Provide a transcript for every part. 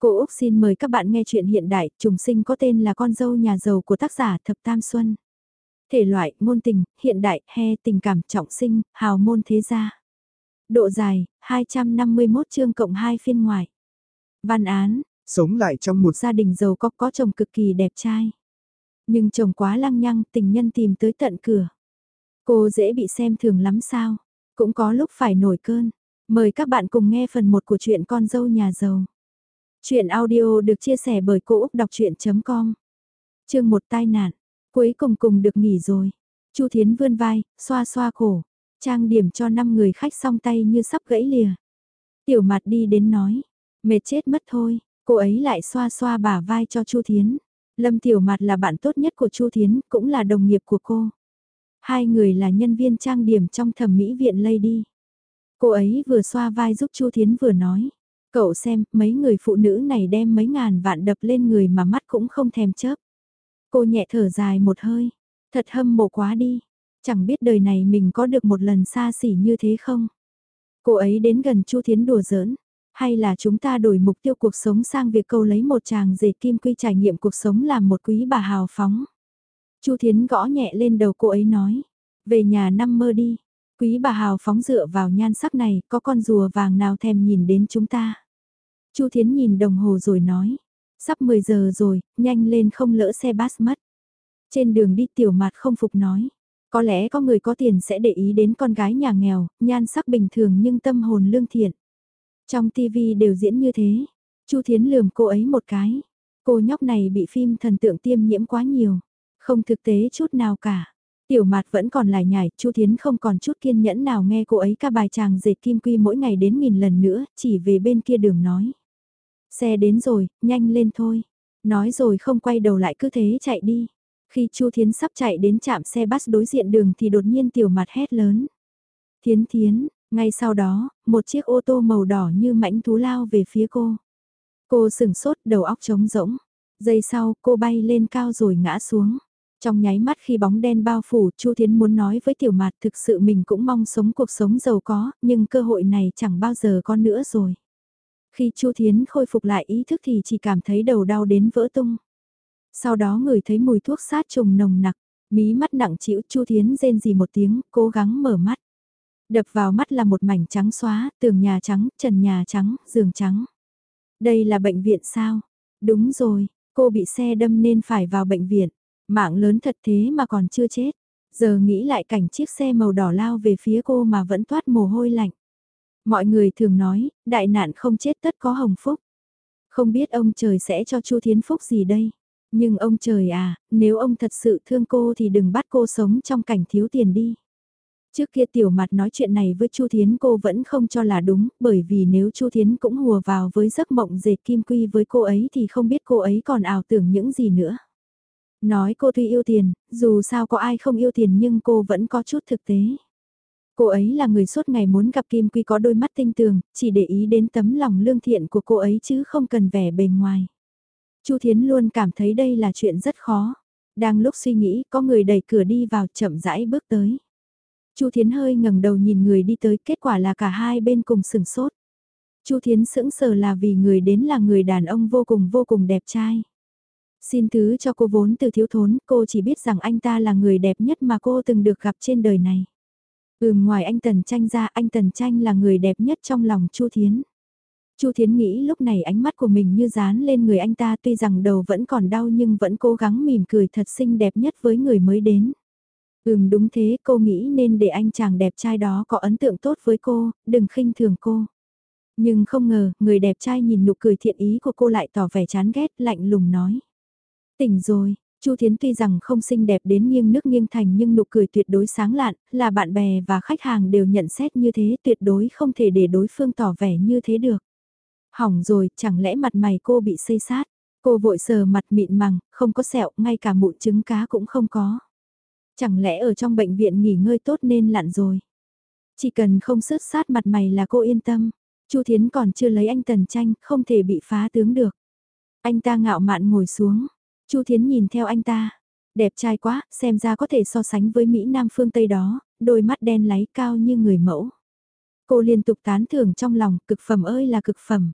Cô Úc xin mời các bạn nghe chuyện hiện đại, trùng sinh có tên là con dâu nhà giàu của tác giả Thập Tam Xuân. Thể loại, ngôn tình, hiện đại, he, tình cảm, trọng sinh, hào môn thế gia. Độ dài, 251 chương cộng 2 phiên ngoài. Văn án, sống lại trong một gia đình giàu có có chồng cực kỳ đẹp trai. Nhưng chồng quá lăng nhăng, tình nhân tìm tới tận cửa. Cô dễ bị xem thường lắm sao, cũng có lúc phải nổi cơn. Mời các bạn cùng nghe phần 1 của truyện con dâu nhà giàu. Chuyện audio được chia sẻ bởi Cô Úc Đọc Chuyện.com Chương một tai nạn, cuối cùng cùng được nghỉ rồi. Chu Thiến vươn vai, xoa xoa cổ, trang điểm cho 5 người khách song tay như sắp gãy lìa. Tiểu mặt đi đến nói, mệt chết mất thôi, cô ấy lại xoa xoa bả vai cho Chu Thiến. Lâm Tiểu Mặt là bạn tốt nhất của Chu Thiến, cũng là đồng nghiệp của cô. Hai người là nhân viên trang điểm trong thẩm mỹ viện Lady. Cô ấy vừa xoa vai giúp Chu Thiến vừa nói. Cậu xem, mấy người phụ nữ này đem mấy ngàn vạn đập lên người mà mắt cũng không thèm chớp. Cô nhẹ thở dài một hơi. Thật hâm mộ quá đi. Chẳng biết đời này mình có được một lần xa xỉ như thế không? Cô ấy đến gần Chu Thiến đùa giỡn. Hay là chúng ta đổi mục tiêu cuộc sống sang việc câu lấy một chàng dệt kim quy trải nghiệm cuộc sống làm một quý bà hào phóng. Chu Thiến gõ nhẹ lên đầu cô ấy nói. Về nhà năm mơ đi. Quý bà hào phóng dựa vào nhan sắc này, có con rùa vàng nào thèm nhìn đến chúng ta. Chu Thiến nhìn đồng hồ rồi nói, sắp 10 giờ rồi, nhanh lên không lỡ xe bus mất. Trên đường đi tiểu mạt không phục nói, có lẽ có người có tiền sẽ để ý đến con gái nhà nghèo, nhan sắc bình thường nhưng tâm hồn lương thiện. Trong TV đều diễn như thế, Chu Thiến lườm cô ấy một cái. Cô nhóc này bị phim thần tượng tiêm nhiễm quá nhiều, không thực tế chút nào cả. Tiểu mạt vẫn còn lại nhảy, Chu Thiến không còn chút kiên nhẫn nào nghe cô ấy ca bài chàng dệt kim quy mỗi ngày đến nghìn lần nữa, chỉ về bên kia đường nói. Xe đến rồi, nhanh lên thôi. Nói rồi không quay đầu lại cứ thế chạy đi. Khi Chu Thiến sắp chạy đến trạm xe bus đối diện đường thì đột nhiên tiểu mặt hét lớn. Thiến Thiến, ngay sau đó, một chiếc ô tô màu đỏ như mãnh thú lao về phía cô. Cô sửng sốt đầu óc trống rỗng. Giây sau, cô bay lên cao rồi ngã xuống. Trong nháy mắt khi bóng đen bao phủ, Chu Thiến muốn nói với Tiểu Mạt thực sự mình cũng mong sống cuộc sống giàu có, nhưng cơ hội này chẳng bao giờ có nữa rồi. Khi Chu Thiến khôi phục lại ý thức thì chỉ cảm thấy đầu đau đến vỡ tung. Sau đó người thấy mùi thuốc sát trùng nồng nặc, mí mắt nặng chịu Chu Thiến rên gì một tiếng, cố gắng mở mắt. Đập vào mắt là một mảnh trắng xóa, tường nhà trắng, trần nhà trắng, giường trắng. Đây là bệnh viện sao? Đúng rồi, cô bị xe đâm nên phải vào bệnh viện. Mạng lớn thật thế mà còn chưa chết. Giờ nghĩ lại cảnh chiếc xe màu đỏ lao về phía cô mà vẫn toát mồ hôi lạnh. Mọi người thường nói, đại nạn không chết tất có hồng phúc. Không biết ông trời sẽ cho Chu Thiến Phúc gì đây. Nhưng ông trời à, nếu ông thật sự thương cô thì đừng bắt cô sống trong cảnh thiếu tiền đi. Trước kia tiểu mặt nói chuyện này với Chu Thiến cô vẫn không cho là đúng, bởi vì nếu Chu Thiến cũng hùa vào với giấc mộng dệt kim quy với cô ấy thì không biết cô ấy còn ảo tưởng những gì nữa. Nói cô tuy yêu tiền, dù sao có ai không yêu tiền nhưng cô vẫn có chút thực tế. Cô ấy là người suốt ngày muốn gặp Kim Quy có đôi mắt tinh tường, chỉ để ý đến tấm lòng lương thiện của cô ấy chứ không cần vẻ bề ngoài. Chu Thiến luôn cảm thấy đây là chuyện rất khó. Đang lúc suy nghĩ, có người đẩy cửa đi vào chậm rãi bước tới. Chu Thiến hơi ngẩng đầu nhìn người đi tới, kết quả là cả hai bên cùng sừng sốt. Chu Thiến sững sờ là vì người đến là người đàn ông vô cùng vô cùng đẹp trai. Xin thứ cho cô vốn từ thiếu thốn, cô chỉ biết rằng anh ta là người đẹp nhất mà cô từng được gặp trên đời này. Ừm ngoài anh Tần Tranh ra anh Tần Tranh là người đẹp nhất trong lòng Chu Thiến. Chu Thiến nghĩ lúc này ánh mắt của mình như dán lên người anh ta tuy rằng đầu vẫn còn đau nhưng vẫn cố gắng mỉm cười thật xinh đẹp nhất với người mới đến. Ừm đúng thế cô nghĩ nên để anh chàng đẹp trai đó có ấn tượng tốt với cô, đừng khinh thường cô. Nhưng không ngờ, người đẹp trai nhìn nụ cười thiện ý của cô lại tỏ vẻ chán ghét, lạnh lùng nói. Tỉnh rồi, Chu Thiến tuy rằng không xinh đẹp đến nghiêng nước nghiêng thành nhưng nụ cười tuyệt đối sáng lạn, là bạn bè và khách hàng đều nhận xét như thế tuyệt đối không thể để đối phương tỏ vẻ như thế được. Hỏng rồi, chẳng lẽ mặt mày cô bị xây sát? Cô vội sờ mặt mịn màng, không có sẹo, ngay cả mụn trứng cá cũng không có. Chẳng lẽ ở trong bệnh viện nghỉ ngơi tốt nên lặn rồi? Chỉ cần không sứt sát mặt mày là cô yên tâm. Chu Thiến còn chưa lấy anh Tần Tranh, không thể bị phá tướng được. Anh ta ngạo mạn ngồi xuống, Chu Thiến nhìn theo anh ta. Đẹp trai quá, xem ra có thể so sánh với Mỹ Nam phương Tây đó, đôi mắt đen láy cao như người mẫu. Cô liên tục tán thưởng trong lòng, cực phẩm ơi là cực phẩm.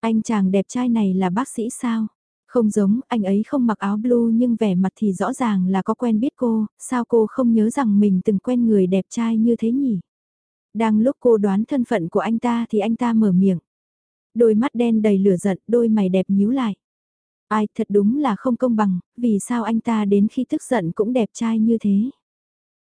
Anh chàng đẹp trai này là bác sĩ sao? Không giống, anh ấy không mặc áo blue nhưng vẻ mặt thì rõ ràng là có quen biết cô, sao cô không nhớ rằng mình từng quen người đẹp trai như thế nhỉ? Đang lúc cô đoán thân phận của anh ta thì anh ta mở miệng. Đôi mắt đen đầy lửa giận, đôi mày đẹp nhíu lại. Ai thật đúng là không công bằng, vì sao anh ta đến khi tức giận cũng đẹp trai như thế?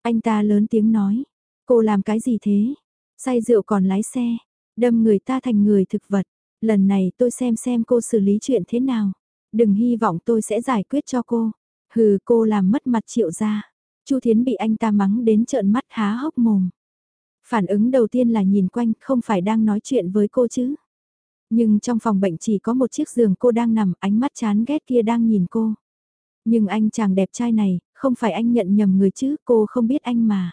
Anh ta lớn tiếng nói, cô làm cái gì thế? Say rượu còn lái xe, đâm người ta thành người thực vật. Lần này tôi xem xem cô xử lý chuyện thế nào. Đừng hy vọng tôi sẽ giải quyết cho cô. Hừ cô làm mất mặt triệu ra. Chu Thiến bị anh ta mắng đến trợn mắt há hốc mồm. Phản ứng đầu tiên là nhìn quanh không phải đang nói chuyện với cô chứ. Nhưng trong phòng bệnh chỉ có một chiếc giường cô đang nằm ánh mắt chán ghét kia đang nhìn cô. Nhưng anh chàng đẹp trai này, không phải anh nhận nhầm người chứ, cô không biết anh mà.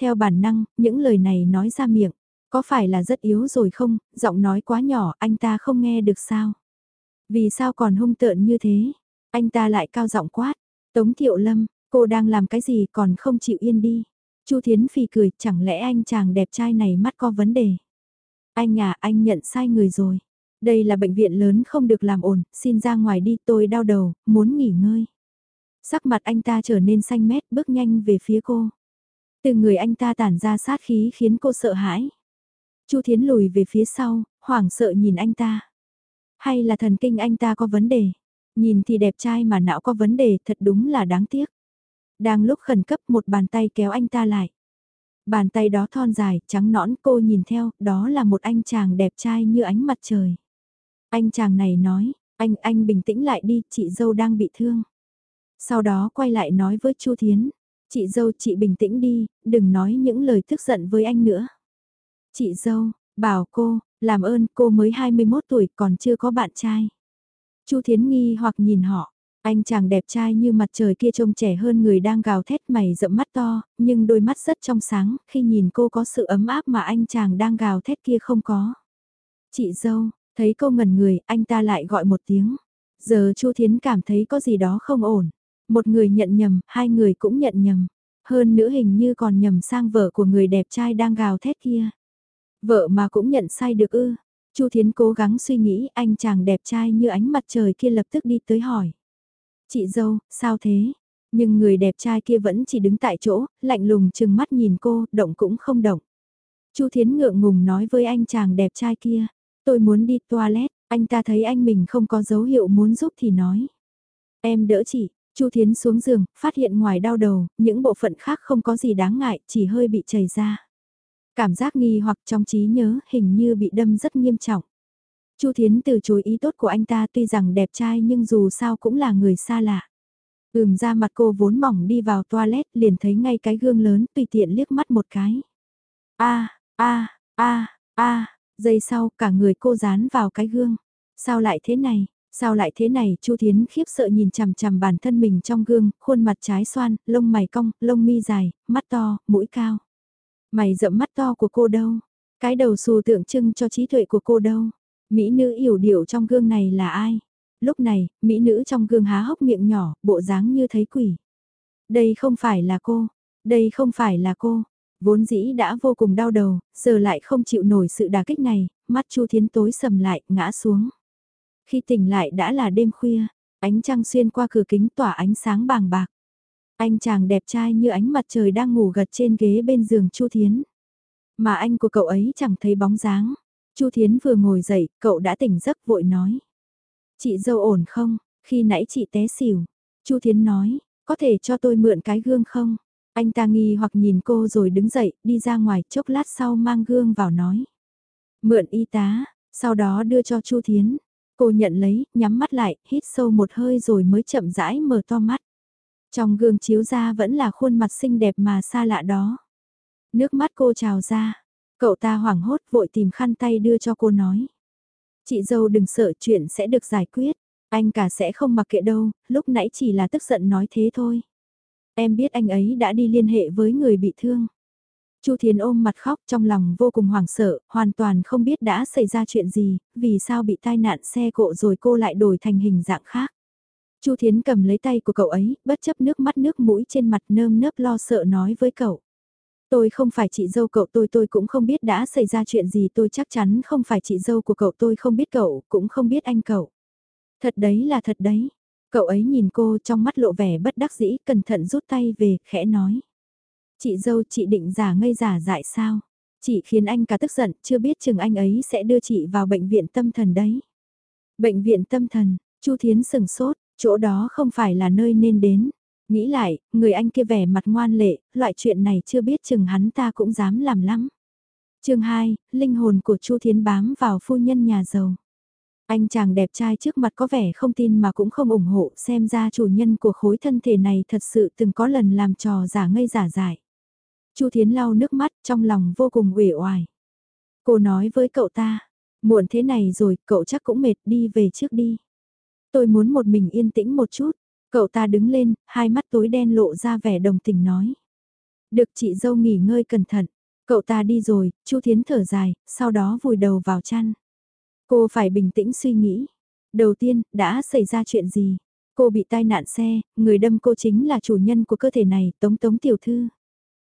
Theo bản năng, những lời này nói ra miệng, có phải là rất yếu rồi không, giọng nói quá nhỏ, anh ta không nghe được sao? Vì sao còn hung tợn như thế? Anh ta lại cao giọng quát, Tống Thiệu Lâm, cô đang làm cái gì còn không chịu yên đi. Chu Thiến Phi cười, chẳng lẽ anh chàng đẹp trai này mắt có vấn đề? Anh à, anh nhận sai người rồi. Đây là bệnh viện lớn không được làm ổn, xin ra ngoài đi tôi đau đầu, muốn nghỉ ngơi. Sắc mặt anh ta trở nên xanh mét bước nhanh về phía cô. Từ người anh ta tản ra sát khí khiến cô sợ hãi. Chu Thiến lùi về phía sau, hoảng sợ nhìn anh ta. Hay là thần kinh anh ta có vấn đề? Nhìn thì đẹp trai mà não có vấn đề thật đúng là đáng tiếc. Đang lúc khẩn cấp một bàn tay kéo anh ta lại. Bàn tay đó thon dài, trắng nõn cô nhìn theo, đó là một anh chàng đẹp trai như ánh mặt trời. Anh chàng này nói, anh, anh bình tĩnh lại đi, chị dâu đang bị thương. Sau đó quay lại nói với Chu Thiến, chị dâu chị bình tĩnh đi, đừng nói những lời tức giận với anh nữa. Chị dâu, bảo cô, làm ơn cô mới 21 tuổi còn chưa có bạn trai. Chu Thiến nghi hoặc nhìn họ, anh chàng đẹp trai như mặt trời kia trông trẻ hơn người đang gào thét mày rậm mắt to, nhưng đôi mắt rất trong sáng, khi nhìn cô có sự ấm áp mà anh chàng đang gào thét kia không có. Chị dâu, thấy cô ngẩn người, anh ta lại gọi một tiếng. Giờ Chu Thiến cảm thấy có gì đó không ổn. Một người nhận nhầm, hai người cũng nhận nhầm. Hơn nữa hình như còn nhầm sang vợ của người đẹp trai đang gào thét kia. Vợ mà cũng nhận sai được ư. Chu Thiến cố gắng suy nghĩ anh chàng đẹp trai như ánh mặt trời kia lập tức đi tới hỏi. Chị dâu, sao thế? Nhưng người đẹp trai kia vẫn chỉ đứng tại chỗ, lạnh lùng chừng mắt nhìn cô, động cũng không động. Chu Thiến ngượng ngùng nói với anh chàng đẹp trai kia, tôi muốn đi toilet, anh ta thấy anh mình không có dấu hiệu muốn giúp thì nói. Em đỡ chị, Chu Thiến xuống giường, phát hiện ngoài đau đầu, những bộ phận khác không có gì đáng ngại, chỉ hơi bị chảy ra. Cảm giác nghi hoặc trong trí nhớ hình như bị đâm rất nghiêm trọng. Chu Thiến từ chối ý tốt của anh ta tuy rằng đẹp trai nhưng dù sao cũng là người xa lạ. Ừm ra mặt cô vốn mỏng đi vào toilet liền thấy ngay cái gương lớn tùy tiện liếc mắt một cái. a a a a giây sau cả người cô dán vào cái gương. Sao lại thế này? Sao lại thế này? Chu Thiến khiếp sợ nhìn chằm chằm bản thân mình trong gương, khuôn mặt trái xoan, lông mày cong, lông mi dài, mắt to, mũi cao. Mày rậm mắt to của cô đâu? Cái đầu xù tượng trưng cho trí tuệ của cô đâu? Mỹ nữ yểu điệu trong gương này là ai? Lúc này, Mỹ nữ trong gương há hốc miệng nhỏ, bộ dáng như thấy quỷ. Đây không phải là cô, đây không phải là cô. Vốn dĩ đã vô cùng đau đầu, giờ lại không chịu nổi sự đả kích này, mắt Chu Thiến tối sầm lại, ngã xuống. Khi tỉnh lại đã là đêm khuya, ánh trăng xuyên qua cửa kính tỏa ánh sáng bàng bạc. Anh chàng đẹp trai như ánh mặt trời đang ngủ gật trên ghế bên giường Chu Thiến. Mà anh của cậu ấy chẳng thấy bóng dáng. Chu Thiến vừa ngồi dậy, cậu đã tỉnh giấc vội nói. Chị dâu ổn không? Khi nãy chị té xỉu. Chu Thiến nói, có thể cho tôi mượn cái gương không? Anh ta nghi hoặc nhìn cô rồi đứng dậy, đi ra ngoài, chốc lát sau mang gương vào nói. Mượn y tá, sau đó đưa cho Chu Thiến. Cô nhận lấy, nhắm mắt lại, hít sâu một hơi rồi mới chậm rãi mở to mắt. Trong gương chiếu ra vẫn là khuôn mặt xinh đẹp mà xa lạ đó. Nước mắt cô trào ra, cậu ta hoảng hốt vội tìm khăn tay đưa cho cô nói. Chị dâu đừng sợ chuyện sẽ được giải quyết, anh cả sẽ không mặc kệ đâu, lúc nãy chỉ là tức giận nói thế thôi. Em biết anh ấy đã đi liên hệ với người bị thương. Chu Thiến ôm mặt khóc trong lòng vô cùng hoảng sợ, hoàn toàn không biết đã xảy ra chuyện gì, vì sao bị tai nạn xe cộ rồi cô lại đổi thành hình dạng khác. Chu Thiến cầm lấy tay của cậu ấy, bất chấp nước mắt nước mũi trên mặt nơm nớp lo sợ nói với cậu. Tôi không phải chị dâu cậu tôi tôi cũng không biết đã xảy ra chuyện gì tôi chắc chắn không phải chị dâu của cậu tôi không biết cậu, cũng không biết anh cậu. Thật đấy là thật đấy. Cậu ấy nhìn cô trong mắt lộ vẻ bất đắc dĩ, cẩn thận rút tay về, khẽ nói. Chị dâu chị định giả ngây giả dại sao? Chị khiến anh cả tức giận, chưa biết chừng anh ấy sẽ đưa chị vào bệnh viện tâm thần đấy. Bệnh viện tâm thần, Chu Thiến sừng sốt, chỗ đó không phải là nơi nên đến. Nghĩ lại, người anh kia vẻ mặt ngoan lệ, loại chuyện này chưa biết chừng hắn ta cũng dám làm lắm. chương 2, linh hồn của Chu Thiến bám vào phu nhân nhà giàu. Anh chàng đẹp trai trước mặt có vẻ không tin mà cũng không ủng hộ xem ra chủ nhân của khối thân thể này thật sự từng có lần làm trò giả ngây giả dại. Chu Thiến lau nước mắt trong lòng vô cùng uể oải. Cô nói với cậu ta, muộn thế này rồi cậu chắc cũng mệt đi về trước đi. Tôi muốn một mình yên tĩnh một chút. Cậu ta đứng lên, hai mắt tối đen lộ ra vẻ đồng tình nói. Được chị dâu nghỉ ngơi cẩn thận. Cậu ta đi rồi, Chu Thiến thở dài, sau đó vùi đầu vào chăn. Cô phải bình tĩnh suy nghĩ. Đầu tiên, đã xảy ra chuyện gì? Cô bị tai nạn xe, người đâm cô chính là chủ nhân của cơ thể này, Tống Tống Tiểu Thư.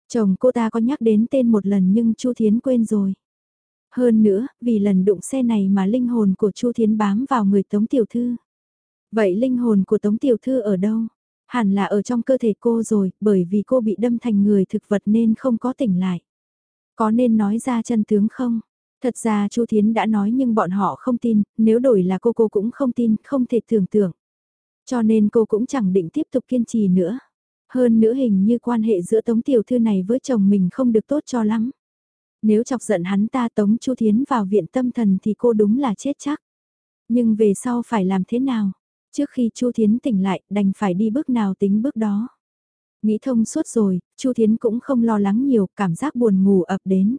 Chồng cô ta có nhắc đến tên một lần nhưng Chu Thiến quên rồi. Hơn nữa, vì lần đụng xe này mà linh hồn của Chu Thiến bám vào người Tống Tiểu Thư. Vậy linh hồn của Tống Tiểu Thư ở đâu? Hẳn là ở trong cơ thể cô rồi, bởi vì cô bị đâm thành người thực vật nên không có tỉnh lại. Có nên nói ra chân tướng không? Thật ra Chu Thiến đã nói nhưng bọn họ không tin, nếu đổi là cô cô cũng không tin, không thể tưởng tượng. Cho nên cô cũng chẳng định tiếp tục kiên trì nữa. Hơn nữa hình như quan hệ giữa Tống Tiểu Thư này với chồng mình không được tốt cho lắm. Nếu chọc giận hắn ta Tống Chu Thiến vào viện tâm thần thì cô đúng là chết chắc. Nhưng về sau phải làm thế nào? Trước khi Chu Thiến tỉnh lại, đành phải đi bước nào tính bước đó. Nghĩ thông suốt rồi, Chu Thiến cũng không lo lắng nhiều, cảm giác buồn ngủ ập đến.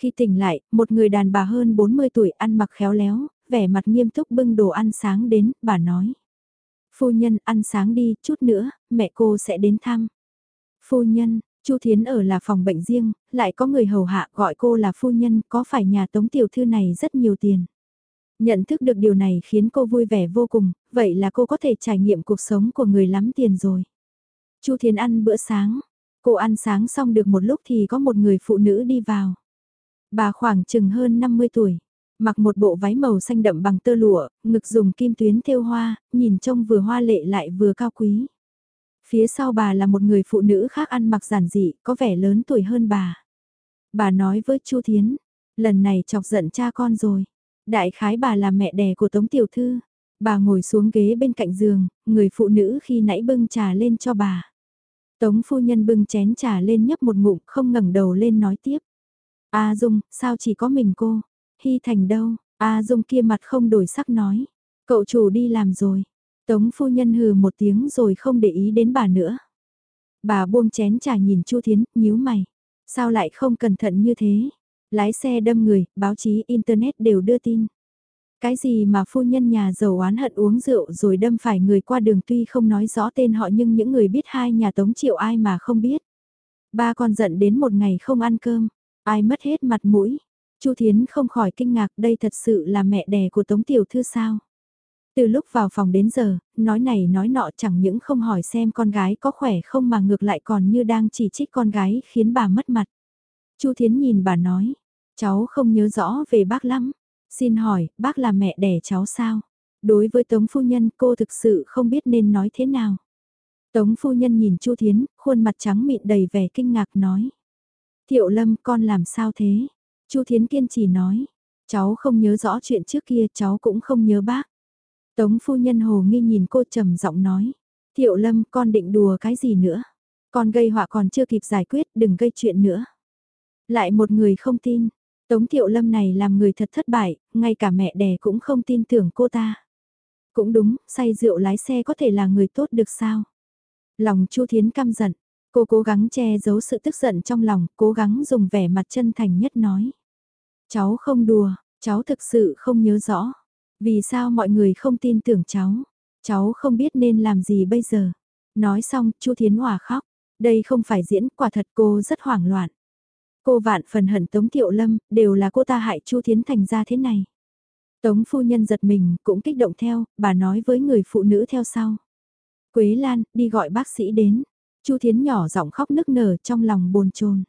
Khi tỉnh lại, một người đàn bà hơn 40 tuổi ăn mặc khéo léo, vẻ mặt nghiêm túc bưng đồ ăn sáng đến, bà nói. Phu nhân ăn sáng đi, chút nữa, mẹ cô sẽ đến thăm. Phu nhân, Chu Thiến ở là phòng bệnh riêng, lại có người hầu hạ gọi cô là phu nhân, có phải nhà tống tiểu thư này rất nhiều tiền. Nhận thức được điều này khiến cô vui vẻ vô cùng, vậy là cô có thể trải nghiệm cuộc sống của người lắm tiền rồi. Chu Thiến ăn bữa sáng, cô ăn sáng xong được một lúc thì có một người phụ nữ đi vào. Bà khoảng chừng hơn 50 tuổi, mặc một bộ váy màu xanh đậm bằng tơ lụa, ngực dùng kim tuyến thêu hoa, nhìn trông vừa hoa lệ lại vừa cao quý. Phía sau bà là một người phụ nữ khác ăn mặc giản dị, có vẻ lớn tuổi hơn bà. Bà nói với Chu Thiến, lần này chọc giận cha con rồi. Đại khái bà là mẹ đẻ của Tống Tiểu Thư. Bà ngồi xuống ghế bên cạnh giường, người phụ nữ khi nãy bưng trà lên cho bà. Tống phu nhân bưng chén trà lên nhấp một ngụm không ngẩng đầu lên nói tiếp. A Dung, sao chỉ có mình cô? Hy Thành đâu? A Dung kia mặt không đổi sắc nói. Cậu chủ đi làm rồi. Tống phu nhân hừ một tiếng rồi không để ý đến bà nữa. Bà buông chén trà nhìn Chu Thiến, nhíu mày. Sao lại không cẩn thận như thế? Lái xe đâm người, báo chí Internet đều đưa tin. Cái gì mà phu nhân nhà giàu oán hận uống rượu rồi đâm phải người qua đường tuy không nói rõ tên họ nhưng những người biết hai nhà tống triệu ai mà không biết. Ba con giận đến một ngày không ăn cơm, ai mất hết mặt mũi. Chu Thiến không khỏi kinh ngạc đây thật sự là mẹ đẻ của tống tiểu thư sao. Từ lúc vào phòng đến giờ, nói này nói nọ chẳng những không hỏi xem con gái có khỏe không mà ngược lại còn như đang chỉ trích con gái khiến bà mất mặt. Chu Thiến nhìn bà nói, cháu không nhớ rõ về bác lắm. Xin hỏi, bác là mẹ đẻ cháu sao? Đối với Tống Phu Nhân cô thực sự không biết nên nói thế nào. Tống Phu Nhân nhìn Chu Thiến, khuôn mặt trắng mịn đầy vẻ kinh ngạc nói. Thiệu Lâm con làm sao thế? Chu Thiến kiên trì nói. Cháu không nhớ rõ chuyện trước kia cháu cũng không nhớ bác. Tống Phu Nhân hồ nghi nhìn cô trầm giọng nói. Thiệu Lâm con định đùa cái gì nữa? Con gây họa còn chưa kịp giải quyết đừng gây chuyện nữa. Lại một người không tin, Tống Thiệu Lâm này làm người thật thất bại, ngay cả mẹ đẻ cũng không tin tưởng cô ta. Cũng đúng, say rượu lái xe có thể là người tốt được sao? Lòng Chu Thiến căm giận, cô cố gắng che giấu sự tức giận trong lòng, cố gắng dùng vẻ mặt chân thành nhất nói. Cháu không đùa, cháu thực sự không nhớ rõ. Vì sao mọi người không tin tưởng cháu? Cháu không biết nên làm gì bây giờ. Nói xong, Chu Thiến Hòa khóc. Đây không phải diễn, quả thật cô rất hoảng loạn. Cô vạn phần hận Tống Thiệu Lâm, đều là cô ta hại Chu Thiến Thành ra thế này. Tống phu nhân giật mình, cũng kích động theo, bà nói với người phụ nữ theo sau. Quế Lan, đi gọi bác sĩ đến. Chu Thiến nhỏ giọng khóc nức nở trong lòng bồn chồn.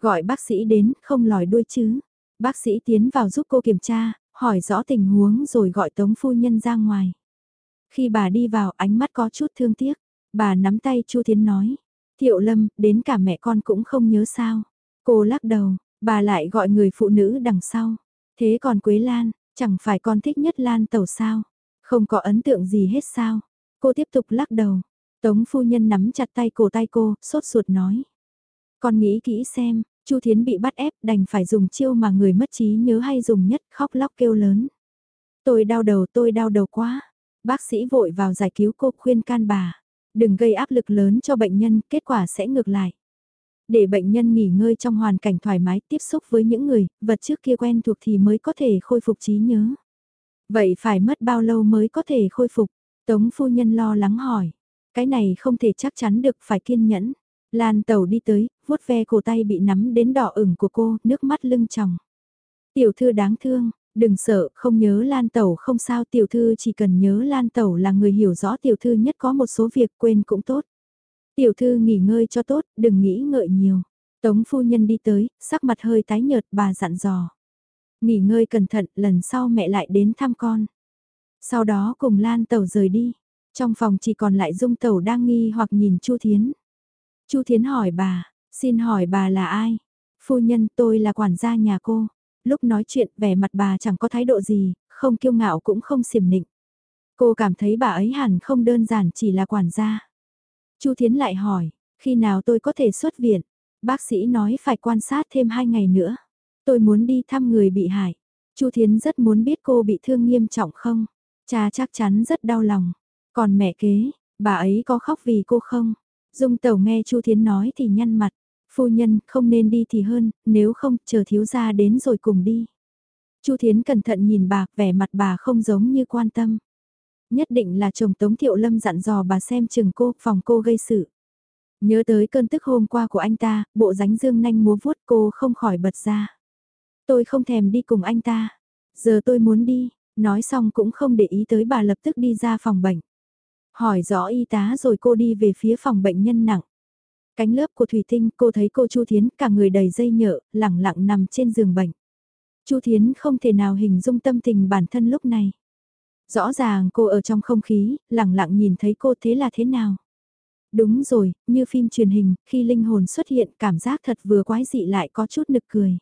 Gọi bác sĩ đến, không lòi đuôi chứ. Bác sĩ tiến vào giúp cô kiểm tra, hỏi rõ tình huống rồi gọi tống phu nhân ra ngoài. Khi bà đi vào ánh mắt có chút thương tiếc, bà nắm tay Chu Thiến nói. Thiệu Lâm, đến cả mẹ con cũng không nhớ sao. Cô lắc đầu, bà lại gọi người phụ nữ đằng sau. Thế còn Quế Lan, chẳng phải con thích nhất Lan tẩu sao? Không có ấn tượng gì hết sao? Cô tiếp tục lắc đầu. Tống phu nhân nắm chặt tay cổ tay cô, sốt ruột nói. Con nghĩ kỹ xem, Chu Thiến bị bắt ép đành phải dùng chiêu mà người mất trí nhớ hay dùng nhất khóc lóc kêu lớn. Tôi đau đầu tôi đau đầu quá. Bác sĩ vội vào giải cứu cô khuyên can bà. Đừng gây áp lực lớn cho bệnh nhân, kết quả sẽ ngược lại. Để bệnh nhân nghỉ ngơi trong hoàn cảnh thoải mái tiếp xúc với những người, vật trước kia quen thuộc thì mới có thể khôi phục trí nhớ. Vậy phải mất bao lâu mới có thể khôi phục? Tống phu nhân lo lắng hỏi. Cái này không thể chắc chắn được phải kiên nhẫn. Lan tàu đi tới, vuốt ve cổ tay bị nắm đến đỏ ửng của cô, nước mắt lưng tròng. Tiểu thư đáng thương, đừng sợ, không nhớ Lan Tẩu không sao tiểu thư chỉ cần nhớ Lan Tẩu là người hiểu rõ tiểu thư nhất có một số việc quên cũng tốt. Tiểu thư nghỉ ngơi cho tốt, đừng nghĩ ngợi nhiều. Tống phu nhân đi tới, sắc mặt hơi tái nhợt bà dặn dò. Nghỉ ngơi cẩn thận, lần sau mẹ lại đến thăm con. Sau đó cùng Lan Tẩu rời đi. Trong phòng chỉ còn lại Dung Tẩu đang nghi hoặc nhìn Chu Thiến. Chu Thiến hỏi bà, xin hỏi bà là ai? Phu nhân tôi là quản gia nhà cô. Lúc nói chuyện vẻ mặt bà chẳng có thái độ gì, không kiêu ngạo cũng không xiểm nịnh. Cô cảm thấy bà ấy hẳn không đơn giản chỉ là quản gia. Chu Thiến lại hỏi, khi nào tôi có thể xuất viện? Bác sĩ nói phải quan sát thêm hai ngày nữa. Tôi muốn đi thăm người bị hại. Chu Thiến rất muốn biết cô bị thương nghiêm trọng không? Cha chắc chắn rất đau lòng. Còn mẹ kế, bà ấy có khóc vì cô không? Dung Tẩu nghe Chu Thiến nói thì nhăn mặt. Phu nhân, không nên đi thì hơn, nếu không, chờ thiếu gia đến rồi cùng đi. Chu Thiến cẩn thận nhìn bà, vẻ mặt bà không giống như quan tâm. Nhất định là chồng Tống Thiệu Lâm dặn dò bà xem chừng cô, phòng cô gây sự. Nhớ tới cơn tức hôm qua của anh ta, bộ ránh dương nanh múa vuốt cô không khỏi bật ra. Tôi không thèm đi cùng anh ta. Giờ tôi muốn đi, nói xong cũng không để ý tới bà lập tức đi ra phòng bệnh. Hỏi rõ y tá rồi cô đi về phía phòng bệnh nhân nặng. Cánh lớp của Thủy Tinh cô thấy cô Chu Thiến cả người đầy dây nhợ, lẳng lặng nằm trên giường bệnh. Chu Thiến không thể nào hình dung tâm tình bản thân lúc này. Rõ ràng cô ở trong không khí, lẳng lặng nhìn thấy cô thế là thế nào. Đúng rồi, như phim truyền hình, khi linh hồn xuất hiện cảm giác thật vừa quái dị lại có chút nực cười.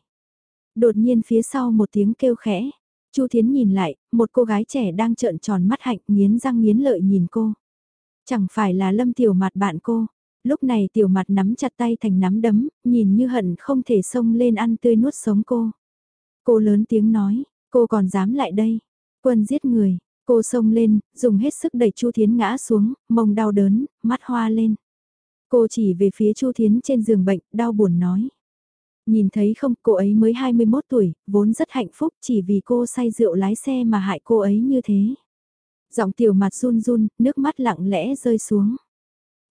Đột nhiên phía sau một tiếng kêu khẽ, Chu Thiến nhìn lại, một cô gái trẻ đang trợn tròn mắt hạnh nghiến răng nghiến lợi nhìn cô. Chẳng phải là lâm tiểu mặt bạn cô. Lúc này tiểu mặt nắm chặt tay thành nắm đấm, nhìn như hận không thể xông lên ăn tươi nuốt sống cô. Cô lớn tiếng nói, cô còn dám lại đây. Quân giết người, cô xông lên, dùng hết sức đẩy Chu Thiến ngã xuống, mông đau đớn, mắt hoa lên. Cô chỉ về phía Chu Thiến trên giường bệnh, đau buồn nói. Nhìn thấy không, cô ấy mới 21 tuổi, vốn rất hạnh phúc chỉ vì cô say rượu lái xe mà hại cô ấy như thế. Giọng tiểu mặt run run, nước mắt lặng lẽ rơi xuống.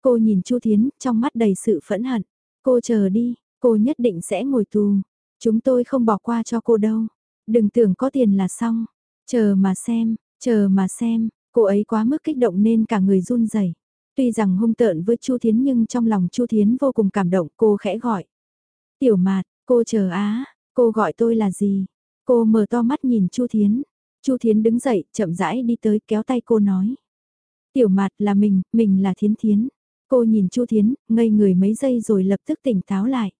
Cô nhìn Chu Thiến, trong mắt đầy sự phẫn hận. Cô chờ đi, cô nhất định sẽ ngồi tù. Chúng tôi không bỏ qua cho cô đâu. Đừng tưởng có tiền là xong. Chờ mà xem, chờ mà xem, cô ấy quá mức kích động nên cả người run rẩy. Tuy rằng hung tợn với Chu Thiến nhưng trong lòng Chu Thiến vô cùng cảm động, cô khẽ gọi. Tiểu mạt, cô chờ á, cô gọi tôi là gì? Cô mở to mắt nhìn Chu Thiến. Chu Thiến đứng dậy, chậm rãi đi tới kéo tay cô nói. Tiểu mạt là mình, mình là Thiến Thiến. Cô nhìn Chu Thiến, ngây người mấy giây rồi lập tức tỉnh táo lại.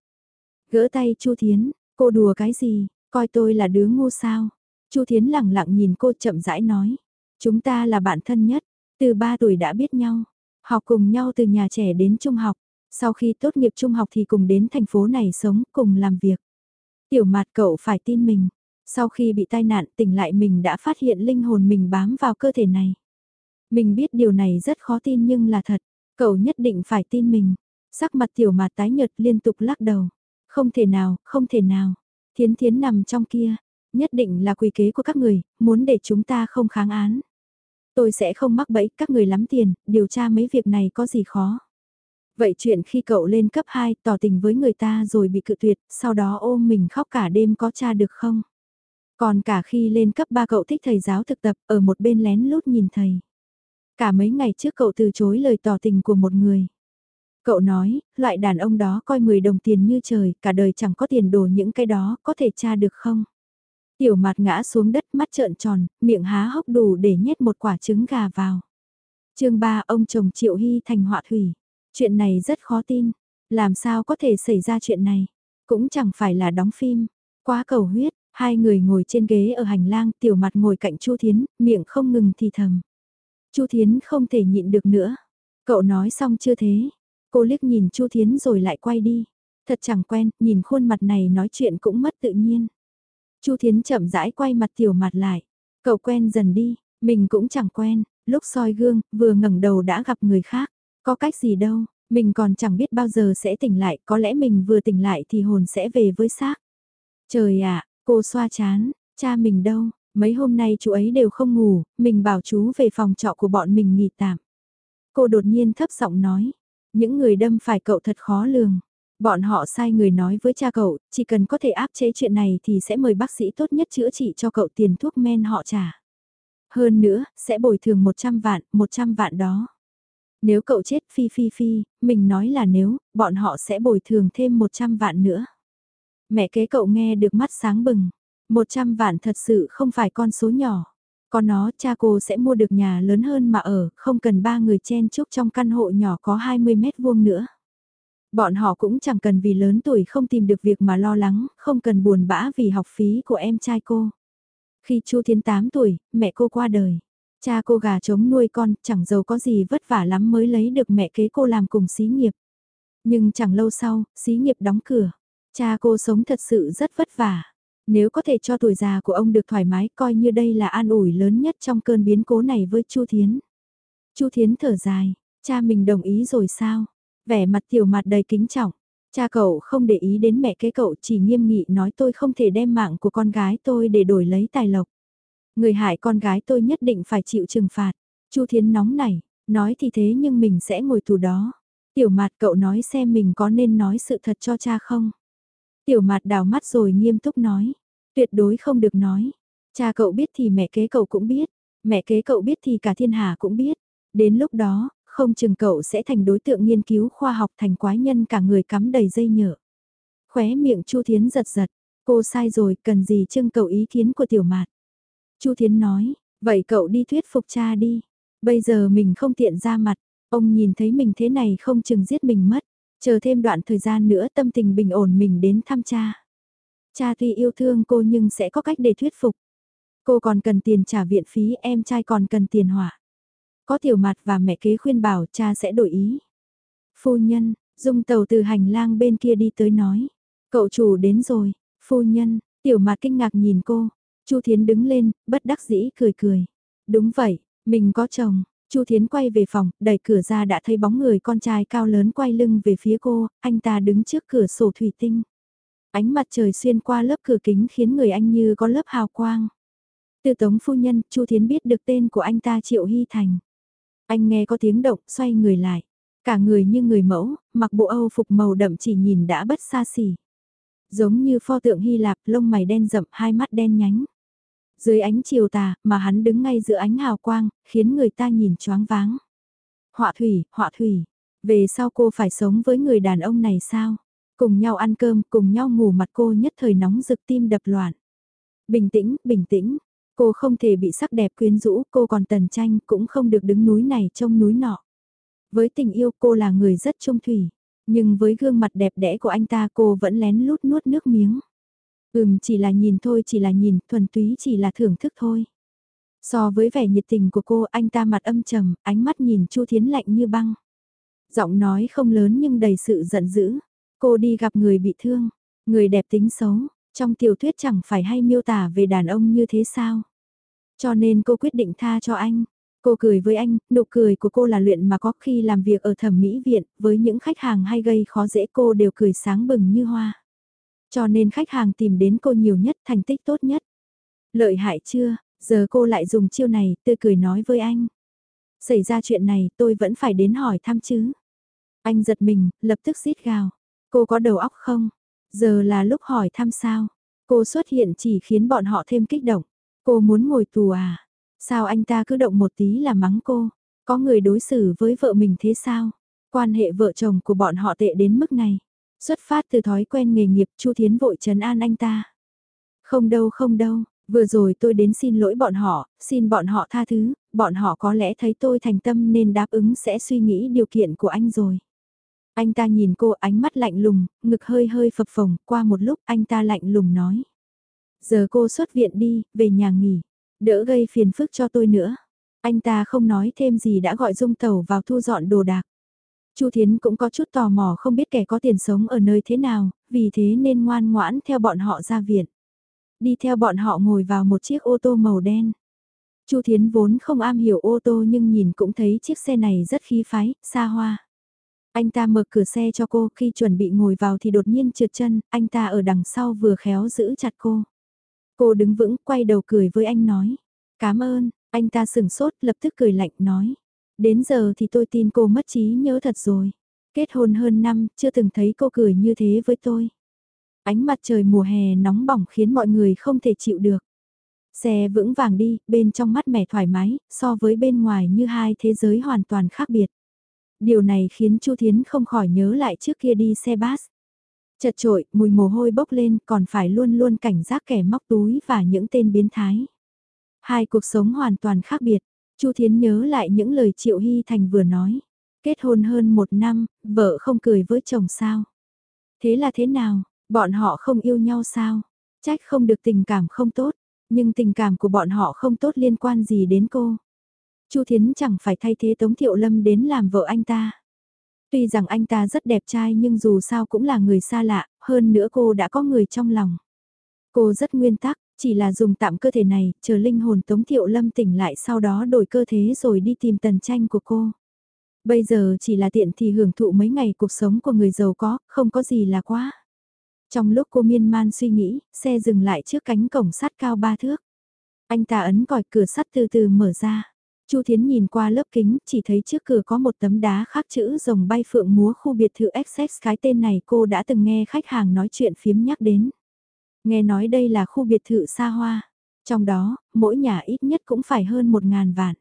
Gỡ tay Chu Thiến, cô đùa cái gì, coi tôi là đứa ngu sao. Chu Thiến lẳng lặng nhìn cô chậm rãi nói. Chúng ta là bạn thân nhất, từ 3 tuổi đã biết nhau, học cùng nhau từ nhà trẻ đến trung học. Sau khi tốt nghiệp trung học thì cùng đến thành phố này sống, cùng làm việc. Tiểu mặt cậu phải tin mình. Sau khi bị tai nạn tỉnh lại mình đã phát hiện linh hồn mình bám vào cơ thể này. Mình biết điều này rất khó tin nhưng là thật. Cậu nhất định phải tin mình. Sắc mặt tiểu mặt tái nhợt liên tục lắc đầu. Không thể nào, không thể nào. Thiến thiến nằm trong kia. Nhất định là quỳ kế của các người, muốn để chúng ta không kháng án. Tôi sẽ không mắc bẫy các người lắm tiền, điều tra mấy việc này có gì khó. Vậy chuyện khi cậu lên cấp 2 tỏ tình với người ta rồi bị cự tuyệt, sau đó ôm mình khóc cả đêm có tra được không? Còn cả khi lên cấp 3 cậu thích thầy giáo thực tập ở một bên lén lút nhìn thầy. Cả mấy ngày trước cậu từ chối lời tỏ tình của một người. Cậu nói, loại đàn ông đó coi 10 đồng tiền như trời, cả đời chẳng có tiền đồ những cái đó, có thể tra được không? Tiểu mặt ngã xuống đất mắt trợn tròn, miệng há hốc đủ để nhét một quả trứng gà vào. chương 3 ông chồng Triệu Hy thành họa thủy. Chuyện này rất khó tin. Làm sao có thể xảy ra chuyện này? Cũng chẳng phải là đóng phim. Quá cầu huyết, hai người ngồi trên ghế ở hành lang, tiểu mặt ngồi cạnh Chu Thiến, miệng không ngừng thì thầm. Chu Thiến không thể nhịn được nữa. Cậu nói xong chưa thế? Cô liếc nhìn Chu Thiến rồi lại quay đi. Thật chẳng quen, nhìn khuôn mặt này nói chuyện cũng mất tự nhiên. Chu Thiến chậm rãi quay mặt tiểu mặt lại. Cậu quen dần đi, mình cũng chẳng quen, lúc soi gương, vừa ngẩng đầu đã gặp người khác. Có cách gì đâu, mình còn chẳng biết bao giờ sẽ tỉnh lại, có lẽ mình vừa tỉnh lại thì hồn sẽ về với xác. Trời ạ, cô xoa chán, cha mình đâu, mấy hôm nay chú ấy đều không ngủ, mình bảo chú về phòng trọ của bọn mình nghỉ tạm. Cô đột nhiên thấp giọng nói, những người đâm phải cậu thật khó lường. Bọn họ sai người nói với cha cậu, chỉ cần có thể áp chế chuyện này thì sẽ mời bác sĩ tốt nhất chữa trị cho cậu tiền thuốc men họ trả. Hơn nữa, sẽ bồi thường 100 vạn, 100 vạn đó. Nếu cậu chết phi phi phi, mình nói là nếu, bọn họ sẽ bồi thường thêm 100 vạn nữa. Mẹ kế cậu nghe được mắt sáng bừng. 100 vạn thật sự không phải con số nhỏ. Có nó cha cô sẽ mua được nhà lớn hơn mà ở, không cần ba người chen chúc trong căn hộ nhỏ có 20 mét vuông nữa. Bọn họ cũng chẳng cần vì lớn tuổi không tìm được việc mà lo lắng, không cần buồn bã vì học phí của em trai cô. Khi Chu Thiên 8 tuổi, mẹ cô qua đời. Cha cô gà trống nuôi con, chẳng giàu có gì vất vả lắm mới lấy được mẹ kế cô làm cùng xí nghiệp. Nhưng chẳng lâu sau, xí nghiệp đóng cửa. Cha cô sống thật sự rất vất vả. Nếu có thể cho tuổi già của ông được thoải mái coi như đây là an ủi lớn nhất trong cơn biến cố này với Chu Thiến. Chu Thiến thở dài, cha mình đồng ý rồi sao? Vẻ mặt tiểu mặt đầy kính trọng. Cha cậu không để ý đến mẹ kế cậu chỉ nghiêm nghị nói tôi không thể đem mạng của con gái tôi để đổi lấy tài lộc. Người hại con gái tôi nhất định phải chịu trừng phạt. Chu Thiến nóng nảy, nói thì thế nhưng mình sẽ ngồi tù đó. Tiểu mặt cậu nói xem mình có nên nói sự thật cho cha không? Tiểu mặt đào mắt rồi nghiêm túc nói. Tuyệt đối không được nói. Cha cậu biết thì mẹ kế cậu cũng biết. Mẹ kế cậu biết thì cả thiên hà cũng biết. Đến lúc đó, không chừng cậu sẽ thành đối tượng nghiên cứu khoa học thành quái nhân cả người cắm đầy dây nhở. Khóe miệng Chu Thiến giật giật, cô sai rồi, cần gì trưng cầu ý kiến của tiểu mạt. Chu Thiến nói, vậy cậu đi thuyết phục cha đi, bây giờ mình không tiện ra mặt, ông nhìn thấy mình thế này không chừng giết mình mất, chờ thêm đoạn thời gian nữa tâm tình bình ổn mình đến thăm cha. Cha tuy yêu thương cô nhưng sẽ có cách để thuyết phục. Cô còn cần tiền trả viện phí, em trai còn cần tiền hỏa. Có tiểu mặt và mẹ kế khuyên bảo cha sẽ đổi ý. Phu nhân, dung tàu từ hành lang bên kia đi tới nói. Cậu chủ đến rồi, phu nhân, tiểu mặt kinh ngạc nhìn cô. Chu Thiến đứng lên, bất đắc dĩ cười cười. Đúng vậy, mình có chồng. Chu Thiến quay về phòng, đẩy cửa ra đã thấy bóng người con trai cao lớn quay lưng về phía cô, anh ta đứng trước cửa sổ thủy tinh. Ánh mặt trời xuyên qua lớp cửa kính khiến người anh như có lớp hào quang. Từ tống phu nhân, Chu Thiến biết được tên của anh ta Triệu Hy Thành. Anh nghe có tiếng động, xoay người lại. Cả người như người mẫu, mặc bộ Âu phục màu đậm chỉ nhìn đã bất xa xỉ. Giống như pho tượng Hy Lạp, lông mày đen rậm, hai mắt đen nhánh. Dưới ánh chiều tà, mà hắn đứng ngay giữa ánh hào quang, khiến người ta nhìn choáng váng. Họa thủy, họa thủy, về sau cô phải sống với người đàn ông này sao? Cùng nhau ăn cơm, cùng nhau ngủ mặt cô nhất thời nóng rực tim đập loạn. Bình tĩnh, bình tĩnh, Cô không thể bị sắc đẹp quyến rũ, cô còn tần tranh, cũng không được đứng núi này trông núi nọ. Với tình yêu cô là người rất trung thủy, nhưng với gương mặt đẹp đẽ của anh ta cô vẫn lén lút nuốt nước miếng. Ừm chỉ là nhìn thôi chỉ là nhìn, thuần túy chỉ là thưởng thức thôi. So với vẻ nhiệt tình của cô anh ta mặt âm trầm, ánh mắt nhìn Chu Thiến lạnh như băng. Giọng nói không lớn nhưng đầy sự giận dữ. Cô đi gặp người bị thương, người đẹp tính xấu, trong tiểu thuyết chẳng phải hay miêu tả về đàn ông như thế sao? Cho nên cô quyết định tha cho anh. Cô cười với anh, nụ cười của cô là luyện mà có khi làm việc ở thẩm mỹ viện, với những khách hàng hay gây khó dễ cô đều cười sáng bừng như hoa. Cho nên khách hàng tìm đến cô nhiều nhất, thành tích tốt nhất. Lợi hại chưa, giờ cô lại dùng chiêu này, tươi cười nói với anh. Xảy ra chuyện này tôi vẫn phải đến hỏi thăm chứ. Anh giật mình, lập tức xít gào. Cô có đầu óc không? Giờ là lúc hỏi thăm sao. Cô xuất hiện chỉ khiến bọn họ thêm kích động. Cô muốn ngồi tù à? Sao anh ta cứ động một tí là mắng cô? Có người đối xử với vợ mình thế sao? Quan hệ vợ chồng của bọn họ tệ đến mức này. Xuất phát từ thói quen nghề nghiệp Chu Thiến vội trấn an anh ta. Không đâu không đâu, vừa rồi tôi đến xin lỗi bọn họ, xin bọn họ tha thứ, bọn họ có lẽ thấy tôi thành tâm nên đáp ứng sẽ suy nghĩ điều kiện của anh rồi. Anh ta nhìn cô ánh mắt lạnh lùng, ngực hơi hơi phập phồng, qua một lúc anh ta lạnh lùng nói. Giờ cô xuất viện đi, về nhà nghỉ, đỡ gây phiền phức cho tôi nữa. Anh ta không nói thêm gì đã gọi Dung tàu vào thu dọn đồ đạc. Chu Thiến cũng có chút tò mò không biết kẻ có tiền sống ở nơi thế nào, vì thế nên ngoan ngoãn theo bọn họ ra viện. Đi theo bọn họ ngồi vào một chiếc ô tô màu đen. Chu Thiến vốn không am hiểu ô tô nhưng nhìn cũng thấy chiếc xe này rất khí phái, xa hoa. Anh ta mở cửa xe cho cô, khi chuẩn bị ngồi vào thì đột nhiên trượt chân, anh ta ở đằng sau vừa khéo giữ chặt cô. Cô đứng vững, quay đầu cười với anh nói. Cảm ơn, anh ta sừng sốt, lập tức cười lạnh nói. Đến giờ thì tôi tin cô mất trí nhớ thật rồi. Kết hôn hơn năm, chưa từng thấy cô cười như thế với tôi. Ánh mặt trời mùa hè nóng bỏng khiến mọi người không thể chịu được. Xe vững vàng đi, bên trong mắt mẻ thoải mái, so với bên ngoài như hai thế giới hoàn toàn khác biệt. Điều này khiến Chu Thiến không khỏi nhớ lại trước kia đi xe bus. Chật trội, mùi mồ hôi bốc lên còn phải luôn luôn cảnh giác kẻ móc túi và những tên biến thái. Hai cuộc sống hoàn toàn khác biệt, Chu Thiến nhớ lại những lời Triệu Hy Thành vừa nói. Kết hôn hơn một năm, vợ không cười với chồng sao? Thế là thế nào? Bọn họ không yêu nhau sao? Trách không được tình cảm không tốt, nhưng tình cảm của bọn họ không tốt liên quan gì đến cô. Chu Thiến chẳng phải thay thế Tống Thiệu Lâm đến làm vợ anh ta. Tuy rằng anh ta rất đẹp trai nhưng dù sao cũng là người xa lạ, hơn nữa cô đã có người trong lòng. Cô rất nguyên tắc, chỉ là dùng tạm cơ thể này, chờ linh hồn Tống Thiệu Lâm tỉnh lại sau đó đổi cơ thế rồi đi tìm tần tranh của cô. Bây giờ chỉ là tiện thì hưởng thụ mấy ngày cuộc sống của người giàu có, không có gì là quá. Trong lúc cô miên man suy nghĩ, xe dừng lại trước cánh cổng sắt cao ba thước. Anh ta ấn còi cửa sắt từ từ mở ra. Chu Thiến nhìn qua lớp kính, chỉ thấy trước cửa có một tấm đá khắc chữ rồng bay phượng múa khu biệt thự XX cái tên này cô đã từng nghe khách hàng nói chuyện phiếm nhắc đến. Nghe nói đây là khu biệt thự xa hoa, trong đó, mỗi nhà ít nhất cũng phải hơn một ngàn vạn.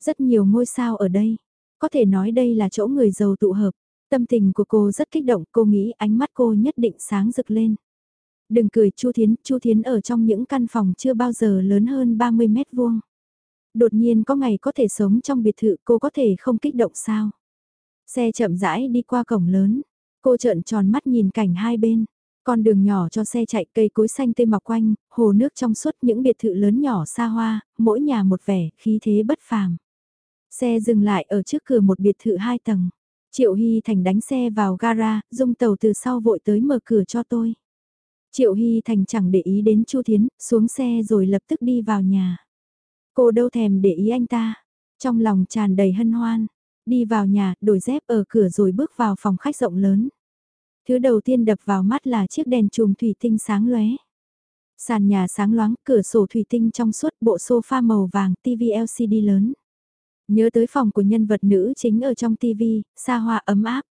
Rất nhiều ngôi sao ở đây, có thể nói đây là chỗ người giàu tụ hợp. Tâm tình của cô rất kích động, cô nghĩ ánh mắt cô nhất định sáng rực lên. Đừng cười Chu Thiến, Chu Thiến ở trong những căn phòng chưa bao giờ lớn hơn 30 mét vuông. Đột nhiên có ngày có thể sống trong biệt thự cô có thể không kích động sao? Xe chậm rãi đi qua cổng lớn, cô trợn tròn mắt nhìn cảnh hai bên. Con đường nhỏ cho xe chạy cây cối xanh tươi mọc quanh, hồ nước trong suốt những biệt thự lớn nhỏ xa hoa, mỗi nhà một vẻ, khí thế bất phàm. Xe dừng lại ở trước cửa một biệt thự hai tầng. Triệu Hy Thành đánh xe vào gara, dung tàu từ sau vội tới mở cửa cho tôi. Triệu Hy Thành chẳng để ý đến Chu Thiến, xuống xe rồi lập tức đi vào nhà. Cô đâu thèm để ý anh ta, trong lòng tràn đầy hân hoan. Đi vào nhà, đổi dép ở cửa rồi bước vào phòng khách rộng lớn. Thứ đầu tiên đập vào mắt là chiếc đèn chùm thủy tinh sáng lóe. Sàn nhà sáng loáng, cửa sổ thủy tinh trong suốt bộ sofa màu vàng, TV LCD lớn. Nhớ tới phòng của nhân vật nữ chính ở trong TV, xa hoa ấm áp.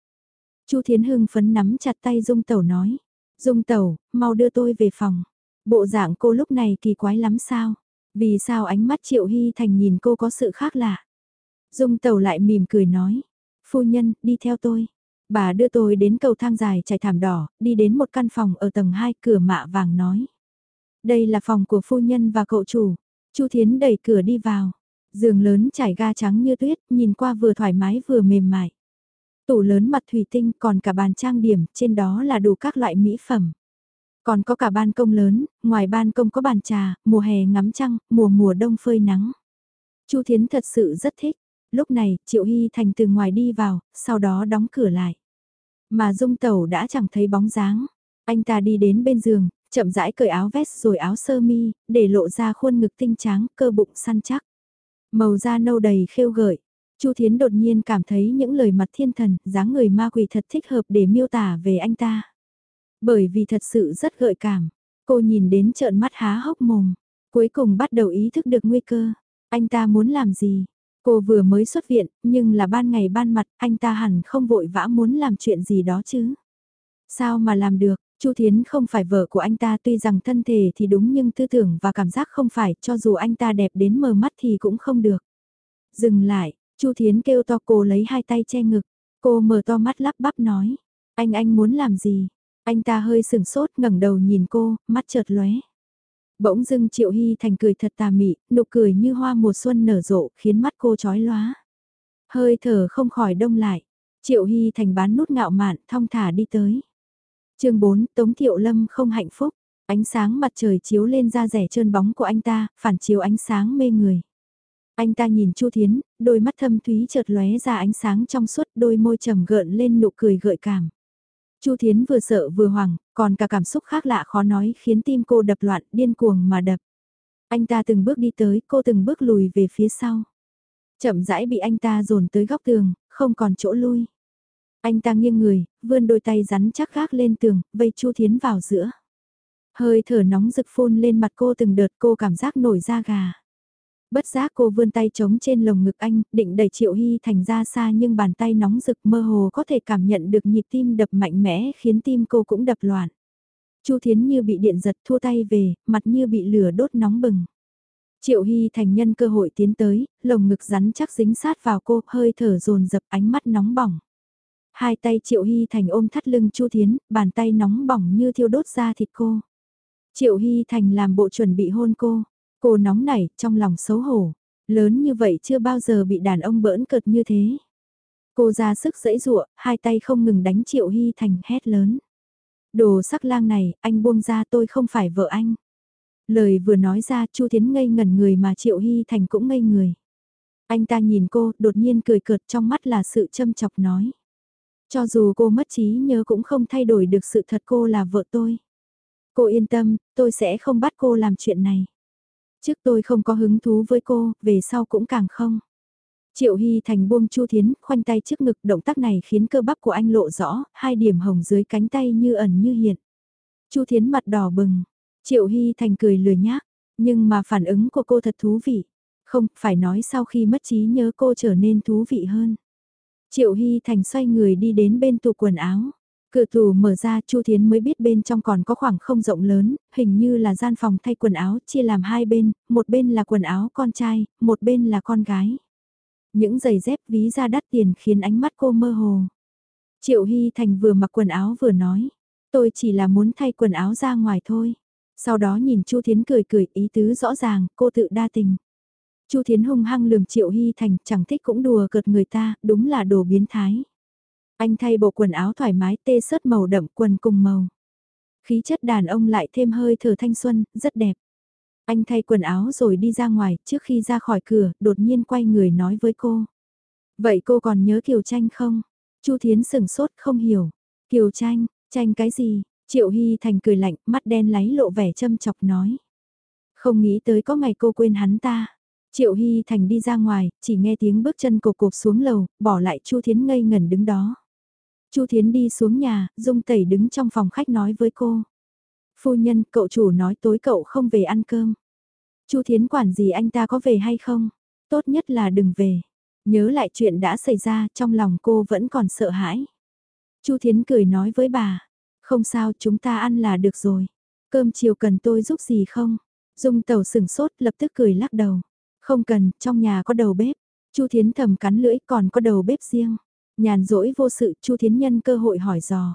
Chu Thiến Hưng phấn nắm chặt tay Dung Tẩu nói. Dung Tẩu, mau đưa tôi về phòng. Bộ dạng cô lúc này kỳ quái lắm sao? Vì sao ánh mắt Triệu Hy Thành nhìn cô có sự khác lạ? Dung Tẩu lại mỉm cười nói. Phu nhân, đi theo tôi. Bà đưa tôi đến cầu thang dài trải thảm đỏ, đi đến một căn phòng ở tầng 2 cửa mạ vàng nói. Đây là phòng của phu nhân và cậu chủ. Chu Thiến đẩy cửa đi vào. Giường lớn trải ga trắng như tuyết, nhìn qua vừa thoải mái vừa mềm mại. Tủ lớn mặt thủy tinh còn cả bàn trang điểm, trên đó là đủ các loại mỹ phẩm. Còn có cả ban công lớn, ngoài ban công có bàn trà, mùa hè ngắm trăng, mùa mùa đông phơi nắng. Chu Thiến thật sự rất thích. Lúc này, Triệu Hy Thành từ ngoài đi vào, sau đó đóng cửa lại. Mà Dung Tẩu đã chẳng thấy bóng dáng. Anh ta đi đến bên giường, chậm rãi cởi áo vest rồi áo sơ mi, để lộ ra khuôn ngực tinh trắng, cơ bụng săn chắc. Màu da nâu đầy khêu gợi. Chu Thiến đột nhiên cảm thấy những lời mặt thiên thần, dáng người ma quỷ thật thích hợp để miêu tả về anh ta. Bởi vì thật sự rất gợi cảm, cô nhìn đến trợn mắt há hốc mồm, cuối cùng bắt đầu ý thức được nguy cơ. Anh ta muốn làm gì? Cô vừa mới xuất viện, nhưng là ban ngày ban mặt, anh ta hẳn không vội vã muốn làm chuyện gì đó chứ. Sao mà làm được, Chu Thiến không phải vợ của anh ta tuy rằng thân thể thì đúng nhưng tư tưởng và cảm giác không phải, cho dù anh ta đẹp đến mờ mắt thì cũng không được. Dừng lại, Chu Thiến kêu to cô lấy hai tay che ngực. Cô mở to mắt lắp bắp nói, anh anh muốn làm gì? Anh ta hơi sừng sốt ngẩng đầu nhìn cô, mắt chợt lóe. Bỗng dưng Triệu Hy Thành cười thật tà mị, nụ cười như hoa mùa xuân nở rộ, khiến mắt cô chói lóa. Hơi thở không khỏi đông lại. Triệu Hy Thành bán nút ngạo mạn, thong thả đi tới. chương 4, Tống Thiệu Lâm không hạnh phúc. Ánh sáng mặt trời chiếu lên da rẻ trơn bóng của anh ta, phản chiếu ánh sáng mê người. Anh ta nhìn Chu Thiến, đôi mắt thâm thúy chợt lóe ra ánh sáng trong suốt, đôi môi trầm gợn lên nụ cười gợi cảm. Chu Thiến vừa sợ vừa hoảng, còn cả cảm xúc khác lạ khó nói khiến tim cô đập loạn, điên cuồng mà đập. Anh ta từng bước đi tới, cô từng bước lùi về phía sau. Chậm rãi bị anh ta dồn tới góc tường, không còn chỗ lui. Anh ta nghiêng người, vươn đôi tay rắn chắc gác lên tường, vây Chu Thiến vào giữa. Hơi thở nóng rực phun lên mặt cô từng đợt cô cảm giác nổi da gà. Bất giác cô vươn tay trống trên lồng ngực anh, định đẩy Triệu Hy Thành ra xa nhưng bàn tay nóng rực mơ hồ có thể cảm nhận được nhịp tim đập mạnh mẽ khiến tim cô cũng đập loạn. Chu Thiến như bị điện giật thua tay về, mặt như bị lửa đốt nóng bừng. Triệu Hy Thành nhân cơ hội tiến tới, lồng ngực rắn chắc dính sát vào cô, hơi thở dồn dập ánh mắt nóng bỏng. Hai tay Triệu Hy Thành ôm thắt lưng Chu Thiến, bàn tay nóng bỏng như thiêu đốt ra thịt cô. Triệu Hy Thành làm bộ chuẩn bị hôn cô. Cô nóng nảy, trong lòng xấu hổ. Lớn như vậy chưa bao giờ bị đàn ông bỡn cợt như thế. Cô ra sức dẫy dụa, hai tay không ngừng đánh Triệu Hy Thành hét lớn. Đồ sắc lang này, anh buông ra tôi không phải vợ anh. Lời vừa nói ra Chu Thiến ngây ngẩn người mà Triệu Hy Thành cũng ngây người. Anh ta nhìn cô, đột nhiên cười cợt trong mắt là sự châm chọc nói. Cho dù cô mất trí nhớ cũng không thay đổi được sự thật cô là vợ tôi. Cô yên tâm, tôi sẽ không bắt cô làm chuyện này. Trước tôi không có hứng thú với cô, về sau cũng càng không. Triệu Hy Thành buông Chu Thiến, khoanh tay trước ngực, động tác này khiến cơ bắp của anh lộ rõ, hai điểm hồng dưới cánh tay như ẩn như hiện. Chu Thiến mặt đỏ bừng, Triệu Hy Thành cười lười nhác, nhưng mà phản ứng của cô thật thú vị. Không, phải nói sau khi mất trí nhớ cô trở nên thú vị hơn. Triệu Hy Thành xoay người đi đến bên tủ quần áo. Cửa tủ mở ra Chu Thiến mới biết bên trong còn có khoảng không rộng lớn, hình như là gian phòng thay quần áo chia làm hai bên, một bên là quần áo con trai, một bên là con gái. Những giày dép ví ra đắt tiền khiến ánh mắt cô mơ hồ. Triệu Hy Thành vừa mặc quần áo vừa nói, tôi chỉ là muốn thay quần áo ra ngoài thôi. Sau đó nhìn Chu Thiến cười cười ý tứ rõ ràng, cô tự đa tình. Chu Thiến hung hăng lườm Triệu Hy Thành, chẳng thích cũng đùa cợt người ta, đúng là đồ biến thái. Anh thay bộ quần áo thoải mái tê sớt màu đậm quần cùng màu. Khí chất đàn ông lại thêm hơi thở thanh xuân, rất đẹp. Anh thay quần áo rồi đi ra ngoài, trước khi ra khỏi cửa, đột nhiên quay người nói với cô. Vậy cô còn nhớ Kiều Tranh không? Chu Thiến sừng sốt không hiểu. Kiều Tranh, tranh cái gì? Triệu Hy Thành cười lạnh, mắt đen láy lộ vẻ châm chọc nói. Không nghĩ tới có ngày cô quên hắn ta. Triệu Hy Thành đi ra ngoài, chỉ nghe tiếng bước chân cột cột xuống lầu, bỏ lại Chu Thiến ngây ngẩn đứng đó. Chu Thiến đi xuống nhà, Dung Tẩy đứng trong phòng khách nói với cô. Phu nhân, cậu chủ nói tối cậu không về ăn cơm. Chu Thiến quản gì anh ta có về hay không? Tốt nhất là đừng về. Nhớ lại chuyện đã xảy ra, trong lòng cô vẫn còn sợ hãi. Chu Thiến cười nói với bà, không sao chúng ta ăn là được rồi. Cơm chiều cần tôi giúp gì không? Dung Tẩu sừng sốt lập tức cười lắc đầu. Không cần, trong nhà có đầu bếp. Chu Thiến thầm cắn lưỡi còn có đầu bếp riêng. Nhàn rỗi vô sự Chu Thiến nhân cơ hội hỏi dò.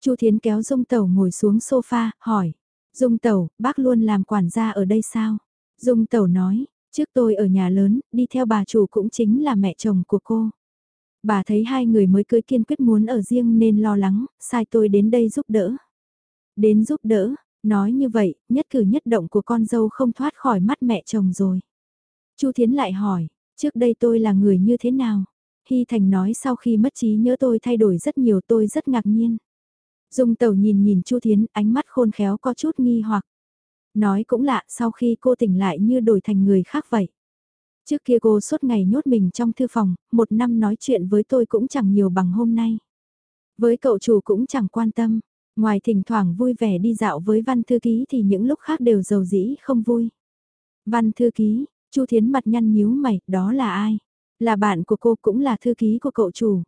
Chu Thiến kéo Dung Tẩu ngồi xuống sofa, hỏi. Dung Tẩu, bác luôn làm quản gia ở đây sao? Dung Tẩu nói, trước tôi ở nhà lớn, đi theo bà chủ cũng chính là mẹ chồng của cô. Bà thấy hai người mới cưới kiên quyết muốn ở riêng nên lo lắng, sai tôi đến đây giúp đỡ. Đến giúp đỡ, nói như vậy, nhất cử nhất động của con dâu không thoát khỏi mắt mẹ chồng rồi. Chu Thiến lại hỏi, trước đây tôi là người như thế nào? Hy Thành nói sau khi mất trí nhớ tôi thay đổi rất nhiều tôi rất ngạc nhiên. Dung tẩu nhìn nhìn Chu Thiến ánh mắt khôn khéo có chút nghi hoặc. Nói cũng lạ sau khi cô tỉnh lại như đổi thành người khác vậy. Trước kia cô suốt ngày nhốt mình trong thư phòng, một năm nói chuyện với tôi cũng chẳng nhiều bằng hôm nay. Với cậu chủ cũng chẳng quan tâm, ngoài thỉnh thoảng vui vẻ đi dạo với văn thư ký thì những lúc khác đều giàu dĩ không vui. Văn thư ký, Chu Thiến mặt nhăn nhíu mày, đó là ai? Là bạn của cô cũng là thư ký của cậu chủ.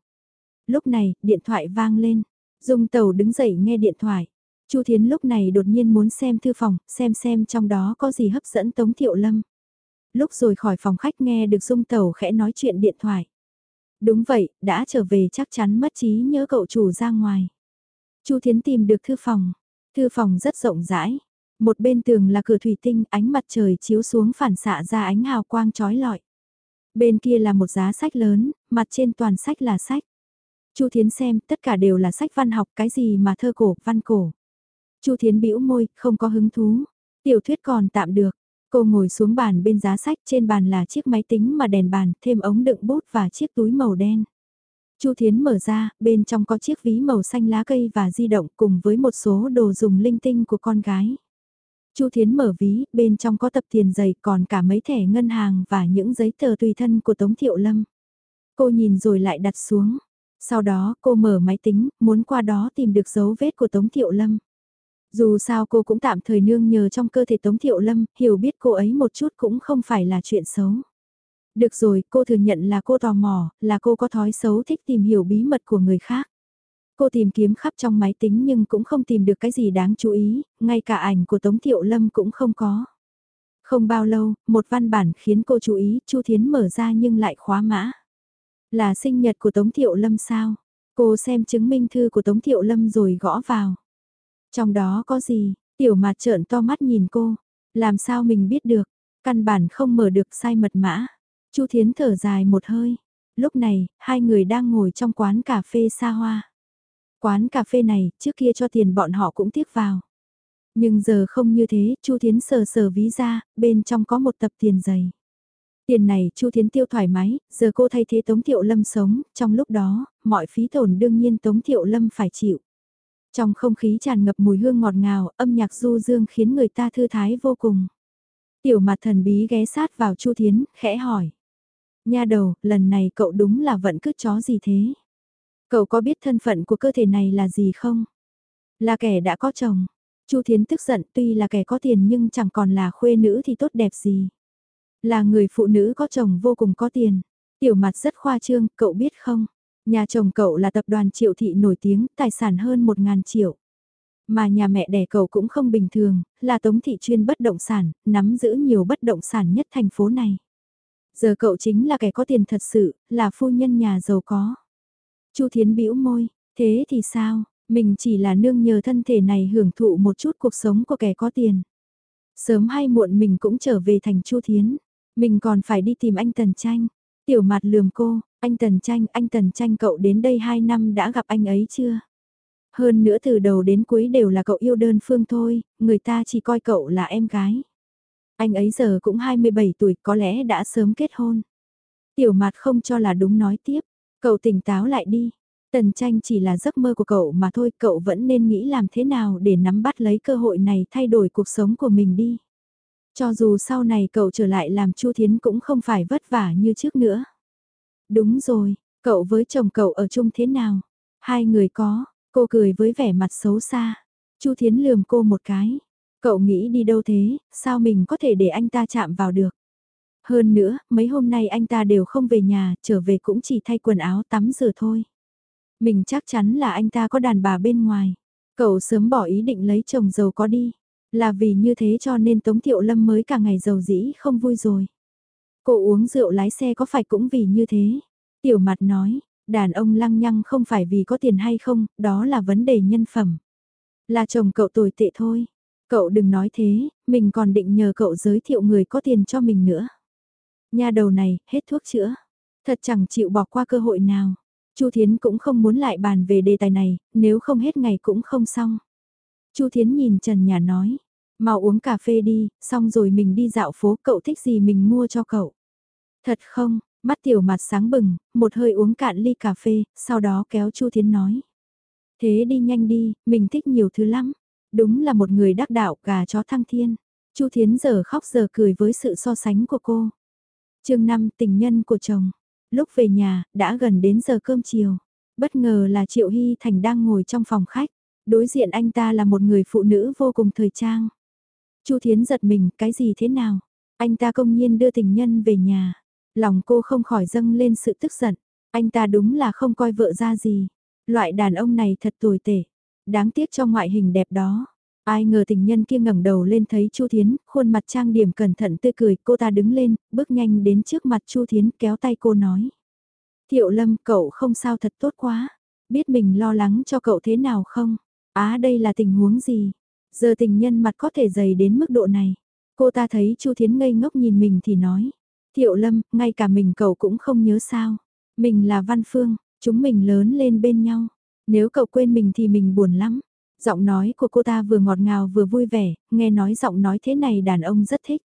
Lúc này, điện thoại vang lên. Dung Tẩu đứng dậy nghe điện thoại. Chu Thiến lúc này đột nhiên muốn xem thư phòng, xem xem trong đó có gì hấp dẫn Tống Thiệu Lâm. Lúc rồi khỏi phòng khách nghe được Dung Tẩu khẽ nói chuyện điện thoại. Đúng vậy, đã trở về chắc chắn mất trí nhớ cậu chủ ra ngoài. Chu Thiến tìm được thư phòng. Thư phòng rất rộng rãi. Một bên tường là cửa thủy tinh, ánh mặt trời chiếu xuống phản xạ ra ánh hào quang trói lọi. Bên kia là một giá sách lớn, mặt trên toàn sách là sách. Chu Thiến xem, tất cả đều là sách văn học, cái gì mà thơ cổ, văn cổ. Chu Thiến bĩu môi, không có hứng thú. Tiểu thuyết còn tạm được. Cô ngồi xuống bàn bên giá sách, trên bàn là chiếc máy tính mà đèn bàn, thêm ống đựng bút và chiếc túi màu đen. Chu Thiến mở ra, bên trong có chiếc ví màu xanh lá cây và di động cùng với một số đồ dùng linh tinh của con gái. Chu Thiến mở ví, bên trong có tập tiền giày còn cả mấy thẻ ngân hàng và những giấy tờ tùy thân của Tống Thiệu Lâm. Cô nhìn rồi lại đặt xuống. Sau đó cô mở máy tính, muốn qua đó tìm được dấu vết của Tống Thiệu Lâm. Dù sao cô cũng tạm thời nương nhờ trong cơ thể Tống Thiệu Lâm, hiểu biết cô ấy một chút cũng không phải là chuyện xấu. Được rồi, cô thừa nhận là cô tò mò, là cô có thói xấu thích tìm hiểu bí mật của người khác. Cô tìm kiếm khắp trong máy tính nhưng cũng không tìm được cái gì đáng chú ý, ngay cả ảnh của Tống Thiệu Lâm cũng không có. Không bao lâu, một văn bản khiến cô chú ý, Chu Thiến mở ra nhưng lại khóa mã. Là sinh nhật của Tống Thiệu Lâm sao? Cô xem chứng minh thư của Tống Thiệu Lâm rồi gõ vào. Trong đó có gì? Tiểu mặt trợn to mắt nhìn cô. Làm sao mình biết được? Căn bản không mở được sai mật mã. Chu Thiến thở dài một hơi. Lúc này, hai người đang ngồi trong quán cà phê xa hoa. Quán cà phê này, trước kia cho tiền bọn họ cũng tiếc vào. Nhưng giờ không như thế, Chu Thiến sờ sờ ví ra, bên trong có một tập tiền giày. Tiền này Chu Thiến tiêu thoải mái, giờ cô thay thế Tống Thiệu Lâm sống, trong lúc đó, mọi phí tổn đương nhiên Tống Thiệu Lâm phải chịu. Trong không khí tràn ngập mùi hương ngọt ngào, âm nhạc du dương khiến người ta thư thái vô cùng. Tiểu mặt thần bí ghé sát vào Chu Thiến, khẽ hỏi. Nha đầu, lần này cậu đúng là vẫn cứ chó gì thế? Cậu có biết thân phận của cơ thể này là gì không? Là kẻ đã có chồng. Chu Thiến tức giận tuy là kẻ có tiền nhưng chẳng còn là khuê nữ thì tốt đẹp gì. Là người phụ nữ có chồng vô cùng có tiền. Tiểu mặt rất khoa trương, cậu biết không? Nhà chồng cậu là tập đoàn triệu thị nổi tiếng, tài sản hơn 1.000 triệu. Mà nhà mẹ đẻ cậu cũng không bình thường, là tống thị chuyên bất động sản, nắm giữ nhiều bất động sản nhất thành phố này. Giờ cậu chính là kẻ có tiền thật sự, là phu nhân nhà giàu có. Chu Thiến bĩu môi, thế thì sao, mình chỉ là nương nhờ thân thể này hưởng thụ một chút cuộc sống của kẻ có tiền. Sớm hay muộn mình cũng trở về thành Chu Thiến, mình còn phải đi tìm anh Tần Tranh. Tiểu mặt lườm cô, anh Tần Tranh, anh Tần Tranh cậu đến đây 2 năm đã gặp anh ấy chưa? Hơn nữa từ đầu đến cuối đều là cậu yêu đơn phương thôi, người ta chỉ coi cậu là em gái. Anh ấy giờ cũng 27 tuổi có lẽ đã sớm kết hôn. Tiểu mặt không cho là đúng nói tiếp, cậu tỉnh táo lại đi. Tần tranh chỉ là giấc mơ của cậu mà thôi, cậu vẫn nên nghĩ làm thế nào để nắm bắt lấy cơ hội này thay đổi cuộc sống của mình đi. Cho dù sau này cậu trở lại làm Chu Thiến cũng không phải vất vả như trước nữa. Đúng rồi, cậu với chồng cậu ở chung thế nào? Hai người có, cô cười với vẻ mặt xấu xa. Chu Thiến lườm cô một cái. Cậu nghĩ đi đâu thế, sao mình có thể để anh ta chạm vào được? Hơn nữa, mấy hôm nay anh ta đều không về nhà, trở về cũng chỉ thay quần áo tắm rửa thôi. Mình chắc chắn là anh ta có đàn bà bên ngoài. Cậu sớm bỏ ý định lấy chồng giàu có đi. Là vì như thế cho nên Tống Thiệu Lâm mới cả ngày giàu dĩ không vui rồi. Cô uống rượu lái xe có phải cũng vì như thế? Tiểu mặt nói, đàn ông lăng nhăng không phải vì có tiền hay không, đó là vấn đề nhân phẩm. Là chồng cậu tồi tệ thôi. Cậu đừng nói thế, mình còn định nhờ cậu giới thiệu người có tiền cho mình nữa. Nhà đầu này, hết thuốc chữa. Thật chẳng chịu bỏ qua cơ hội nào. Chu Thiến cũng không muốn lại bàn về đề tài này, nếu không hết ngày cũng không xong. Chu Thiến nhìn Trần Nhà nói, mau uống cà phê đi, xong rồi mình đi dạo phố, cậu thích gì mình mua cho cậu. Thật không, mắt tiểu mặt sáng bừng, một hơi uống cạn ly cà phê, sau đó kéo Chu Thiến nói. Thế đi nhanh đi, mình thích nhiều thứ lắm. Đúng là một người đắc đạo gà chó thăng thiên. Chu Thiến giờ khóc giờ cười với sự so sánh của cô chương 5 tình nhân của chồng. Lúc về nhà, đã gần đến giờ cơm chiều. Bất ngờ là Triệu Hy Thành đang ngồi trong phòng khách. Đối diện anh ta là một người phụ nữ vô cùng thời trang. Chu Thiến giật mình, cái gì thế nào? Anh ta công nhiên đưa tình nhân về nhà. Lòng cô không khỏi dâng lên sự tức giận. Anh ta đúng là không coi vợ ra gì. Loại đàn ông này thật tồi tệ. Đáng tiếc cho ngoại hình đẹp đó. Ai ngờ tình nhân kia ngẩng đầu lên thấy Chu Thiến, khuôn mặt trang điểm cẩn thận tươi cười, cô ta đứng lên, bước nhanh đến trước mặt Chu Thiến kéo tay cô nói. Thiệu Lâm, cậu không sao thật tốt quá. Biết mình lo lắng cho cậu thế nào không? Á đây là tình huống gì? Giờ tình nhân mặt có thể dày đến mức độ này. Cô ta thấy Chu Thiến ngây ngốc nhìn mình thì nói. Thiệu Lâm, ngay cả mình cậu cũng không nhớ sao. Mình là Văn Phương, chúng mình lớn lên bên nhau. Nếu cậu quên mình thì mình buồn lắm. Giọng nói của cô ta vừa ngọt ngào vừa vui vẻ, nghe nói giọng nói thế này đàn ông rất thích.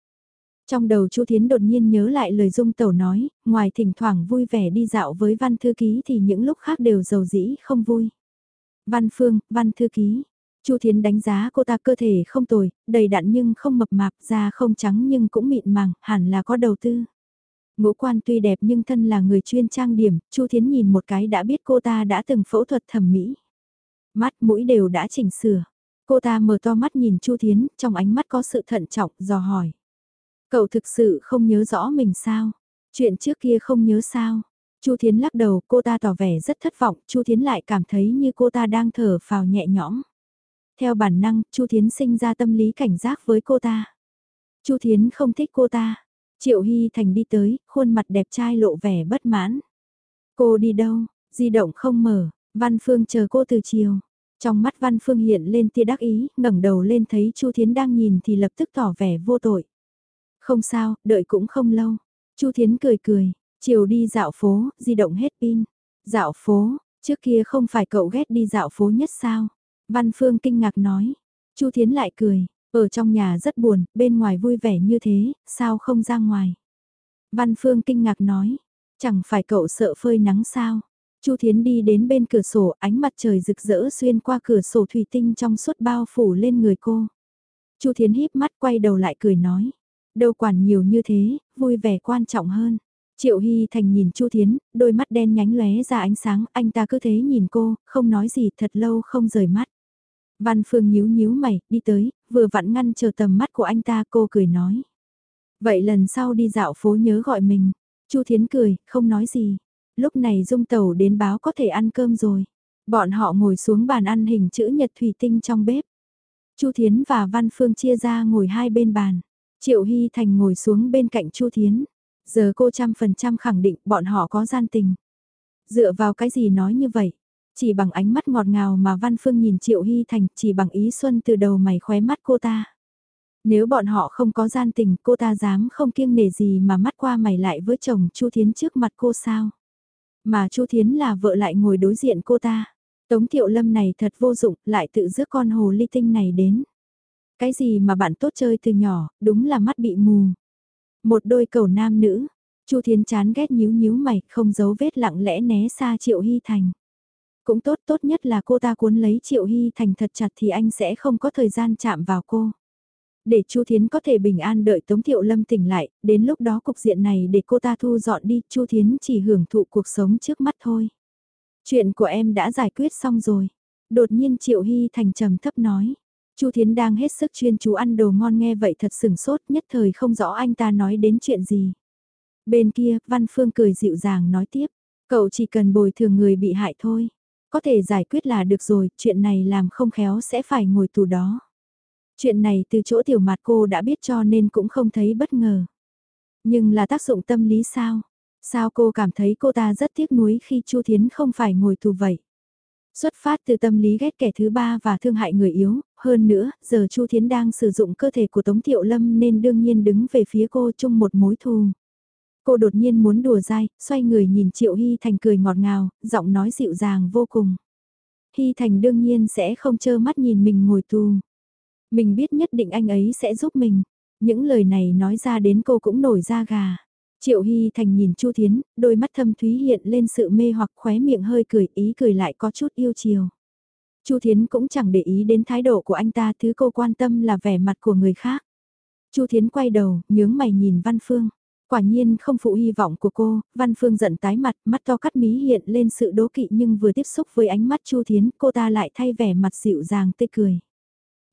Trong đầu Chu Thiến đột nhiên nhớ lại lời Dung Tẩu nói, ngoài thỉnh thoảng vui vẻ đi dạo với Văn Thư Ký thì những lúc khác đều giàu dĩ không vui. Văn Phương, Văn Thư Ký. Chu Thiến đánh giá cô ta cơ thể không tồi, đầy đặn nhưng không mập mạp, da không trắng nhưng cũng mịn màng, hẳn là có đầu tư. Ngũ quan tuy đẹp nhưng thân là người chuyên trang điểm, Chu Thiến nhìn một cái đã biết cô ta đã từng phẫu thuật thẩm mỹ. Mắt mũi đều đã chỉnh sửa. Cô ta mở to mắt nhìn Chu Thiến, trong ánh mắt có sự thận trọng, dò hỏi. Cậu thực sự không nhớ rõ mình sao? Chuyện trước kia không nhớ sao? Chu Thiến lắc đầu, cô ta tỏ vẻ rất thất vọng, Chu Thiến lại cảm thấy như cô ta đang thở phào nhẹ nhõm. Theo bản năng, Chu Thiến sinh ra tâm lý cảnh giác với cô ta. Chu Thiến không thích cô ta. Triệu Hy Thành đi tới, khuôn mặt đẹp trai lộ vẻ bất mãn. Cô đi đâu? Di động không mở, Văn Phương chờ cô từ chiều. Trong mắt Văn Phương hiện lên tia đắc ý, ngẩng đầu lên thấy Chu Thiến đang nhìn thì lập tức tỏ vẻ vô tội. Không sao, đợi cũng không lâu. Chu Thiến cười cười, chiều đi dạo phố, di động hết pin. Dạo phố, trước kia không phải cậu ghét đi dạo phố nhất sao? Văn Phương kinh ngạc nói. Chu Thiến lại cười, ở trong nhà rất buồn, bên ngoài vui vẻ như thế, sao không ra ngoài? Văn Phương kinh ngạc nói, chẳng phải cậu sợ phơi nắng sao? Chu Thiến đi đến bên cửa sổ, ánh mặt trời rực rỡ xuyên qua cửa sổ thủy tinh trong suốt bao phủ lên người cô. Chu Thiến híp mắt quay đầu lại cười nói, đâu quản nhiều như thế, vui vẻ quan trọng hơn. Triệu Hy Thành nhìn Chu Thiến, đôi mắt đen nhánh lóe ra ánh sáng, anh ta cứ thế nhìn cô, không nói gì thật lâu không rời mắt. Văn Phương nhíu nhíu mày, đi tới, vừa vặn ngăn chờ tầm mắt của anh ta cô cười nói. Vậy lần sau đi dạo phố nhớ gọi mình. Chu Thiến cười, không nói gì. Lúc này Dung tàu đến báo có thể ăn cơm rồi. Bọn họ ngồi xuống bàn ăn hình chữ nhật thủy tinh trong bếp. Chu Thiến và Văn Phương chia ra ngồi hai bên bàn. Triệu Hy Thành ngồi xuống bên cạnh Chu Thiến. Giờ cô trăm phần trăm khẳng định bọn họ có gian tình. Dựa vào cái gì nói như vậy? Chỉ bằng ánh mắt ngọt ngào mà Văn Phương nhìn Triệu Hy Thành, chỉ bằng ý xuân từ đầu mày khóe mắt cô ta. Nếu bọn họ không có gian tình, cô ta dám không kiêng nể gì mà mắt qua mày lại với chồng Chu Thiến trước mặt cô sao? Mà Chu Thiến là vợ lại ngồi đối diện cô ta. Tống Thiệu Lâm này thật vô dụng, lại tự rước con hồ ly tinh này đến. Cái gì mà bạn tốt chơi từ nhỏ, đúng là mắt bị mù. Một đôi cầu nam nữ, Chu Thiến chán ghét nhíu nhíu mày, không giấu vết lặng lẽ né xa Triệu Hy Thành. Cũng tốt tốt nhất là cô ta cuốn lấy Triệu Hy Thành thật chặt thì anh sẽ không có thời gian chạm vào cô. Để Chu Thiến có thể bình an đợi Tống Thiệu Lâm tỉnh lại, đến lúc đó cục diện này để cô ta thu dọn đi, Chu Thiến chỉ hưởng thụ cuộc sống trước mắt thôi. Chuyện của em đã giải quyết xong rồi. Đột nhiên Triệu Hy Thành trầm thấp nói. Chu Thiến đang hết sức chuyên chú ăn đồ ngon nghe vậy thật sừng sốt nhất thời không rõ anh ta nói đến chuyện gì. Bên kia, Văn Phương cười dịu dàng nói tiếp, cậu chỉ cần bồi thường người bị hại thôi. Có thể giải quyết là được rồi, chuyện này làm không khéo sẽ phải ngồi tù đó. Chuyện này từ chỗ tiểu mặt cô đã biết cho nên cũng không thấy bất ngờ. Nhưng là tác dụng tâm lý sao? Sao cô cảm thấy cô ta rất tiếc nuối khi Chu Thiến không phải ngồi tù vậy? Xuất phát từ tâm lý ghét kẻ thứ ba và thương hại người yếu, hơn nữa, giờ Chu Thiến đang sử dụng cơ thể của Tống Thiệu Lâm nên đương nhiên đứng về phía cô chung một mối thù. Cô đột nhiên muốn đùa dai, xoay người nhìn Triệu Hy Thành cười ngọt ngào, giọng nói dịu dàng vô cùng. Hy Thành đương nhiên sẽ không chơ mắt nhìn mình ngồi tù. Mình biết nhất định anh ấy sẽ giúp mình. Những lời này nói ra đến cô cũng nổi da gà. Triệu Hy Thành nhìn Chu Thiến, đôi mắt thâm thúy hiện lên sự mê hoặc khóe miệng hơi cười ý cười lại có chút yêu chiều. Chu Thiến cũng chẳng để ý đến thái độ của anh ta thứ cô quan tâm là vẻ mặt của người khác. Chu Thiến quay đầu, nhướng mày nhìn Văn Phương. Quả nhiên không phụ hy vọng của cô, Văn Phương giận tái mặt, mắt to cắt mí hiện lên sự đố kỵ nhưng vừa tiếp xúc với ánh mắt Chu Thiến, cô ta lại thay vẻ mặt dịu dàng tươi cười.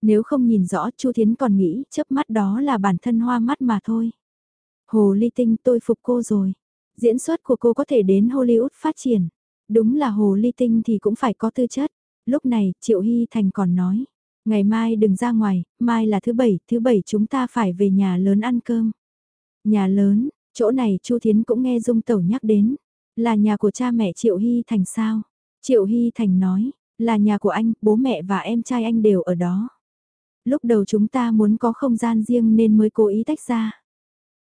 Nếu không nhìn rõ Chu Thiến còn nghĩ chớp mắt đó là bản thân hoa mắt mà thôi. Hồ ly tinh tôi phục cô rồi. Diễn xuất của cô có thể đến Hollywood phát triển. Đúng là hồ ly tinh thì cũng phải có tư chất. Lúc này, Triệu Hy Thành còn nói. Ngày mai đừng ra ngoài, mai là thứ bảy, thứ bảy chúng ta phải về nhà lớn ăn cơm. Nhà lớn, chỗ này Chu Thiến cũng nghe Dung Tẩu nhắc đến. Là nhà của cha mẹ Triệu Hy Thành sao? Triệu Hy Thành nói, là nhà của anh, bố mẹ và em trai anh đều ở đó. Lúc đầu chúng ta muốn có không gian riêng nên mới cố ý tách ra.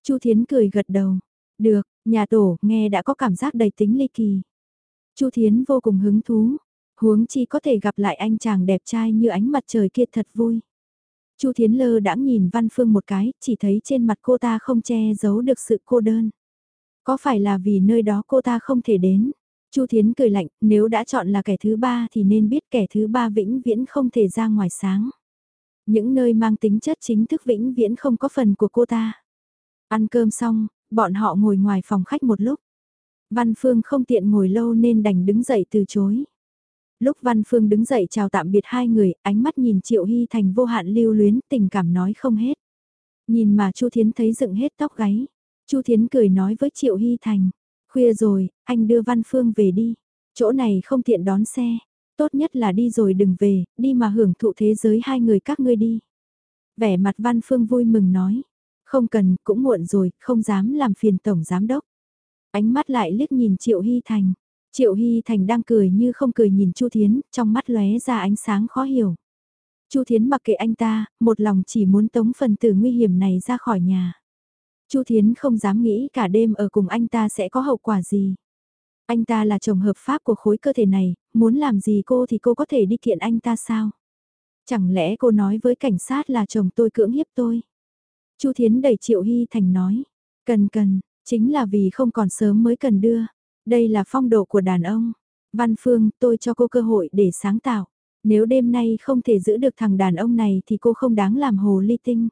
Chu Thiến cười gật đầu. Được, nhà tổ, nghe đã có cảm giác đầy tính ly kỳ. Chu Thiến vô cùng hứng thú. Huống chi có thể gặp lại anh chàng đẹp trai như ánh mặt trời kia thật vui. Chu Thiến Lơ đãng nhìn Văn Phương một cái, chỉ thấy trên mặt cô ta không che giấu được sự cô đơn. Có phải là vì nơi đó cô ta không thể đến? Chu Thiến cười lạnh, nếu đã chọn là kẻ thứ ba thì nên biết kẻ thứ ba vĩnh viễn không thể ra ngoài sáng. Những nơi mang tính chất chính thức vĩnh viễn không có phần của cô ta. Ăn cơm xong, bọn họ ngồi ngoài phòng khách một lúc. Văn Phương không tiện ngồi lâu nên đành đứng dậy từ chối. Lúc Văn Phương đứng dậy chào tạm biệt hai người, ánh mắt nhìn Triệu Hy Thành vô hạn lưu luyến, tình cảm nói không hết. Nhìn mà Chu Thiến thấy dựng hết tóc gáy. Chu Thiến cười nói với Triệu Hy Thành, khuya rồi, anh đưa Văn Phương về đi. Chỗ này không tiện đón xe, tốt nhất là đi rồi đừng về, đi mà hưởng thụ thế giới hai người các ngươi đi. Vẻ mặt Văn Phương vui mừng nói, không cần, cũng muộn rồi, không dám làm phiền Tổng Giám Đốc. Ánh mắt lại liếc nhìn Triệu Hy Thành. Triệu Hy Thành đang cười như không cười nhìn Chu Thiến, trong mắt lóe ra ánh sáng khó hiểu. Chu Thiến mặc kệ anh ta, một lòng chỉ muốn tống phần tử nguy hiểm này ra khỏi nhà. Chu Thiến không dám nghĩ cả đêm ở cùng anh ta sẽ có hậu quả gì. Anh ta là chồng hợp pháp của khối cơ thể này, muốn làm gì cô thì cô có thể đi kiện anh ta sao? Chẳng lẽ cô nói với cảnh sát là chồng tôi cưỡng hiếp tôi? Chu Thiến đẩy Triệu Hy Thành nói, cần cần, chính là vì không còn sớm mới cần đưa. Đây là phong độ của đàn ông. Văn Phương, tôi cho cô cơ hội để sáng tạo. Nếu đêm nay không thể giữ được thằng đàn ông này thì cô không đáng làm hồ ly tinh.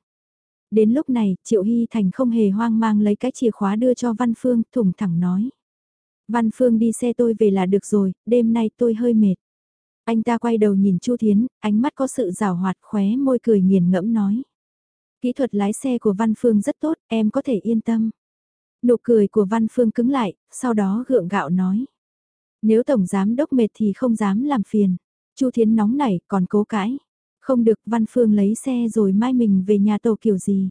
Đến lúc này, Triệu Hy Thành không hề hoang mang lấy cái chìa khóa đưa cho Văn Phương, thủng thẳng nói. Văn Phương đi xe tôi về là được rồi, đêm nay tôi hơi mệt. Anh ta quay đầu nhìn Chu Thiến, ánh mắt có sự rào hoạt khóe môi cười nghiền ngẫm nói. Kỹ thuật lái xe của Văn Phương rất tốt, em có thể yên tâm. Nụ cười của Văn Phương cứng lại, sau đó gượng gạo nói. Nếu Tổng Giám Đốc mệt thì không dám làm phiền. Chu Thiến nóng nảy, còn cố cãi. Không được Văn Phương lấy xe rồi mai mình về nhà tổ kiểu gì.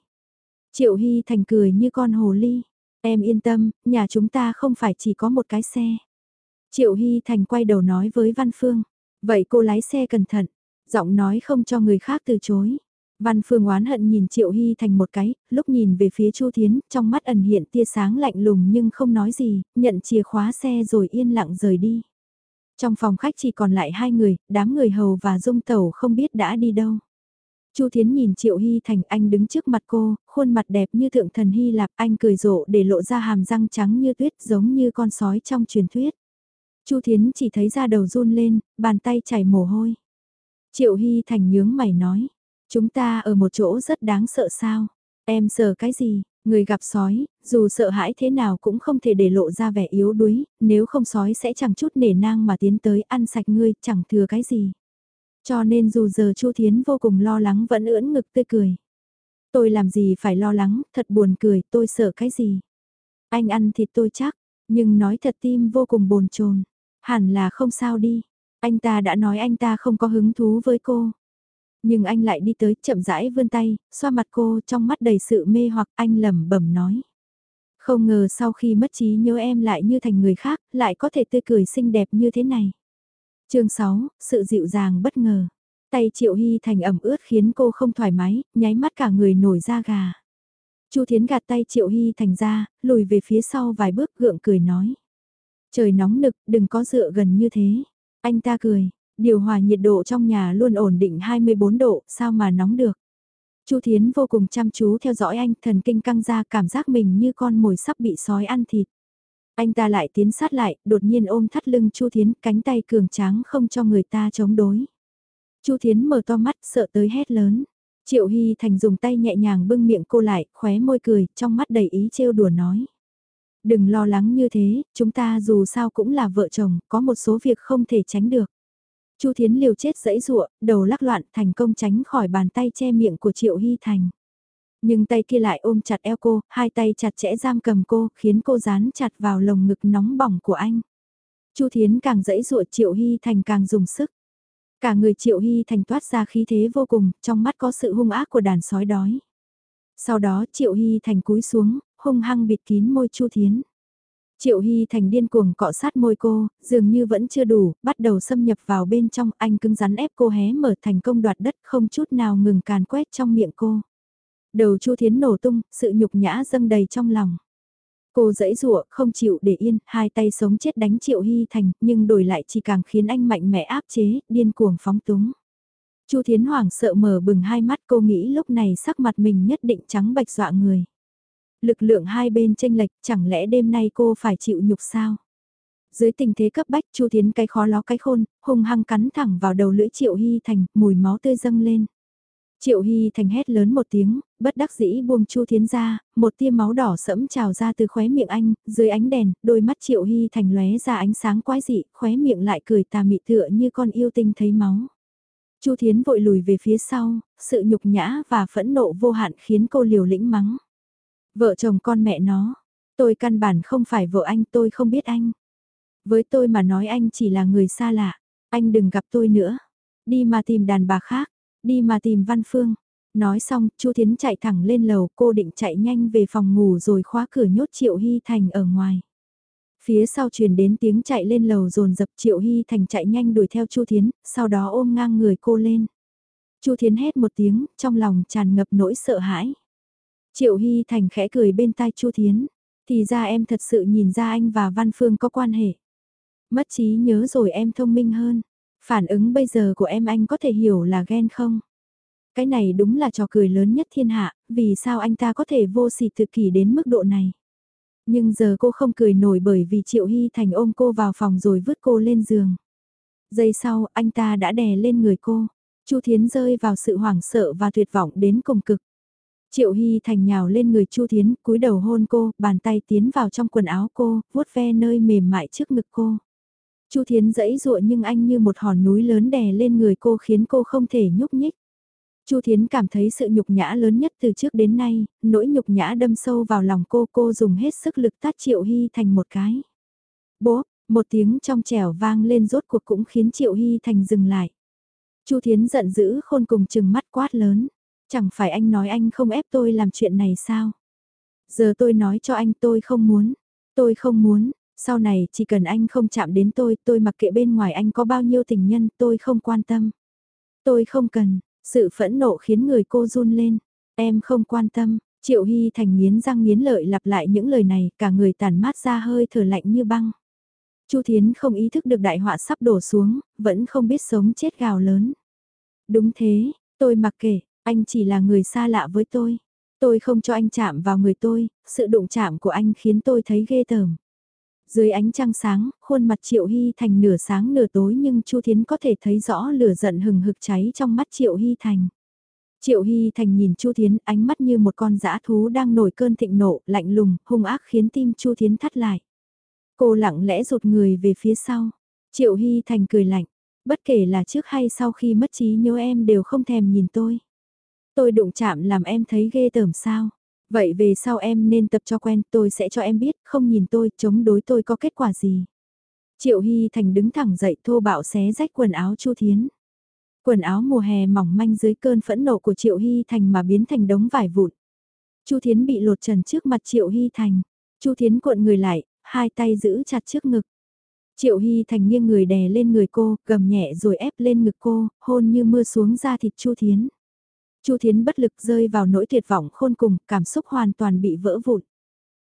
Triệu Hy Thành cười như con hồ ly. Em yên tâm, nhà chúng ta không phải chỉ có một cái xe. Triệu Hy Thành quay đầu nói với Văn Phương. Vậy cô lái xe cẩn thận. Giọng nói không cho người khác từ chối. Văn Phương oán hận nhìn Triệu Hy Thành một cái, lúc nhìn về phía Chu Thiến, trong mắt ẩn hiện tia sáng lạnh lùng nhưng không nói gì, nhận chìa khóa xe rồi yên lặng rời đi. Trong phòng khách chỉ còn lại hai người, đám người hầu và dung tẩu không biết đã đi đâu. Chu Thiến nhìn Triệu Hy Thành anh đứng trước mặt cô, khuôn mặt đẹp như thượng thần Hy Lạp anh cười rộ để lộ ra hàm răng trắng như tuyết giống như con sói trong truyền thuyết. Chu Thiến chỉ thấy da đầu run lên, bàn tay chảy mồ hôi. Triệu Hy Thành nhướng mày nói, chúng ta ở một chỗ rất đáng sợ sao? Em sợ cái gì? Người gặp sói, dù sợ hãi thế nào cũng không thể để lộ ra vẻ yếu đuối, nếu không sói sẽ chẳng chút nể nang mà tiến tới ăn sạch ngươi, chẳng thừa cái gì. Cho nên dù giờ Chu Thiến vô cùng lo lắng vẫn ưỡn ngực tươi cười. Tôi làm gì phải lo lắng, thật buồn cười, tôi sợ cái gì. Anh ăn thịt tôi chắc, nhưng nói thật tim vô cùng bồn chồn Hẳn là không sao đi. Anh ta đã nói anh ta không có hứng thú với cô. Nhưng anh lại đi tới chậm rãi vươn tay, xoa mặt cô trong mắt đầy sự mê hoặc anh lẩm bẩm nói. Không ngờ sau khi mất trí nhớ em lại như thành người khác, lại có thể tươi cười xinh đẹp như thế này chương 6, sự dịu dàng bất ngờ. Tay Triệu Hy Thành ẩm ướt khiến cô không thoải mái, nháy mắt cả người nổi da gà. Chu Thiến gạt tay Triệu Hy Thành ra, lùi về phía sau vài bước gượng cười nói. Trời nóng nực, đừng có dựa gần như thế. Anh ta cười, điều hòa nhiệt độ trong nhà luôn ổn định 24 độ, sao mà nóng được. Chu Thiến vô cùng chăm chú theo dõi anh, thần kinh căng ra cảm giác mình như con mồi sắp bị sói ăn thịt. Anh ta lại tiến sát lại, đột nhiên ôm thắt lưng Chu Thiến, cánh tay cường tráng không cho người ta chống đối. Chu Thiến mở to mắt, sợ tới hét lớn. Triệu Hy Thành dùng tay nhẹ nhàng bưng miệng cô lại, khóe môi cười, trong mắt đầy ý trêu đùa nói. Đừng lo lắng như thế, chúng ta dù sao cũng là vợ chồng, có một số việc không thể tránh được. Chu Thiến liều chết dẫy dụa, đầu lắc loạn thành công tránh khỏi bàn tay che miệng của Triệu Hy Thành. Nhưng tay kia lại ôm chặt eo cô, hai tay chặt chẽ giam cầm cô, khiến cô dán chặt vào lồng ngực nóng bỏng của anh. Chu Thiến càng dẫy dụa Triệu Hy Thành càng dùng sức. Cả người Triệu Hy Thành toát ra khí thế vô cùng, trong mắt có sự hung ác của đàn sói đói. Sau đó Triệu Hy Thành cúi xuống, hung hăng bịt kín môi Chu Thiến. Triệu Hy Thành điên cuồng cọ sát môi cô, dường như vẫn chưa đủ, bắt đầu xâm nhập vào bên trong, anh cứng rắn ép cô hé mở thành công đoạt đất không chút nào ngừng càn quét trong miệng cô. Đầu Chu Thiến nổ tung, sự nhục nhã dâng đầy trong lòng. Cô dẫy dụa, không chịu để yên, hai tay sống chết đánh Triệu Hy Thành, nhưng đổi lại chỉ càng khiến anh mạnh mẽ áp chế, điên cuồng phóng túng. Chu Thiến hoảng sợ mở bừng hai mắt cô nghĩ lúc này sắc mặt mình nhất định trắng bạch dọa người. Lực lượng hai bên tranh lệch, chẳng lẽ đêm nay cô phải chịu nhục sao? Dưới tình thế cấp bách, Chu Thiến cái khó ló cái khôn, hung hăng cắn thẳng vào đầu lưỡi Triệu Hy Thành, mùi máu tươi dâng lên. Triệu Hy Thành hét lớn một tiếng, bất đắc dĩ buông Chu Thiến ra, một tia máu đỏ sẫm trào ra từ khóe miệng anh, dưới ánh đèn, đôi mắt Triệu Hy Thành lóe ra ánh sáng quái dị, khóe miệng lại cười tà mị tựa như con yêu tinh thấy máu. Chu Thiến vội lùi về phía sau, sự nhục nhã và phẫn nộ vô hạn khiến cô liều lĩnh mắng. Vợ chồng con mẹ nó, tôi căn bản không phải vợ anh tôi không biết anh. Với tôi mà nói anh chỉ là người xa lạ, anh đừng gặp tôi nữa. Đi mà tìm đàn bà khác, đi mà tìm Văn Phương. Nói xong, Chu Thiến chạy thẳng lên lầu, cô định chạy nhanh về phòng ngủ rồi khóa cửa nhốt Triệu Hy Thành ở ngoài. Phía sau truyền đến tiếng chạy lên lầu dồn dập Triệu Hy Thành chạy nhanh đuổi theo Chu Thiến, sau đó ôm ngang người cô lên. Chu Thiến hét một tiếng, trong lòng tràn ngập nỗi sợ hãi. Triệu Hy Thành khẽ cười bên tai Chu Thiến, thì ra em thật sự nhìn ra anh và Văn Phương có quan hệ. Mất trí nhớ rồi em thông minh hơn, phản ứng bây giờ của em anh có thể hiểu là ghen không? Cái này đúng là trò cười lớn nhất thiên hạ, vì sao anh ta có thể vô sỉ tự kỷ đến mức độ này? Nhưng giờ cô không cười nổi bởi vì Triệu Hy Thành ôm cô vào phòng rồi vứt cô lên giường. Giây sau, anh ta đã đè lên người cô. Chu Thiến rơi vào sự hoảng sợ và tuyệt vọng đến cùng cực. Triệu Hy Thành nhào lên người Chu Thiến, cúi đầu hôn cô, bàn tay tiến vào trong quần áo cô, vuốt ve nơi mềm mại trước ngực cô. Chu Thiến dẫy dụa nhưng anh như một hòn núi lớn đè lên người cô khiến cô không thể nhúc nhích. Chu Thiến cảm thấy sự nhục nhã lớn nhất từ trước đến nay, nỗi nhục nhã đâm sâu vào lòng cô, cô dùng hết sức lực tát Triệu Hy Thành một cái. Bố, một tiếng trong trẻo vang lên rốt cuộc cũng khiến Triệu Hy Thành dừng lại. Chu Thiến giận dữ khôn cùng chừng mắt quát lớn. Chẳng phải anh nói anh không ép tôi làm chuyện này sao? Giờ tôi nói cho anh tôi không muốn. Tôi không muốn, sau này chỉ cần anh không chạm đến tôi, tôi mặc kệ bên ngoài anh có bao nhiêu tình nhân, tôi không quan tâm. Tôi không cần, sự phẫn nộ khiến người cô run lên. Em không quan tâm, Triệu Hy Thành nghiến răng nghiến lợi lặp lại những lời này, cả người tàn mát ra hơi thở lạnh như băng. Chu Thiến không ý thức được đại họa sắp đổ xuống, vẫn không biết sống chết gào lớn. Đúng thế, tôi mặc kệ, anh chỉ là người xa lạ với tôi. Tôi không cho anh chạm vào người tôi, sự đụng chạm của anh khiến tôi thấy ghê tởm. Dưới ánh trăng sáng, khuôn mặt Triệu Hy Thành nửa sáng nửa tối nhưng Chu Thiến có thể thấy rõ lửa giận hừng hực cháy trong mắt Triệu Hy Thành. Triệu Hy Thành nhìn Chu Thiến ánh mắt như một con dã thú đang nổi cơn thịnh nộ, lạnh lùng, hung ác khiến tim Chu Thiến thắt lại. Cô lặng lẽ rụt người về phía sau. Triệu Hy Thành cười lạnh, bất kể là trước hay sau khi mất trí nhớ em đều không thèm nhìn tôi. Tôi đụng chạm làm em thấy ghê tởm sao. Vậy về sau em nên tập cho quen tôi sẽ cho em biết không nhìn tôi chống đối tôi có kết quả gì. Triệu Hy Thành đứng thẳng dậy thô bạo xé rách quần áo Chu Thiến. Quần áo mùa hè mỏng manh dưới cơn phẫn nộ của Triệu Hy Thành mà biến thành đống vải vụn. Chu Thiến bị lột trần trước mặt Triệu Hy Thành. Chu Thiến cuộn người lại, hai tay giữ chặt trước ngực. Triệu Hy Thành nghiêng người đè lên người cô, gầm nhẹ rồi ép lên ngực cô, hôn như mưa xuống da thịt Chu Thiến. Chu Thiến bất lực rơi vào nỗi tuyệt vọng khôn cùng, cảm xúc hoàn toàn bị vỡ vụn.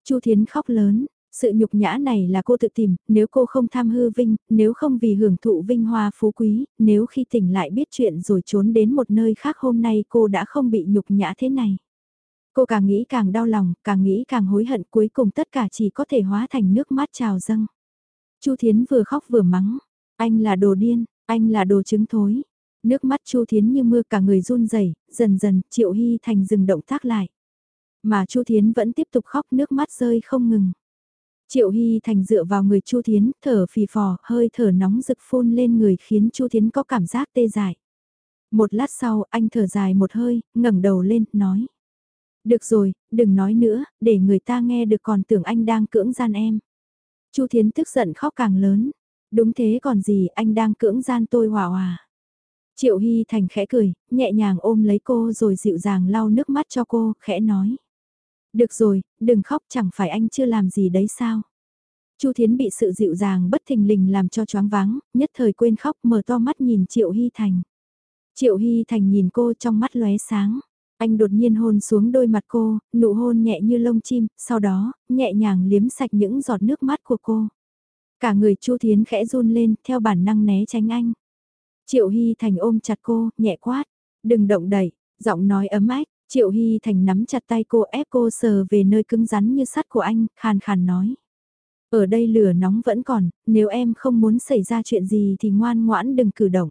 Chu Thiến khóc lớn, sự nhục nhã này là cô tự tìm, nếu cô không tham hư vinh, nếu không vì hưởng thụ vinh hoa phú quý, nếu khi tỉnh lại biết chuyện rồi trốn đến một nơi khác hôm nay cô đã không bị nhục nhã thế này. Cô càng nghĩ càng đau lòng, càng nghĩ càng hối hận cuối cùng tất cả chỉ có thể hóa thành nước mắt trào dâng. Chu Thiến vừa khóc vừa mắng, anh là đồ điên, anh là đồ trứng thối, Nước mắt Chu Thiến như mưa cả người run rẩy, dần dần Triệu Hy Thành dừng động tác lại. Mà Chu Thiến vẫn tiếp tục khóc nước mắt rơi không ngừng. Triệu Hy Thành dựa vào người Chu Thiến, thở phì phò, hơi thở nóng rực phun lên người khiến Chu Thiến có cảm giác tê dại. Một lát sau, anh thở dài một hơi, ngẩng đầu lên, nói. Được rồi, đừng nói nữa, để người ta nghe được còn tưởng anh đang cưỡng gian em. Chu Thiến tức giận khóc càng lớn. Đúng thế còn gì, anh đang cưỡng gian tôi hòa hòa. Triệu Hy Thành khẽ cười, nhẹ nhàng ôm lấy cô rồi dịu dàng lau nước mắt cho cô, khẽ nói. Được rồi, đừng khóc chẳng phải anh chưa làm gì đấy sao. Chu Thiến bị sự dịu dàng bất thình lình làm cho choáng váng, nhất thời quên khóc mở to mắt nhìn Triệu Hy Thành. Triệu Hy Thành nhìn cô trong mắt lóe sáng. Anh đột nhiên hôn xuống đôi mặt cô, nụ hôn nhẹ như lông chim, sau đó, nhẹ nhàng liếm sạch những giọt nước mắt của cô. Cả người Chu Thiến khẽ run lên, theo bản năng né tránh anh. Triệu Hy Thành ôm chặt cô, nhẹ quát. Đừng động đẩy, giọng nói ấm ách, Triệu Hy Thành nắm chặt tay cô ép cô sờ về nơi cứng rắn như sắt của anh, khàn khàn nói. Ở đây lửa nóng vẫn còn, nếu em không muốn xảy ra chuyện gì thì ngoan ngoãn đừng cử động.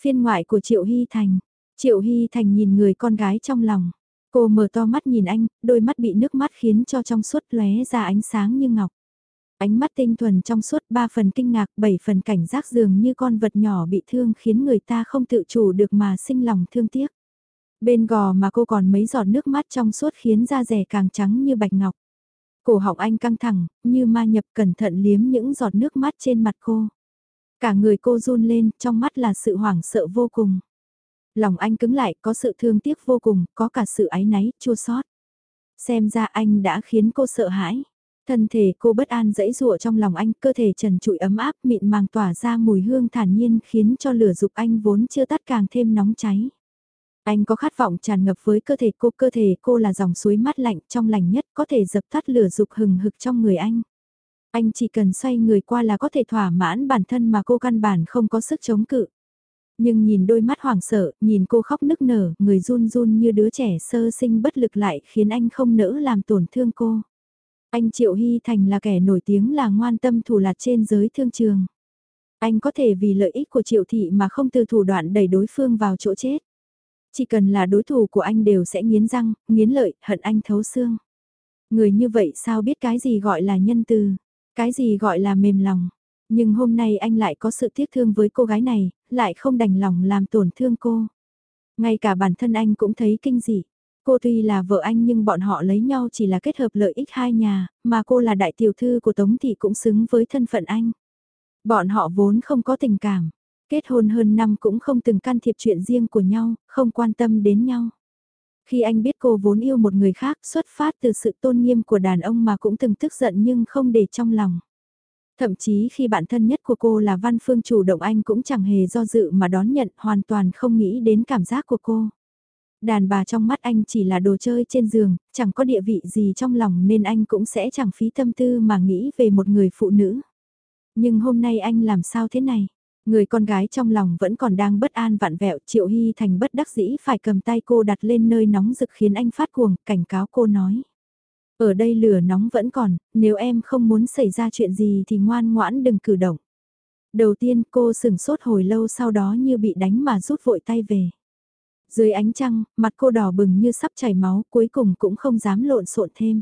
Phiên ngoại của Triệu Hy Thành. Triệu Hy Thành nhìn người con gái trong lòng. Cô mở to mắt nhìn anh, đôi mắt bị nước mắt khiến cho trong suốt lóe ra ánh sáng như ngọc. Ánh mắt tinh thuần trong suốt ba phần kinh ngạc, bảy phần cảnh giác dường như con vật nhỏ bị thương khiến người ta không tự chủ được mà sinh lòng thương tiếc. Bên gò mà cô còn mấy giọt nước mắt trong suốt khiến da rẻ càng trắng như bạch ngọc. Cổ họng anh căng thẳng, như ma nhập cẩn thận liếm những giọt nước mắt trên mặt cô. Cả người cô run lên, trong mắt là sự hoảng sợ vô cùng. Lòng anh cứng lại, có sự thương tiếc vô cùng, có cả sự áy náy, chua xót. Xem ra anh đã khiến cô sợ hãi. Thân thể cô bất an dẫy dụa trong lòng anh, cơ thể trần trụi ấm áp mịn màng tỏa ra mùi hương thản nhiên khiến cho lửa dục anh vốn chưa tắt càng thêm nóng cháy. Anh có khát vọng tràn ngập với cơ thể cô, cơ thể cô là dòng suối mát lạnh trong lành nhất có thể dập tắt lửa dục hừng hực trong người anh. Anh chỉ cần xoay người qua là có thể thỏa mãn bản thân mà cô căn bản không có sức chống cự. Nhưng nhìn đôi mắt hoảng sợ, nhìn cô khóc nức nở, người run run như đứa trẻ sơ sinh bất lực lại khiến anh không nỡ làm tổn thương cô. Anh Triệu Hy Thành là kẻ nổi tiếng là ngoan tâm thủ lạt trên giới thương trường. Anh có thể vì lợi ích của Triệu Thị mà không từ thủ đoạn đẩy đối phương vào chỗ chết. Chỉ cần là đối thủ của anh đều sẽ nghiến răng, nghiến lợi, hận anh thấu xương. Người như vậy sao biết cái gì gọi là nhân từ, cái gì gọi là mềm lòng. Nhưng hôm nay anh lại có sự tiếc thương với cô gái này, lại không đành lòng làm tổn thương cô. Ngay cả bản thân anh cũng thấy kinh dị. Cô tuy là vợ anh nhưng bọn họ lấy nhau chỉ là kết hợp lợi ích hai nhà, mà cô là đại tiểu thư của Tống Thị cũng xứng với thân phận anh. Bọn họ vốn không có tình cảm, kết hôn hơn năm cũng không từng can thiệp chuyện riêng của nhau, không quan tâm đến nhau. Khi anh biết cô vốn yêu một người khác xuất phát từ sự tôn nghiêm của đàn ông mà cũng từng tức giận nhưng không để trong lòng. Thậm chí khi bạn thân nhất của cô là Văn Phương chủ động anh cũng chẳng hề do dự mà đón nhận hoàn toàn không nghĩ đến cảm giác của cô. Đàn bà trong mắt anh chỉ là đồ chơi trên giường, chẳng có địa vị gì trong lòng nên anh cũng sẽ chẳng phí tâm tư mà nghĩ về một người phụ nữ. Nhưng hôm nay anh làm sao thế này? Người con gái trong lòng vẫn còn đang bất an vạn vẹo, Triệu Hy Thành bất đắc dĩ phải cầm tay cô đặt lên nơi nóng rực khiến anh phát cuồng, cảnh cáo cô nói. Ở đây lửa nóng vẫn còn, nếu em không muốn xảy ra chuyện gì thì ngoan ngoãn đừng cử động. Đầu tiên cô sừng sốt hồi lâu sau đó như bị đánh mà rút vội tay về. Dưới ánh trăng, mặt cô đỏ bừng như sắp chảy máu, cuối cùng cũng không dám lộn xộn thêm.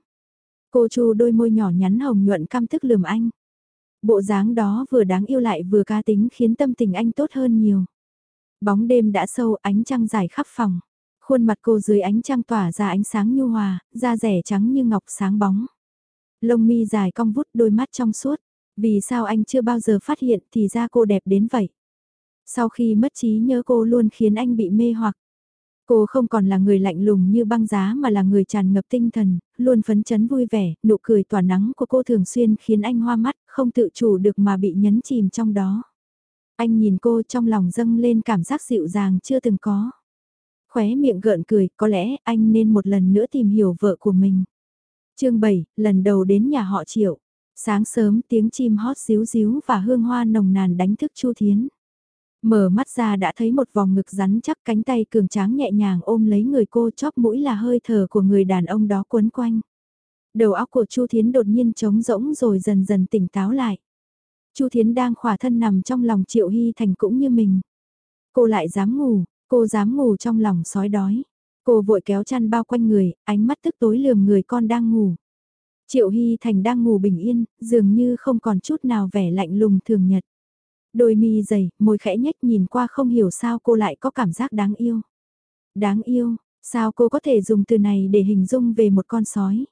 Cô chu đôi môi nhỏ nhắn hồng nhuận căm tức lườm anh. Bộ dáng đó vừa đáng yêu lại vừa ca tính khiến tâm tình anh tốt hơn nhiều. Bóng đêm đã sâu ánh trăng dài khắp phòng. Khuôn mặt cô dưới ánh trăng tỏa ra ánh sáng nhu hòa, da rẻ trắng như ngọc sáng bóng. Lông mi dài cong vút đôi mắt trong suốt. Vì sao anh chưa bao giờ phát hiện thì ra cô đẹp đến vậy. Sau khi mất trí nhớ cô luôn khiến anh bị mê hoặc. Cô không còn là người lạnh lùng như băng giá mà là người tràn ngập tinh thần, luôn phấn chấn vui vẻ, nụ cười tỏa nắng của cô thường xuyên khiến anh hoa mắt, không tự chủ được mà bị nhấn chìm trong đó. Anh nhìn cô trong lòng dâng lên cảm giác dịu dàng chưa từng có. Khóe miệng gợn cười, có lẽ anh nên một lần nữa tìm hiểu vợ của mình. chương 7, lần đầu đến nhà họ triệu. Sáng sớm tiếng chim hót xíu xíu và hương hoa nồng nàn đánh thức Chu Thiến. Mở mắt ra đã thấy một vòng ngực rắn chắc cánh tay cường tráng nhẹ nhàng ôm lấy người cô chóp mũi là hơi thở của người đàn ông đó quấn quanh. Đầu óc của Chu Thiến đột nhiên trống rỗng rồi dần dần tỉnh táo lại. Chu Thiến đang khỏa thân nằm trong lòng Triệu Hy Thành cũng như mình. Cô lại dám ngủ, cô dám ngủ trong lòng sói đói. Cô vội kéo chăn bao quanh người, ánh mắt tức tối lườm người con đang ngủ. Triệu Hy Thành đang ngủ bình yên, dường như không còn chút nào vẻ lạnh lùng thường nhật. Đôi mi dày, môi khẽ nhếch nhìn qua không hiểu sao cô lại có cảm giác đáng yêu. Đáng yêu, sao cô có thể dùng từ này để hình dung về một con sói?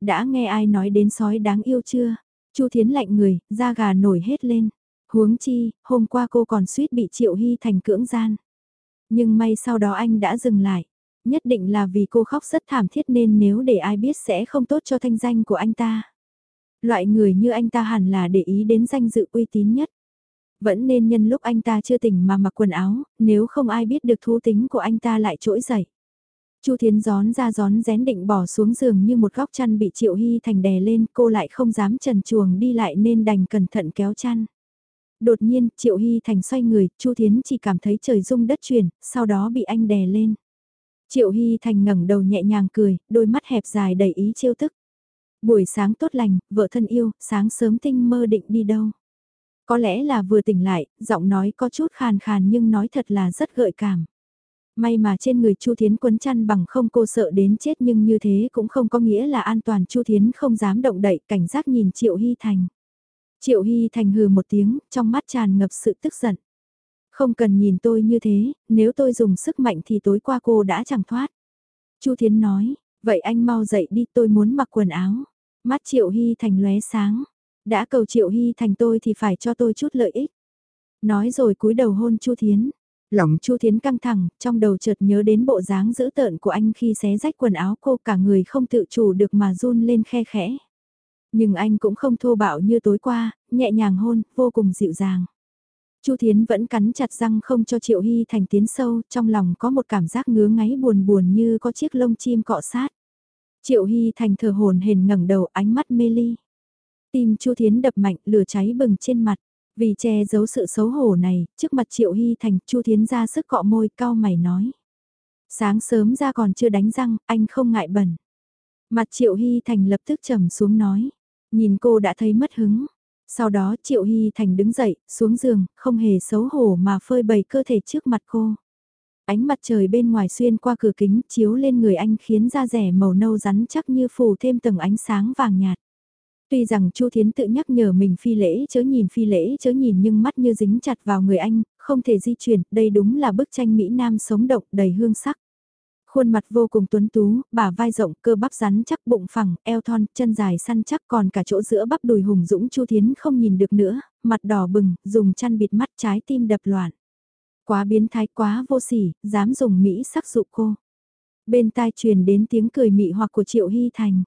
Đã nghe ai nói đến sói đáng yêu chưa? Chu Thiến lạnh người, da gà nổi hết lên. Huống chi, hôm qua cô còn suýt bị Triệu Hy thành cưỡng gian. Nhưng may sau đó anh đã dừng lại. Nhất định là vì cô khóc rất thảm thiết nên nếu để ai biết sẽ không tốt cho thanh danh của anh ta. Loại người như anh ta hẳn là để ý đến danh dự uy tín nhất. Vẫn nên nhân lúc anh ta chưa tỉnh mà mặc quần áo, nếu không ai biết được thú tính của anh ta lại trỗi dậy. Chu Thiến gión ra gión rén định bỏ xuống giường như một góc chăn bị Triệu Hy Thành đè lên, cô lại không dám trần chuồng đi lại nên đành cẩn thận kéo chăn. Đột nhiên, Triệu Hy Thành xoay người, Chu Thiến chỉ cảm thấy trời rung đất chuyển, sau đó bị anh đè lên. Triệu Hy Thành ngẩng đầu nhẹ nhàng cười, đôi mắt hẹp dài đầy ý chiêu tức. Buổi sáng tốt lành, vợ thân yêu, sáng sớm tinh mơ định đi đâu. Có lẽ là vừa tỉnh lại, giọng nói có chút khàn khàn nhưng nói thật là rất gợi cảm. May mà trên người Chu Thiến quấn chăn bằng không cô sợ đến chết nhưng như thế cũng không có nghĩa là an toàn Chu Thiến không dám động đậy cảnh giác nhìn Triệu Hy Thành. Triệu Hy Thành hừ một tiếng, trong mắt tràn ngập sự tức giận. Không cần nhìn tôi như thế, nếu tôi dùng sức mạnh thì tối qua cô đã chẳng thoát. Chu Thiến nói, vậy anh mau dậy đi tôi muốn mặc quần áo. Mắt Triệu Hy Thành lóe sáng. Đã cầu Triệu Hy Thành tôi thì phải cho tôi chút lợi ích. Nói rồi cúi đầu hôn Chu Thiến. Lòng Chu Thiến căng thẳng, trong đầu chợt nhớ đến bộ dáng dữ tợn của anh khi xé rách quần áo cô cả người không tự chủ được mà run lên khe khẽ. Nhưng anh cũng không thô bạo như tối qua, nhẹ nhàng hôn, vô cùng dịu dàng. Chu Thiến vẫn cắn chặt răng không cho Triệu Hy Thành tiến sâu, trong lòng có một cảm giác ngứa ngáy buồn buồn như có chiếc lông chim cọ sát. Triệu Hy Thành thở hồn hển ngẩng đầu ánh mắt mê ly. Tim Chu Thiến đập mạnh lửa cháy bừng trên mặt. Vì che giấu sự xấu hổ này, trước mặt Triệu Hy Thành, Chu Thiến ra sức cọ môi cao mày nói. Sáng sớm ra còn chưa đánh răng, anh không ngại bẩn. Mặt Triệu Hy Thành lập tức trầm xuống nói. Nhìn cô đã thấy mất hứng. Sau đó Triệu Hy Thành đứng dậy, xuống giường, không hề xấu hổ mà phơi bày cơ thể trước mặt cô. Ánh mặt trời bên ngoài xuyên qua cửa kính chiếu lên người anh khiến da rẻ màu nâu rắn chắc như phủ thêm tầng ánh sáng vàng nhạt. Tuy rằng Chu Thiến tự nhắc nhở mình phi lễ chớ nhìn phi lễ chớ nhìn nhưng mắt như dính chặt vào người anh, không thể di chuyển, đây đúng là bức tranh Mỹ Nam sống động đầy hương sắc. Khuôn mặt vô cùng tuấn tú, bả vai rộng, cơ bắp rắn chắc bụng phẳng, eo thon, chân dài săn chắc còn cả chỗ giữa bắp đùi hùng dũng Chu Thiến không nhìn được nữa, mặt đỏ bừng, dùng chăn bịt mắt trái tim đập loạn. Quá biến thái quá vô sỉ, dám dùng Mỹ sắc dụ cô. Bên tai truyền đến tiếng cười mị hoặc của Triệu Hy Thành.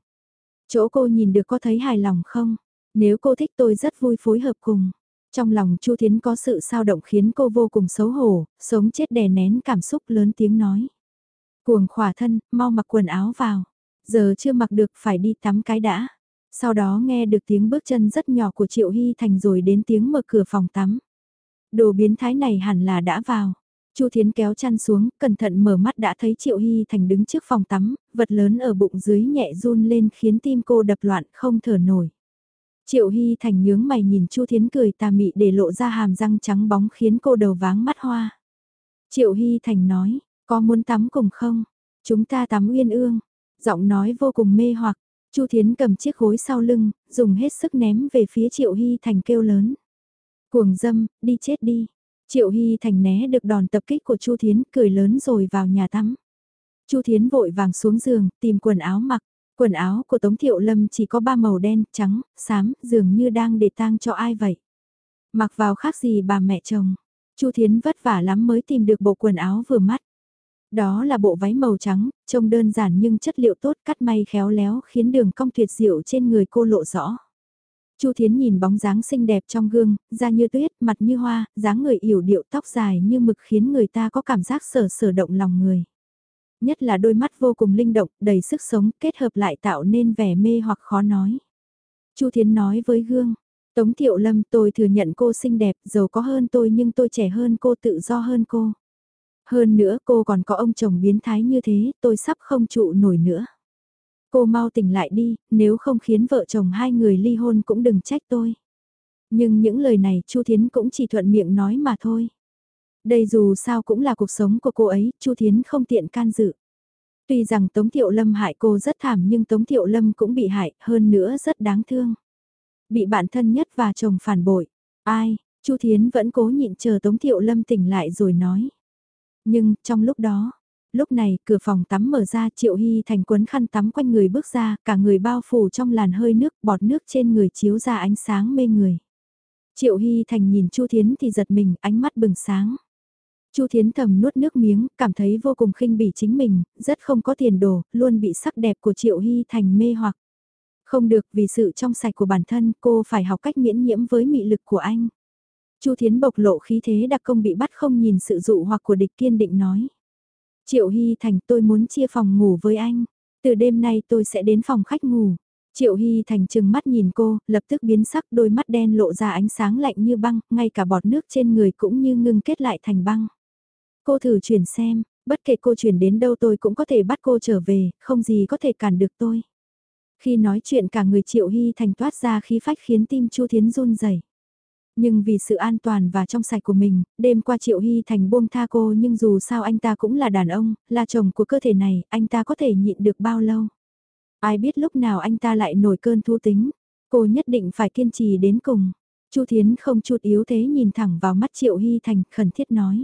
Chỗ cô nhìn được có thấy hài lòng không? Nếu cô thích tôi rất vui phối hợp cùng. Trong lòng Chu Thiến có sự sao động khiến cô vô cùng xấu hổ, sống chết đè nén cảm xúc lớn tiếng nói. Cuồng khỏa thân, mau mặc quần áo vào. Giờ chưa mặc được phải đi tắm cái đã. Sau đó nghe được tiếng bước chân rất nhỏ của Triệu Hy Thành rồi đến tiếng mở cửa phòng tắm. Đồ biến thái này hẳn là đã vào. Chu Thiến kéo chăn xuống, cẩn thận mở mắt đã thấy Triệu Hy Thành đứng trước phòng tắm, vật lớn ở bụng dưới nhẹ run lên khiến tim cô đập loạn không thở nổi. Triệu Hy Thành nhướng mày nhìn Chu Thiến cười tà mị để lộ ra hàm răng trắng bóng khiến cô đầu váng mắt hoa. Triệu Hy Thành nói, có muốn tắm cùng không? Chúng ta tắm uyên ương. Giọng nói vô cùng mê hoặc, Chu Thiến cầm chiếc gối sau lưng, dùng hết sức ném về phía Triệu Hy Thành kêu lớn. Cuồng dâm, đi chết đi. Triệu Hy Thành né được đòn tập kích của Chu Thiến, cười lớn rồi vào nhà tắm. Chu Thiến vội vàng xuống giường, tìm quần áo mặc. Quần áo của Tống Thiệu Lâm chỉ có ba màu đen, trắng, xám, dường như đang để tang cho ai vậy. Mặc vào khác gì bà mẹ chồng. Chu Thiến vất vả lắm mới tìm được bộ quần áo vừa mắt. Đó là bộ váy màu trắng, trông đơn giản nhưng chất liệu tốt cắt may khéo léo khiến đường cong tuyệt diệu trên người cô lộ rõ. Chu Thiến nhìn bóng dáng xinh đẹp trong gương, da như tuyết, mặt như hoa, dáng người yểu điệu tóc dài như mực khiến người ta có cảm giác sở sở động lòng người. Nhất là đôi mắt vô cùng linh động, đầy sức sống, kết hợp lại tạo nên vẻ mê hoặc khó nói. Chu Thiến nói với gương, Tống Thiệu Lâm tôi thừa nhận cô xinh đẹp, giàu có hơn tôi nhưng tôi trẻ hơn cô tự do hơn cô. Hơn nữa cô còn có ông chồng biến thái như thế, tôi sắp không trụ nổi nữa. Cô mau tỉnh lại đi, nếu không khiến vợ chồng hai người ly hôn cũng đừng trách tôi. Nhưng những lời này Chu Thiến cũng chỉ thuận miệng nói mà thôi. Đây dù sao cũng là cuộc sống của cô ấy, Chu Thiến không tiện can dự. Tuy rằng Tống Thiệu Lâm hại cô rất thảm nhưng Tống Thiệu Lâm cũng bị hại, hơn nữa rất đáng thương. Bị bạn thân nhất và chồng phản bội. Ai, Chu Thiến vẫn cố nhịn chờ Tống Thiệu Lâm tỉnh lại rồi nói. Nhưng, trong lúc đó, lúc này cửa phòng tắm mở ra Triệu Hy thành quấn khăn tắm quanh người bước ra, cả người bao phủ trong làn hơi nước, bọt nước trên người chiếu ra ánh sáng mê người. Triệu Hy thành nhìn Chu Thiến thì giật mình, ánh mắt bừng sáng. Chu Thiến thầm nuốt nước miếng, cảm thấy vô cùng khinh bỉ chính mình, rất không có tiền đồ, luôn bị sắc đẹp của Triệu Hy thành mê hoặc. Không được vì sự trong sạch của bản thân cô phải học cách miễn nhiễm với mị lực của anh. Chu Thiến bộc lộ khí thế đặc công bị bắt không nhìn sự dụ hoặc của địch kiên định nói. Triệu Hy Thành tôi muốn chia phòng ngủ với anh. Từ đêm nay tôi sẽ đến phòng khách ngủ. Triệu Hy Thành chừng mắt nhìn cô, lập tức biến sắc đôi mắt đen lộ ra ánh sáng lạnh như băng, ngay cả bọt nước trên người cũng như ngưng kết lại thành băng. Cô thử chuyển xem, bất kể cô chuyển đến đâu tôi cũng có thể bắt cô trở về, không gì có thể cản được tôi. Khi nói chuyện cả người Triệu Hy Thành toát ra khí phách khiến tim Chu Thiến run rẩy. Nhưng vì sự an toàn và trong sạch của mình, đêm qua Triệu Hy Thành buông tha cô nhưng dù sao anh ta cũng là đàn ông, là chồng của cơ thể này, anh ta có thể nhịn được bao lâu. Ai biết lúc nào anh ta lại nổi cơn thu tính, cô nhất định phải kiên trì đến cùng. Chu Thiến không chút yếu thế nhìn thẳng vào mắt Triệu Hy Thành khẩn thiết nói.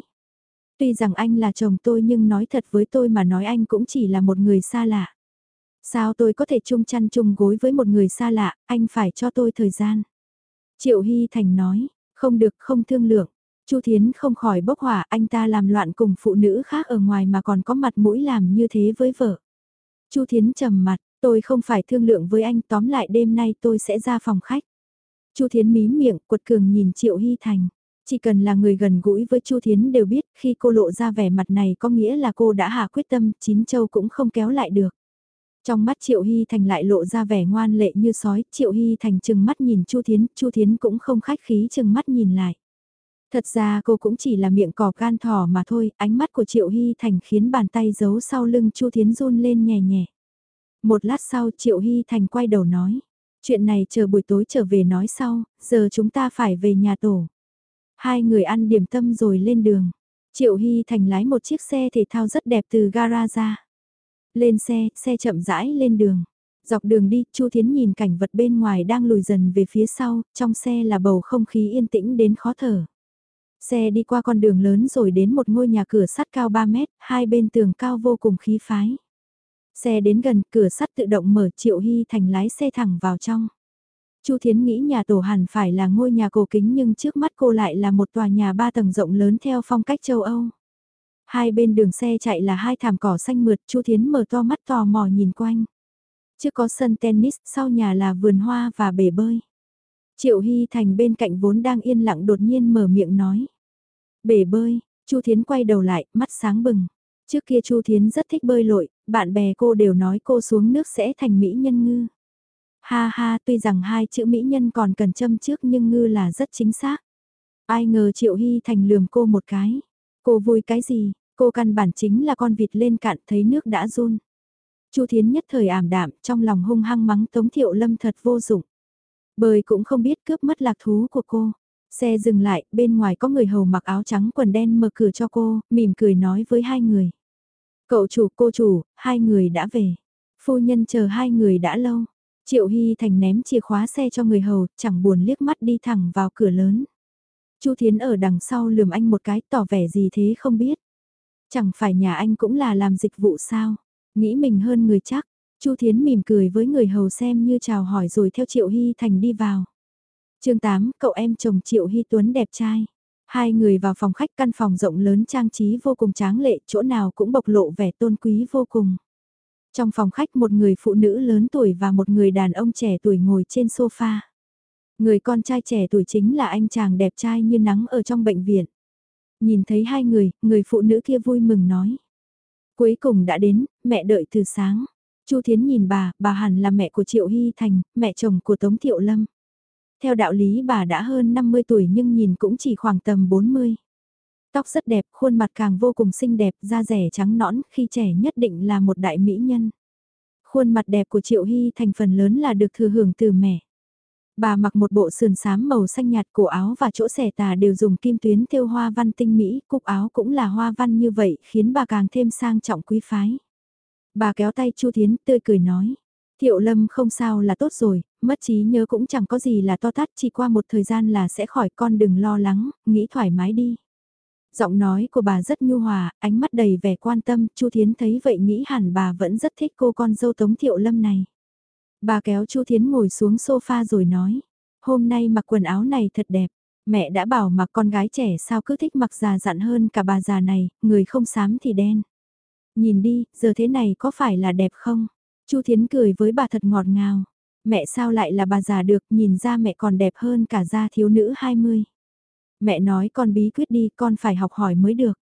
Tuy rằng anh là chồng tôi nhưng nói thật với tôi mà nói anh cũng chỉ là một người xa lạ. Sao tôi có thể chung chăn chung gối với một người xa lạ, anh phải cho tôi thời gian. Triệu Hy Thành nói, không được không thương lượng. Chu Thiến không khỏi bốc hỏa anh ta làm loạn cùng phụ nữ khác ở ngoài mà còn có mặt mũi làm như thế với vợ. Chu Thiến trầm mặt, tôi không phải thương lượng với anh tóm lại đêm nay tôi sẽ ra phòng khách. Chu Thiến mí miệng quật cường nhìn Triệu Hy Thành. Chỉ cần là người gần gũi với Chu Thiến đều biết khi cô lộ ra vẻ mặt này có nghĩa là cô đã hạ quyết tâm, chín châu cũng không kéo lại được. Trong mắt Triệu Hy Thành lại lộ ra vẻ ngoan lệ như sói, Triệu Hy Thành chừng mắt nhìn Chu Thiến, Chu Thiến cũng không khách khí chừng mắt nhìn lại. Thật ra cô cũng chỉ là miệng cỏ gan thỏ mà thôi, ánh mắt của Triệu Hy Thành khiến bàn tay giấu sau lưng Chu Thiến run lên nhẹ nhẹ. Một lát sau Triệu Hy Thành quay đầu nói, chuyện này chờ buổi tối trở về nói sau, giờ chúng ta phải về nhà tổ. Hai người ăn điểm tâm rồi lên đường. Triệu Hy Thành lái một chiếc xe thể thao rất đẹp từ gara ra. Lên xe, xe chậm rãi lên đường. Dọc đường đi, Chu Thiến nhìn cảnh vật bên ngoài đang lùi dần về phía sau, trong xe là bầu không khí yên tĩnh đến khó thở. Xe đi qua con đường lớn rồi đến một ngôi nhà cửa sắt cao 3 mét, hai bên tường cao vô cùng khí phái. Xe đến gần, cửa sắt tự động mở Triệu Hy Thành lái xe thẳng vào trong. Chu Thiến nghĩ nhà tổ hẳn phải là ngôi nhà cổ kính nhưng trước mắt cô lại là một tòa nhà ba tầng rộng lớn theo phong cách châu Âu. Hai bên đường xe chạy là hai thảm cỏ xanh mượt, Chu Thiến mở to mắt tò mò nhìn quanh. Trước có sân tennis, sau nhà là vườn hoa và bể bơi. Triệu Hy Thành bên cạnh vốn đang yên lặng đột nhiên mở miệng nói. Bể bơi, Chu Thiến quay đầu lại, mắt sáng bừng. Trước kia Chu Thiến rất thích bơi lội, bạn bè cô đều nói cô xuống nước sẽ thành mỹ nhân ngư. Ha ha, tuy rằng hai chữ mỹ nhân còn cần châm trước nhưng ngư là rất chính xác. Ai ngờ Triệu Hy Thành lườm cô một cái. Cô vui cái gì, cô căn bản chính là con vịt lên cạn thấy nước đã run. Chu Thiến nhất thời ảm đạm, trong lòng hung hăng mắng Tống Thiệu Lâm thật vô dụng. Bơi cũng không biết cướp mất lạc thú của cô. Xe dừng lại, bên ngoài có người hầu mặc áo trắng quần đen mở cửa cho cô, mỉm cười nói với hai người. Cậu chủ, cô chủ, hai người đã về. Phu nhân chờ hai người đã lâu. Triệu Hy Thành ném chìa khóa xe cho người hầu, chẳng buồn liếc mắt đi thẳng vào cửa lớn. Chu Thiến ở đằng sau lườm anh một cái tỏ vẻ gì thế không biết. Chẳng phải nhà anh cũng là làm dịch vụ sao, nghĩ mình hơn người chắc. Chu Thiến mỉm cười với người hầu xem như chào hỏi rồi theo Triệu Hy Thành đi vào. chương 8, cậu em chồng Triệu Hy Tuấn đẹp trai. Hai người vào phòng khách căn phòng rộng lớn trang trí vô cùng tráng lệ, chỗ nào cũng bộc lộ vẻ tôn quý vô cùng. Trong phòng khách một người phụ nữ lớn tuổi và một người đàn ông trẻ tuổi ngồi trên sofa. Người con trai trẻ tuổi chính là anh chàng đẹp trai như nắng ở trong bệnh viện. Nhìn thấy hai người, người phụ nữ kia vui mừng nói. Cuối cùng đã đến, mẹ đợi từ sáng. Chu Thiến nhìn bà, bà hẳn là mẹ của Triệu Hy Thành, mẹ chồng của Tống Thiệu Lâm. Theo đạo lý bà đã hơn 50 tuổi nhưng nhìn cũng chỉ khoảng tầm 40. Tóc rất đẹp, khuôn mặt càng vô cùng xinh đẹp, da rẻ trắng nõn, khi trẻ nhất định là một đại mỹ nhân. Khuôn mặt đẹp của Triệu Hy thành phần lớn là được thừa hưởng từ mẹ. Bà mặc một bộ sườn xám màu xanh nhạt cổ áo và chỗ xẻ tà đều dùng kim tuyến thêu hoa văn tinh mỹ, cúc áo cũng là hoa văn như vậy khiến bà càng thêm sang trọng quý phái. Bà kéo tay Chu Thiến tươi cười nói. Thiệu lâm không sao là tốt rồi, mất trí nhớ cũng chẳng có gì là to tát chỉ qua một thời gian là sẽ khỏi con đừng lo lắng, nghĩ thoải mái đi. Giọng nói của bà rất nhu hòa, ánh mắt đầy vẻ quan tâm, Chu Thiến thấy vậy nghĩ hẳn bà vẫn rất thích cô con dâu Tống Thiệu Lâm này. Bà kéo Chu Thiến ngồi xuống sofa rồi nói, hôm nay mặc quần áo này thật đẹp, mẹ đã bảo mặc con gái trẻ sao cứ thích mặc già dặn hơn cả bà già này, người không xám thì đen. Nhìn đi, giờ thế này có phải là đẹp không? Chu Thiến cười với bà thật ngọt ngào. Mẹ sao lại là bà già được, nhìn ra mẹ còn đẹp hơn cả da thiếu nữ 20. Mẹ nói con bí quyết đi, con phải học hỏi mới được.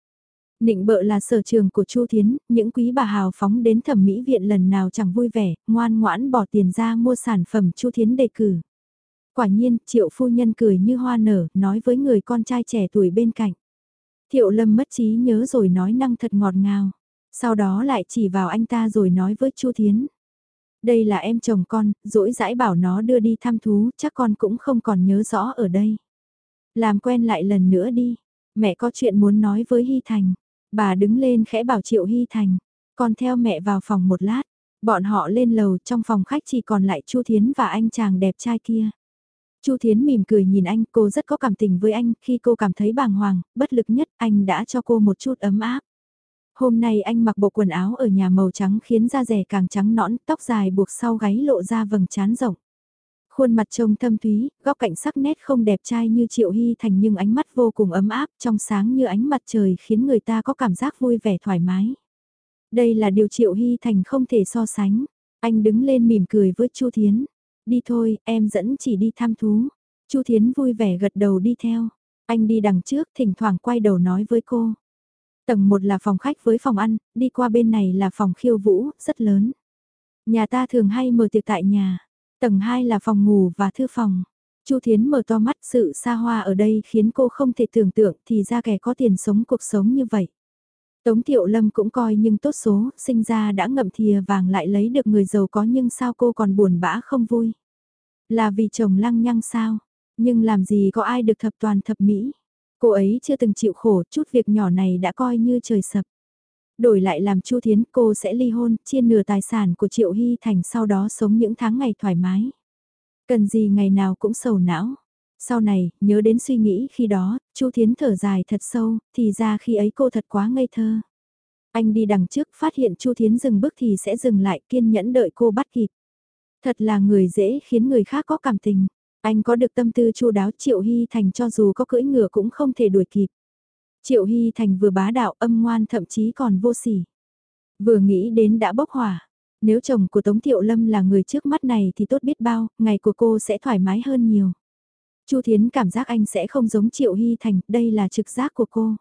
Nịnh bợ là sở trường của Chu Thiến, những quý bà hào phóng đến thẩm mỹ viện lần nào chẳng vui vẻ, ngoan ngoãn bỏ tiền ra mua sản phẩm Chu Thiến đề cử. Quả nhiên, triệu phu nhân cười như hoa nở, nói với người con trai trẻ tuổi bên cạnh. Thiệu lâm mất trí nhớ rồi nói năng thật ngọt ngào. Sau đó lại chỉ vào anh ta rồi nói với Chu Thiến. Đây là em chồng con, dỗi dãi bảo nó đưa đi thăm thú, chắc con cũng không còn nhớ rõ ở đây. Làm quen lại lần nữa đi, mẹ có chuyện muốn nói với Hy Thành. Bà đứng lên khẽ bảo Triệu Hy Thành, con theo mẹ vào phòng một lát. Bọn họ lên lầu trong phòng khách chỉ còn lại Chu Thiến và anh chàng đẹp trai kia. Chu Thiến mỉm cười nhìn anh, cô rất có cảm tình với anh, khi cô cảm thấy bàng hoàng, bất lực nhất, anh đã cho cô một chút ấm áp. Hôm nay anh mặc bộ quần áo ở nhà màu trắng khiến da rẻ càng trắng nõn, tóc dài buộc sau gáy lộ ra vầng trán rộng. Khuôn mặt trông thâm thúy, góc cạnh sắc nét không đẹp trai như Triệu Hy Thành nhưng ánh mắt vô cùng ấm áp, trong sáng như ánh mặt trời khiến người ta có cảm giác vui vẻ thoải mái. Đây là điều Triệu Hy Thành không thể so sánh. Anh đứng lên mỉm cười với Chu Thiến. Đi thôi, em dẫn chỉ đi thăm thú. Chu Thiến vui vẻ gật đầu đi theo. Anh đi đằng trước, thỉnh thoảng quay đầu nói với cô. Tầng 1 là phòng khách với phòng ăn, đi qua bên này là phòng khiêu vũ, rất lớn. Nhà ta thường hay mở tiệc tại nhà. Tầng 2 là phòng ngủ và thư phòng. Chu Thiến mở to mắt sự xa hoa ở đây khiến cô không thể tưởng tượng thì ra kẻ có tiền sống cuộc sống như vậy. Tống Thiệu Lâm cũng coi nhưng tốt số, sinh ra đã ngậm thìa vàng lại lấy được người giàu có nhưng sao cô còn buồn bã không vui. Là vì chồng lăng nhăng sao, nhưng làm gì có ai được thập toàn thập mỹ. Cô ấy chưa từng chịu khổ, chút việc nhỏ này đã coi như trời sập. Đổi lại làm Chu Thiến, cô sẽ ly hôn, chia nửa tài sản của Triệu Hy Thành sau đó sống những tháng ngày thoải mái. Cần gì ngày nào cũng sầu não. Sau này, nhớ đến suy nghĩ khi đó, Chu Thiến thở dài thật sâu, thì ra khi ấy cô thật quá ngây thơ. Anh đi đằng trước phát hiện Chu Thiến dừng bước thì sẽ dừng lại kiên nhẫn đợi cô bắt kịp. Thật là người dễ khiến người khác có cảm tình. Anh có được tâm tư chu đáo Triệu Hy Thành cho dù có cưỡi ngựa cũng không thể đuổi kịp. Triệu Hy Thành vừa bá đạo âm ngoan thậm chí còn vô sỉ. Vừa nghĩ đến đã bốc hỏa. Nếu chồng của Tống Thiệu Lâm là người trước mắt này thì tốt biết bao, ngày của cô sẽ thoải mái hơn nhiều. Chu Thiến cảm giác anh sẽ không giống Triệu Hy Thành, đây là trực giác của cô.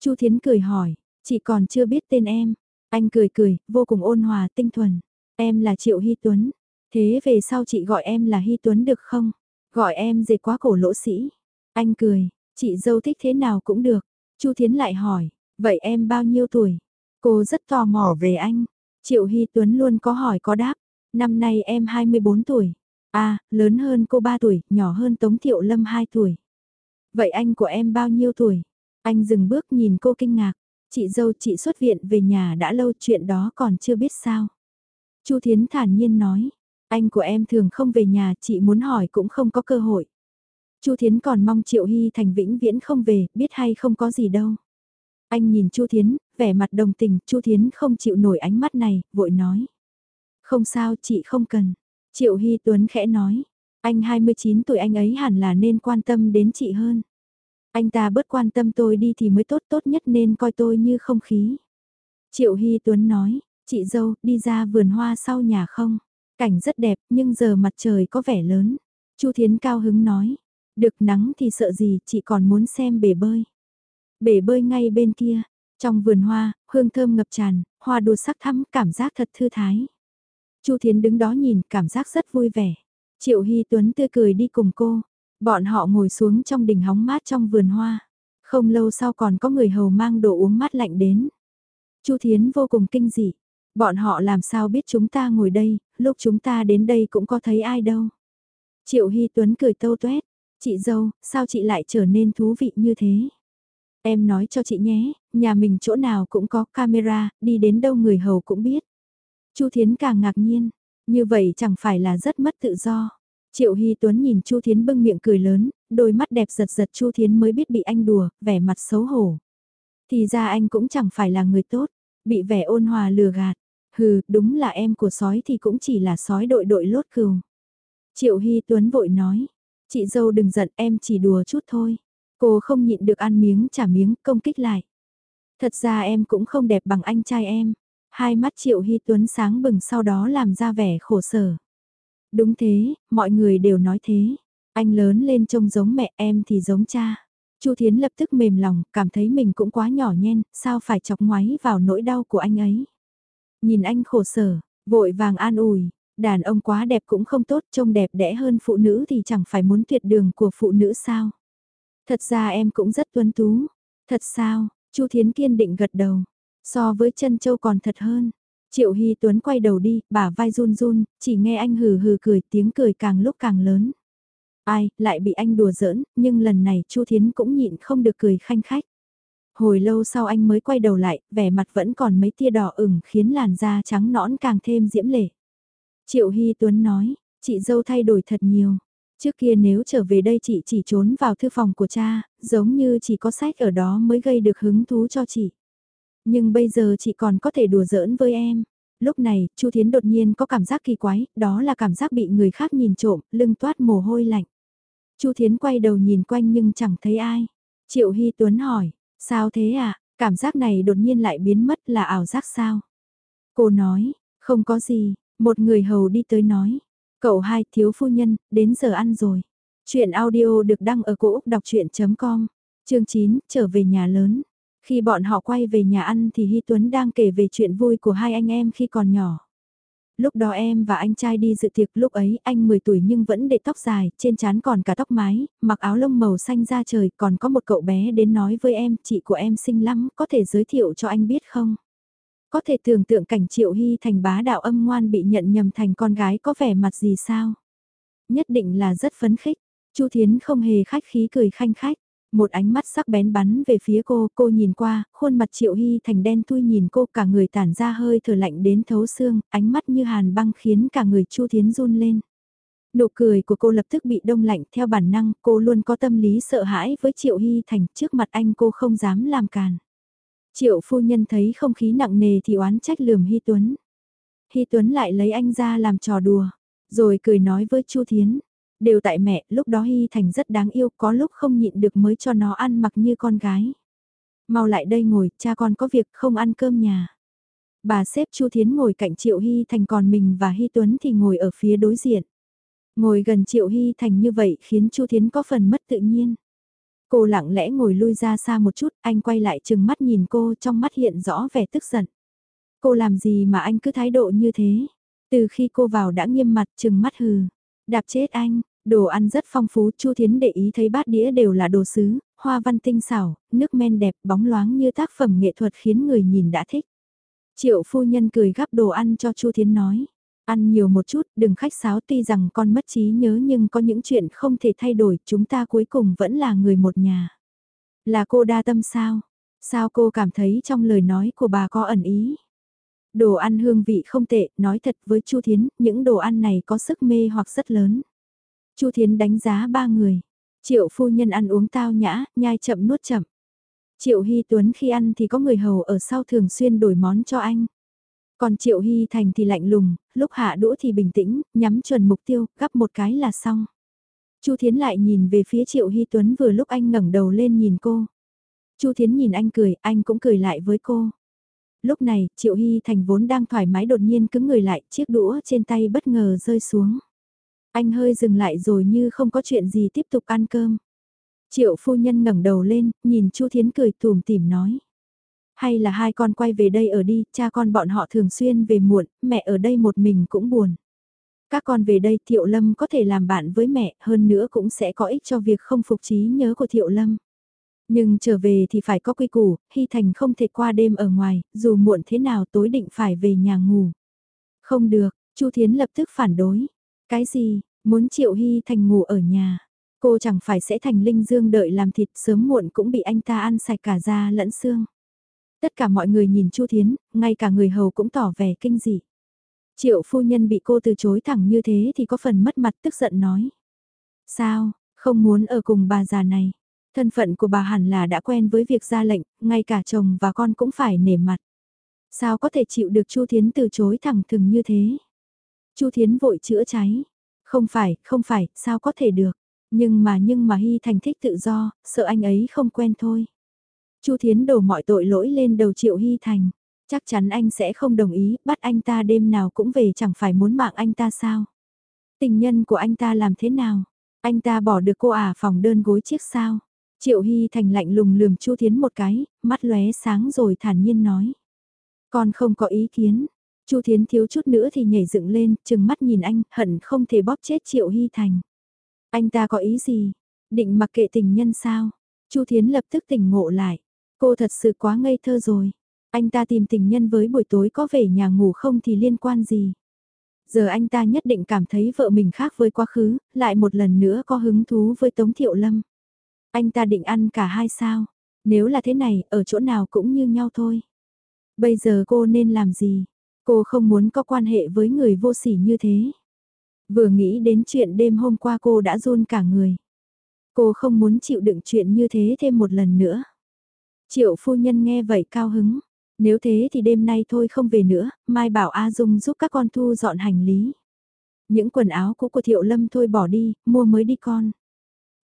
Chu Thiến cười hỏi, chị còn chưa biết tên em. Anh cười cười, vô cùng ôn hòa tinh thuần. Em là Triệu Hy Tuấn. Thế về sau chị gọi em là Hy Tuấn được không? Gọi em dệt quá cổ lỗ sĩ. Anh cười, chị dâu thích thế nào cũng được. Chu Thiến lại hỏi, vậy em bao nhiêu tuổi? Cô rất tò mò về anh. Triệu Hy Tuấn luôn có hỏi có đáp. Năm nay em 24 tuổi. À, lớn hơn cô 3 tuổi, nhỏ hơn Tống Thiệu Lâm 2 tuổi. Vậy anh của em bao nhiêu tuổi? Anh dừng bước nhìn cô kinh ngạc. Chị dâu chị xuất viện về nhà đã lâu chuyện đó còn chưa biết sao. Chu Thiến thản nhiên nói. Anh của em thường không về nhà, chị muốn hỏi cũng không có cơ hội. Chu Thiến còn mong Triệu Hy Thành vĩnh viễn không về, biết hay không có gì đâu. Anh nhìn Chu Thiến, vẻ mặt đồng tình, Chu Thiến không chịu nổi ánh mắt này, vội nói. Không sao, chị không cần. Triệu Hy Tuấn khẽ nói, anh 29 tuổi anh ấy hẳn là nên quan tâm đến chị hơn. Anh ta bớt quan tâm tôi đi thì mới tốt tốt nhất nên coi tôi như không khí. Triệu Hy Tuấn nói, chị dâu, đi ra vườn hoa sau nhà không? Cảnh rất đẹp nhưng giờ mặt trời có vẻ lớn. Chu Thiến cao hứng nói, được nắng thì sợ gì, chị còn muốn xem bể bơi. Bể bơi ngay bên kia, trong vườn hoa, hương thơm ngập tràn, hoa đua sắc thắm, cảm giác thật thư thái. Chu Thiến đứng đó nhìn, cảm giác rất vui vẻ. Triệu Hy Tuấn tươi cười đi cùng cô. Bọn họ ngồi xuống trong đình hóng mát trong vườn hoa. Không lâu sau còn có người hầu mang đồ uống mát lạnh đến. Chu Thiến vô cùng kinh dị. Bọn họ làm sao biết chúng ta ngồi đây, lúc chúng ta đến đây cũng có thấy ai đâu. Triệu Hy Tuấn cười tâu tuét. Chị dâu, sao chị lại trở nên thú vị như thế? Em nói cho chị nhé, nhà mình chỗ nào cũng có camera, đi đến đâu người hầu cũng biết. Chu Thiến càng ngạc nhiên, như vậy chẳng phải là rất mất tự do. Triệu Hy Tuấn nhìn Chu Thiến bưng miệng cười lớn, đôi mắt đẹp giật giật Chu Thiến mới biết bị anh đùa, vẻ mặt xấu hổ. Thì ra anh cũng chẳng phải là người tốt, bị vẻ ôn hòa lừa gạt. Hừ, đúng là em của sói thì cũng chỉ là sói đội đội lốt cừu. Triệu Hy Tuấn vội nói, chị dâu đừng giận em chỉ đùa chút thôi. Cô không nhịn được ăn miếng trả miếng công kích lại. Thật ra em cũng không đẹp bằng anh trai em. Hai mắt Triệu Hy Tuấn sáng bừng sau đó làm ra vẻ khổ sở. Đúng thế, mọi người đều nói thế. Anh lớn lên trông giống mẹ em thì giống cha. Chu Thiến lập tức mềm lòng, cảm thấy mình cũng quá nhỏ nhen, sao phải chọc ngoáy vào nỗi đau của anh ấy. Nhìn anh khổ sở, vội vàng an ủi, đàn ông quá đẹp cũng không tốt, trông đẹp đẽ hơn phụ nữ thì chẳng phải muốn tuyệt đường của phụ nữ sao. Thật ra em cũng rất tuấn tú. Thật sao, Chu Thiến kiên định gật đầu. So với chân châu còn thật hơn. Triệu Hy Tuấn quay đầu đi, bả vai run run, chỉ nghe anh hừ hừ cười, tiếng cười càng lúc càng lớn. Ai, lại bị anh đùa giỡn, nhưng lần này Chu Thiến cũng nhịn không được cười khanh khách. Hồi lâu sau anh mới quay đầu lại, vẻ mặt vẫn còn mấy tia đỏ ửng khiến làn da trắng nõn càng thêm diễm lệ. Triệu Hy Tuấn nói, chị dâu thay đổi thật nhiều. Trước kia nếu trở về đây chị chỉ trốn vào thư phòng của cha, giống như chỉ có sách ở đó mới gây được hứng thú cho chị. Nhưng bây giờ chị còn có thể đùa giỡn với em. Lúc này, Chu Thiến đột nhiên có cảm giác kỳ quái, đó là cảm giác bị người khác nhìn trộm, lưng toát mồ hôi lạnh. Chu Thiến quay đầu nhìn quanh nhưng chẳng thấy ai. Triệu Hy Tuấn hỏi, sao thế à, cảm giác này đột nhiên lại biến mất là ảo giác sao? Cô nói, không có gì, một người hầu đi tới nói, cậu hai thiếu phu nhân, đến giờ ăn rồi. Chuyện audio được đăng ở cổ Úc đọc chuyện.com, chương 9, trở về nhà lớn. Khi bọn họ quay về nhà ăn thì Hy Tuấn đang kể về chuyện vui của hai anh em khi còn nhỏ. Lúc đó em và anh trai đi dự tiệc lúc ấy anh 10 tuổi nhưng vẫn để tóc dài, trên trán còn cả tóc mái, mặc áo lông màu xanh ra trời, còn có một cậu bé đến nói với em, chị của em xinh lắm, có thể giới thiệu cho anh biết không? Có thể tưởng tượng cảnh Triệu Hy thành bá đạo âm ngoan bị nhận nhầm thành con gái có vẻ mặt gì sao? Nhất định là rất phấn khích, Chu Thiến không hề khách khí cười khanh khách. Một ánh mắt sắc bén bắn về phía cô, cô nhìn qua, khuôn mặt Triệu Hy thành đen tui nhìn cô cả người tản ra hơi thở lạnh đến thấu xương, ánh mắt như hàn băng khiến cả người Chu Thiến run lên. Nụ cười của cô lập tức bị đông lạnh theo bản năng, cô luôn có tâm lý sợ hãi với Triệu Hy thành trước mặt anh cô không dám làm càn. Triệu phu nhân thấy không khí nặng nề thì oán trách lườm Hy Tuấn. Hy Tuấn lại lấy anh ra làm trò đùa, rồi cười nói với Chu Thiến, Đều tại mẹ, lúc đó Hy Thành rất đáng yêu, có lúc không nhịn được mới cho nó ăn mặc như con gái. Mau lại đây ngồi, cha con có việc không ăn cơm nhà. Bà xếp Chu Thiến ngồi cạnh Triệu Hy Thành còn mình và Hy Tuấn thì ngồi ở phía đối diện. Ngồi gần Triệu Hy Thành như vậy khiến Chu Thiến có phần mất tự nhiên. Cô lặng lẽ ngồi lui ra xa một chút, anh quay lại chừng mắt nhìn cô trong mắt hiện rõ vẻ tức giận. Cô làm gì mà anh cứ thái độ như thế? Từ khi cô vào đã nghiêm mặt chừng mắt hừ. Đạp chết anh, Đồ ăn rất phong phú, Chu Thiến để ý thấy bát đĩa đều là đồ sứ, hoa văn tinh xảo, nước men đẹp, bóng loáng như tác phẩm nghệ thuật khiến người nhìn đã thích. Triệu phu nhân cười gắp đồ ăn cho Chu Thiến nói, ăn nhiều một chút, đừng khách sáo tuy rằng con mất trí nhớ nhưng có những chuyện không thể thay đổi, chúng ta cuối cùng vẫn là người một nhà. Là cô đa tâm sao? Sao cô cảm thấy trong lời nói của bà có ẩn ý? Đồ ăn hương vị không tệ, nói thật với Chu Thiến, những đồ ăn này có sức mê hoặc rất lớn. Chu Thiến đánh giá ba người. Triệu phu nhân ăn uống tao nhã, nhai chậm nuốt chậm. Triệu Hy Tuấn khi ăn thì có người hầu ở sau thường xuyên đổi món cho anh. Còn Triệu Hy Thành thì lạnh lùng, lúc hạ đũa thì bình tĩnh, nhắm chuẩn mục tiêu, gắp một cái là xong. Chu Thiến lại nhìn về phía Triệu Hy Tuấn vừa lúc anh ngẩng đầu lên nhìn cô. Chu Thiến nhìn anh cười, anh cũng cười lại với cô. Lúc này, Triệu Hy Thành vốn đang thoải mái đột nhiên cứng người lại, chiếc đũa trên tay bất ngờ rơi xuống. Anh hơi dừng lại rồi như không có chuyện gì tiếp tục ăn cơm. Triệu phu nhân ngẩng đầu lên, nhìn Chu Thiến cười tùm tìm nói. Hay là hai con quay về đây ở đi, cha con bọn họ thường xuyên về muộn, mẹ ở đây một mình cũng buồn. Các con về đây Thiệu Lâm có thể làm bạn với mẹ, hơn nữa cũng sẽ có ích cho việc không phục trí nhớ của Thiệu Lâm. Nhưng trở về thì phải có quy củ, Hy Thành không thể qua đêm ở ngoài, dù muộn thế nào tối định phải về nhà ngủ. Không được, Chu Thiến lập tức phản đối. Cái gì, muốn Triệu Hy Thành ngủ ở nhà, cô chẳng phải sẽ thành linh dương đợi làm thịt sớm muộn cũng bị anh ta ăn sạch cả da lẫn xương. Tất cả mọi người nhìn Chu Thiến, ngay cả người hầu cũng tỏ vẻ kinh dị. Triệu phu nhân bị cô từ chối thẳng như thế thì có phần mất mặt tức giận nói. Sao, không muốn ở cùng bà già này. Thân phận của bà hẳn là đã quen với việc ra lệnh, ngay cả chồng và con cũng phải nể mặt. Sao có thể chịu được Chu Thiến từ chối thẳng thừng như thế? Chu Thiến vội chữa cháy. Không phải, không phải, sao có thể được. Nhưng mà nhưng mà Hy Thành thích tự do, sợ anh ấy không quen thôi. Chu Thiến đổ mọi tội lỗi lên đầu Triệu Hy Thành. Chắc chắn anh sẽ không đồng ý, bắt anh ta đêm nào cũng về chẳng phải muốn mạng anh ta sao. Tình nhân của anh ta làm thế nào? Anh ta bỏ được cô à phòng đơn gối chiếc sao? Triệu Hy Thành lạnh lùng lườm Chu Thiến một cái, mắt lóe sáng rồi thản nhiên nói. Con không có ý kiến. Chu Thiến thiếu chút nữa thì nhảy dựng lên, chừng mắt nhìn anh, hận không thể bóp chết Triệu Hy Thành. Anh ta có ý gì? Định mặc kệ tình nhân sao? Chu Thiến lập tức tỉnh ngộ lại. Cô thật sự quá ngây thơ rồi. Anh ta tìm tình nhân với buổi tối có về nhà ngủ không thì liên quan gì. Giờ anh ta nhất định cảm thấy vợ mình khác với quá khứ, lại một lần nữa có hứng thú với Tống Thiệu Lâm. Anh ta định ăn cả hai sao? Nếu là thế này, ở chỗ nào cũng như nhau thôi. Bây giờ cô nên làm gì? Cô không muốn có quan hệ với người vô sỉ như thế. Vừa nghĩ đến chuyện đêm hôm qua cô đã run cả người. Cô không muốn chịu đựng chuyện như thế thêm một lần nữa. Triệu phu nhân nghe vậy cao hứng. Nếu thế thì đêm nay thôi không về nữa, mai bảo A Dung giúp các con thu dọn hành lý. Những quần áo cũ của Thiệu Lâm thôi bỏ đi, mua mới đi con.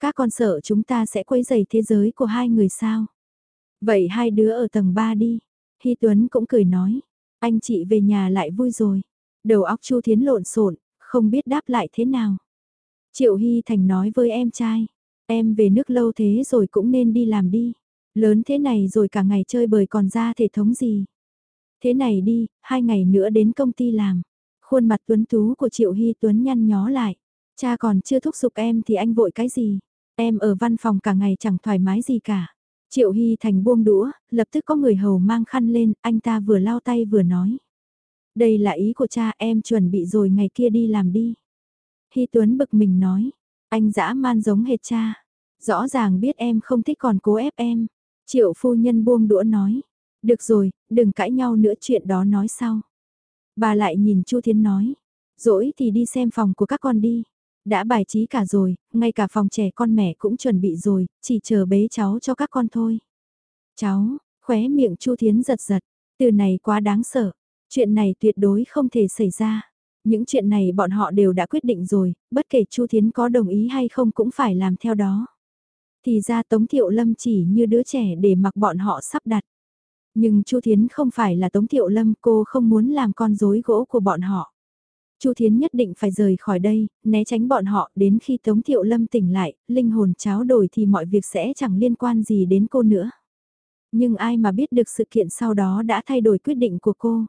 Các con sợ chúng ta sẽ quấy rầy thế giới của hai người sao? Vậy hai đứa ở tầng 3 đi. Hy Tuấn cũng cười nói, anh chị về nhà lại vui rồi. Đầu óc Chu Thiến lộn xộn, không biết đáp lại thế nào. Triệu Hy Thành nói với em trai, em về nước lâu thế rồi cũng nên đi làm đi. Lớn thế này rồi cả ngày chơi bời còn ra thể thống gì. Thế này đi, hai ngày nữa đến công ty làm. Khuôn mặt tuấn tú của Triệu Hy Tuấn nhăn nhó lại. Cha còn chưa thúc giục em thì anh vội cái gì. Em ở văn phòng cả ngày chẳng thoải mái gì cả. Triệu Hy Thành buông đũa, lập tức có người hầu mang khăn lên, anh ta vừa lau tay vừa nói. Đây là ý của cha em chuẩn bị rồi ngày kia đi làm đi. Hy Tuấn bực mình nói, anh dã man giống hệt cha. Rõ ràng biết em không thích còn cố ép em. Triệu phu nhân buông đũa nói, được rồi, đừng cãi nhau nữa chuyện đó nói sau. Bà lại nhìn Chu Thiên nói, dỗi thì đi xem phòng của các con đi. Đã bài trí cả rồi, ngay cả phòng trẻ con mẹ cũng chuẩn bị rồi, chỉ chờ bế cháu cho các con thôi. Cháu, khóe miệng Chu Thiến giật giật, từ này quá đáng sợ, chuyện này tuyệt đối không thể xảy ra. Những chuyện này bọn họ đều đã quyết định rồi, bất kể Chu Thiến có đồng ý hay không cũng phải làm theo đó. Thì ra Tống Thiệu Lâm chỉ như đứa trẻ để mặc bọn họ sắp đặt. Nhưng Chu Thiến không phải là Tống Thiệu Lâm, cô không muốn làm con rối gỗ của bọn họ. Chu Thiến nhất định phải rời khỏi đây, né tránh bọn họ đến khi Tống Thiệu Lâm tỉnh lại, linh hồn cháo đổi thì mọi việc sẽ chẳng liên quan gì đến cô nữa. Nhưng ai mà biết được sự kiện sau đó đã thay đổi quyết định của cô.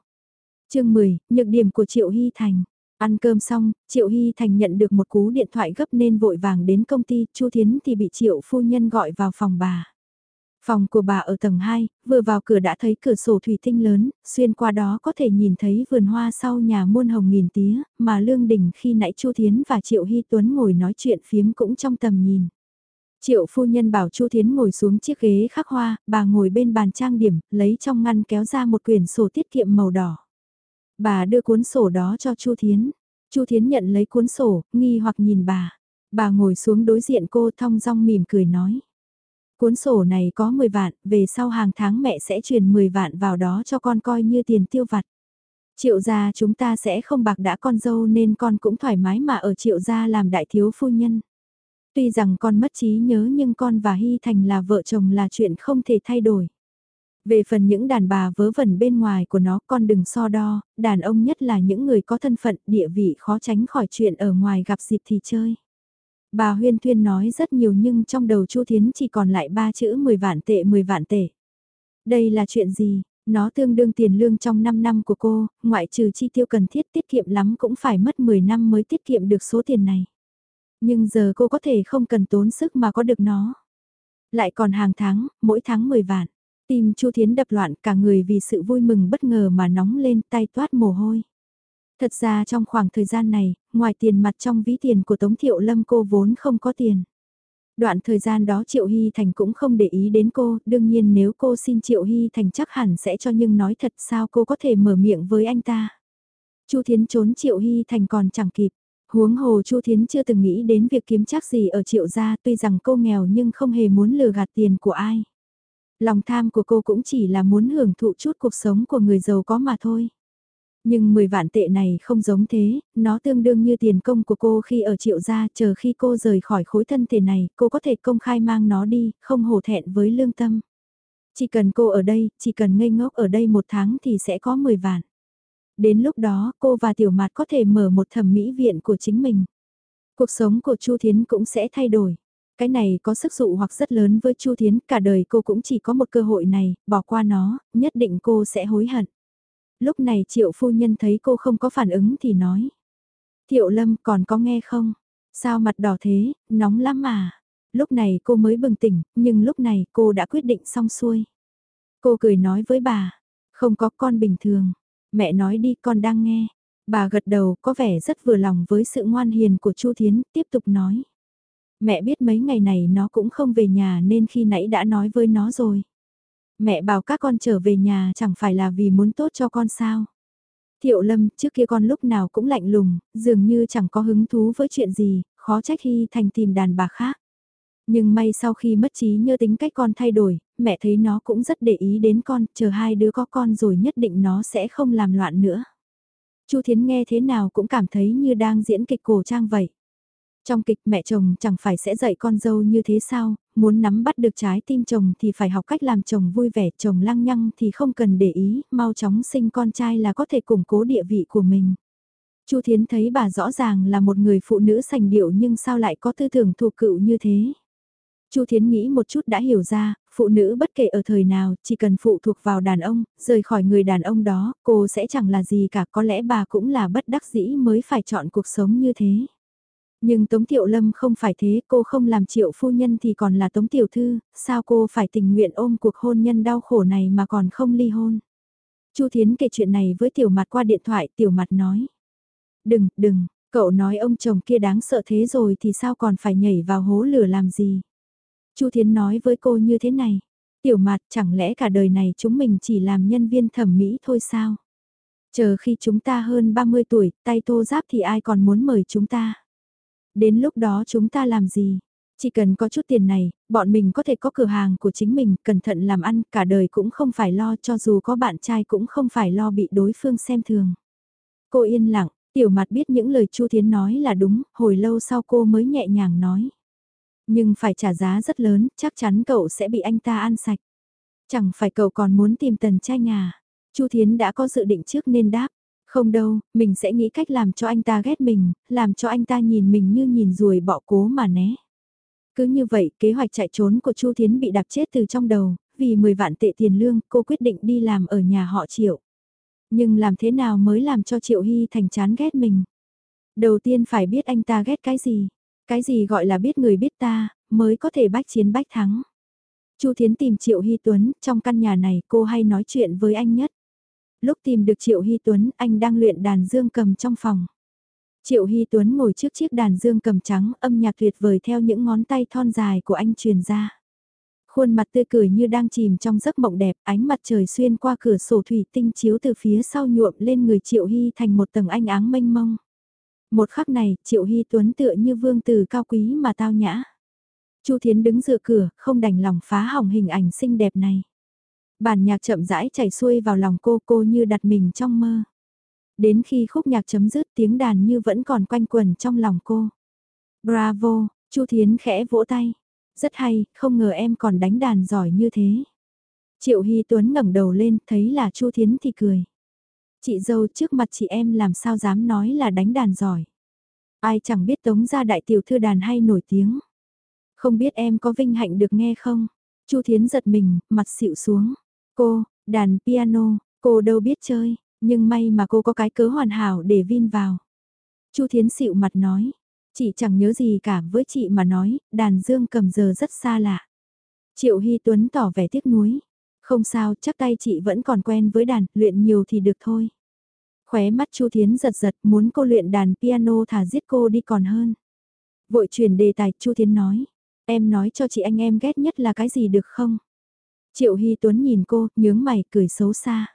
chương 10, nhược điểm của Triệu Hy Thành. Ăn cơm xong, Triệu Hy Thành nhận được một cú điện thoại gấp nên vội vàng đến công ty, Chu Thiến thì bị Triệu phu nhân gọi vào phòng bà. Phòng của bà ở tầng 2, vừa vào cửa đã thấy cửa sổ thủy tinh lớn, xuyên qua đó có thể nhìn thấy vườn hoa sau nhà muôn hồng nghìn tía, mà Lương Đình khi nãy Chu Thiến và Triệu Hy Tuấn ngồi nói chuyện phiếm cũng trong tầm nhìn. Triệu phu nhân bảo Chu Thiến ngồi xuống chiếc ghế khắc hoa, bà ngồi bên bàn trang điểm, lấy trong ngăn kéo ra một quyển sổ tiết kiệm màu đỏ. Bà đưa cuốn sổ đó cho Chu Thiến. Chu Thiến nhận lấy cuốn sổ, nghi hoặc nhìn bà. Bà ngồi xuống đối diện cô thong dong mỉm cười nói. Cuốn sổ này có 10 vạn, về sau hàng tháng mẹ sẽ truyền 10 vạn vào đó cho con coi như tiền tiêu vặt. Triệu gia chúng ta sẽ không bạc đã con dâu nên con cũng thoải mái mà ở triệu gia làm đại thiếu phu nhân. Tuy rằng con mất trí nhớ nhưng con và Hy Thành là vợ chồng là chuyện không thể thay đổi. Về phần những đàn bà vớ vẩn bên ngoài của nó con đừng so đo, đàn ông nhất là những người có thân phận địa vị khó tránh khỏi chuyện ở ngoài gặp dịp thì chơi. Bà Huyên Thuyên nói rất nhiều nhưng trong đầu Chu Thiến chỉ còn lại ba chữ 10 vạn tệ 10 vạn tệ. Đây là chuyện gì? Nó tương đương tiền lương trong 5 năm của cô, ngoại trừ chi tiêu cần thiết tiết kiệm lắm cũng phải mất 10 năm mới tiết kiệm được số tiền này. Nhưng giờ cô có thể không cần tốn sức mà có được nó. Lại còn hàng tháng, mỗi tháng 10 vạn. Tim Chu Thiến đập loạn cả người vì sự vui mừng bất ngờ mà nóng lên tay toát mồ hôi. Thật ra trong khoảng thời gian này, ngoài tiền mặt trong ví tiền của Tống Thiệu Lâm cô vốn không có tiền. Đoạn thời gian đó Triệu Hy Thành cũng không để ý đến cô, đương nhiên nếu cô xin Triệu Hy Thành chắc hẳn sẽ cho nhưng nói thật sao cô có thể mở miệng với anh ta. Chu Thiến trốn Triệu Hy Thành còn chẳng kịp. Huống hồ Chu Thiến chưa từng nghĩ đến việc kiếm chắc gì ở Triệu gia tuy rằng cô nghèo nhưng không hề muốn lừa gạt tiền của ai. Lòng tham của cô cũng chỉ là muốn hưởng thụ chút cuộc sống của người giàu có mà thôi. Nhưng 10 vạn tệ này không giống thế, nó tương đương như tiền công của cô khi ở triệu gia, chờ khi cô rời khỏi khối thân thể này, cô có thể công khai mang nó đi, không hổ thẹn với lương tâm. Chỉ cần cô ở đây, chỉ cần ngây ngốc ở đây một tháng thì sẽ có 10 vạn. Đến lúc đó, cô và tiểu mặt có thể mở một thẩm mỹ viện của chính mình. Cuộc sống của Chu Thiến cũng sẽ thay đổi. Cái này có sức dụ hoặc rất lớn với Chu Thiến, cả đời cô cũng chỉ có một cơ hội này, bỏ qua nó, nhất định cô sẽ hối hận. Lúc này triệu phu nhân thấy cô không có phản ứng thì nói. Thiệu lâm còn có nghe không? Sao mặt đỏ thế, nóng lắm mà. Lúc này cô mới bừng tỉnh, nhưng lúc này cô đã quyết định xong xuôi. Cô cười nói với bà, không có con bình thường. Mẹ nói đi con đang nghe. Bà gật đầu có vẻ rất vừa lòng với sự ngoan hiền của Chu Thiến, tiếp tục nói. Mẹ biết mấy ngày này nó cũng không về nhà nên khi nãy đã nói với nó rồi. Mẹ bảo các con trở về nhà chẳng phải là vì muốn tốt cho con sao. Thiệu lâm, trước kia con lúc nào cũng lạnh lùng, dường như chẳng có hứng thú với chuyện gì, khó trách Hy Thành tìm đàn bà khác. Nhưng may sau khi mất trí nhớ tính cách con thay đổi, mẹ thấy nó cũng rất để ý đến con, chờ hai đứa có con rồi nhất định nó sẽ không làm loạn nữa. Chu Thiến nghe thế nào cũng cảm thấy như đang diễn kịch cổ trang vậy. Trong kịch mẹ chồng chẳng phải sẽ dạy con dâu như thế sao, muốn nắm bắt được trái tim chồng thì phải học cách làm chồng vui vẻ, chồng lăng nhăng thì không cần để ý, mau chóng sinh con trai là có thể củng cố địa vị của mình. Chu Thiến thấy bà rõ ràng là một người phụ nữ sành điệu nhưng sao lại có tư tưởng thuộc cựu như thế. Chu Thiến nghĩ một chút đã hiểu ra, phụ nữ bất kể ở thời nào, chỉ cần phụ thuộc vào đàn ông, rời khỏi người đàn ông đó, cô sẽ chẳng là gì cả, có lẽ bà cũng là bất đắc dĩ mới phải chọn cuộc sống như thế. Nhưng Tống Tiểu Lâm không phải thế, cô không làm triệu phu nhân thì còn là Tống Tiểu Thư, sao cô phải tình nguyện ôm cuộc hôn nhân đau khổ này mà còn không ly hôn. Chu Thiến kể chuyện này với Tiểu Mặt qua điện thoại, Tiểu Mặt nói. Đừng, đừng, cậu nói ông chồng kia đáng sợ thế rồi thì sao còn phải nhảy vào hố lửa làm gì. Chu Thiến nói với cô như thế này. Tiểu Mặt chẳng lẽ cả đời này chúng mình chỉ làm nhân viên thẩm mỹ thôi sao? Chờ khi chúng ta hơn 30 tuổi, tay tô giáp thì ai còn muốn mời chúng ta? Đến lúc đó chúng ta làm gì? Chỉ cần có chút tiền này, bọn mình có thể có cửa hàng của chính mình, cẩn thận làm ăn, cả đời cũng không phải lo cho dù có bạn trai cũng không phải lo bị đối phương xem thường. Cô yên lặng, tiểu mặt biết những lời Chu Thiến nói là đúng, hồi lâu sau cô mới nhẹ nhàng nói. Nhưng phải trả giá rất lớn, chắc chắn cậu sẽ bị anh ta ăn sạch. Chẳng phải cậu còn muốn tìm tần trai nhà. Chu Thiến đã có dự định trước nên đáp. Không đâu, mình sẽ nghĩ cách làm cho anh ta ghét mình, làm cho anh ta nhìn mình như nhìn ruồi bọ cố mà né. Cứ như vậy, kế hoạch chạy trốn của Chu Thiến bị đạp chết từ trong đầu, vì 10 vạn tệ tiền lương, cô quyết định đi làm ở nhà họ Triệu. Nhưng làm thế nào mới làm cho Triệu Hy thành chán ghét mình? Đầu tiên phải biết anh ta ghét cái gì? Cái gì gọi là biết người biết ta, mới có thể bách chiến bách thắng? Chu Thiến tìm Triệu Hy Tuấn, trong căn nhà này cô hay nói chuyện với anh nhất. Lúc tìm được Triệu Hy Tuấn, anh đang luyện đàn dương cầm trong phòng. Triệu Hy Tuấn ngồi trước chiếc đàn dương cầm trắng, âm nhạc tuyệt vời theo những ngón tay thon dài của anh truyền ra. Khuôn mặt tươi cười như đang chìm trong giấc mộng đẹp, ánh mặt trời xuyên qua cửa sổ thủy tinh chiếu từ phía sau nhuộm lên người Triệu Hy thành một tầng ánh áng mênh mông. Một khắc này, Triệu Hy Tuấn tựa như vương tử cao quý mà tao nhã. Chu Thiến đứng dựa cửa, không đành lòng phá hỏng hình ảnh xinh đẹp này. Bản nhạc chậm rãi chảy xuôi vào lòng cô cô như đặt mình trong mơ. Đến khi khúc nhạc chấm dứt tiếng đàn như vẫn còn quanh quẩn trong lòng cô. Bravo, Chu Thiến khẽ vỗ tay. Rất hay, không ngờ em còn đánh đàn giỏi như thế. Triệu Hy Tuấn ngẩng đầu lên, thấy là Chu Thiến thì cười. Chị dâu trước mặt chị em làm sao dám nói là đánh đàn giỏi. Ai chẳng biết tống ra đại tiểu thư đàn hay nổi tiếng. Không biết em có vinh hạnh được nghe không? Chu Thiến giật mình, mặt xịu xuống. Cô, đàn piano, cô đâu biết chơi, nhưng may mà cô có cái cớ hoàn hảo để vin vào. Chu Thiến xịu mặt nói, chị chẳng nhớ gì cả với chị mà nói, đàn dương cầm giờ rất xa lạ. Triệu Hy Tuấn tỏ vẻ tiếc nuối. Không sao, chắc tay chị vẫn còn quen với đàn, luyện nhiều thì được thôi. Khóe mắt Chu Thiến giật giật, muốn cô luyện đàn piano thả giết cô đi còn hơn. Vội chuyển đề tài, Chu Thiến nói, em nói cho chị anh em ghét nhất là cái gì được không? Triệu Hy Tuấn nhìn cô, nhướng mày, cười xấu xa.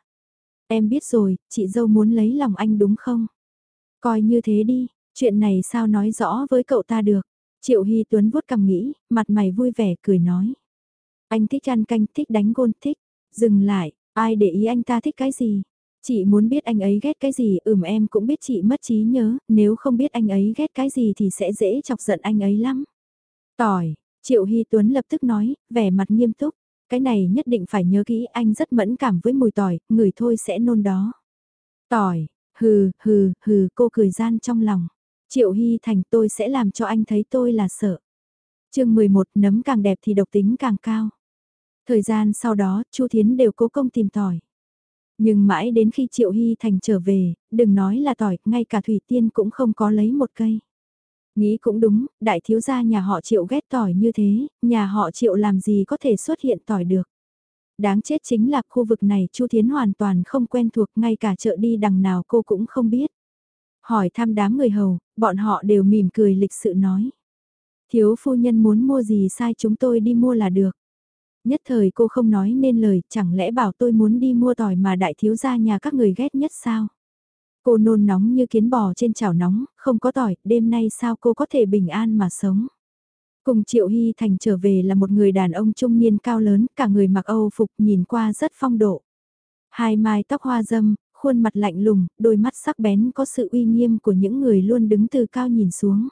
Em biết rồi, chị dâu muốn lấy lòng anh đúng không? Coi như thế đi, chuyện này sao nói rõ với cậu ta được? Triệu Hy Tuấn vuốt cằm nghĩ, mặt mày vui vẻ cười nói. Anh thích ăn canh, thích đánh gôn, thích. Dừng lại, ai để ý anh ta thích cái gì? Chị muốn biết anh ấy ghét cái gì, ừm em cũng biết chị mất trí nhớ, nếu không biết anh ấy ghét cái gì thì sẽ dễ chọc giận anh ấy lắm. Tỏi, Triệu Hy Tuấn lập tức nói, vẻ mặt nghiêm túc. Cái này nhất định phải nhớ kỹ anh rất mẫn cảm với mùi tỏi, người thôi sẽ nôn đó. Tỏi, hừ, hừ, hừ, cô cười gian trong lòng. Triệu Hy Thành tôi sẽ làm cho anh thấy tôi là sợ. chương 11 nấm càng đẹp thì độc tính càng cao. Thời gian sau đó, Chu Thiến đều cố công tìm tỏi. Nhưng mãi đến khi Triệu Hy Thành trở về, đừng nói là tỏi, ngay cả Thủy Tiên cũng không có lấy một cây. Nghĩ cũng đúng, đại thiếu gia nhà họ Triệu ghét tỏi như thế, nhà họ Triệu làm gì có thể xuất hiện tỏi được. Đáng chết chính là khu vực này Chu Thiến hoàn toàn không quen thuộc, ngay cả chợ đi đằng nào cô cũng không biết. Hỏi thăm đám người hầu, bọn họ đều mỉm cười lịch sự nói. Thiếu phu nhân muốn mua gì sai chúng tôi đi mua là được. Nhất thời cô không nói nên lời, chẳng lẽ bảo tôi muốn đi mua tỏi mà đại thiếu gia nhà các người ghét nhất sao? Cô nôn nóng như kiến bò trên chảo nóng, không có tỏi, đêm nay sao cô có thể bình an mà sống? Cùng Triệu Hy Thành trở về là một người đàn ông trung niên cao lớn, cả người mặc Âu phục nhìn qua rất phong độ. Hai mái tóc hoa dâm, khuôn mặt lạnh lùng, đôi mắt sắc bén có sự uy nghiêm của những người luôn đứng từ cao nhìn xuống.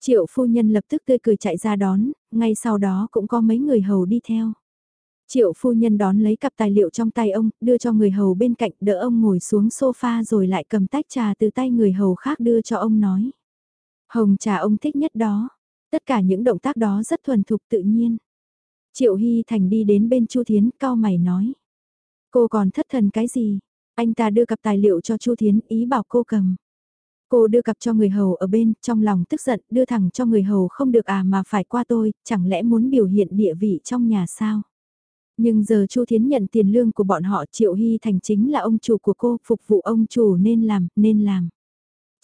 Triệu phu nhân lập tức tươi cười chạy ra đón, ngay sau đó cũng có mấy người hầu đi theo. Triệu phu nhân đón lấy cặp tài liệu trong tay ông, đưa cho người hầu bên cạnh đỡ ông ngồi xuống sofa rồi lại cầm tách trà từ tay người hầu khác đưa cho ông nói. Hồng trà ông thích nhất đó, tất cả những động tác đó rất thuần thục tự nhiên. Triệu Hy Thành đi đến bên Chu Thiến cao mày nói. Cô còn thất thần cái gì? Anh ta đưa cặp tài liệu cho Chu Thiến ý bảo cô cầm. Cô đưa cặp cho người hầu ở bên, trong lòng tức giận, đưa thẳng cho người hầu không được à mà phải qua tôi, chẳng lẽ muốn biểu hiện địa vị trong nhà sao? Nhưng giờ Chu Thiến nhận tiền lương của bọn họ Triệu Hy Thành chính là ông chủ của cô, phục vụ ông chủ nên làm, nên làm.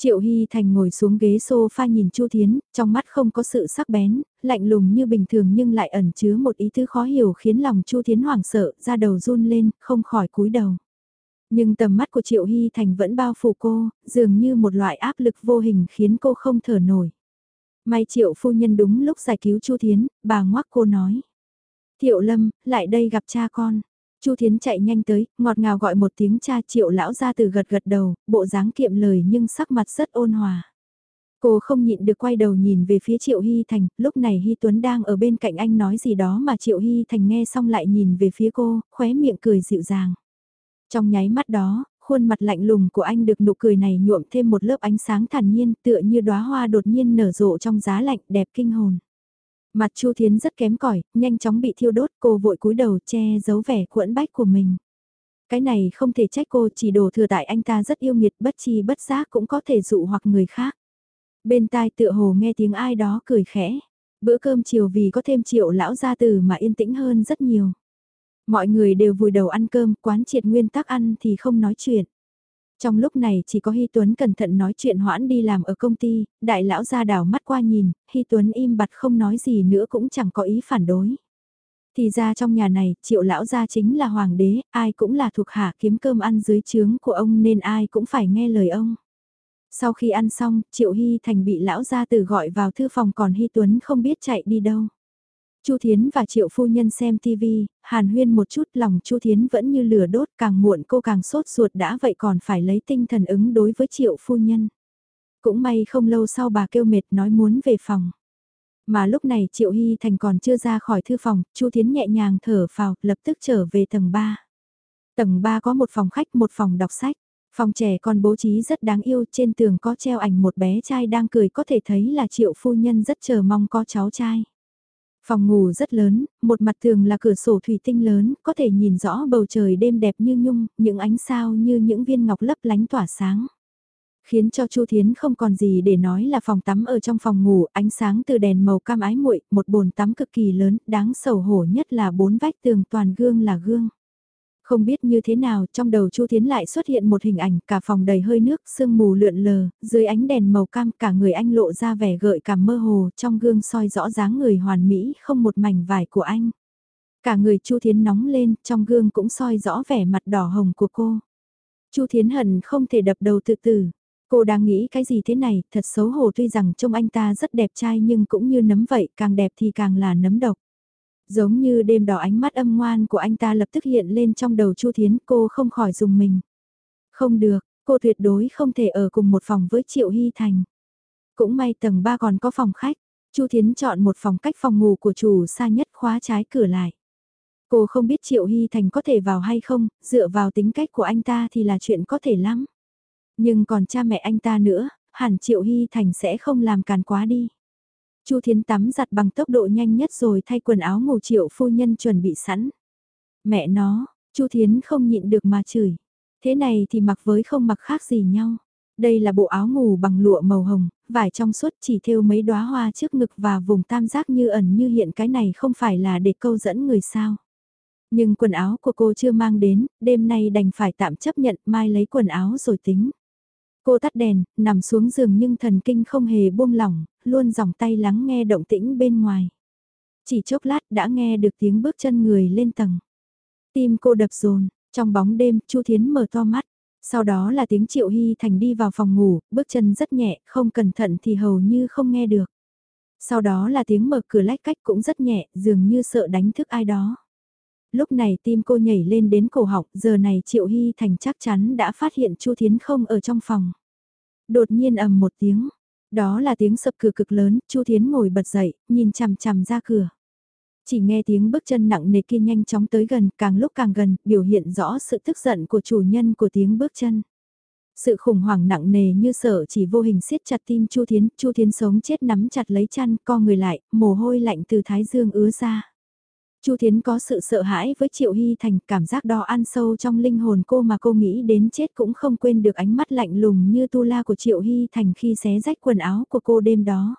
Triệu Hy Thành ngồi xuống ghế sofa nhìn Chu Thiến, trong mắt không có sự sắc bén, lạnh lùng như bình thường nhưng lại ẩn chứa một ý thứ khó hiểu khiến lòng Chu Thiến hoảng sợ, ra đầu run lên, không khỏi cúi đầu. Nhưng tầm mắt của Triệu Hy Thành vẫn bao phủ cô, dường như một loại áp lực vô hình khiến cô không thở nổi. May Triệu phu nhân đúng lúc giải cứu Chu Thiến, bà ngoắc cô nói. Thiệu Lâm, lại đây gặp cha con. Chu Thiến chạy nhanh tới, ngọt ngào gọi một tiếng cha Triệu lão ra từ gật gật đầu, bộ dáng kiệm lời nhưng sắc mặt rất ôn hòa. Cô không nhịn được quay đầu nhìn về phía Triệu Hy Thành, lúc này Hy Tuấn đang ở bên cạnh anh nói gì đó mà Triệu Hy Thành nghe xong lại nhìn về phía cô, khóe miệng cười dịu dàng. Trong nháy mắt đó, khuôn mặt lạnh lùng của anh được nụ cười này nhuộm thêm một lớp ánh sáng thản nhiên tựa như đóa hoa đột nhiên nở rộ trong giá lạnh đẹp kinh hồn. Mặt Chu Thiến rất kém cỏi, nhanh chóng bị thiêu đốt, cô vội cúi đầu che giấu vẻ quẫn bách của mình. Cái này không thể trách cô chỉ đổ thừa tại anh ta rất yêu nghiệt bất chi bất giác cũng có thể dụ hoặc người khác. Bên tai tựa hồ nghe tiếng ai đó cười khẽ. Bữa cơm chiều vì có thêm triệu lão gia tử mà yên tĩnh hơn rất nhiều. Mọi người đều vùi đầu ăn cơm, quán triệt nguyên tắc ăn thì không nói chuyện. Trong lúc này chỉ có Hy Tuấn cẩn thận nói chuyện hoãn đi làm ở công ty, đại lão ra đảo mắt qua nhìn, Hy Tuấn im bặt không nói gì nữa cũng chẳng có ý phản đối. Thì ra trong nhà này, triệu lão gia chính là hoàng đế, ai cũng là thuộc hạ kiếm cơm ăn dưới trướng của ông nên ai cũng phải nghe lời ông. Sau khi ăn xong, triệu Hy Thành bị lão gia tử gọi vào thư phòng còn Hy Tuấn không biết chạy đi đâu. Chu Thiến và Triệu phu nhân xem TV, Hàn Huyên một chút lòng Chu Thiến vẫn như lửa đốt, càng muộn cô càng sốt ruột đã vậy còn phải lấy tinh thần ứng đối với Triệu phu nhân. Cũng may không lâu sau bà kêu mệt nói muốn về phòng. Mà lúc này Triệu Hy Thành còn chưa ra khỏi thư phòng, Chu Thiến nhẹ nhàng thở phào, lập tức trở về tầng 3. Tầng 3 có một phòng khách, một phòng đọc sách. Phòng trẻ còn bố trí rất đáng yêu, trên tường có treo ảnh một bé trai đang cười có thể thấy là Triệu phu nhân rất chờ mong có cháu trai. Phòng ngủ rất lớn, một mặt tường là cửa sổ thủy tinh lớn, có thể nhìn rõ bầu trời đêm đẹp như nhung, những ánh sao như những viên ngọc lấp lánh tỏa sáng. Khiến cho Chu Thiến không còn gì để nói là phòng tắm ở trong phòng ngủ, ánh sáng từ đèn màu cam ái muội, một bồn tắm cực kỳ lớn, đáng sầu hổ nhất là bốn vách tường toàn gương là gương. Không biết như thế nào, trong đầu Chu Thiến lại xuất hiện một hình ảnh, cả phòng đầy hơi nước, sương mù lượn lờ, dưới ánh đèn màu cam cả người anh lộ ra vẻ gợi cảm mơ hồ, trong gương soi rõ dáng người hoàn mỹ, không một mảnh vải của anh. Cả người Chu Thiến nóng lên, trong gương cũng soi rõ vẻ mặt đỏ hồng của cô. Chu Thiến hận không thể đập đầu tự tử. Cô đang nghĩ cái gì thế này, thật xấu hổ tuy rằng trông anh ta rất đẹp trai nhưng cũng như nấm vậy, càng đẹp thì càng là nấm độc. Giống như đêm đỏ ánh mắt âm ngoan của anh ta lập tức hiện lên trong đầu Chu Thiến cô không khỏi dùng mình. Không được, cô tuyệt đối không thể ở cùng một phòng với Triệu Hy Thành. Cũng may tầng 3 còn có phòng khách, Chu Thiến chọn một phòng cách phòng ngủ của chủ xa nhất khóa trái cửa lại. Cô không biết Triệu Hy Thành có thể vào hay không, dựa vào tính cách của anh ta thì là chuyện có thể lắm. Nhưng còn cha mẹ anh ta nữa, hẳn Triệu Hy Thành sẽ không làm càn quá đi. Chu Thiến tắm giặt bằng tốc độ nhanh nhất rồi thay quần áo ngủ Triệu phu nhân chuẩn bị sẵn. Mẹ nó, Chu Thiến không nhịn được mà chửi. Thế này thì mặc với không mặc khác gì nhau. Đây là bộ áo ngủ bằng lụa màu hồng, vải trong suốt chỉ thêu mấy đóa hoa trước ngực và vùng tam giác như ẩn như hiện cái này không phải là để câu dẫn người sao. Nhưng quần áo của cô chưa mang đến, đêm nay đành phải tạm chấp nhận mai lấy quần áo rồi tính. Cô tắt đèn, nằm xuống giường nhưng thần kinh không hề buông lỏng, luôn dòng tay lắng nghe động tĩnh bên ngoài. Chỉ chốc lát đã nghe được tiếng bước chân người lên tầng. Tim cô đập rồn, trong bóng đêm Chu Thiến mở to mắt. Sau đó là tiếng Triệu Hy Thành đi vào phòng ngủ, bước chân rất nhẹ, không cẩn thận thì hầu như không nghe được. Sau đó là tiếng mở cửa lách cách cũng rất nhẹ, dường như sợ đánh thức ai đó. Lúc này tim cô nhảy lên đến cổ họng, giờ này Triệu Hy Thành chắc chắn đã phát hiện Chu Thiến không ở trong phòng. Đột nhiên ầm một tiếng, đó là tiếng sập cửa cực lớn, Chu Thiến ngồi bật dậy, nhìn chằm chằm ra cửa. Chỉ nghe tiếng bước chân nặng nề kia nhanh chóng tới gần, càng lúc càng gần, biểu hiện rõ sự tức giận của chủ nhân của tiếng bước chân. Sự khủng hoảng nặng nề như sợ chỉ vô hình siết chặt tim Chu Thiến, Chu Thiến sống chết nắm chặt lấy chăn, co người lại, mồ hôi lạnh từ thái dương ứa ra. Chu Thiến có sự sợ hãi với Triệu Hy Thành, cảm giác đo ăn sâu trong linh hồn cô mà cô nghĩ đến chết cũng không quên được ánh mắt lạnh lùng như tu la của Triệu Hy Thành khi xé rách quần áo của cô đêm đó.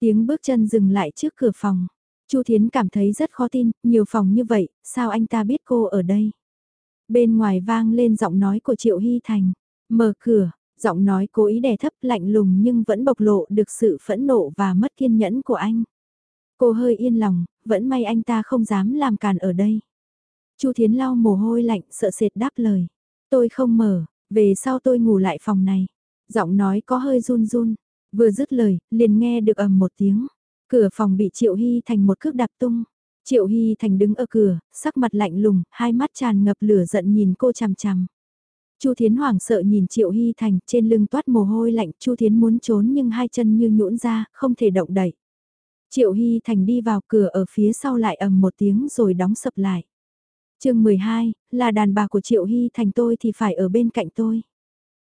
Tiếng bước chân dừng lại trước cửa phòng. Chu Thiến cảm thấy rất khó tin, nhiều phòng như vậy, sao anh ta biết cô ở đây? Bên ngoài vang lên giọng nói của Triệu Hy Thành, mở cửa, giọng nói cố ý đè thấp lạnh lùng nhưng vẫn bộc lộ được sự phẫn nộ và mất kiên nhẫn của anh. Cô hơi yên lòng, vẫn may anh ta không dám làm càn ở đây. Chu Thiến lau mồ hôi lạnh sợ sệt đáp lời. Tôi không mở, về sau tôi ngủ lại phòng này. Giọng nói có hơi run run, vừa dứt lời, liền nghe được ầm một tiếng. Cửa phòng bị Triệu Hy Thành một cước đạp tung. Triệu Hy Thành đứng ở cửa, sắc mặt lạnh lùng, hai mắt tràn ngập lửa giận nhìn cô chằm chằm. Chu Thiến hoảng sợ nhìn Triệu Hy Thành, trên lưng toát mồ hôi lạnh, Chu Thiến muốn trốn nhưng hai chân như nhũn ra, không thể động đậy. Triệu Hy Thành đi vào cửa ở phía sau lại ầm một tiếng rồi đóng sập lại. chương 12, là đàn bà của Triệu Hy Thành tôi thì phải ở bên cạnh tôi.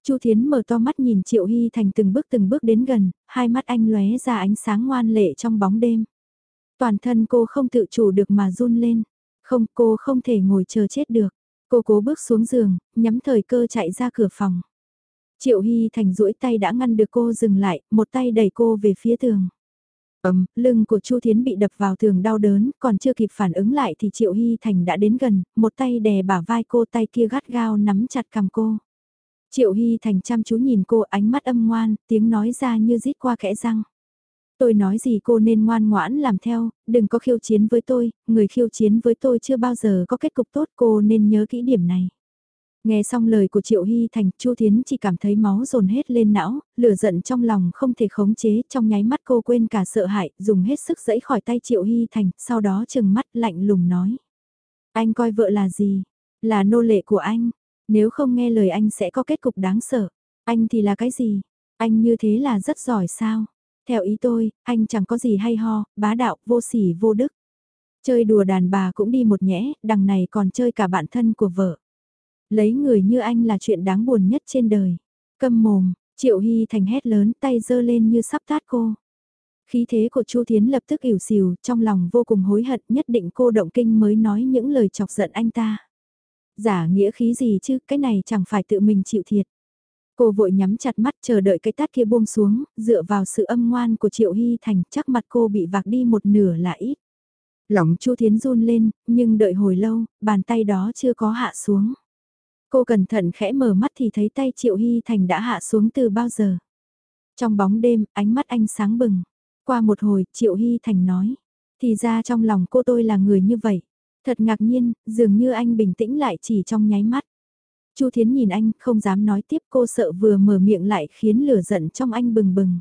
Chu Thiến mở to mắt nhìn Triệu Hy Thành từng bước từng bước đến gần, hai mắt anh lóe ra ánh sáng ngoan lệ trong bóng đêm. Toàn thân cô không tự chủ được mà run lên. Không, cô không thể ngồi chờ chết được. Cô cố bước xuống giường, nhắm thời cơ chạy ra cửa phòng. Triệu Hy Thành duỗi tay đã ngăn được cô dừng lại, một tay đẩy cô về phía tường. Ầm, lưng của Chu Thiến bị đập vào tường đau đớn, còn chưa kịp phản ứng lại thì Triệu Hy Thành đã đến gần, một tay đè bả vai cô tay kia gắt gao nắm chặt cầm cô. Triệu Hy Thành chăm chú nhìn cô ánh mắt âm ngoan, tiếng nói ra như rít qua kẽ răng. Tôi nói gì cô nên ngoan ngoãn làm theo, đừng có khiêu chiến với tôi, người khiêu chiến với tôi chưa bao giờ có kết cục tốt cô nên nhớ kỹ điểm này. Nghe xong lời của Triệu Hy Thành, Chu Thiến chỉ cảm thấy máu dồn hết lên não, lửa giận trong lòng không thể khống chế, trong nháy mắt cô quên cả sợ hãi, dùng hết sức dẫy khỏi tay Triệu Hy Thành, sau đó chừng mắt lạnh lùng nói. Anh coi vợ là gì? Là nô lệ của anh, nếu không nghe lời anh sẽ có kết cục đáng sợ. Anh thì là cái gì? Anh như thế là rất giỏi sao? Theo ý tôi, anh chẳng có gì hay ho, bá đạo, vô sỉ, vô đức. Chơi đùa đàn bà cũng đi một nhẽ, đằng này còn chơi cả bạn thân của vợ. Lấy người như anh là chuyện đáng buồn nhất trên đời. Câm mồm, Triệu Hy Thành hét lớn tay giơ lên như sắp tát cô. Khí thế của Chu Thiến lập tức ỉu xìu, trong lòng vô cùng hối hận nhất định cô động kinh mới nói những lời chọc giận anh ta. Giả nghĩa khí gì chứ, cái này chẳng phải tự mình chịu thiệt. Cô vội nhắm chặt mắt chờ đợi cái tát kia buông xuống, dựa vào sự âm ngoan của Triệu Hy Thành chắc mặt cô bị vạc đi một nửa là ít. Lòng Chu Thiến run lên, nhưng đợi hồi lâu, bàn tay đó chưa có hạ xuống. Cô cẩn thận khẽ mở mắt thì thấy tay Triệu Hy Thành đã hạ xuống từ bao giờ. Trong bóng đêm, ánh mắt anh sáng bừng. Qua một hồi, Triệu Hy Thành nói. Thì ra trong lòng cô tôi là người như vậy. Thật ngạc nhiên, dường như anh bình tĩnh lại chỉ trong nháy mắt. Chu Thiến nhìn anh, không dám nói tiếp cô sợ vừa mở miệng lại khiến lửa giận trong anh bừng bừng.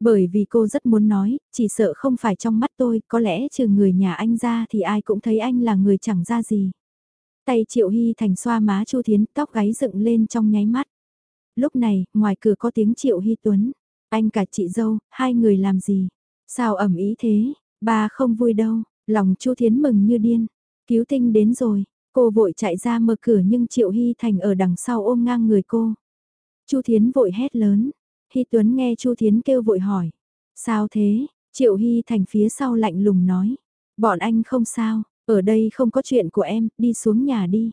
Bởi vì cô rất muốn nói, chỉ sợ không phải trong mắt tôi, có lẽ trừ người nhà anh ra thì ai cũng thấy anh là người chẳng ra gì. Tay Triệu Hy Thành xoa má Chu Thiến, tóc gáy dựng lên trong nháy mắt. Lúc này, ngoài cửa có tiếng Triệu Hy Tuấn. Anh cả chị dâu, hai người làm gì? Sao ẩm ý thế? Ba không vui đâu. Lòng Chu Thiến mừng như điên. Cứu tinh đến rồi. Cô vội chạy ra mở cửa nhưng Triệu Hy Thành ở đằng sau ôm ngang người cô. Chu Thiến vội hét lớn. Hy Tuấn nghe Chu Thiến kêu vội hỏi. Sao thế? Triệu Hy Thành phía sau lạnh lùng nói. Bọn anh không sao, ở đây không có chuyện của em, đi xuống nhà đi.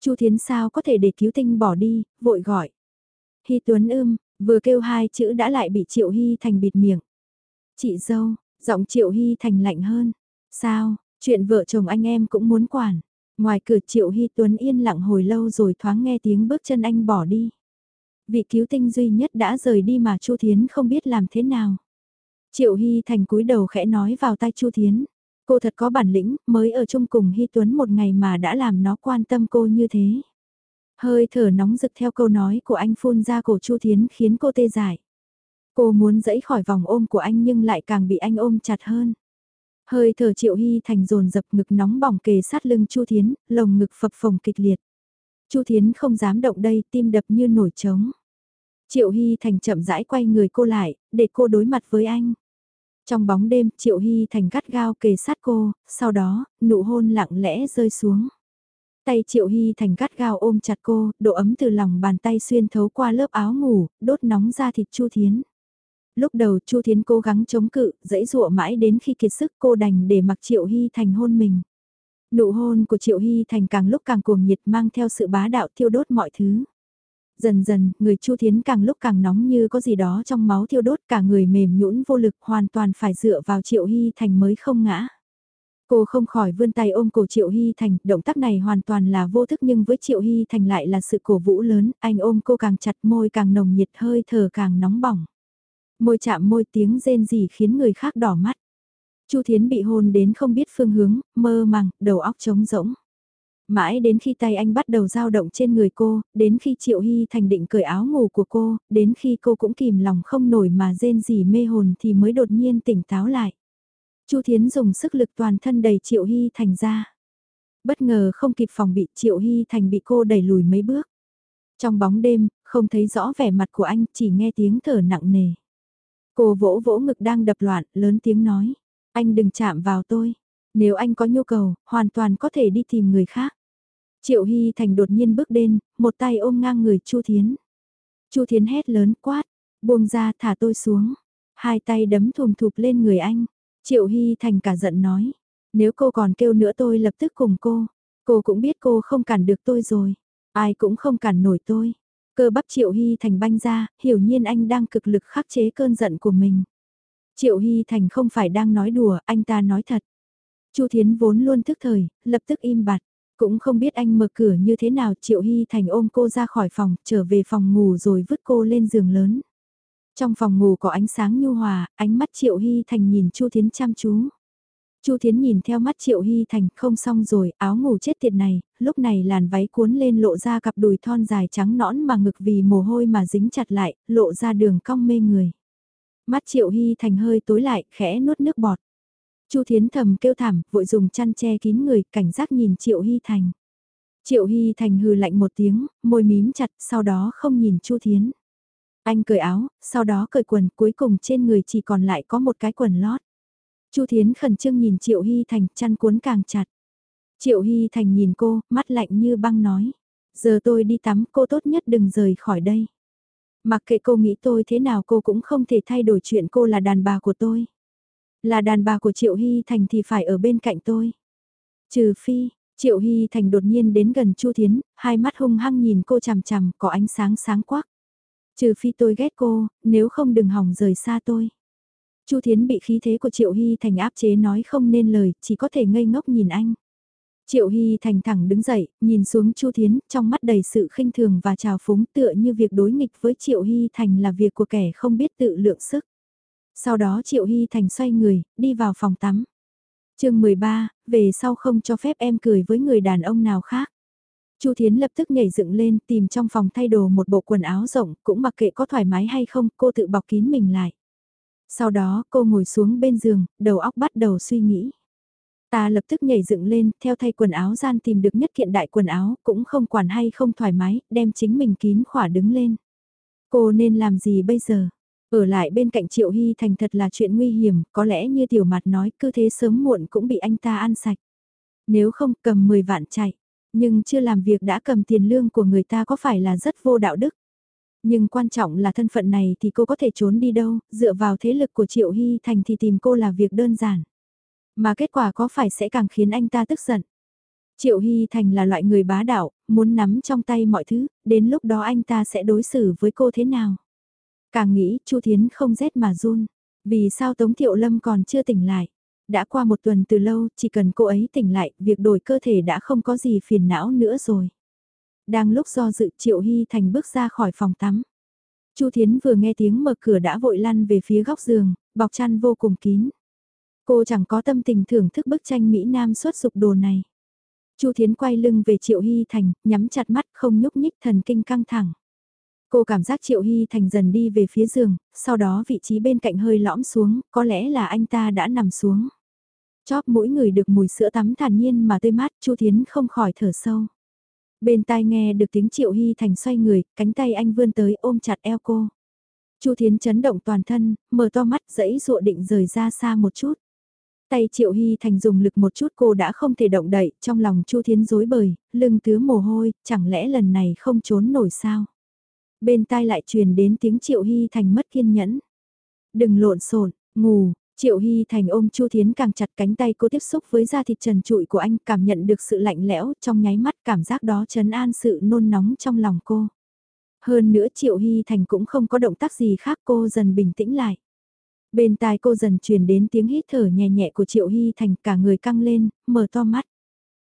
Chu Thiến sao có thể để cứu tinh bỏ đi, vội gọi. Hy Tuấn ưm, vừa kêu hai chữ đã lại bị Triệu Hy Thành bịt miệng. Chị dâu, giọng Triệu Hy Thành lạnh hơn. Sao, chuyện vợ chồng anh em cũng muốn quản. Ngoài cửa Triệu Hy Tuấn yên lặng hồi lâu rồi thoáng nghe tiếng bước chân anh bỏ đi. Vị cứu tinh duy nhất đã rời đi mà Chu Thiến không biết làm thế nào. Triệu Hy Thành cúi đầu khẽ nói vào tai Chu Thiến. Cô thật có bản lĩnh, mới ở chung cùng Hy Tuấn một ngày mà đã làm nó quan tâm cô như thế. Hơi thở nóng rực theo câu nói của anh phun ra cổ Chu Thiến khiến cô tê dại. Cô muốn dẫy khỏi vòng ôm của anh nhưng lại càng bị anh ôm chặt hơn. Hơi thở Triệu Hy Thành dồn dập ngực nóng bỏng kề sát lưng Chu Thiến, lồng ngực phập phồng kịch liệt. Chu Thiến không dám động đây, tim đập như nổi trống. Triệu Hy Thành chậm rãi quay người cô lại, để cô đối mặt với anh. Trong bóng đêm, Triệu Hy Thành gắt gao kề sát cô, sau đó, nụ hôn lặng lẽ rơi xuống. Tay Triệu Hy Thành gắt gao ôm chặt cô, độ ấm từ lòng bàn tay xuyên thấu qua lớp áo ngủ, đốt nóng ra thịt Chu Thiến. Lúc đầu Chu Thiến cố gắng chống cự, dãy dụa mãi đến khi kiệt sức cô đành để mặc Triệu Hy Thành hôn mình. Nụ hôn của Triệu Hy Thành càng lúc càng cuồng nhiệt mang theo sự bá đạo thiêu đốt mọi thứ. Dần dần, người Chu Thiến càng lúc càng nóng như có gì đó trong máu thiêu đốt cả người mềm nhũn vô lực hoàn toàn phải dựa vào Triệu Hy Thành mới không ngã. Cô không khỏi vươn tay ôm cổ Triệu Hy Thành, động tác này hoàn toàn là vô thức nhưng với Triệu Hy Thành lại là sự cổ vũ lớn, anh ôm cô càng chặt môi càng nồng nhiệt hơi thở càng nóng bỏng. Môi chạm môi tiếng rên gì khiến người khác đỏ mắt. Chu Thiến bị hôn đến không biết phương hướng, mơ màng, đầu óc trống rỗng. Mãi đến khi tay anh bắt đầu dao động trên người cô, đến khi Triệu Hy thành định cởi áo ngủ của cô, đến khi cô cũng kìm lòng không nổi mà rên gì mê hồn thì mới đột nhiên tỉnh táo lại. Chu Thiến dùng sức lực toàn thân đầy Triệu Hy thành ra. Bất ngờ không kịp phòng bị Triệu Hy thành bị cô đẩy lùi mấy bước. Trong bóng đêm, không thấy rõ vẻ mặt của anh, chỉ nghe tiếng thở nặng nề. Cô vỗ vỗ ngực đang đập loạn, lớn tiếng nói. Anh đừng chạm vào tôi. Nếu anh có nhu cầu, hoàn toàn có thể đi tìm người khác. Triệu Hy Thành đột nhiên bước đến, một tay ôm ngang người Chu Thiến. Chu Thiến hét lớn quát, buông ra thả tôi xuống. Hai tay đấm thùm thụp lên người anh. Triệu Hy Thành cả giận nói, nếu cô còn kêu nữa tôi lập tức cùng cô. Cô cũng biết cô không cản được tôi rồi. Ai cũng không cản nổi tôi. Cơ bắp Triệu Hy Thành banh ra, hiểu nhiên anh đang cực lực khắc chế cơn giận của mình. Triệu Hy Thành không phải đang nói đùa, anh ta nói thật. Chu Thiến vốn luôn thức thời, lập tức im bặt. Cũng không biết anh mở cửa như thế nào Triệu Hy Thành ôm cô ra khỏi phòng, trở về phòng ngủ rồi vứt cô lên giường lớn. Trong phòng ngủ có ánh sáng nhu hòa, ánh mắt Triệu Hy Thành nhìn Chu Thiến chăm chú. Chu Thiến nhìn theo mắt Triệu Hy Thành, không xong rồi, áo ngủ chết tiệt này, lúc này làn váy cuốn lên lộ ra cặp đùi thon dài trắng nõn mà ngực vì mồ hôi mà dính chặt lại, lộ ra đường cong mê người. Mắt Triệu Hy Thành hơi tối lại, khẽ nuốt nước bọt. Chu Thiến thầm kêu thảm, vội dùng chăn che kín người, cảnh giác nhìn Triệu Hy Thành. Triệu Hy Thành hừ lạnh một tiếng, môi mím chặt, sau đó không nhìn Chu Thiến. Anh cởi áo, sau đó cởi quần, cuối cùng trên người chỉ còn lại có một cái quần lót. Chu Thiến khẩn trương nhìn Triệu Hy Thành, chăn cuốn càng chặt. Triệu Hy Thành nhìn cô, mắt lạnh như băng nói. Giờ tôi đi tắm, cô tốt nhất đừng rời khỏi đây. Mặc kệ cô nghĩ tôi thế nào cô cũng không thể thay đổi chuyện cô là đàn bà của tôi. Là đàn bà của Triệu Hy Thành thì phải ở bên cạnh tôi. Trừ phi, Triệu Hy Thành đột nhiên đến gần Chu Thiến, hai mắt hung hăng nhìn cô chằm chằm, có ánh sáng sáng quắc. Trừ phi tôi ghét cô, nếu không đừng hỏng rời xa tôi. Chu Thiến bị khí thế của Triệu Hy Thành áp chế nói không nên lời, chỉ có thể ngây ngốc nhìn anh. Triệu Hy Thành thẳng đứng dậy, nhìn xuống Chu Thiến, trong mắt đầy sự khinh thường và trào phúng tựa như việc đối nghịch với Triệu Hy Thành là việc của kẻ không biết tự lượng sức. Sau đó Triệu Hy Thành xoay người, đi vào phòng tắm. chương 13, về sau không cho phép em cười với người đàn ông nào khác. Chu Thiến lập tức nhảy dựng lên tìm trong phòng thay đồ một bộ quần áo rộng, cũng mặc kệ có thoải mái hay không, cô tự bọc kín mình lại. Sau đó cô ngồi xuống bên giường, đầu óc bắt đầu suy nghĩ. Ta lập tức nhảy dựng lên, theo thay quần áo gian tìm được nhất kiện đại quần áo, cũng không quản hay không thoải mái, đem chính mình kín khỏa đứng lên. Cô nên làm gì bây giờ? Ở lại bên cạnh Triệu Hy Thành thật là chuyện nguy hiểm, có lẽ như tiểu mặt nói cứ thế sớm muộn cũng bị anh ta ăn sạch. Nếu không cầm 10 vạn chạy, nhưng chưa làm việc đã cầm tiền lương của người ta có phải là rất vô đạo đức. Nhưng quan trọng là thân phận này thì cô có thể trốn đi đâu, dựa vào thế lực của Triệu Hy Thành thì tìm cô là việc đơn giản. Mà kết quả có phải sẽ càng khiến anh ta tức giận. Triệu Hy Thành là loại người bá đạo, muốn nắm trong tay mọi thứ, đến lúc đó anh ta sẽ đối xử với cô thế nào. Càng nghĩ, Chu Thiến không rét mà run. Vì sao Tống Thiệu Lâm còn chưa tỉnh lại? Đã qua một tuần từ lâu, chỉ cần cô ấy tỉnh lại, việc đổi cơ thể đã không có gì phiền não nữa rồi. Đang lúc do dự Triệu Hy Thành bước ra khỏi phòng tắm. Chu Thiến vừa nghe tiếng mở cửa đã vội lăn về phía góc giường, bọc chăn vô cùng kín. Cô chẳng có tâm tình thưởng thức bức tranh Mỹ Nam xuất dục đồ này. Chu Thiến quay lưng về Triệu Hy Thành, nhắm chặt mắt không nhúc nhích thần kinh căng thẳng. Cô cảm giác Triệu Hy Thành dần đi về phía giường, sau đó vị trí bên cạnh hơi lõm xuống, có lẽ là anh ta đã nằm xuống. Chóp mỗi người được mùi sữa tắm thản nhiên mà tươi mát, Chu Thiến không khỏi thở sâu. Bên tai nghe được tiếng Triệu Hy Thành xoay người, cánh tay anh vươn tới ôm chặt eo cô. Chu Thiến chấn động toàn thân, mở to mắt dẫy dụa định rời ra xa một chút. Tay Triệu Hy Thành dùng lực một chút cô đã không thể động đậy, trong lòng Chu Thiến rối bời, lưng tứa mồ hôi, chẳng lẽ lần này không trốn nổi sao? Bên tai lại truyền đến tiếng Triệu Hy Thành mất kiên nhẫn. Đừng lộn xộn, ngủ, Triệu Hy Thành ôm Chu Thiến càng chặt cánh tay cô tiếp xúc với da thịt trần trụi của anh cảm nhận được sự lạnh lẽo trong nháy mắt cảm giác đó chấn an sự nôn nóng trong lòng cô. Hơn nữa Triệu Hy Thành cũng không có động tác gì khác cô dần bình tĩnh lại. Bên tai cô dần truyền đến tiếng hít thở nhẹ nhẹ của Triệu Hy Thành cả người căng lên, mở to mắt.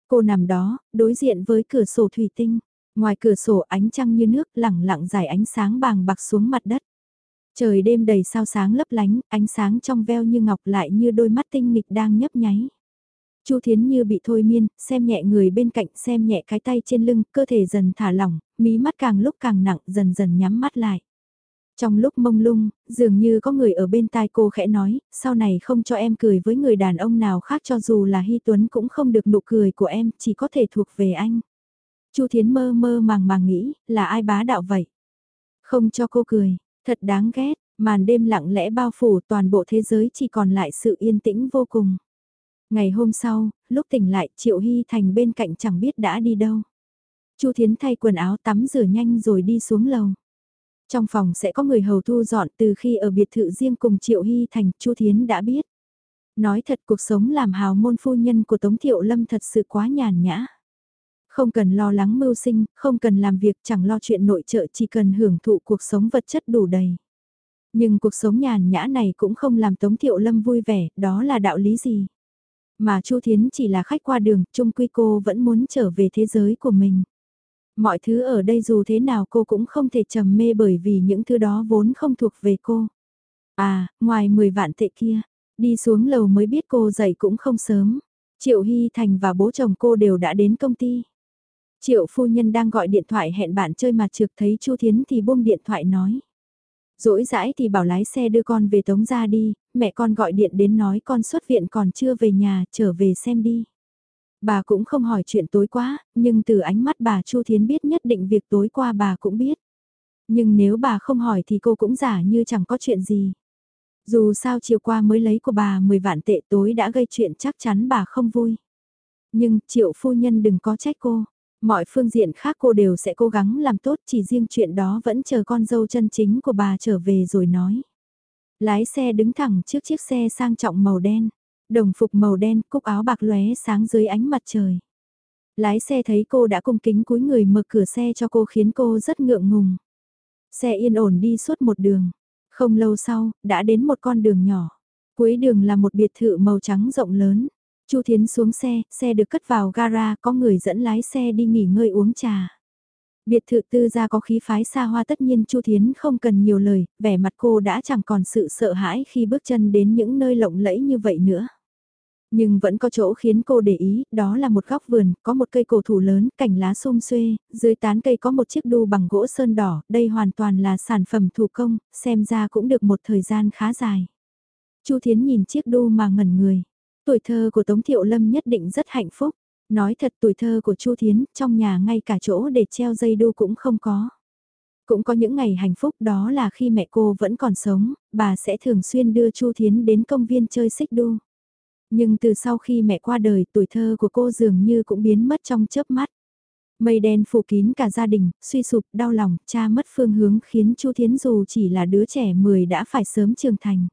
Cô nằm đó, đối diện với cửa sổ thủy tinh. Ngoài cửa sổ ánh trăng như nước lẳng lặng dài ánh sáng bàng bạc xuống mặt đất. Trời đêm đầy sao sáng lấp lánh, ánh sáng trong veo như ngọc lại như đôi mắt tinh nghịch đang nhấp nháy. Chu Thiến như bị thôi miên, xem nhẹ người bên cạnh, xem nhẹ cái tay trên lưng, cơ thể dần thả lỏng, mí mắt càng lúc càng nặng, dần dần nhắm mắt lại. Trong lúc mông lung, dường như có người ở bên tai cô khẽ nói, sau này không cho em cười với người đàn ông nào khác cho dù là Hy Tuấn cũng không được nụ cười của em, chỉ có thể thuộc về anh. Chu Thiến mơ mơ màng màng nghĩ, là ai bá đạo vậy? Không cho cô cười, thật đáng ghét, màn đêm lặng lẽ bao phủ toàn bộ thế giới chỉ còn lại sự yên tĩnh vô cùng. Ngày hôm sau, lúc tỉnh lại Triệu Hy Thành bên cạnh chẳng biết đã đi đâu. Chu Thiến thay quần áo tắm rửa nhanh rồi đi xuống lầu. Trong phòng sẽ có người hầu thu dọn từ khi ở biệt thự riêng cùng Triệu Hy Thành, Chu Thiến đã biết. Nói thật cuộc sống làm hào môn phu nhân của Tống Thiệu Lâm thật sự quá nhàn nhã. Không cần lo lắng mưu sinh, không cần làm việc chẳng lo chuyện nội trợ chỉ cần hưởng thụ cuộc sống vật chất đủ đầy. Nhưng cuộc sống nhàn nhã này cũng không làm Tống Thiệu Lâm vui vẻ, đó là đạo lý gì? Mà Chu Thiến chỉ là khách qua đường, chung quy cô vẫn muốn trở về thế giới của mình. Mọi thứ ở đây dù thế nào cô cũng không thể trầm mê bởi vì những thứ đó vốn không thuộc về cô. À, ngoài 10 vạn tệ kia, đi xuống lầu mới biết cô dậy cũng không sớm. Triệu Hy Thành và bố chồng cô đều đã đến công ty. Triệu phu nhân đang gọi điện thoại hẹn bạn chơi mà trực thấy Chu Thiến thì buông điện thoại nói. Rỗi rãi thì bảo lái xe đưa con về tống ra đi, mẹ con gọi điện đến nói con xuất viện còn chưa về nhà, trở về xem đi. Bà cũng không hỏi chuyện tối qua, nhưng từ ánh mắt bà Chu Thiến biết nhất định việc tối qua bà cũng biết. Nhưng nếu bà không hỏi thì cô cũng giả như chẳng có chuyện gì. Dù sao chiều qua mới lấy của bà 10 vạn tệ tối đã gây chuyện chắc chắn bà không vui. Nhưng triệu phu nhân đừng có trách cô. Mọi phương diện khác cô đều sẽ cố gắng làm tốt chỉ riêng chuyện đó vẫn chờ con dâu chân chính của bà trở về rồi nói. Lái xe đứng thẳng trước chiếc xe sang trọng màu đen. Đồng phục màu đen, cúc áo bạc lóe sáng dưới ánh mặt trời. Lái xe thấy cô đã cung kính cúi người mở cửa xe cho cô khiến cô rất ngượng ngùng. Xe yên ổn đi suốt một đường. Không lâu sau, đã đến một con đường nhỏ. Cuối đường là một biệt thự màu trắng rộng lớn. Chu Thiến xuống xe, xe được cất vào gara, có người dẫn lái xe đi nghỉ ngơi uống trà. Biệt thự tư gia có khí phái xa hoa tất nhiên Chu Thiến không cần nhiều lời, vẻ mặt cô đã chẳng còn sự sợ hãi khi bước chân đến những nơi lộng lẫy như vậy nữa. Nhưng vẫn có chỗ khiến cô để ý, đó là một góc vườn, có một cây cổ thụ lớn, cành lá xum xuê, dưới tán cây có một chiếc đu bằng gỗ sơn đỏ, đây hoàn toàn là sản phẩm thủ công, xem ra cũng được một thời gian khá dài. Chu Thiến nhìn chiếc đu mà ngẩn người. Tuổi thơ của Tống Thiệu Lâm nhất định rất hạnh phúc. Nói thật tuổi thơ của Chu Thiến, trong nhà ngay cả chỗ để treo dây đu cũng không có. Cũng có những ngày hạnh phúc đó là khi mẹ cô vẫn còn sống, bà sẽ thường xuyên đưa Chu Thiến đến công viên chơi xích đu. Nhưng từ sau khi mẹ qua đời tuổi thơ của cô dường như cũng biến mất trong chớp mắt. Mây đen phủ kín cả gia đình, suy sụp, đau lòng, cha mất phương hướng khiến Chu Thiến dù chỉ là đứa trẻ 10 đã phải sớm trưởng thành.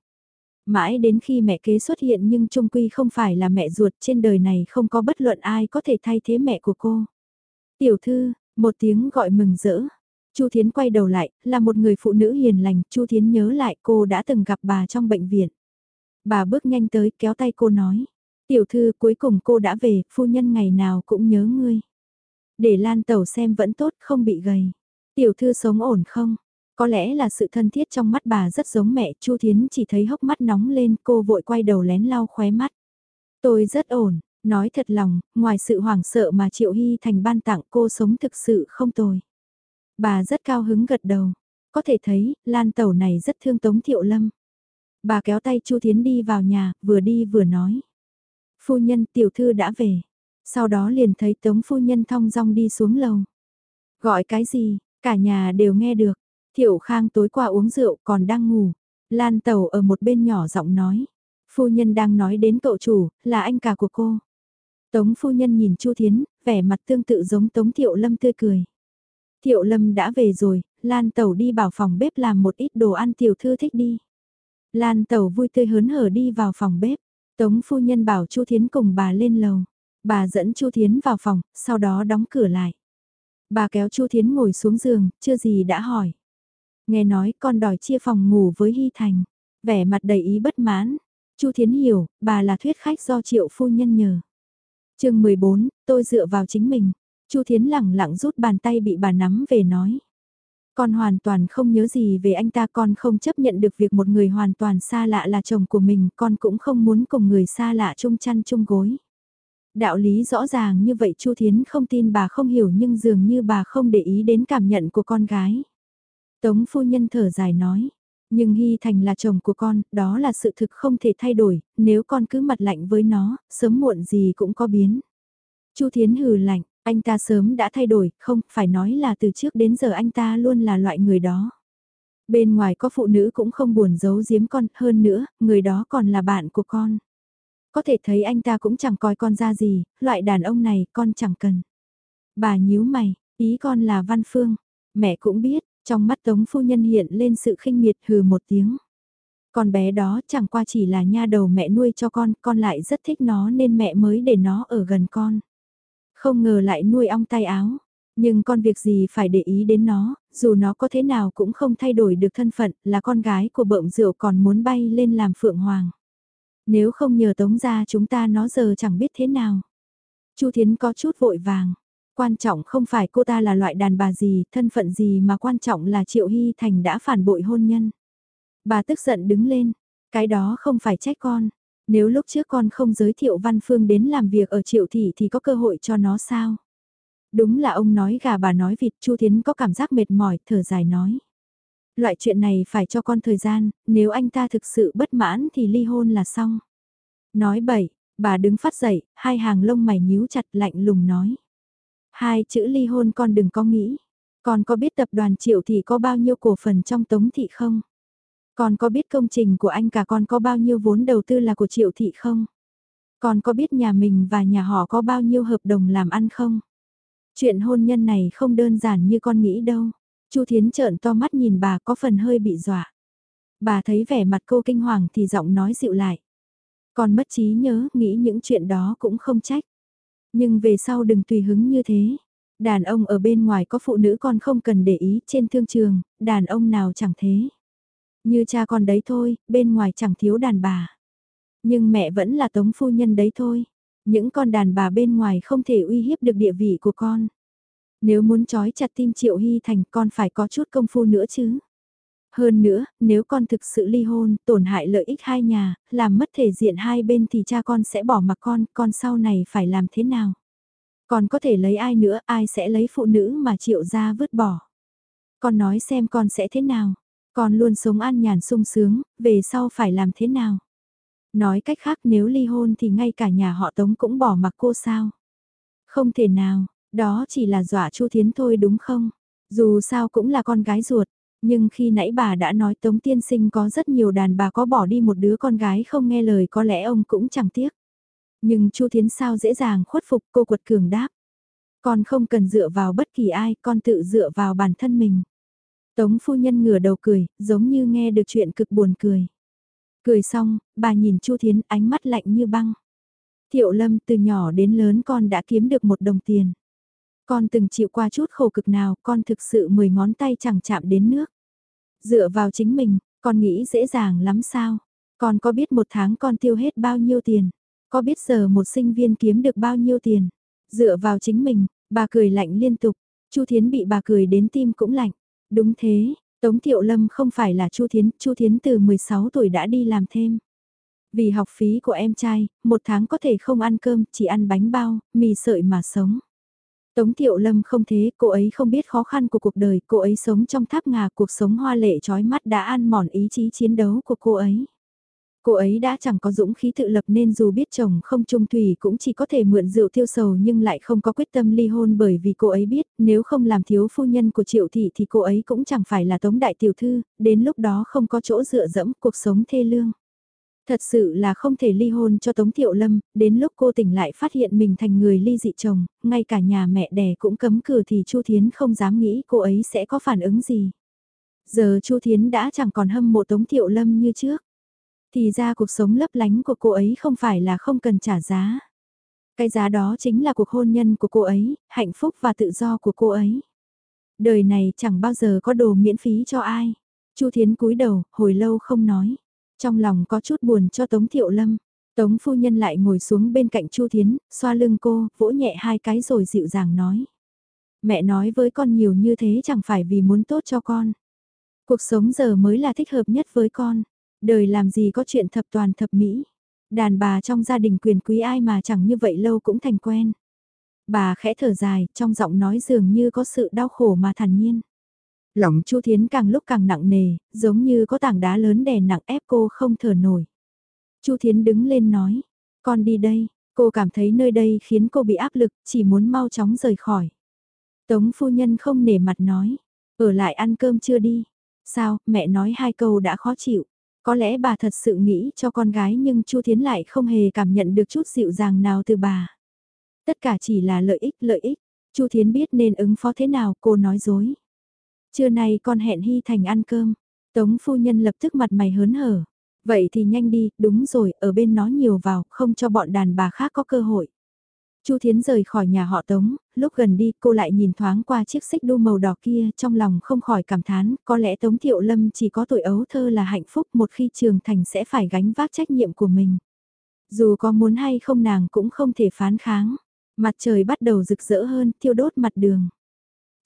Mãi đến khi mẹ kế xuất hiện nhưng trung quy không phải là mẹ ruột trên đời này không có bất luận ai có thể thay thế mẹ của cô. Tiểu thư, một tiếng gọi mừng rỡ. Chu Thiến quay đầu lại, là một người phụ nữ hiền lành, Chu Thiến nhớ lại cô đã từng gặp bà trong bệnh viện. Bà bước nhanh tới kéo tay cô nói, tiểu thư cuối cùng cô đã về, phu nhân ngày nào cũng nhớ ngươi. Để Lan Tẩu xem vẫn tốt không bị gầy. Tiểu thư sống ổn không? Có lẽ là sự thân thiết trong mắt bà rất giống mẹ, Chu Thiến chỉ thấy hốc mắt nóng lên, cô vội quay đầu lén lau khóe mắt. Tôi rất ổn, nói thật lòng, ngoài sự hoảng sợ mà Triệu Hy Thành ban tặng cô sống thực sự không tồi. Bà rất cao hứng gật đầu, có thể thấy, Lan Tẩu này rất thương Tống Thiệu Lâm. Bà kéo tay Chu Thiến đi vào nhà, vừa đi vừa nói. Phu nhân tiểu thư đã về. Sau đó liền thấy Tống phu nhân thong dong đi xuống lầu. Gọi cái gì, cả nhà đều nghe được. Thiệu Khang tối qua uống rượu còn đang ngủ. Lan Tẩu ở một bên nhỏ giọng nói. Phu nhân đang nói đến cậu chủ, là anh cả của cô. Tống phu nhân nhìn Chu Thiến, vẻ mặt tương tự giống Tống Thiệu Lâm tươi cười. Thiệu Lâm đã về rồi, Lan Tẩu đi bảo phòng bếp làm một ít đồ ăn tiểu thư thích đi. Lan Tẩu vui tươi hớn hở đi vào phòng bếp. Tống phu nhân bảo Chu Thiến cùng bà lên lầu. Bà dẫn Chu Thiến vào phòng, sau đó đóng cửa lại. Bà kéo Chu Thiến ngồi xuống giường, chưa gì đã hỏi. Nghe nói con đòi chia phòng ngủ với Hy Thành. Vẻ mặt đầy ý bất mãn. Chu Thiến hiểu, bà là thuyết khách do triệu phu nhân nhờ. chương 14, tôi dựa vào chính mình. Chu Thiến lẳng lặng rút bàn tay bị bà nắm về nói. Con hoàn toàn không nhớ gì về anh ta con không chấp nhận được việc một người hoàn toàn xa lạ là chồng của mình, con cũng không muốn cùng người xa lạ chung chăn chung gối. Đạo lý rõ ràng như vậy Chu Thiến không tin bà không hiểu nhưng dường như bà không để ý đến cảm nhận của con gái. Tống phu nhân thở dài nói, nhưng Hy Thành là chồng của con, đó là sự thực không thể thay đổi, nếu con cứ mặt lạnh với nó, sớm muộn gì cũng có biến. Chu Thiến hừ lạnh, anh ta sớm đã thay đổi, không phải nói là từ trước đến giờ anh ta luôn là loại người đó. Bên ngoài có phụ nữ cũng không buồn giấu giếm con, hơn nữa, người đó còn là bạn của con. Có thể thấy anh ta cũng chẳng coi con ra gì, loại đàn ông này con chẳng cần. Bà nhíu mày, ý con là Văn Phương. Mẹ cũng biết, trong mắt Tống phu nhân hiện lên sự khinh miệt hừ một tiếng. Con bé đó chẳng qua chỉ là nha đầu mẹ nuôi cho con, con lại rất thích nó nên mẹ mới để nó ở gần con. Không ngờ lại nuôi ong tay áo. Nhưng con việc gì phải để ý đến nó, dù nó có thế nào cũng không thay đổi được thân phận, là con gái của bợm rượu còn muốn bay lên làm phượng hoàng. Nếu không nhờ tống ra chúng ta nó giờ chẳng biết thế nào. Chu Thiến có chút vội vàng. Quan trọng không phải cô ta là loại đàn bà gì, thân phận gì mà quan trọng là Triệu Hy Thành đã phản bội hôn nhân. Bà tức giận đứng lên. Cái đó không phải trách con. Nếu lúc trước con không giới thiệu Văn Phương đến làm việc ở Triệu Thị thì có cơ hội cho nó sao? Đúng là ông nói gà bà nói vịt Chu Thiến có cảm giác mệt mỏi, thở dài nói. Loại chuyện này phải cho con thời gian, nếu anh ta thực sự bất mãn thì ly hôn là xong. Nói bậy, bà đứng phát dậy, hai hàng lông mày nhíu chặt lạnh lùng nói. Hai chữ ly hôn con đừng có nghĩ. Con có biết tập đoàn Triệu Thị có bao nhiêu cổ phần trong Tống Thị không? Con có biết công trình của anh cả con có bao nhiêu vốn đầu tư là của Triệu Thị không? Con có biết nhà mình và nhà họ có bao nhiêu hợp đồng làm ăn không? Chuyện hôn nhân này không đơn giản như con nghĩ đâu. Chu Thiến trợn to mắt nhìn bà có phần hơi bị dọa. Bà thấy vẻ mặt cô kinh hoàng thì giọng nói dịu lại. Con mất trí nhớ, nghĩ những chuyện đó cũng không trách. Nhưng về sau đừng tùy hứng như thế. Đàn ông ở bên ngoài có phụ nữ con không cần để ý trên thương trường, đàn ông nào chẳng thế. Như cha con đấy thôi, bên ngoài chẳng thiếu đàn bà. Nhưng mẹ vẫn là tống phu nhân đấy thôi. Những con đàn bà bên ngoài không thể uy hiếp được địa vị của con. Nếu muốn trói chặt tim Triệu Hy Thành con phải có chút công phu nữa chứ. Hơn nữa, nếu con thực sự ly hôn, tổn hại lợi ích hai nhà, làm mất thể diện hai bên thì cha con sẽ bỏ mặc con, con sau này phải làm thế nào? Con có thể lấy ai nữa, ai sẽ lấy phụ nữ mà Triệu ra vứt bỏ? Con nói xem con sẽ thế nào? Con luôn sống an nhàn sung sướng, về sau phải làm thế nào? Nói cách khác nếu ly hôn thì ngay cả nhà họ Tống cũng bỏ mặc cô sao? Không thể nào, đó chỉ là dọa Chu Thiến thôi đúng không? Dù sao cũng là con gái ruột, nhưng khi nãy bà đã nói Tống Tiên Sinh có rất nhiều đàn bà có bỏ đi một đứa con gái không nghe lời có lẽ ông cũng chẳng tiếc. Nhưng Chu Thiến sao dễ dàng khuất phục cô quật cường đáp. Con không cần dựa vào bất kỳ ai, con tự dựa vào bản thân mình. Tống phu nhân ngửa đầu cười, giống như nghe được chuyện cực buồn cười. Cười xong, bà nhìn Chu Thiến ánh mắt lạnh như băng. Thiệu Lâm từ nhỏ đến lớn con đã kiếm được một đồng tiền. Con từng chịu qua chút khổ cực nào, con thực sự mười ngón tay chẳng chạm đến nước. Dựa vào chính mình, con nghĩ dễ dàng lắm sao? Con có biết một tháng con tiêu hết bao nhiêu tiền? Có biết giờ một sinh viên kiếm được bao nhiêu tiền? Dựa vào chính mình, bà cười lạnh liên tục. Chu Thiến bị bà cười đến tim cũng lạnh. Đúng thế, Tống Thiệu Lâm không phải là Chu Thiến, Chu Thiến từ 16 tuổi đã đi làm thêm. Vì học phí của em trai, một tháng có thể không ăn cơm, chỉ ăn bánh bao, mì sợi mà sống. Tống Thiệu Lâm không thế, cô ấy không biết khó khăn của cuộc đời, cô ấy sống trong tháp ngà cuộc sống hoa lệ trói mắt đã ăn mòn ý chí chiến đấu của cô ấy. Cô ấy đã chẳng có dũng khí tự lập nên dù biết chồng không trung thủy cũng chỉ có thể mượn rượu tiêu sầu nhưng lại không có quyết tâm ly hôn bởi vì cô ấy biết nếu không làm thiếu phu nhân của triệu thị thì cô ấy cũng chẳng phải là tống đại tiểu thư, đến lúc đó không có chỗ dựa dẫm cuộc sống thê lương. Thật sự là không thể ly hôn cho Tống Thiệu Lâm, đến lúc cô tỉnh lại phát hiện mình thành người ly dị chồng, ngay cả nhà mẹ đẻ cũng cấm cửa thì Chu Thiến không dám nghĩ cô ấy sẽ có phản ứng gì. Giờ Chu Thiến đã chẳng còn hâm mộ Tống Thiệu Lâm như trước. Thì ra cuộc sống lấp lánh của cô ấy không phải là không cần trả giá. Cái giá đó chính là cuộc hôn nhân của cô ấy, hạnh phúc và tự do của cô ấy. Đời này chẳng bao giờ có đồ miễn phí cho ai. Chu Thiến cúi đầu, hồi lâu không nói. Trong lòng có chút buồn cho Tống Thiệu Lâm. Tống phu nhân lại ngồi xuống bên cạnh Chu Thiến, xoa lưng cô, vỗ nhẹ hai cái rồi dịu dàng nói. Mẹ nói với con nhiều như thế chẳng phải vì muốn tốt cho con. Cuộc sống giờ mới là thích hợp nhất với con. Đời làm gì có chuyện thập toàn thập mỹ. Đàn bà trong gia đình quyền quý ai mà chẳng như vậy lâu cũng thành quen. Bà khẽ thở dài, trong giọng nói dường như có sự đau khổ mà thản nhiên. Lòng Chu Thiến càng lúc càng nặng nề, giống như có tảng đá lớn đè nặng ép cô không thở nổi. Chu Thiến đứng lên nói, con đi đây, cô cảm thấy nơi đây khiến cô bị áp lực, chỉ muốn mau chóng rời khỏi. Tống phu nhân không nể mặt nói, ở lại ăn cơm chưa đi. Sao, mẹ nói hai câu đã khó chịu. Có lẽ bà thật sự nghĩ cho con gái nhưng Chu Thiến lại không hề cảm nhận được chút dịu dàng nào từ bà. Tất cả chỉ là lợi ích, lợi ích. Chu Thiến biết nên ứng phó thế nào, cô nói dối. Trưa nay con hẹn Hy Thành ăn cơm. Tống phu nhân lập tức mặt mày hớn hở. Vậy thì nhanh đi, đúng rồi, ở bên nó nhiều vào, không cho bọn đàn bà khác có cơ hội. Chu Thiến rời khỏi nhà họ Tống, lúc gần đi cô lại nhìn thoáng qua chiếc xích đu màu đỏ kia trong lòng không khỏi cảm thán, có lẽ Tống Thiệu Lâm chỉ có tuổi ấu thơ là hạnh phúc một khi trường thành sẽ phải gánh vác trách nhiệm của mình. Dù có muốn hay không nàng cũng không thể phán kháng, mặt trời bắt đầu rực rỡ hơn, thiêu đốt mặt đường.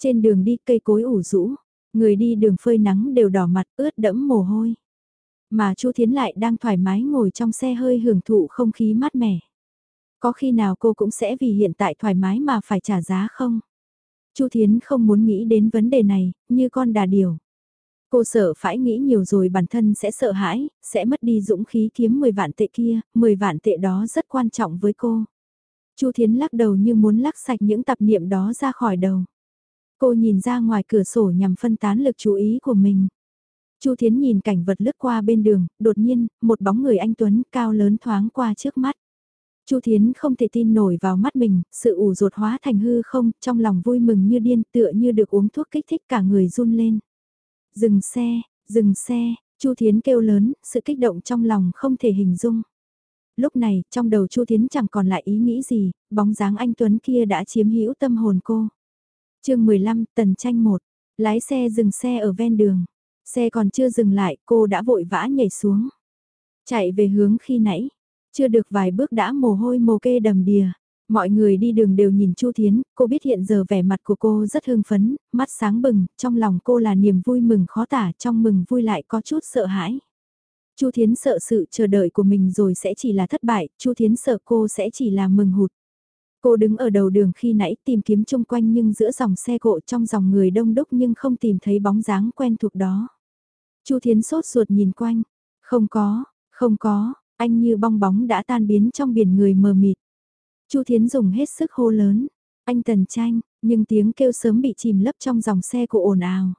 Trên đường đi cây cối ủ rũ, người đi đường phơi nắng đều đỏ mặt ướt đẫm mồ hôi. Mà Chu Thiến lại đang thoải mái ngồi trong xe hơi hưởng thụ không khí mát mẻ. Có khi nào cô cũng sẽ vì hiện tại thoải mái mà phải trả giá không? Chu Thiến không muốn nghĩ đến vấn đề này, như con đà điểu Cô sợ phải nghĩ nhiều rồi bản thân sẽ sợ hãi, sẽ mất đi dũng khí kiếm 10 vạn tệ kia, 10 vạn tệ đó rất quan trọng với cô. Chu Thiến lắc đầu như muốn lắc sạch những tập niệm đó ra khỏi đầu. Cô nhìn ra ngoài cửa sổ nhằm phân tán lực chú ý của mình. Chu Thiến nhìn cảnh vật lướt qua bên đường, đột nhiên, một bóng người anh Tuấn cao lớn thoáng qua trước mắt. Chu Thiến không thể tin nổi vào mắt mình, sự ủ rột hóa thành hư không, trong lòng vui mừng như điên tựa như được uống thuốc kích thích cả người run lên. Dừng xe, dừng xe, Chu Thiến kêu lớn, sự kích động trong lòng không thể hình dung. Lúc này, trong đầu Chu Thiến chẳng còn lại ý nghĩ gì, bóng dáng anh Tuấn kia đã chiếm hữu tâm hồn cô chương 15, Tần Tranh 1, lái xe dừng xe ở ven đường. Xe còn chưa dừng lại, cô đã vội vã nhảy xuống. Chạy về hướng khi nãy, chưa được vài bước đã mồ hôi mồ kê đầm đìa. Mọi người đi đường đều nhìn Chu Thiến, cô biết hiện giờ vẻ mặt của cô rất hưng phấn, mắt sáng bừng, trong lòng cô là niềm vui mừng khó tả, trong mừng vui lại có chút sợ hãi. Chu Thiến sợ sự chờ đợi của mình rồi sẽ chỉ là thất bại, Chu Thiến sợ cô sẽ chỉ là mừng hụt. Cô đứng ở đầu đường khi nãy tìm kiếm chung quanh nhưng giữa dòng xe cộ trong dòng người đông đúc nhưng không tìm thấy bóng dáng quen thuộc đó. Chu Thiến sốt ruột nhìn quanh, không có, không có, anh như bong bóng đã tan biến trong biển người mờ mịt. Chu Thiến dùng hết sức hô lớn, anh Tần Tranh, nhưng tiếng kêu sớm bị chìm lấp trong dòng xe của ồn ào.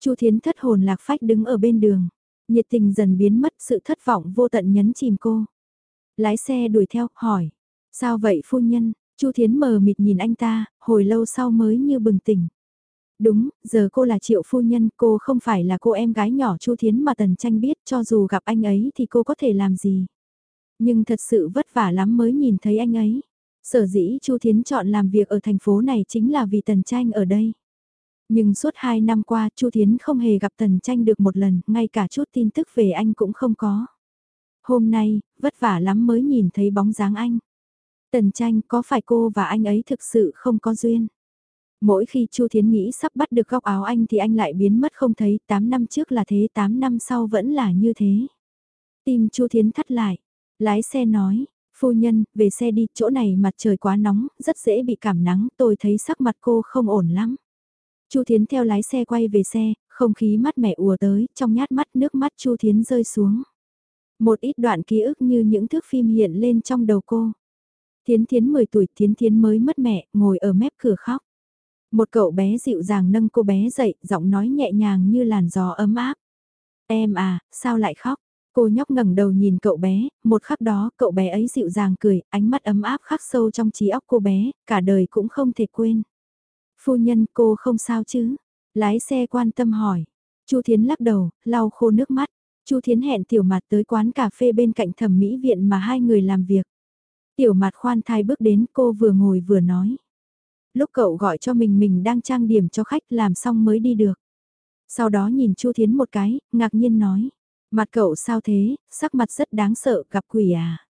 Chu Thiến thất hồn lạc phách đứng ở bên đường, nhiệt tình dần biến mất sự thất vọng vô tận nhấn chìm cô. Lái xe đuổi theo, hỏi, sao vậy phu nhân, Chu Thiến mờ mịt nhìn anh ta, hồi lâu sau mới như bừng tỉnh. Đúng, giờ cô là triệu phu nhân, cô không phải là cô em gái nhỏ Chu Thiến mà Tần Tranh biết cho dù gặp anh ấy thì cô có thể làm gì. Nhưng thật sự vất vả lắm mới nhìn thấy anh ấy. Sở dĩ Chu Thiến chọn làm việc ở thành phố này chính là vì Tần Tranh ở đây. Nhưng suốt 2 năm qua Chu Thiến không hề gặp Tần Tranh được một lần, ngay cả chút tin tức về anh cũng không có. Hôm nay, vất vả lắm mới nhìn thấy bóng dáng anh. Tần Tranh có phải cô và anh ấy thực sự không có duyên? Mỗi khi Chu Thiến nghĩ sắp bắt được góc áo anh thì anh lại biến mất không thấy, 8 năm trước là thế, 8 năm sau vẫn là như thế. Tim Chu Thiến thắt lại, lái xe nói, phu nhân, về xe đi, chỗ này mặt trời quá nóng, rất dễ bị cảm nắng, tôi thấy sắc mặt cô không ổn lắm. Chu Thiến theo lái xe quay về xe, không khí mát mẻ ùa tới, trong nhát mắt nước mắt Chu Thiến rơi xuống. Một ít đoạn ký ức như những thước phim hiện lên trong đầu cô. Thiến Thiến 10 tuổi, Thiến Thiến mới mất mẹ, ngồi ở mép cửa khóc. Một cậu bé dịu dàng nâng cô bé dậy, giọng nói nhẹ nhàng như làn gió ấm áp. Em à, sao lại khóc? Cô nhóc ngẩng đầu nhìn cậu bé, một khắc đó cậu bé ấy dịu dàng cười, ánh mắt ấm áp khắc sâu trong trí óc cô bé, cả đời cũng không thể quên. Phu nhân cô không sao chứ? Lái xe quan tâm hỏi. Chu Thiến lắc đầu, lau khô nước mắt. Chu Thiến hẹn Tiểu Mạt tới quán cà phê bên cạnh thẩm mỹ viện mà hai người làm việc. Tiểu Mạt khoan thai bước đến cô vừa ngồi vừa nói. Lúc cậu gọi cho mình mình đang trang điểm cho khách làm xong mới đi được. Sau đó nhìn Chu Thiến một cái, ngạc nhiên nói. Mặt cậu sao thế, sắc mặt rất đáng sợ, gặp quỷ à.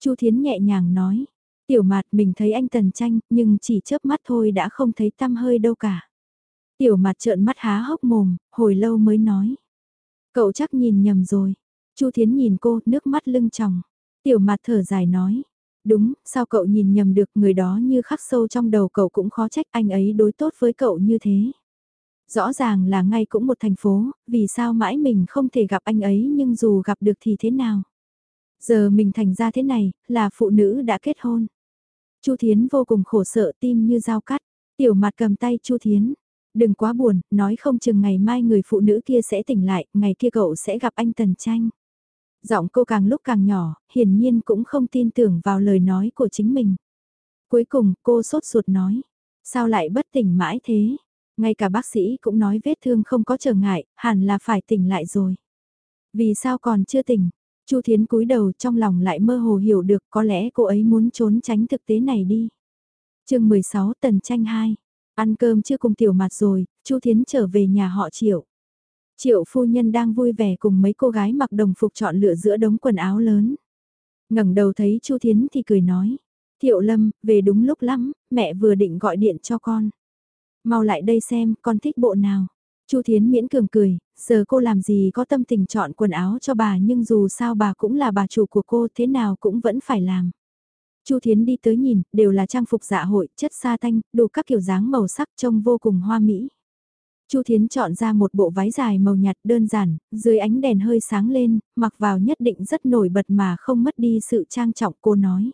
Chu Thiến nhẹ nhàng nói. Tiểu Mạt mình thấy anh Tần Tranh, nhưng chỉ chớp mắt thôi đã không thấy tăm hơi đâu cả. Tiểu Mạt trợn mắt há hốc mồm, hồi lâu mới nói. Cậu chắc nhìn nhầm rồi. Chu Thiến nhìn cô, nước mắt lưng tròng. Tiểu mặt thở dài nói. Đúng, sao cậu nhìn nhầm được người đó như khắc sâu trong đầu cậu cũng khó trách anh ấy đối tốt với cậu như thế. Rõ ràng là ngay cũng một thành phố, vì sao mãi mình không thể gặp anh ấy nhưng dù gặp được thì thế nào. Giờ mình thành ra thế này, là phụ nữ đã kết hôn. Chu Thiến vô cùng khổ sợ tim như dao cắt, tiểu mặt cầm tay Chu Thiến, Đừng quá buồn, nói không chừng ngày mai người phụ nữ kia sẽ tỉnh lại, ngày kia cậu sẽ gặp anh Tần Tranh. Giọng cô càng lúc càng nhỏ, hiển nhiên cũng không tin tưởng vào lời nói của chính mình. Cuối cùng cô sốt ruột nói, sao lại bất tỉnh mãi thế? Ngay cả bác sĩ cũng nói vết thương không có trở ngại, hẳn là phải tỉnh lại rồi. Vì sao còn chưa tỉnh? Chu Thiến cúi đầu trong lòng lại mơ hồ hiểu được có lẽ cô ấy muốn trốn tránh thực tế này đi. chương 16 Tần Tranh 2 Ăn cơm chưa cùng tiểu mặt rồi, Chu Thiến trở về nhà họ Triệu. Triệu phu nhân đang vui vẻ cùng mấy cô gái mặc đồng phục chọn lựa giữa đống quần áo lớn. ngẩng đầu thấy Chu Thiến thì cười nói. Thiệu Lâm, về đúng lúc lắm, mẹ vừa định gọi điện cho con. Mau lại đây xem, con thích bộ nào. Chu Thiến miễn cường cười, giờ cô làm gì có tâm tình chọn quần áo cho bà nhưng dù sao bà cũng là bà chủ của cô thế nào cũng vẫn phải làm. Chu Thiến đi tới nhìn, đều là trang phục dạ hội, chất sa tanh, đủ các kiểu dáng màu sắc trông vô cùng hoa mỹ. Chu Thiến chọn ra một bộ váy dài màu nhạt đơn giản, dưới ánh đèn hơi sáng lên, mặc vào nhất định rất nổi bật mà không mất đi sự trang trọng cô nói.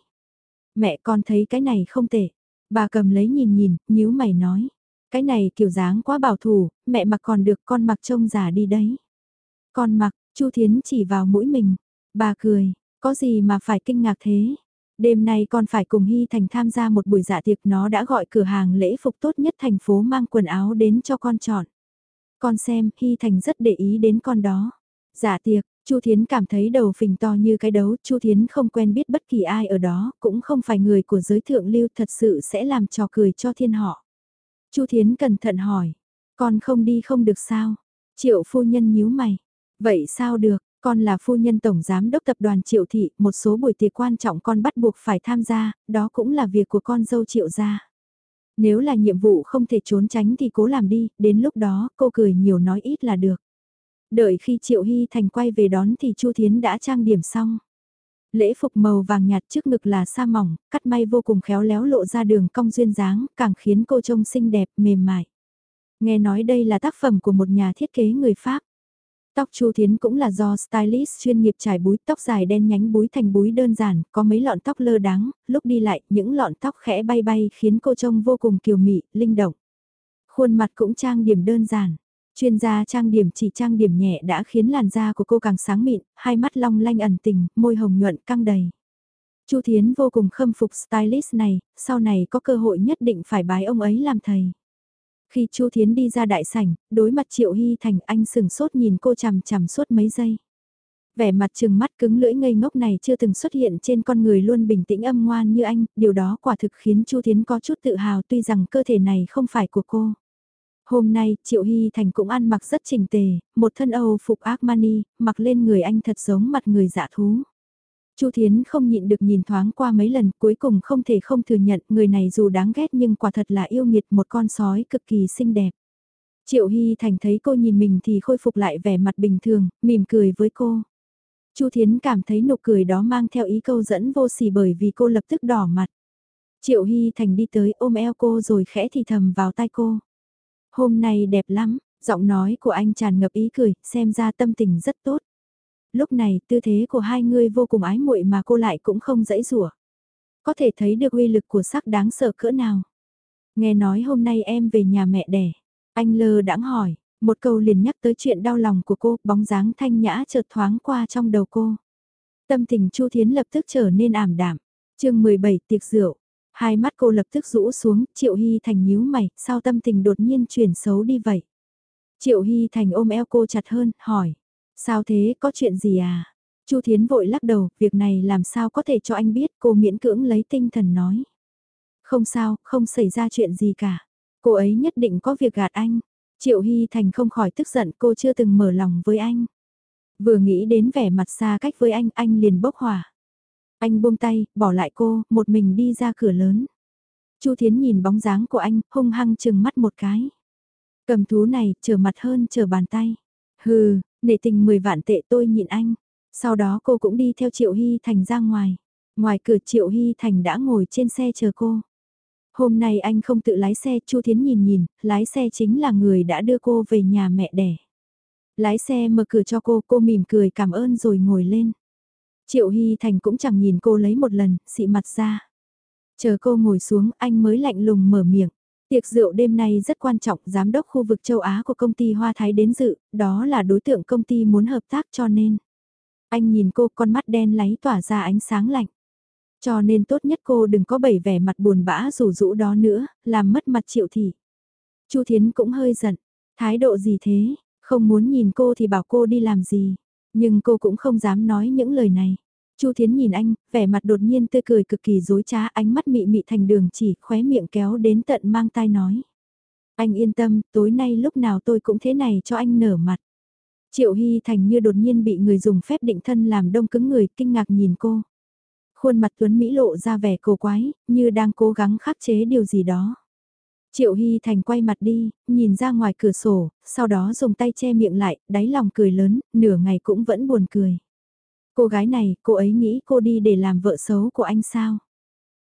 Mẹ con thấy cái này không tệ. Bà cầm lấy nhìn nhìn, nhíu mày nói. Cái này kiểu dáng quá bảo thủ, mẹ mặc còn được con mặc trông già đi đấy. Con mặc, Chu Thiến chỉ vào mũi mình. Bà cười, có gì mà phải kinh ngạc thế? Đêm nay con phải cùng Hy Thành tham gia một buổi dạ tiệc nó đã gọi cửa hàng lễ phục tốt nhất thành phố mang quần áo đến cho con chọn. Con xem, Hy Thành rất để ý đến con đó. Dạ tiệc, Chu Thiến cảm thấy đầu phình to như cái đấu, Chu Thiến không quen biết bất kỳ ai ở đó, cũng không phải người của giới thượng lưu thật sự sẽ làm trò cười cho thiên họ. Chu Thiến cẩn thận hỏi, con không đi không được sao? Triệu phu nhân nhíu mày, vậy sao được, con là phu nhân tổng giám đốc tập đoàn Triệu Thị, một số buổi tiệc quan trọng con bắt buộc phải tham gia, đó cũng là việc của con dâu Triệu gia. Nếu là nhiệm vụ không thể trốn tránh thì cố làm đi, đến lúc đó cô cười nhiều nói ít là được. Đợi khi Triệu Hy Thành quay về đón thì Chu Thiến đã trang điểm xong. Lễ phục màu vàng nhạt trước ngực là sa mỏng, cắt may vô cùng khéo léo lộ ra đường cong duyên dáng, càng khiến cô trông xinh đẹp, mềm mại. Nghe nói đây là tác phẩm của một nhà thiết kế người Pháp. Tóc Chu Thiến cũng là do stylist chuyên nghiệp trải búi tóc dài đen nhánh búi thành búi đơn giản, có mấy lọn tóc lơ đáng, lúc đi lại những lọn tóc khẽ bay bay khiến cô trông vô cùng kiều mị, linh động. Khuôn mặt cũng trang điểm đơn giản. Chuyên gia trang điểm chỉ trang điểm nhẹ đã khiến làn da của cô càng sáng mịn, hai mắt long lanh ẩn tình, môi hồng nhuận căng đầy. Chu Thiến vô cùng khâm phục stylist này, sau này có cơ hội nhất định phải bái ông ấy làm thầy. Khi Chu Thiến đi ra đại sảnh, đối mặt Triệu Hy Thành anh sừng sốt nhìn cô chằm chằm suốt mấy giây. Vẻ mặt trừng mắt cứng lưỡi ngây ngốc này chưa từng xuất hiện trên con người luôn bình tĩnh âm ngoan như anh, điều đó quả thực khiến Chu Thiến có chút tự hào tuy rằng cơ thể này không phải của cô. Hôm nay, Triệu Hy Thành cũng ăn mặc rất chỉnh tề, một thân Âu phục Armani, mặc lên người anh thật giống mặt người dạ thú. Chu Thiến không nhịn được nhìn thoáng qua mấy lần, cuối cùng không thể không thừa nhận người này dù đáng ghét nhưng quả thật là yêu nghiệt một con sói cực kỳ xinh đẹp. Triệu Hy Thành thấy cô nhìn mình thì khôi phục lại vẻ mặt bình thường, mỉm cười với cô. Chu Thiến cảm thấy nụ cười đó mang theo ý câu dẫn vô sỉ bởi vì cô lập tức đỏ mặt. Triệu Hy Thành đi tới ôm eo cô rồi khẽ thì thầm vào tai cô. Hôm nay đẹp lắm, giọng nói của anh tràn ngập ý cười, xem ra tâm tình rất tốt. Lúc này tư thế của hai người vô cùng ái muội mà cô lại cũng không dãy rủa. Có thể thấy được uy lực của sắc đáng sợ cỡ nào. Nghe nói hôm nay em về nhà mẹ đẻ. Anh lơ đãng hỏi, một câu liền nhắc tới chuyện đau lòng của cô, bóng dáng thanh nhã chợt thoáng qua trong đầu cô. Tâm tình Chu Thiến lập tức trở nên ảm đạm. chương 17 tiệc rượu. Hai mắt cô lập tức rũ xuống, Triệu Hy Thành nhíu mày, sao tâm tình đột nhiên chuyển xấu đi vậy? Triệu Hy Thành ôm eo cô chặt hơn, hỏi. Sao thế, có chuyện gì à? Chu Thiến vội lắc đầu, việc này làm sao có thể cho anh biết, cô miễn cưỡng lấy tinh thần nói. Không sao, không xảy ra chuyện gì cả. Cô ấy nhất định có việc gạt anh. Triệu Hy Thành không khỏi tức giận cô chưa từng mở lòng với anh. Vừa nghĩ đến vẻ mặt xa cách với anh, anh liền bốc hỏa. Anh buông tay, bỏ lại cô, một mình đi ra cửa lớn. Chu Thiến nhìn bóng dáng của anh, hung hăng chừng mắt một cái. Cầm thú này, trở mặt hơn trở bàn tay. Hừ, nể tình 10 vạn tệ tôi nhịn anh. Sau đó cô cũng đi theo Triệu Hy Thành ra ngoài. Ngoài cửa Triệu Hy Thành đã ngồi trên xe chờ cô. Hôm nay anh không tự lái xe, Chu Thiến nhìn nhìn, lái xe chính là người đã đưa cô về nhà mẹ đẻ. Lái xe mở cửa cho cô, cô mỉm cười cảm ơn rồi ngồi lên. Triệu Hy Thành cũng chẳng nhìn cô lấy một lần, xị mặt ra. Chờ cô ngồi xuống, anh mới lạnh lùng mở miệng. Tiệc rượu đêm nay rất quan trọng, giám đốc khu vực châu Á của công ty Hoa Thái đến dự, đó là đối tượng công ty muốn hợp tác cho nên. Anh nhìn cô con mắt đen láy tỏa ra ánh sáng lạnh. Cho nên tốt nhất cô đừng có bẩy vẻ mặt buồn bã rủ rũ đó nữa, làm mất mặt triệu thị. Chu Thiến cũng hơi giận, thái độ gì thế, không muốn nhìn cô thì bảo cô đi làm gì, nhưng cô cũng không dám nói những lời này. Chu Thiến nhìn anh, vẻ mặt đột nhiên tươi cười cực kỳ dối trá, ánh mắt mị mị thành đường chỉ, khóe miệng kéo đến tận mang tai nói. Anh yên tâm, tối nay lúc nào tôi cũng thế này cho anh nở mặt. Triệu Hy Thành như đột nhiên bị người dùng phép định thân làm đông cứng người, kinh ngạc nhìn cô. Khuôn mặt Tuấn Mỹ lộ ra vẻ cổ quái, như đang cố gắng khắc chế điều gì đó. Triệu Hy Thành quay mặt đi, nhìn ra ngoài cửa sổ, sau đó dùng tay che miệng lại, đáy lòng cười lớn, nửa ngày cũng vẫn buồn cười. Cô gái này, cô ấy nghĩ cô đi để làm vợ xấu của anh sao?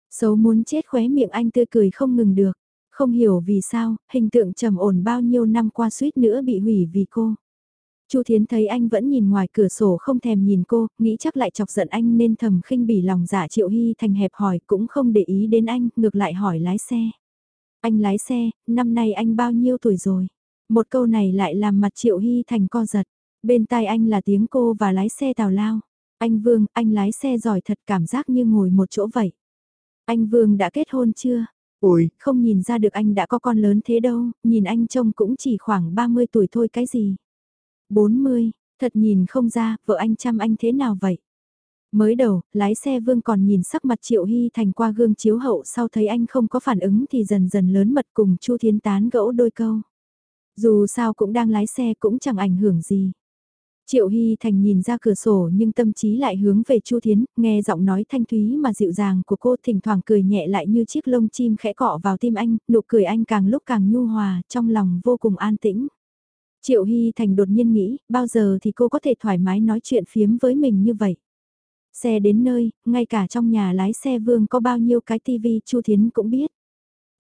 Xấu muốn chết khóe miệng anh tươi cười không ngừng được. Không hiểu vì sao, hình tượng trầm ổn bao nhiêu năm qua suýt nữa bị hủy vì cô. Chu Thiến thấy anh vẫn nhìn ngoài cửa sổ không thèm nhìn cô, nghĩ chắc lại chọc giận anh nên thầm khinh bỉ lòng giả Triệu Hy thành hẹp hỏi cũng không để ý đến anh, ngược lại hỏi lái xe. Anh lái xe, năm nay anh bao nhiêu tuổi rồi? Một câu này lại làm mặt Triệu Hy thành co giật. Bên tai anh là tiếng cô và lái xe tào lao. Anh Vương, anh lái xe giỏi thật cảm giác như ngồi một chỗ vậy. Anh Vương đã kết hôn chưa? Ôi, không nhìn ra được anh đã có con lớn thế đâu, nhìn anh trông cũng chỉ khoảng 30 tuổi thôi cái gì. 40, thật nhìn không ra, vợ anh chăm anh thế nào vậy? Mới đầu, lái xe Vương còn nhìn sắc mặt Triệu Hy Thành qua gương chiếu hậu sau thấy anh không có phản ứng thì dần dần lớn mật cùng Chu Thiên Tán gẫu đôi câu. Dù sao cũng đang lái xe cũng chẳng ảnh hưởng gì. Triệu Hy Thành nhìn ra cửa sổ nhưng tâm trí lại hướng về Chu Thiến, nghe giọng nói thanh thúy mà dịu dàng của cô thỉnh thoảng cười nhẹ lại như chiếc lông chim khẽ cọ vào tim anh, nụ cười anh càng lúc càng nhu hòa, trong lòng vô cùng an tĩnh. Triệu Hy Thành đột nhiên nghĩ, bao giờ thì cô có thể thoải mái nói chuyện phiếm với mình như vậy. Xe đến nơi, ngay cả trong nhà lái xe vương có bao nhiêu cái tivi Chu Thiến cũng biết.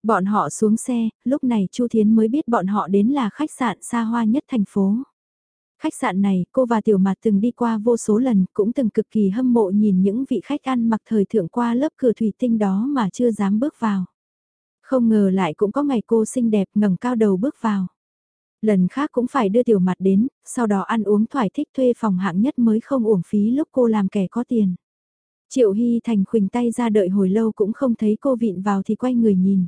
Bọn họ xuống xe, lúc này Chu Thiến mới biết bọn họ đến là khách sạn xa hoa nhất thành phố. Khách sạn này, cô và Tiểu Mạt từng đi qua vô số lần, cũng từng cực kỳ hâm mộ nhìn những vị khách ăn mặc thời thượng qua lớp cửa thủy tinh đó mà chưa dám bước vào. Không ngờ lại cũng có ngày cô xinh đẹp ngẩng cao đầu bước vào. Lần khác cũng phải đưa Tiểu Mạt đến, sau đó ăn uống thoải thích thuê phòng hạng nhất mới không uổng phí lúc cô làm kẻ có tiền. Triệu Hy Thành khuỳnh tay ra đợi hồi lâu cũng không thấy cô vịn vào thì quay người nhìn.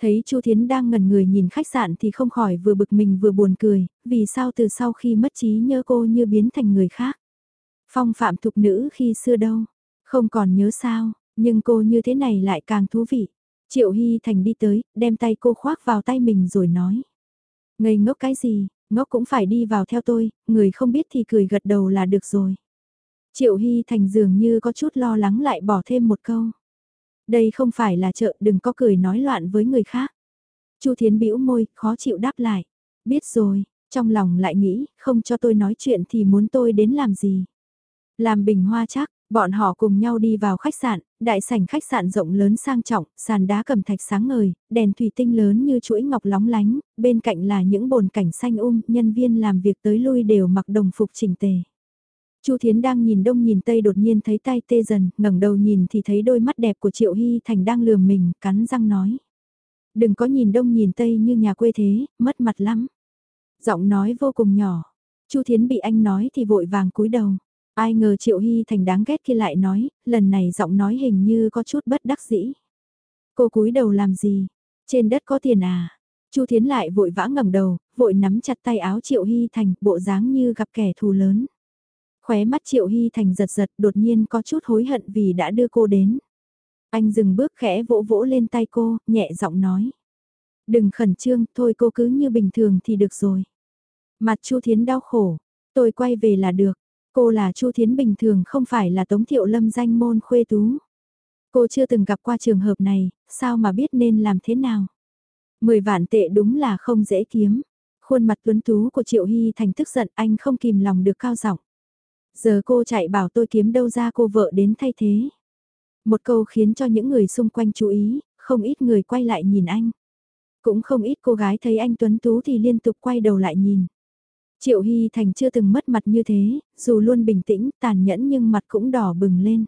Thấy Chu Thiến đang ngẩn người nhìn khách sạn thì không khỏi vừa bực mình vừa buồn cười, vì sao từ sau khi mất trí nhớ cô như biến thành người khác. Phong phạm thục nữ khi xưa đâu, không còn nhớ sao, nhưng cô như thế này lại càng thú vị. Triệu Hy Thành đi tới, đem tay cô khoác vào tay mình rồi nói. Ngây ngốc cái gì, ngốc cũng phải đi vào theo tôi, người không biết thì cười gật đầu là được rồi. Triệu Hy Thành dường như có chút lo lắng lại bỏ thêm một câu. Đây không phải là chợ đừng có cười nói loạn với người khác. Chu Thiến bĩu môi, khó chịu đáp lại. Biết rồi, trong lòng lại nghĩ, không cho tôi nói chuyện thì muốn tôi đến làm gì. Làm bình hoa chắc, bọn họ cùng nhau đi vào khách sạn, đại sảnh khách sạn rộng lớn sang trọng, sàn đá cầm thạch sáng ngời, đèn thủy tinh lớn như chuỗi ngọc lóng lánh, bên cạnh là những bồn cảnh xanh um, nhân viên làm việc tới lui đều mặc đồng phục chỉnh tề. Chu Thiến đang nhìn đông nhìn tây đột nhiên thấy tay tê dần, ngẩng đầu nhìn thì thấy đôi mắt đẹp của Triệu Hy Thành đang lườm mình, cắn răng nói. Đừng có nhìn đông nhìn tây như nhà quê thế, mất mặt lắm. Giọng nói vô cùng nhỏ. Chu Thiến bị anh nói thì vội vàng cúi đầu. Ai ngờ Triệu Hy Thành đáng ghét kia lại nói, lần này giọng nói hình như có chút bất đắc dĩ. Cô cúi đầu làm gì? Trên đất có tiền à? Chu Thiến lại vội vã ngẩng đầu, vội nắm chặt tay áo Triệu Hy Thành, bộ dáng như gặp kẻ thù lớn. Khóe mắt Triệu Hy Thành giật giật đột nhiên có chút hối hận vì đã đưa cô đến. Anh dừng bước khẽ vỗ vỗ lên tay cô, nhẹ giọng nói. Đừng khẩn trương, thôi cô cứ như bình thường thì được rồi. Mặt Chu Thiến đau khổ, tôi quay về là được. Cô là Chu Thiến bình thường không phải là Tống Thiệu Lâm danh môn khuê tú. Cô chưa từng gặp qua trường hợp này, sao mà biết nên làm thế nào. Mười vạn tệ đúng là không dễ kiếm. Khuôn mặt tuấn tú của Triệu Hy Thành tức giận anh không kìm lòng được cao giọng. Giờ cô chạy bảo tôi kiếm đâu ra cô vợ đến thay thế. Một câu khiến cho những người xung quanh chú ý, không ít người quay lại nhìn anh. Cũng không ít cô gái thấy anh Tuấn Tú thì liên tục quay đầu lại nhìn. Triệu Hy Thành chưa từng mất mặt như thế, dù luôn bình tĩnh, tàn nhẫn nhưng mặt cũng đỏ bừng lên.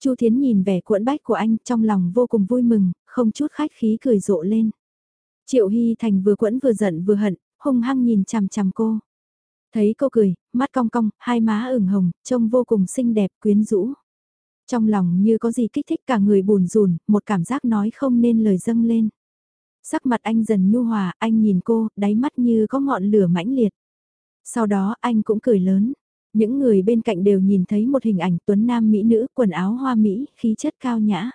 Chu Thiến nhìn vẻ cuộn bách của anh trong lòng vô cùng vui mừng, không chút khách khí cười rộ lên. Triệu Hy Thành vừa quẫn vừa giận vừa hận, hung hăng nhìn chằm chằm cô. Thấy cô cười, mắt cong cong, hai má ửng hồng, trông vô cùng xinh đẹp quyến rũ. Trong lòng như có gì kích thích cả người buồn rùn, một cảm giác nói không nên lời dâng lên. Sắc mặt anh dần nhu hòa, anh nhìn cô, đáy mắt như có ngọn lửa mãnh liệt. Sau đó anh cũng cười lớn. Những người bên cạnh đều nhìn thấy một hình ảnh tuấn nam mỹ nữ, quần áo hoa mỹ, khí chất cao nhã.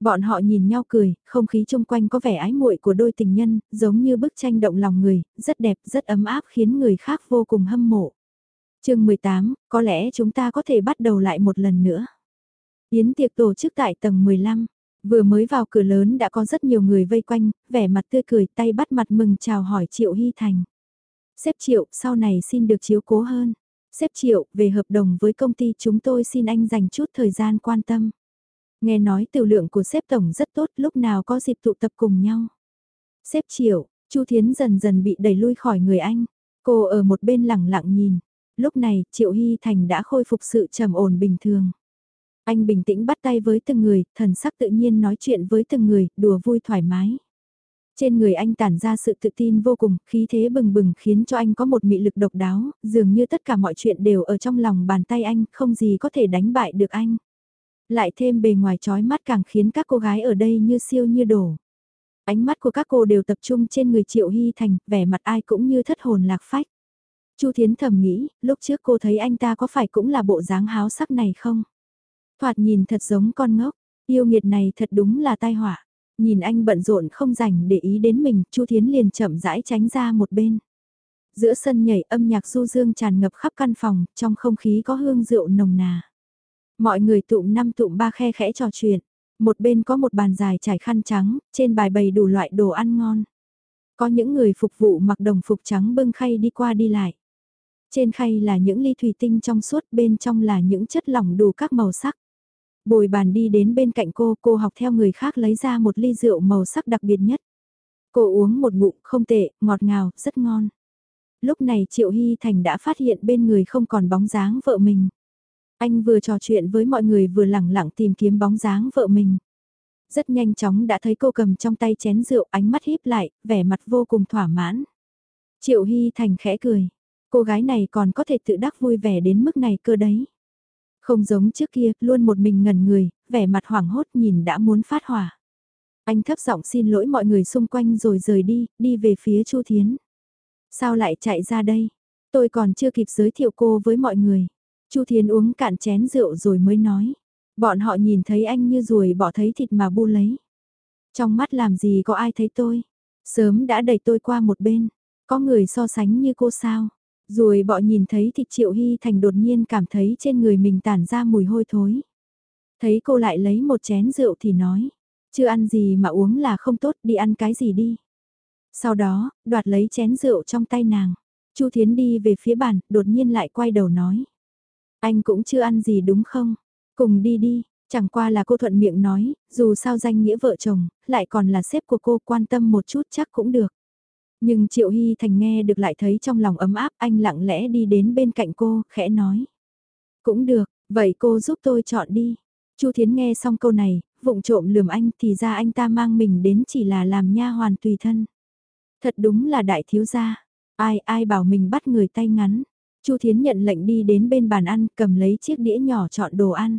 Bọn họ nhìn nhau cười, không khí chung quanh có vẻ ái muội của đôi tình nhân, giống như bức tranh động lòng người, rất đẹp, rất ấm áp khiến người khác vô cùng hâm mộ. chương 18, có lẽ chúng ta có thể bắt đầu lại một lần nữa. Yến tiệc tổ chức tại tầng 15, vừa mới vào cửa lớn đã có rất nhiều người vây quanh, vẻ mặt tươi cười tay bắt mặt mừng chào hỏi Triệu Hy Thành. Xếp Triệu, sau này xin được chiếu cố hơn. Xếp Triệu, về hợp đồng với công ty chúng tôi xin anh dành chút thời gian quan tâm. Nghe nói tiểu lượng của xếp tổng rất tốt lúc nào có dịp tụ tập cùng nhau. Xếp Triệu, Chu Thiến dần dần bị đẩy lui khỏi người anh. Cô ở một bên lặng lặng nhìn. Lúc này, Triệu Hy Thành đã khôi phục sự trầm ổn bình thường. Anh bình tĩnh bắt tay với từng người, thần sắc tự nhiên nói chuyện với từng người, đùa vui thoải mái. Trên người anh tản ra sự tự tin vô cùng, khí thế bừng bừng khiến cho anh có một mị lực độc đáo, dường như tất cả mọi chuyện đều ở trong lòng bàn tay anh, không gì có thể đánh bại được anh. Lại thêm bề ngoài trói mắt càng khiến các cô gái ở đây như siêu như đổ. Ánh mắt của các cô đều tập trung trên người Triệu Hy Thành, vẻ mặt ai cũng như thất hồn lạc phách. Chu Thiến thầm nghĩ, lúc trước cô thấy anh ta có phải cũng là bộ dáng háo sắc này không? Thoạt nhìn thật giống con ngốc, yêu nghiệt này thật đúng là tai họa. Nhìn anh bận rộn không rảnh để ý đến mình, Chu Thiến liền chậm rãi tránh ra một bên. Giữa sân nhảy âm nhạc du dương tràn ngập khắp căn phòng, trong không khí có hương rượu nồng nà. Mọi người tụm năm tụm ba khe khẽ trò chuyện. Một bên có một bàn dài trải khăn trắng, trên bài bày đủ loại đồ ăn ngon. Có những người phục vụ mặc đồng phục trắng bưng khay đi qua đi lại. Trên khay là những ly thủy tinh trong suốt, bên trong là những chất lỏng đủ các màu sắc. Bồi bàn đi đến bên cạnh cô, cô học theo người khác lấy ra một ly rượu màu sắc đặc biệt nhất. Cô uống một ngụm không tệ, ngọt ngào, rất ngon. Lúc này Triệu Hy Thành đã phát hiện bên người không còn bóng dáng vợ mình. Anh vừa trò chuyện với mọi người vừa lẳng lặng tìm kiếm bóng dáng vợ mình. Rất nhanh chóng đã thấy cô cầm trong tay chén rượu ánh mắt híp lại, vẻ mặt vô cùng thỏa mãn. Triệu Hy Thành khẽ cười. Cô gái này còn có thể tự đắc vui vẻ đến mức này cơ đấy. Không giống trước kia, luôn một mình ngẩn người, vẻ mặt hoảng hốt nhìn đã muốn phát hỏa. Anh thấp giọng xin lỗi mọi người xung quanh rồi rời đi, đi về phía Chu Thiến. Sao lại chạy ra đây? Tôi còn chưa kịp giới thiệu cô với mọi người. Chu Thiến uống cạn chén rượu rồi mới nói. Bọn họ nhìn thấy anh như ruồi bỏ thấy thịt mà bu lấy. Trong mắt làm gì có ai thấy tôi. Sớm đã đẩy tôi qua một bên. Có người so sánh như cô sao. Rồi bọ nhìn thấy thịt Triệu Hy Thành đột nhiên cảm thấy trên người mình tản ra mùi hôi thối. Thấy cô lại lấy một chén rượu thì nói. Chưa ăn gì mà uống là không tốt đi ăn cái gì đi. Sau đó, đoạt lấy chén rượu trong tay nàng. Chu Thiến đi về phía bàn, đột nhiên lại quay đầu nói. Anh cũng chưa ăn gì đúng không? Cùng đi đi, chẳng qua là cô thuận miệng nói, dù sao danh nghĩa vợ chồng, lại còn là sếp của cô quan tâm một chút chắc cũng được. Nhưng Triệu Hy Thành nghe được lại thấy trong lòng ấm áp anh lặng lẽ đi đến bên cạnh cô, khẽ nói. Cũng được, vậy cô giúp tôi chọn đi. Chu Thiến nghe xong câu này, vụng trộm lườm anh thì ra anh ta mang mình đến chỉ là làm nha hoàn tùy thân. Thật đúng là đại thiếu gia. Ai ai bảo mình bắt người tay ngắn. Chu Thiến nhận lệnh đi đến bên bàn ăn cầm lấy chiếc đĩa nhỏ chọn đồ ăn.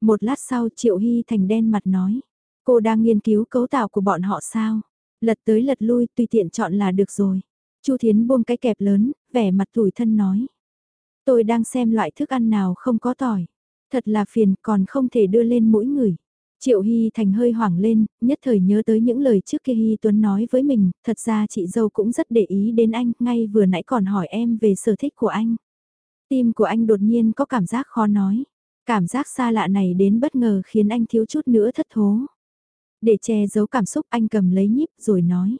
Một lát sau Triệu Hy Thành đen mặt nói. Cô đang nghiên cứu cấu tạo của bọn họ sao? Lật tới lật lui tùy tiện chọn là được rồi. Chu Thiến buông cái kẹp lớn, vẻ mặt tủi thân nói. Tôi đang xem loại thức ăn nào không có tỏi. Thật là phiền còn không thể đưa lên mũi người. Triệu Hy Thành hơi hoảng lên, nhất thời nhớ tới những lời trước kia Hy Tuấn nói với mình, thật ra chị dâu cũng rất để ý đến anh, ngay vừa nãy còn hỏi em về sở thích của anh. Tim của anh đột nhiên có cảm giác khó nói, cảm giác xa lạ này đến bất ngờ khiến anh thiếu chút nữa thất thố. Để che giấu cảm xúc anh cầm lấy nhíp rồi nói.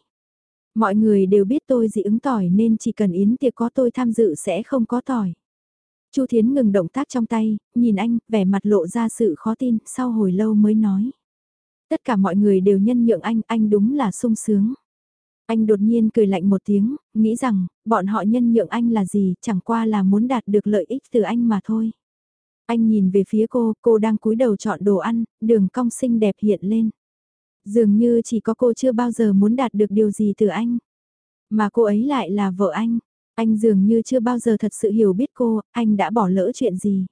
Mọi người đều biết tôi dị ứng tỏi nên chỉ cần yến tiệc có tôi tham dự sẽ không có tỏi. Chu Thiến ngừng động tác trong tay, nhìn anh, vẻ mặt lộ ra sự khó tin, sau hồi lâu mới nói. Tất cả mọi người đều nhân nhượng anh, anh đúng là sung sướng. Anh đột nhiên cười lạnh một tiếng, nghĩ rằng, bọn họ nhân nhượng anh là gì, chẳng qua là muốn đạt được lợi ích từ anh mà thôi. Anh nhìn về phía cô, cô đang cúi đầu chọn đồ ăn, đường cong xinh đẹp hiện lên. Dường như chỉ có cô chưa bao giờ muốn đạt được điều gì từ anh. Mà cô ấy lại là vợ anh. Anh dường như chưa bao giờ thật sự hiểu biết cô, anh đã bỏ lỡ chuyện gì.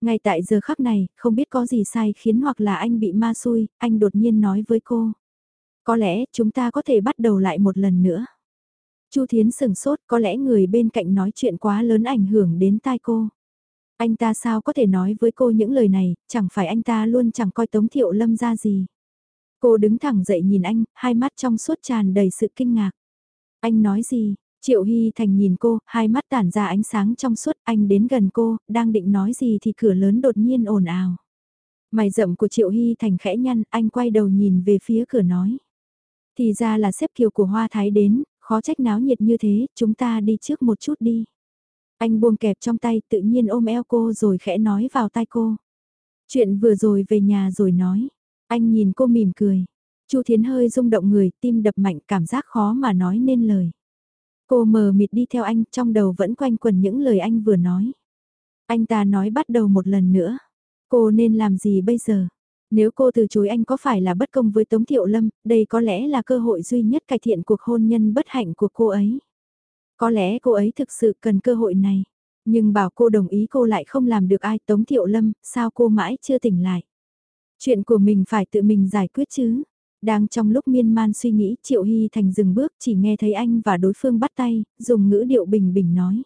Ngay tại giờ khắc này, không biết có gì sai khiến hoặc là anh bị ma xui, anh đột nhiên nói với cô. Có lẽ chúng ta có thể bắt đầu lại một lần nữa. Chu Thiến sừng sốt, có lẽ người bên cạnh nói chuyện quá lớn ảnh hưởng đến tai cô. Anh ta sao có thể nói với cô những lời này, chẳng phải anh ta luôn chẳng coi Tống Thiệu Lâm ra gì. Cô đứng thẳng dậy nhìn anh, hai mắt trong suốt tràn đầy sự kinh ngạc. Anh nói gì, Triệu Hy Thành nhìn cô, hai mắt tản ra ánh sáng trong suốt, anh đến gần cô, đang định nói gì thì cửa lớn đột nhiên ồn ào. Mày rậm của Triệu Hy Thành khẽ nhăn, anh quay đầu nhìn về phía cửa nói. Thì ra là xếp kiều của Hoa Thái đến, khó trách náo nhiệt như thế, chúng ta đi trước một chút đi. Anh buông kẹp trong tay tự nhiên ôm eo cô rồi khẽ nói vào tai cô. Chuyện vừa rồi về nhà rồi nói. Anh nhìn cô mỉm cười. Chu Thiến hơi rung động người, tim đập mạnh cảm giác khó mà nói nên lời. Cô mờ mịt đi theo anh, trong đầu vẫn quanh quẩn những lời anh vừa nói. Anh ta nói bắt đầu một lần nữa. Cô nên làm gì bây giờ? Nếu cô từ chối anh có phải là bất công với Tống Thiệu Lâm, đây có lẽ là cơ hội duy nhất cải thiện cuộc hôn nhân bất hạnh của cô ấy. Có lẽ cô ấy thực sự cần cơ hội này. Nhưng bảo cô đồng ý cô lại không làm được ai Tống Thiệu Lâm, sao cô mãi chưa tỉnh lại? Chuyện của mình phải tự mình giải quyết chứ. Đang trong lúc miên man suy nghĩ Triệu Hy Thành dừng bước chỉ nghe thấy anh và đối phương bắt tay, dùng ngữ điệu bình bình nói.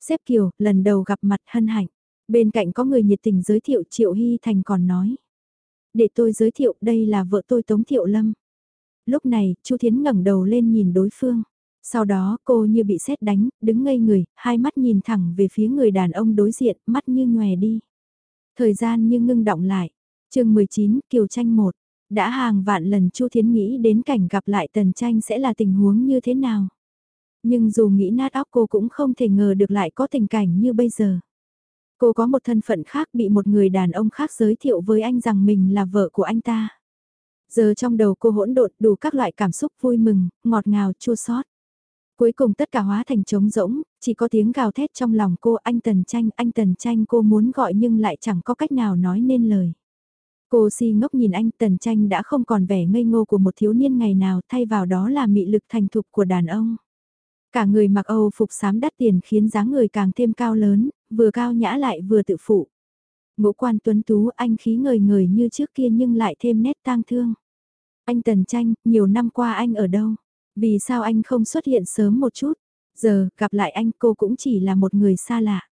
Xếp Kiều, lần đầu gặp mặt hân hạnh. Bên cạnh có người nhiệt tình giới thiệu Triệu Hy Thành còn nói. Để tôi giới thiệu đây là vợ tôi Tống Thiệu Lâm. Lúc này, Chu Thiến ngẩng đầu lên nhìn đối phương. Sau đó cô như bị sét đánh, đứng ngây người, hai mắt nhìn thẳng về phía người đàn ông đối diện, mắt như nhòe đi. Thời gian như ngưng động lại. chương 19, Kiều Tranh 1. Đã hàng vạn lần Chu Thiến nghĩ đến cảnh gặp lại Tần Tranh sẽ là tình huống như thế nào. Nhưng dù nghĩ nát óc cô cũng không thể ngờ được lại có tình cảnh như bây giờ. Cô có một thân phận khác bị một người đàn ông khác giới thiệu với anh rằng mình là vợ của anh ta. Giờ trong đầu cô hỗn độn đủ các loại cảm xúc vui mừng, ngọt ngào, chua xót. Cuối cùng tất cả hóa thành trống rỗng, chỉ có tiếng gào thét trong lòng cô anh Tần Tranh, anh Tần Tranh cô muốn gọi nhưng lại chẳng có cách nào nói nên lời. Cô si ngốc nhìn anh tần tranh đã không còn vẻ ngây ngô của một thiếu niên ngày nào thay vào đó là mị lực thành thục của đàn ông. Cả người mặc Âu phục sám đắt tiền khiến dáng người càng thêm cao lớn, vừa cao nhã lại vừa tự phụ. Ngũ quan tuấn tú anh khí ngời ngời như trước kia nhưng lại thêm nét tang thương. Anh Tần Tranh, nhiều năm qua anh ở đâu? Vì sao anh không xuất hiện sớm một chút? Giờ, gặp lại anh cô cũng chỉ là một người xa lạ.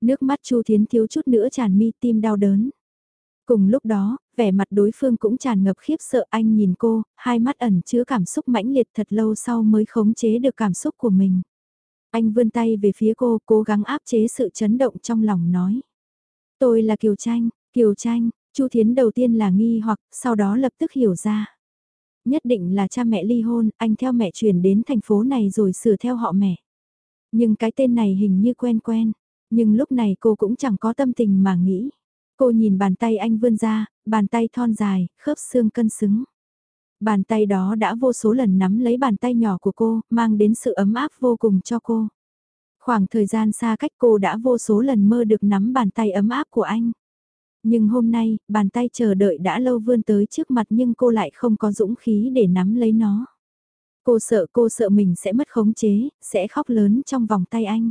Nước mắt Chu Thiến thiếu chút nữa tràn mi tim đau đớn. Cùng lúc đó, vẻ mặt đối phương cũng tràn ngập khiếp sợ anh nhìn cô, hai mắt ẩn chứa cảm xúc mãnh liệt thật lâu sau mới khống chế được cảm xúc của mình. Anh vươn tay về phía cô, cố gắng áp chế sự chấn động trong lòng nói. Tôi là Kiều Tranh, Kiều Tranh, Chu Thiến đầu tiên là nghi hoặc, sau đó lập tức hiểu ra. Nhất định là cha mẹ ly hôn, anh theo mẹ chuyển đến thành phố này rồi sửa theo họ mẹ. Nhưng cái tên này hình như quen quen, nhưng lúc này cô cũng chẳng có tâm tình mà nghĩ. Cô nhìn bàn tay anh vươn ra, bàn tay thon dài, khớp xương cân xứng. Bàn tay đó đã vô số lần nắm lấy bàn tay nhỏ của cô, mang đến sự ấm áp vô cùng cho cô. Khoảng thời gian xa cách cô đã vô số lần mơ được nắm bàn tay ấm áp của anh. Nhưng hôm nay, bàn tay chờ đợi đã lâu vươn tới trước mặt nhưng cô lại không có dũng khí để nắm lấy nó. Cô sợ cô sợ mình sẽ mất khống chế, sẽ khóc lớn trong vòng tay anh.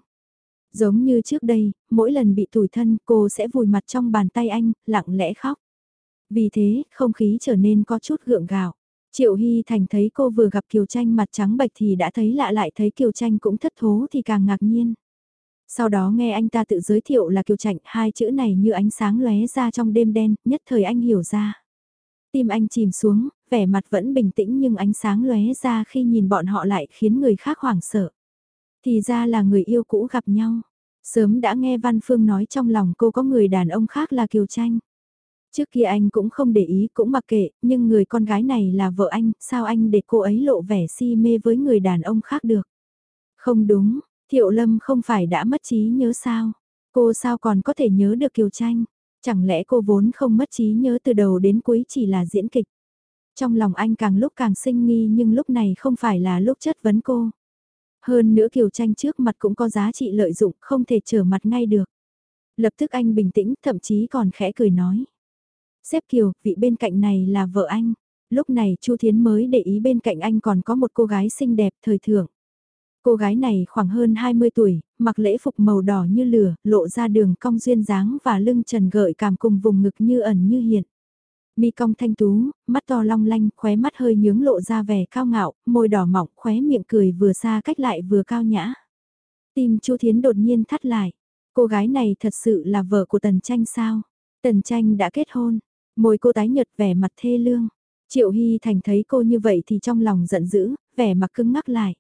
Giống như trước đây, mỗi lần bị tủi thân cô sẽ vùi mặt trong bàn tay anh, lặng lẽ khóc. Vì thế, không khí trở nên có chút gượng gạo. Triệu Hy Thành thấy cô vừa gặp Kiều Tranh mặt trắng bệch thì đã thấy lạ lại thấy Kiều Tranh cũng thất thố thì càng ngạc nhiên. Sau đó nghe anh ta tự giới thiệu là Kiều tranh hai chữ này như ánh sáng lóe ra trong đêm đen, nhất thời anh hiểu ra. Tim anh chìm xuống, vẻ mặt vẫn bình tĩnh nhưng ánh sáng lóe ra khi nhìn bọn họ lại khiến người khác hoảng sợ. Thì ra là người yêu cũ gặp nhau. Sớm đã nghe Văn Phương nói trong lòng cô có người đàn ông khác là Kiều Tranh. Trước kia anh cũng không để ý cũng mặc kệ, nhưng người con gái này là vợ anh, sao anh để cô ấy lộ vẻ si mê với người đàn ông khác được? Không đúng, Thiệu Lâm không phải đã mất trí nhớ sao? Cô sao còn có thể nhớ được Kiều Tranh? Chẳng lẽ cô vốn không mất trí nhớ từ đầu đến cuối chỉ là diễn kịch? Trong lòng anh càng lúc càng sinh nghi nhưng lúc này không phải là lúc chất vấn cô. Hơn nữa Kiều Tranh trước mặt cũng có giá trị lợi dụng, không thể trở mặt ngay được. Lập tức anh bình tĩnh, thậm chí còn khẽ cười nói. Xếp Kiều, vị bên cạnh này là vợ anh. Lúc này Chu Thiến mới để ý bên cạnh anh còn có một cô gái xinh đẹp thời thượng. Cô gái này khoảng hơn 20 tuổi, mặc lễ phục màu đỏ như lửa, lộ ra đường cong duyên dáng và lưng trần gợi cảm cùng vùng ngực như ẩn như hiện. Mi cong thanh tú, mắt to long lanh, khóe mắt hơi nhướng lộ ra vẻ cao ngạo, môi đỏ mỏng, khóe miệng cười vừa xa cách lại vừa cao nhã. Tim Chu Thiến đột nhiên thắt lại. Cô gái này thật sự là vợ của Tần Tranh sao? Tần Tranh đã kết hôn, môi cô tái nhợt vẻ mặt thê lương. Triệu Hy Thành thấy cô như vậy thì trong lòng giận dữ, vẻ mặt cứng ngắc lại.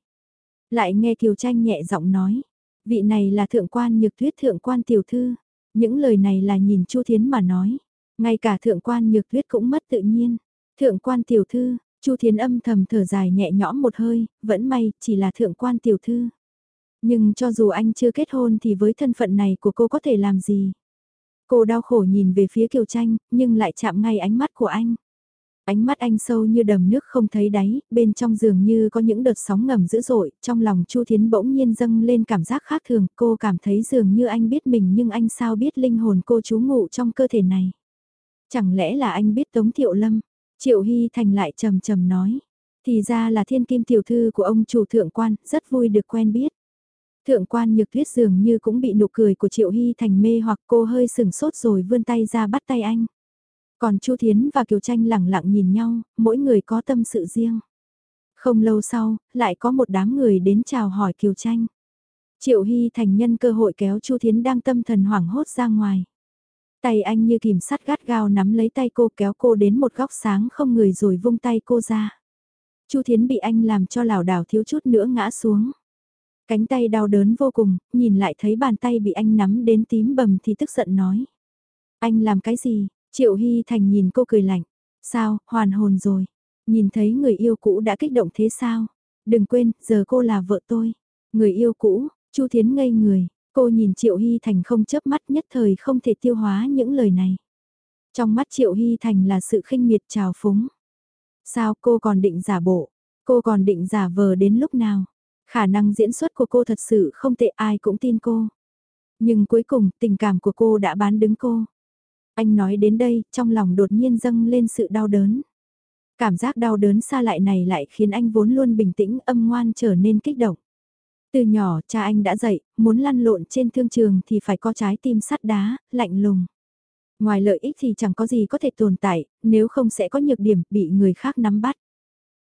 Lại nghe Kiều Tranh nhẹ giọng nói, vị này là thượng quan nhược tuyết thượng quan tiểu thư. Những lời này là nhìn Chu Thiến mà nói. Ngay cả thượng quan nhược tuyết cũng mất tự nhiên. Thượng quan tiểu thư, Chu Thiến âm thầm thở dài nhẹ nhõm một hơi, vẫn may, chỉ là thượng quan tiểu thư. Nhưng cho dù anh chưa kết hôn thì với thân phận này của cô có thể làm gì? Cô đau khổ nhìn về phía Kiều Tranh, nhưng lại chạm ngay ánh mắt của anh. Ánh mắt anh sâu như đầm nước không thấy đáy, bên trong giường như có những đợt sóng ngầm dữ dội, trong lòng Chu Thiến bỗng nhiên dâng lên cảm giác khác thường, cô cảm thấy dường như anh biết mình nhưng anh sao biết linh hồn cô trú ngụ trong cơ thể này. Chẳng lẽ là anh biết Tống Thiệu Lâm? Triệu Hy Thành lại trầm trầm nói. Thì ra là thiên kim tiểu thư của ông chủ thượng quan, rất vui được quen biết. Thượng quan nhược tuyết dường như cũng bị nụ cười của Triệu Hy Thành mê hoặc cô hơi sừng sốt rồi vươn tay ra bắt tay anh. Còn Chu Thiến và Kiều Tranh lẳng lặng nhìn nhau, mỗi người có tâm sự riêng. Không lâu sau, lại có một đám người đến chào hỏi Kiều Tranh. Triệu Hy Thành nhân cơ hội kéo Chu Thiến đang tâm thần hoảng hốt ra ngoài. Tay anh như kìm sắt gắt gao nắm lấy tay cô kéo cô đến một góc sáng không người rồi vung tay cô ra. Chu Thiến bị anh làm cho lảo đảo thiếu chút nữa ngã xuống. Cánh tay đau đớn vô cùng, nhìn lại thấy bàn tay bị anh nắm đến tím bầm thì tức giận nói. Anh làm cái gì? Triệu Hy Thành nhìn cô cười lạnh. Sao, hoàn hồn rồi. Nhìn thấy người yêu cũ đã kích động thế sao? Đừng quên, giờ cô là vợ tôi. Người yêu cũ, Chu Thiến ngây người, cô nhìn Triệu Hy Thành không chớp mắt nhất thời không thể tiêu hóa những lời này. Trong mắt Triệu Hy Thành là sự khinh miệt trào phúng. Sao cô còn định giả bộ? Cô còn định giả vờ đến lúc nào? Khả năng diễn xuất của cô thật sự không tệ ai cũng tin cô. Nhưng cuối cùng tình cảm của cô đã bán đứng cô. Anh nói đến đây, trong lòng đột nhiên dâng lên sự đau đớn. Cảm giác đau đớn xa lại này lại khiến anh vốn luôn bình tĩnh âm ngoan trở nên kích động. Từ nhỏ cha anh đã dạy, muốn lăn lộn trên thương trường thì phải có trái tim sắt đá, lạnh lùng. Ngoài lợi ích thì chẳng có gì có thể tồn tại, nếu không sẽ có nhược điểm bị người khác nắm bắt.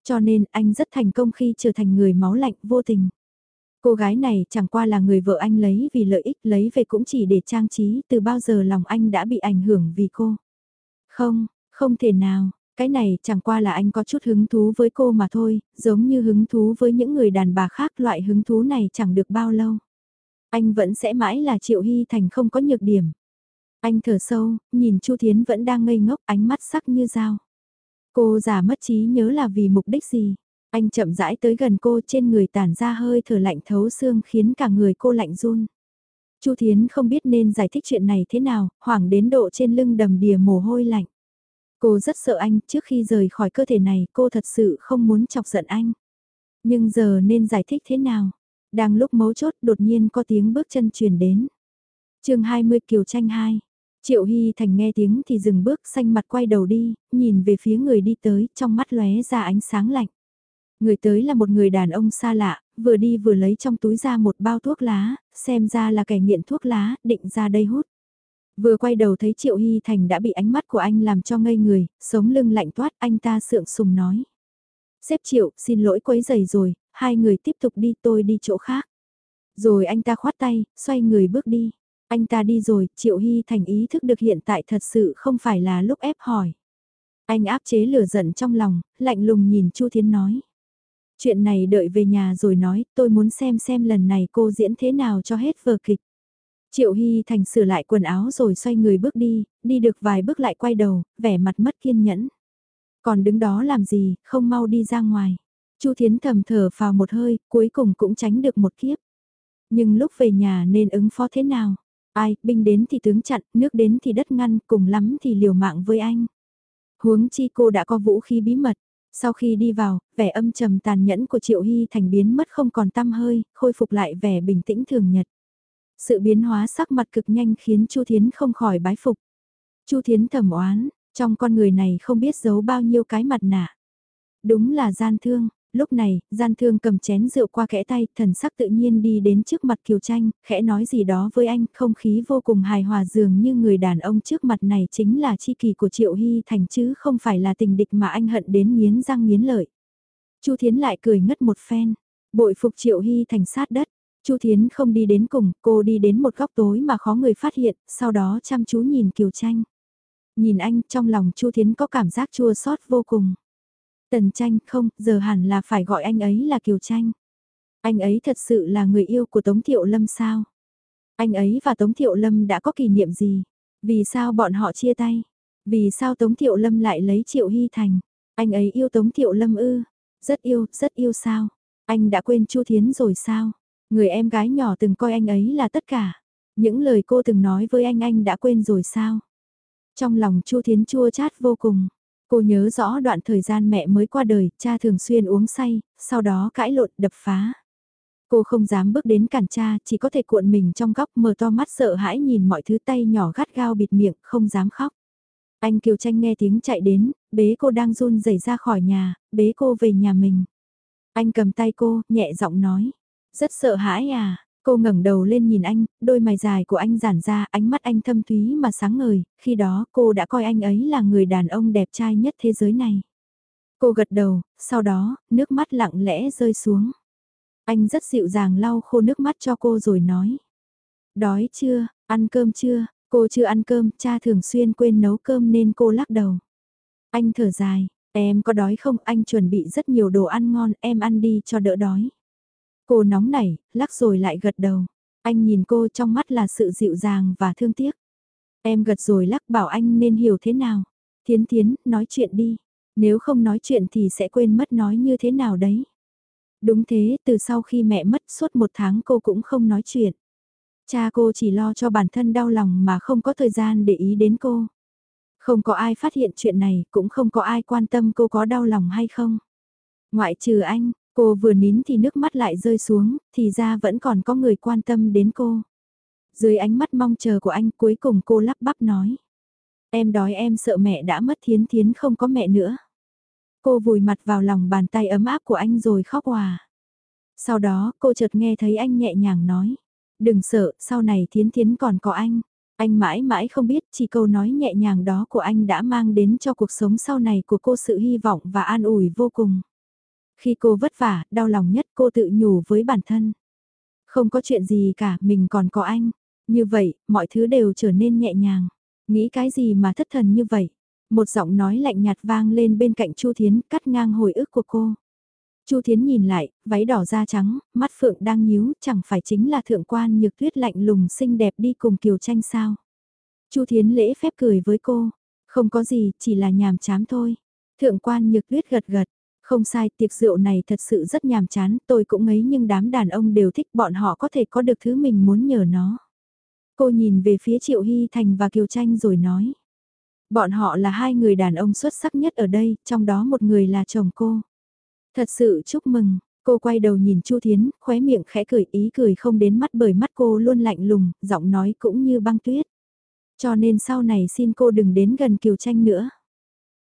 Cho nên anh rất thành công khi trở thành người máu lạnh vô tình. Cô gái này chẳng qua là người vợ anh lấy vì lợi ích lấy về cũng chỉ để trang trí từ bao giờ lòng anh đã bị ảnh hưởng vì cô. Không, không thể nào, cái này chẳng qua là anh có chút hứng thú với cô mà thôi, giống như hứng thú với những người đàn bà khác loại hứng thú này chẳng được bao lâu. Anh vẫn sẽ mãi là Triệu Hy Thành không có nhược điểm. Anh thở sâu, nhìn Chu Thiến vẫn đang ngây ngốc ánh mắt sắc như dao. Cô giả mất trí nhớ là vì mục đích gì? Anh chậm rãi tới gần cô trên người tản ra hơi thở lạnh thấu xương khiến cả người cô lạnh run. Chu Thiến không biết nên giải thích chuyện này thế nào, hoảng đến độ trên lưng đầm đìa mồ hôi lạnh. Cô rất sợ anh, trước khi rời khỏi cơ thể này cô thật sự không muốn chọc giận anh. Nhưng giờ nên giải thích thế nào? Đang lúc mấu chốt đột nhiên có tiếng bước chân truyền đến. chương 20 Kiều Tranh 2 Triệu Hy Thành nghe tiếng thì dừng bước xanh mặt quay đầu đi, nhìn về phía người đi tới, trong mắt lóe ra ánh sáng lạnh. Người tới là một người đàn ông xa lạ, vừa đi vừa lấy trong túi ra một bao thuốc lá, xem ra là kẻ nghiện thuốc lá, định ra đây hút. Vừa quay đầu thấy Triệu Hy Thành đã bị ánh mắt của anh làm cho ngây người, sống lưng lạnh toát, anh ta sượng sùng nói. Xếp Triệu, xin lỗi quấy giày rồi, hai người tiếp tục đi tôi đi chỗ khác. Rồi anh ta khoát tay, xoay người bước đi. Anh ta đi rồi, Triệu Hy Thành ý thức được hiện tại thật sự không phải là lúc ép hỏi. Anh áp chế lửa giận trong lòng, lạnh lùng nhìn Chu Thiến nói. Chuyện này đợi về nhà rồi nói, tôi muốn xem xem lần này cô diễn thế nào cho hết vở kịch. Triệu Hy Thành sửa lại quần áo rồi xoay người bước đi, đi được vài bước lại quay đầu, vẻ mặt mất kiên nhẫn. Còn đứng đó làm gì, không mau đi ra ngoài. Chu Thiến thầm thở vào một hơi, cuối cùng cũng tránh được một kiếp. Nhưng lúc về nhà nên ứng phó thế nào? Ai, binh đến thì tướng chặn, nước đến thì đất ngăn, cùng lắm thì liều mạng với anh. Huống chi cô đã có vũ khí bí mật. Sau khi đi vào, vẻ âm trầm tàn nhẫn của Triệu Hy thành biến mất không còn tăm hơi, khôi phục lại vẻ bình tĩnh thường nhật. Sự biến hóa sắc mặt cực nhanh khiến Chu Thiến không khỏi bái phục. Chu Thiến thầm oán, trong con người này không biết giấu bao nhiêu cái mặt nạ. Đúng là gian thương, lúc này, gian thương cầm chén rượu qua kẽ tay, thần sắc tự nhiên đi đến trước mặt Kiều Tranh, khẽ nói gì đó với anh, không khí vô cùng hài hòa dường như người đàn ông trước mặt này chính là chi kỳ của Triệu Hy Thành chứ không phải là tình địch mà anh hận đến nghiến răng nghiến lợi. Chu Thiến lại cười ngất một phen, bội phục Triệu Hy Thành sát đất. Chu Thiến không đi đến cùng, cô đi đến một góc tối mà khó người phát hiện, sau đó chăm chú nhìn Kiều Tranh. Nhìn anh, trong lòng Chu Thiến có cảm giác chua xót vô cùng. Tần tranh không, giờ hẳn là phải gọi anh ấy là Kiều Tranh. Anh ấy thật sự là người yêu của Tống Thiệu Lâm sao? Anh ấy và Tống Thiệu Lâm đã có kỷ niệm gì? Vì sao bọn họ chia tay? Vì sao Tống Thiệu Lâm lại lấy Triệu Hy Thành? Anh ấy yêu Tống Thiệu Lâm ư? Rất yêu, rất yêu sao? Anh đã quên Chu Thiến rồi sao? Người em gái nhỏ từng coi anh ấy là tất cả. Những lời cô từng nói với anh anh đã quên rồi sao? Trong lòng Chu Thiến chua chát vô cùng. Cô nhớ rõ đoạn thời gian mẹ mới qua đời, cha thường xuyên uống say, sau đó cãi lộn đập phá. Cô không dám bước đến cản cha, chỉ có thể cuộn mình trong góc mở to mắt sợ hãi nhìn mọi thứ tay nhỏ gắt gao bịt miệng, không dám khóc. Anh Kiều Tranh nghe tiếng chạy đến, bế cô đang run rẩy ra khỏi nhà, bế cô về nhà mình. Anh cầm tay cô, nhẹ giọng nói. Rất sợ hãi à, Cô ngẩng đầu lên nhìn anh, đôi mày dài của anh giản ra, ánh mắt anh thâm thúy mà sáng ngời, khi đó cô đã coi anh ấy là người đàn ông đẹp trai nhất thế giới này. Cô gật đầu, sau đó, nước mắt lặng lẽ rơi xuống. Anh rất dịu dàng lau khô nước mắt cho cô rồi nói. Đói chưa, ăn cơm chưa, cô chưa ăn cơm, cha thường xuyên quên nấu cơm nên cô lắc đầu. Anh thở dài, em có đói không, anh chuẩn bị rất nhiều đồ ăn ngon, em ăn đi cho đỡ đói. Cô nóng nảy, lắc rồi lại gật đầu. Anh nhìn cô trong mắt là sự dịu dàng và thương tiếc. Em gật rồi lắc bảo anh nên hiểu thế nào. Thiến thiến, nói chuyện đi. Nếu không nói chuyện thì sẽ quên mất nói như thế nào đấy. Đúng thế, từ sau khi mẹ mất suốt một tháng cô cũng không nói chuyện. Cha cô chỉ lo cho bản thân đau lòng mà không có thời gian để ý đến cô. Không có ai phát hiện chuyện này, cũng không có ai quan tâm cô có đau lòng hay không. Ngoại trừ anh, Cô vừa nín thì nước mắt lại rơi xuống, thì ra vẫn còn có người quan tâm đến cô. Dưới ánh mắt mong chờ của anh cuối cùng cô lắp bắp nói. Em đói em sợ mẹ đã mất thiến thiến không có mẹ nữa. Cô vùi mặt vào lòng bàn tay ấm áp của anh rồi khóc hòa. Sau đó cô chợt nghe thấy anh nhẹ nhàng nói. Đừng sợ, sau này thiến thiến còn có anh. Anh mãi mãi không biết chỉ câu nói nhẹ nhàng đó của anh đã mang đến cho cuộc sống sau này của cô sự hy vọng và an ủi vô cùng. Khi cô vất vả, đau lòng nhất cô tự nhủ với bản thân. Không có chuyện gì cả, mình còn có anh. Như vậy, mọi thứ đều trở nên nhẹ nhàng. Nghĩ cái gì mà thất thần như vậy? Một giọng nói lạnh nhạt vang lên bên cạnh Chu Thiến cắt ngang hồi ức của cô. Chu Thiến nhìn lại, váy đỏ da trắng, mắt phượng đang nhíu, chẳng phải chính là thượng quan nhược tuyết lạnh lùng xinh đẹp đi cùng Kiều Tranh sao. Chu Thiến lễ phép cười với cô, không có gì, chỉ là nhàm chán thôi. Thượng quan nhược tuyết gật gật, không sai, tiệc rượu này thật sự rất nhàm chán, tôi cũng ấy nhưng đám đàn ông đều thích bọn họ có thể có được thứ mình muốn nhờ nó. Cô nhìn về phía Triệu Hy Thành và Kiều Tranh rồi nói. Bọn họ là hai người đàn ông xuất sắc nhất ở đây, trong đó một người là chồng cô. Thật sự chúc mừng, cô quay đầu nhìn Chu Thiến, khóe miệng khẽ cười ý cười không đến mắt bởi mắt cô luôn lạnh lùng, giọng nói cũng như băng tuyết. Cho nên sau này xin cô đừng đến gần Kiều Tranh nữa.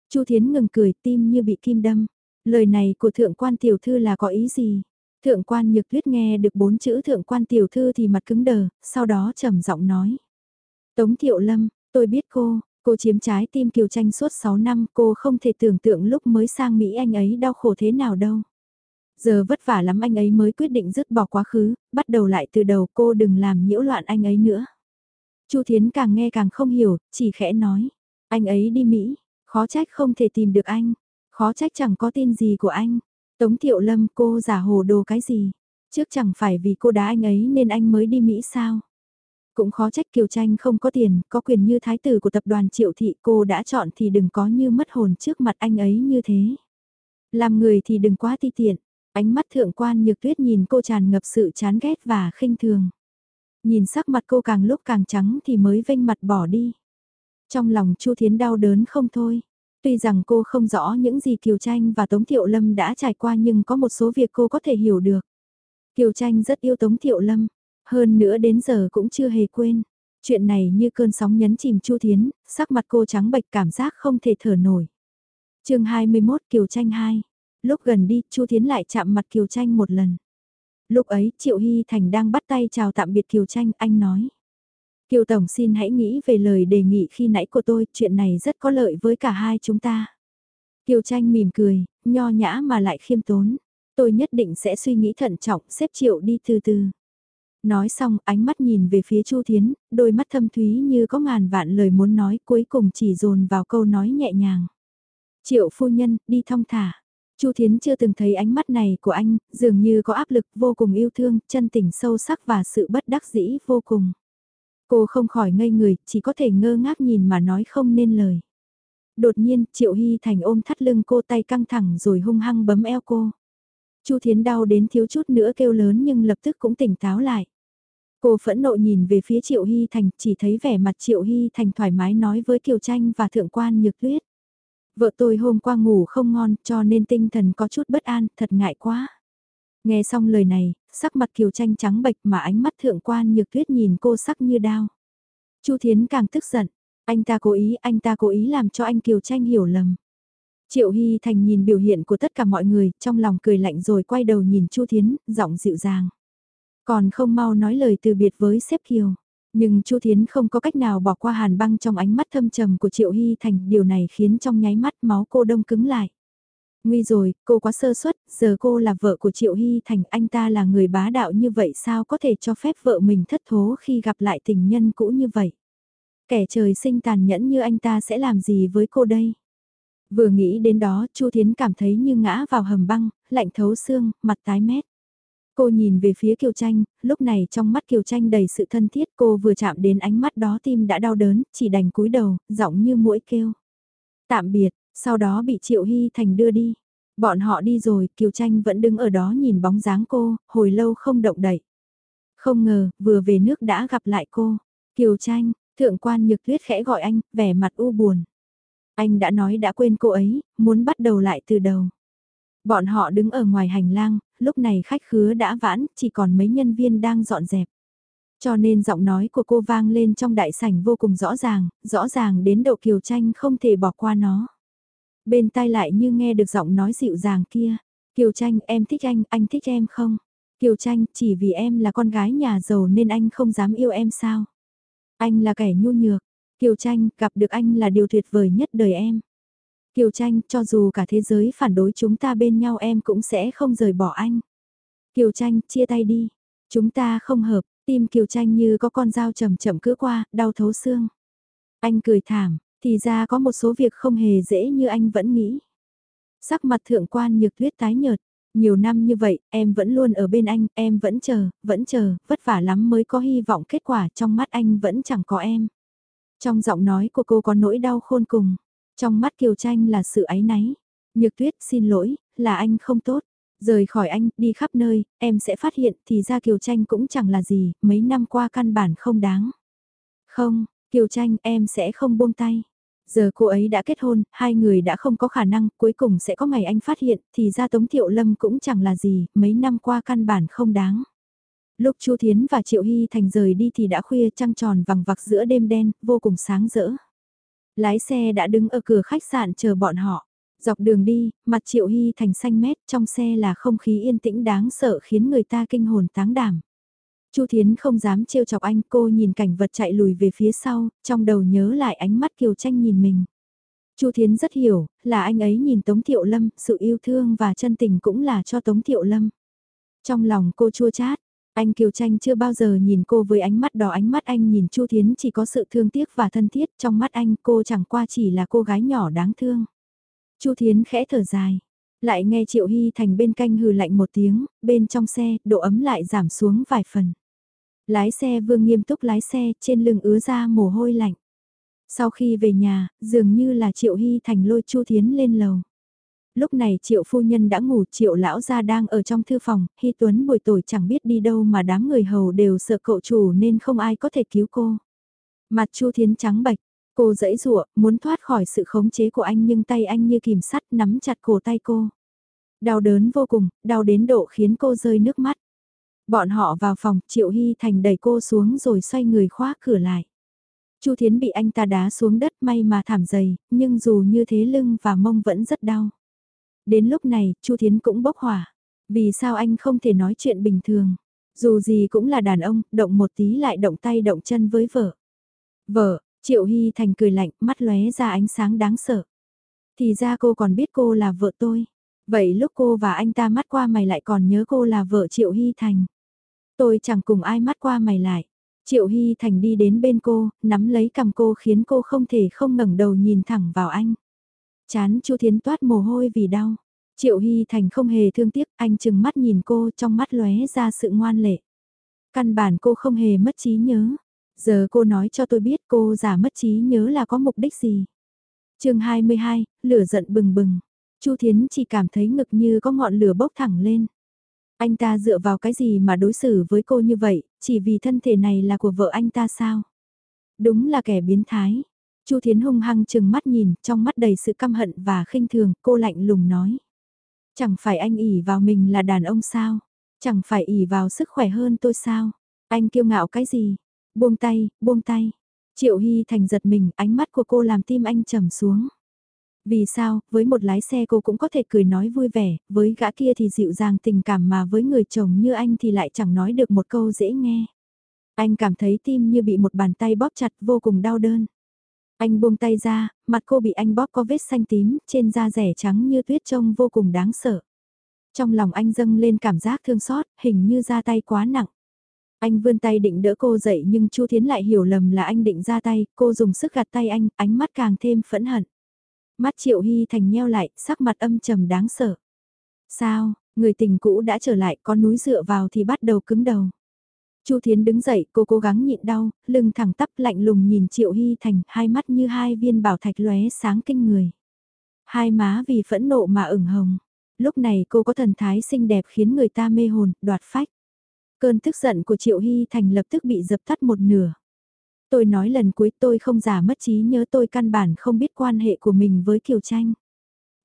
Chu Thiến ngừng cười tim như bị kim đâm. Lời này của thượng quan tiểu thư là có ý gì? Thượng quan nhược tuyết nghe được bốn chữ thượng quan tiểu thư thì mặt cứng đờ, sau đó trầm giọng nói. Tống thiệu lâm, tôi biết cô, cô chiếm trái tim kiều tranh suốt 6 năm, cô không thể tưởng tượng lúc mới sang Mỹ anh ấy đau khổ thế nào đâu. Giờ vất vả lắm anh ấy mới quyết định dứt bỏ quá khứ, bắt đầu lại từ đầu cô đừng làm nhiễu loạn anh ấy nữa. Chu Thiến càng nghe càng không hiểu, chỉ khẽ nói. Anh ấy đi Mỹ, khó trách không thể tìm được anh, khó trách chẳng có tin gì của anh. Tống Thiệu Lâm cô giả hồ đồ cái gì? Trước chẳng phải vì cô đá anh ấy nên anh mới đi Mỹ sao? Cũng khó trách Kiều Tranh không có tiền, có quyền như thái tử của tập đoàn Triệu Thị cô đã chọn thì đừng có như mất hồn trước mặt anh ấy như thế. Làm người thì đừng quá ti tiện, ánh mắt thượng quan nhược tuyết nhìn cô tràn ngập sự chán ghét và khinh thường. Nhìn sắc mặt cô càng lúc càng trắng thì mới vênh mặt bỏ đi. Trong lòng Chu Thiến đau đớn không thôi. Tuy rằng cô không rõ những gì Kiều Tranh và Tống Thiệu Lâm đã trải qua nhưng có một số việc cô có thể hiểu được. Kiều Tranh rất yêu Tống Thiệu Lâm, hơn nữa đến giờ cũng chưa hề quên. Chuyện này như cơn sóng nhấn chìm Chu Thiến, sắc mặt cô trắng bệch cảm giác không thể thở nổi. chương 21 Kiều Tranh 2 Lúc gần đi, Chu Thiến lại chạm mặt Kiều Tranh một lần. Lúc ấy, Triệu Hy Thành đang bắt tay chào tạm biệt Kiều Tranh, anh nói. Kiều Tổng xin hãy nghĩ về lời đề nghị khi nãy của tôi, chuyện này rất có lợi với cả hai chúng ta. Kiều Tranh mỉm cười, nho nhã mà lại khiêm tốn. Tôi nhất định sẽ suy nghĩ thận trọng, xếp Triệu đi từ từ. Nói xong, ánh mắt nhìn về phía Chu Thiến, đôi mắt thâm thúy như có ngàn vạn lời muốn nói, cuối cùng chỉ dồn vào câu nói nhẹ nhàng. Triệu phu nhân, đi thong thả. Chu Thiến chưa từng thấy ánh mắt này của anh, dường như có áp lực vô cùng yêu thương, chân tình sâu sắc và sự bất đắc dĩ vô cùng. Cô không khỏi ngây người, chỉ có thể ngơ ngác nhìn mà nói không nên lời. Đột nhiên, Triệu Hy Thành ôm thắt lưng cô tay căng thẳng rồi hung hăng bấm eo cô. Chu Thiến đau đến thiếu chút nữa kêu lớn nhưng lập tức cũng tỉnh táo lại. Cô phẫn nộ nhìn về phía Triệu Hy Thành, chỉ thấy vẻ mặt Triệu Hy Thành thoải mái nói với Kiều Tranh và Thượng quan Nhược Tuyết. Vợ tôi hôm qua ngủ không ngon cho nên tinh thần có chút bất an, thật ngại quá. Nghe xong lời này, sắc mặt Kiều Tranh trắng bệch mà ánh mắt thượng quan nhược tuyết nhìn cô sắc như đao. Chu Thiến càng tức giận, anh ta cố ý, anh ta cố ý làm cho anh Kiều Tranh hiểu lầm. Triệu Hy Thành nhìn biểu hiện của tất cả mọi người, trong lòng cười lạnh rồi quay đầu nhìn Chu Thiến, giọng dịu dàng. Còn không mau nói lời từ biệt với sếp Kiều. Nhưng Chu Thiến không có cách nào bỏ qua hàn băng trong ánh mắt thâm trầm của Triệu Hy Thành, điều này khiến trong nháy mắt máu cô đông cứng lại. Nguy rồi, cô quá sơ suất, giờ cô là vợ của Triệu Hy Thành, anh ta là người bá đạo như vậy sao có thể cho phép vợ mình thất thố khi gặp lại tình nhân cũ như vậy. Kẻ trời sinh tàn nhẫn như anh ta sẽ làm gì với cô đây? Vừa nghĩ đến đó, Chu Thiến cảm thấy như ngã vào hầm băng, lạnh thấu xương, mặt tái mét. Cô nhìn về phía Kiều Tranh, lúc này trong mắt Kiều Tranh đầy sự thân thiết cô vừa chạm đến ánh mắt đó tim đã đau đớn, chỉ đành cúi đầu, giọng như mũi kêu. Tạm biệt, sau đó bị Triệu Hy Thành đưa đi. Bọn họ đi rồi, Kiều Tranh vẫn đứng ở đó nhìn bóng dáng cô, hồi lâu không động đậy. Không ngờ, vừa về nước đã gặp lại cô. Kiều Tranh, thượng quan nhược tuyết khẽ gọi anh, vẻ mặt u buồn. Anh đã nói đã quên cô ấy, muốn bắt đầu lại từ đầu. Bọn họ đứng ở ngoài hành lang, lúc này khách khứa đã vãn, chỉ còn mấy nhân viên đang dọn dẹp. Cho nên giọng nói của cô vang lên trong đại sảnh vô cùng rõ ràng, rõ ràng đến độ Kiều Tranh không thể bỏ qua nó. Bên tai lại như nghe được giọng nói dịu dàng kia. Kiều Tranh em thích anh, anh thích em không? Kiều Tranh chỉ vì em là con gái nhà giàu nên anh không dám yêu em sao? Anh là kẻ nhu nhược. Kiều Tranh, gặp được anh là điều tuyệt vời nhất đời em. Kiều Tranh, cho dù cả thế giới phản đối chúng ta bên nhau em cũng sẽ không rời bỏ anh. Kiều Tranh, chia tay đi. Chúng ta không hợp, tim Kiều Tranh như có con dao chậm chậm cứ qua, đau thấu xương. Anh cười thảm, thì ra có một số việc không hề dễ như anh vẫn nghĩ. Sắc mặt thượng quan nhược tuyết tái nhợt, nhiều năm như vậy, em vẫn luôn ở bên anh, em vẫn chờ, vẫn chờ, vất vả lắm mới có hy vọng kết quả trong mắt anh vẫn chẳng có em. Trong giọng nói của cô có nỗi đau khôn cùng, trong mắt Kiều Tranh là sự áy náy. Nhược tuyết xin lỗi, là anh không tốt. Rời khỏi anh, đi khắp nơi, em sẽ phát hiện thì ra Kiều Tranh cũng chẳng là gì, mấy năm qua căn bản không đáng. Không, Kiều Tranh em sẽ không buông tay. Giờ cô ấy đã kết hôn, hai người đã không có khả năng, cuối cùng sẽ có ngày anh phát hiện, thì ra Tống Thiệu Lâm cũng chẳng là gì, mấy năm qua căn bản không đáng. Lúc Chu Thiến và Triệu Hy Thành rời đi thì đã khuya trăng tròn vằng vặc giữa đêm đen, vô cùng sáng rỡ. Lái xe đã đứng ở cửa khách sạn chờ bọn họ. Dọc đường đi, mặt Triệu Hy Thành xanh mét, trong xe là không khí yên tĩnh đáng sợ khiến người ta kinh hồn táng đảm. Chu Thiến không dám trêu chọc anh, cô nhìn cảnh vật chạy lùi về phía sau, trong đầu nhớ lại ánh mắt Kiều Tranh nhìn mình. Chu Thiến rất hiểu, là anh ấy nhìn Tống Thiệu Lâm, sự yêu thương và chân tình cũng là cho Tống Thiệu Lâm. Trong lòng cô chua chát, anh Kiều Tranh chưa bao giờ nhìn cô với ánh mắt đỏ ánh mắt anh nhìn Chu Thiến chỉ có sự thương tiếc và thân thiết, trong mắt anh cô chẳng qua chỉ là cô gái nhỏ đáng thương. Chu Thiến khẽ thở dài, lại nghe Triệu Hy Thành bên canh hừ lạnh một tiếng, bên trong xe, độ ấm lại giảm xuống vài phần. Lái xe vương nghiêm túc lái xe, trên lưng ứa ra mồ hôi lạnh. Sau khi về nhà, dường như là Triệu Hy Thành lôi Chu Thiến lên lầu. Lúc này Triệu phu nhân đã ngủ, Triệu lão gia đang ở trong thư phòng, Hy Tuấn buổi tối chẳng biết đi đâu mà đám người hầu đều sợ cậu chủ nên không ai có thể cứu cô. Mặt Chu Thiến trắng bạch, cô dãy rụa, muốn thoát khỏi sự khống chế của anh nhưng tay anh như kìm sắt nắm chặt cổ tay cô. Đau đớn vô cùng, đau đến độ khiến cô rơi nước mắt. Bọn họ vào phòng, Triệu Hy Thành đẩy cô xuống rồi xoay người khóa cửa lại. Chu Thiến bị anh ta đá xuống đất may mà thảm dày, nhưng dù như thế lưng và mông vẫn rất đau. Đến lúc này, Chu Thiến cũng bốc hỏa. Vì sao anh không thể nói chuyện bình thường? Dù gì cũng là đàn ông, động một tí lại động tay động chân với vợ. Vợ, Triệu Hy Thành cười lạnh, mắt lóe ra ánh sáng đáng sợ. Thì ra cô còn biết cô là vợ tôi. Vậy lúc cô và anh ta mắt qua mày lại còn nhớ cô là vợ Triệu Hy Thành. Tôi chẳng cùng ai mắt qua mày lại. Triệu Hy Thành đi đến bên cô, nắm lấy cầm cô khiến cô không thể không ngẩng đầu nhìn thẳng vào anh. Chán Chu Thiến toát mồ hôi vì đau. Triệu Hy Thành không hề thương tiếc, anh chừng mắt nhìn cô trong mắt lóe ra sự ngoan lệ. Căn bản cô không hề mất trí nhớ. Giờ cô nói cho tôi biết cô giả mất trí nhớ là có mục đích gì. chương 22, lửa giận bừng bừng. Chu Thiến chỉ cảm thấy ngực như có ngọn lửa bốc thẳng lên. Anh ta dựa vào cái gì mà đối xử với cô như vậy, chỉ vì thân thể này là của vợ anh ta sao? Đúng là kẻ biến thái. Chu Thiến hung hăng chừng mắt nhìn, trong mắt đầy sự căm hận và khinh thường, cô lạnh lùng nói. Chẳng phải anh ỉ vào mình là đàn ông sao? Chẳng phải ỉ vào sức khỏe hơn tôi sao? Anh kiêu ngạo cái gì? Buông tay, buông tay. Triệu Hy Thành giật mình, ánh mắt của cô làm tim anh trầm xuống. Vì sao, với một lái xe cô cũng có thể cười nói vui vẻ, với gã kia thì dịu dàng tình cảm mà với người chồng như anh thì lại chẳng nói được một câu dễ nghe. Anh cảm thấy tim như bị một bàn tay bóp chặt vô cùng đau đơn. Anh buông tay ra, mặt cô bị anh bóp có vết xanh tím, trên da rẻ trắng như tuyết trông vô cùng đáng sợ. Trong lòng anh dâng lên cảm giác thương xót, hình như ra tay quá nặng. Anh vươn tay định đỡ cô dậy nhưng Chu Thiến lại hiểu lầm là anh định ra tay, cô dùng sức gạt tay anh, ánh mắt càng thêm phẫn hận. Mắt Triệu Hy Thành nheo lại, sắc mặt âm trầm đáng sợ. Sao, người tình cũ đã trở lại, có núi dựa vào thì bắt đầu cứng đầu. Chu Thiến đứng dậy, cô cố gắng nhịn đau, lưng thẳng tắp lạnh lùng nhìn Triệu Hy Thành, hai mắt như hai viên bảo thạch lóe sáng kinh người. Hai má vì phẫn nộ mà ửng hồng. Lúc này cô có thần thái xinh đẹp khiến người ta mê hồn, đoạt phách. Cơn tức giận của Triệu Hy Thành lập tức bị dập tắt một nửa. Tôi nói lần cuối tôi không giả mất trí nhớ tôi căn bản không biết quan hệ của mình với Kiều Tranh.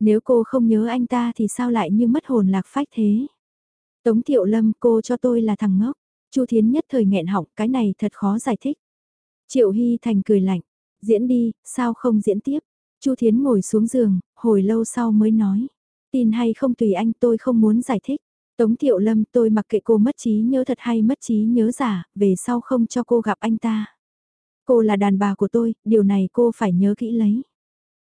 Nếu cô không nhớ anh ta thì sao lại như mất hồn lạc phách thế? Tống Thiệu Lâm cô cho tôi là thằng ngốc. Chu Thiến nhất thời nghẹn họng cái này thật khó giải thích. Triệu Hy Thành cười lạnh. Diễn đi, sao không diễn tiếp? Chu Thiến ngồi xuống giường, hồi lâu sau mới nói. Tin hay không tùy anh tôi không muốn giải thích. Tống Thiệu Lâm tôi mặc kệ cô mất trí nhớ thật hay mất trí nhớ giả, về sau không cho cô gặp anh ta. Cô là đàn bà của tôi, điều này cô phải nhớ kỹ lấy.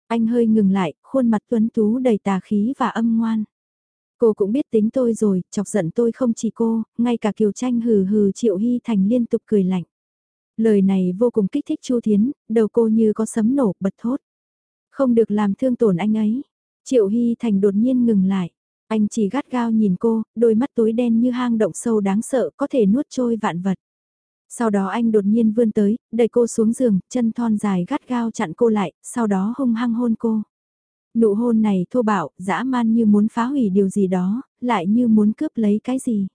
Anh hơi ngừng lại, khuôn mặt tuấn tú đầy tà khí và âm ngoan. Cô cũng biết tính tôi rồi, chọc giận tôi không chỉ cô, ngay cả Kiều Tranh hừ hừ Triệu Hy Thành liên tục cười lạnh. Lời này vô cùng kích thích Chu Thiến, đầu cô như có sấm nổ, bật thốt. Không được làm thương tổn anh ấy. Triệu Hy Thành đột nhiên ngừng lại. Anh chỉ gắt gao nhìn cô, đôi mắt tối đen như hang động sâu đáng sợ có thể nuốt trôi vạn vật. Sau đó anh đột nhiên vươn tới, đẩy cô xuống giường, chân thon dài gắt gao chặn cô lại, sau đó hung hăng hôn cô. Nụ hôn này thô bạo, dã man như muốn phá hủy điều gì đó, lại như muốn cướp lấy cái gì.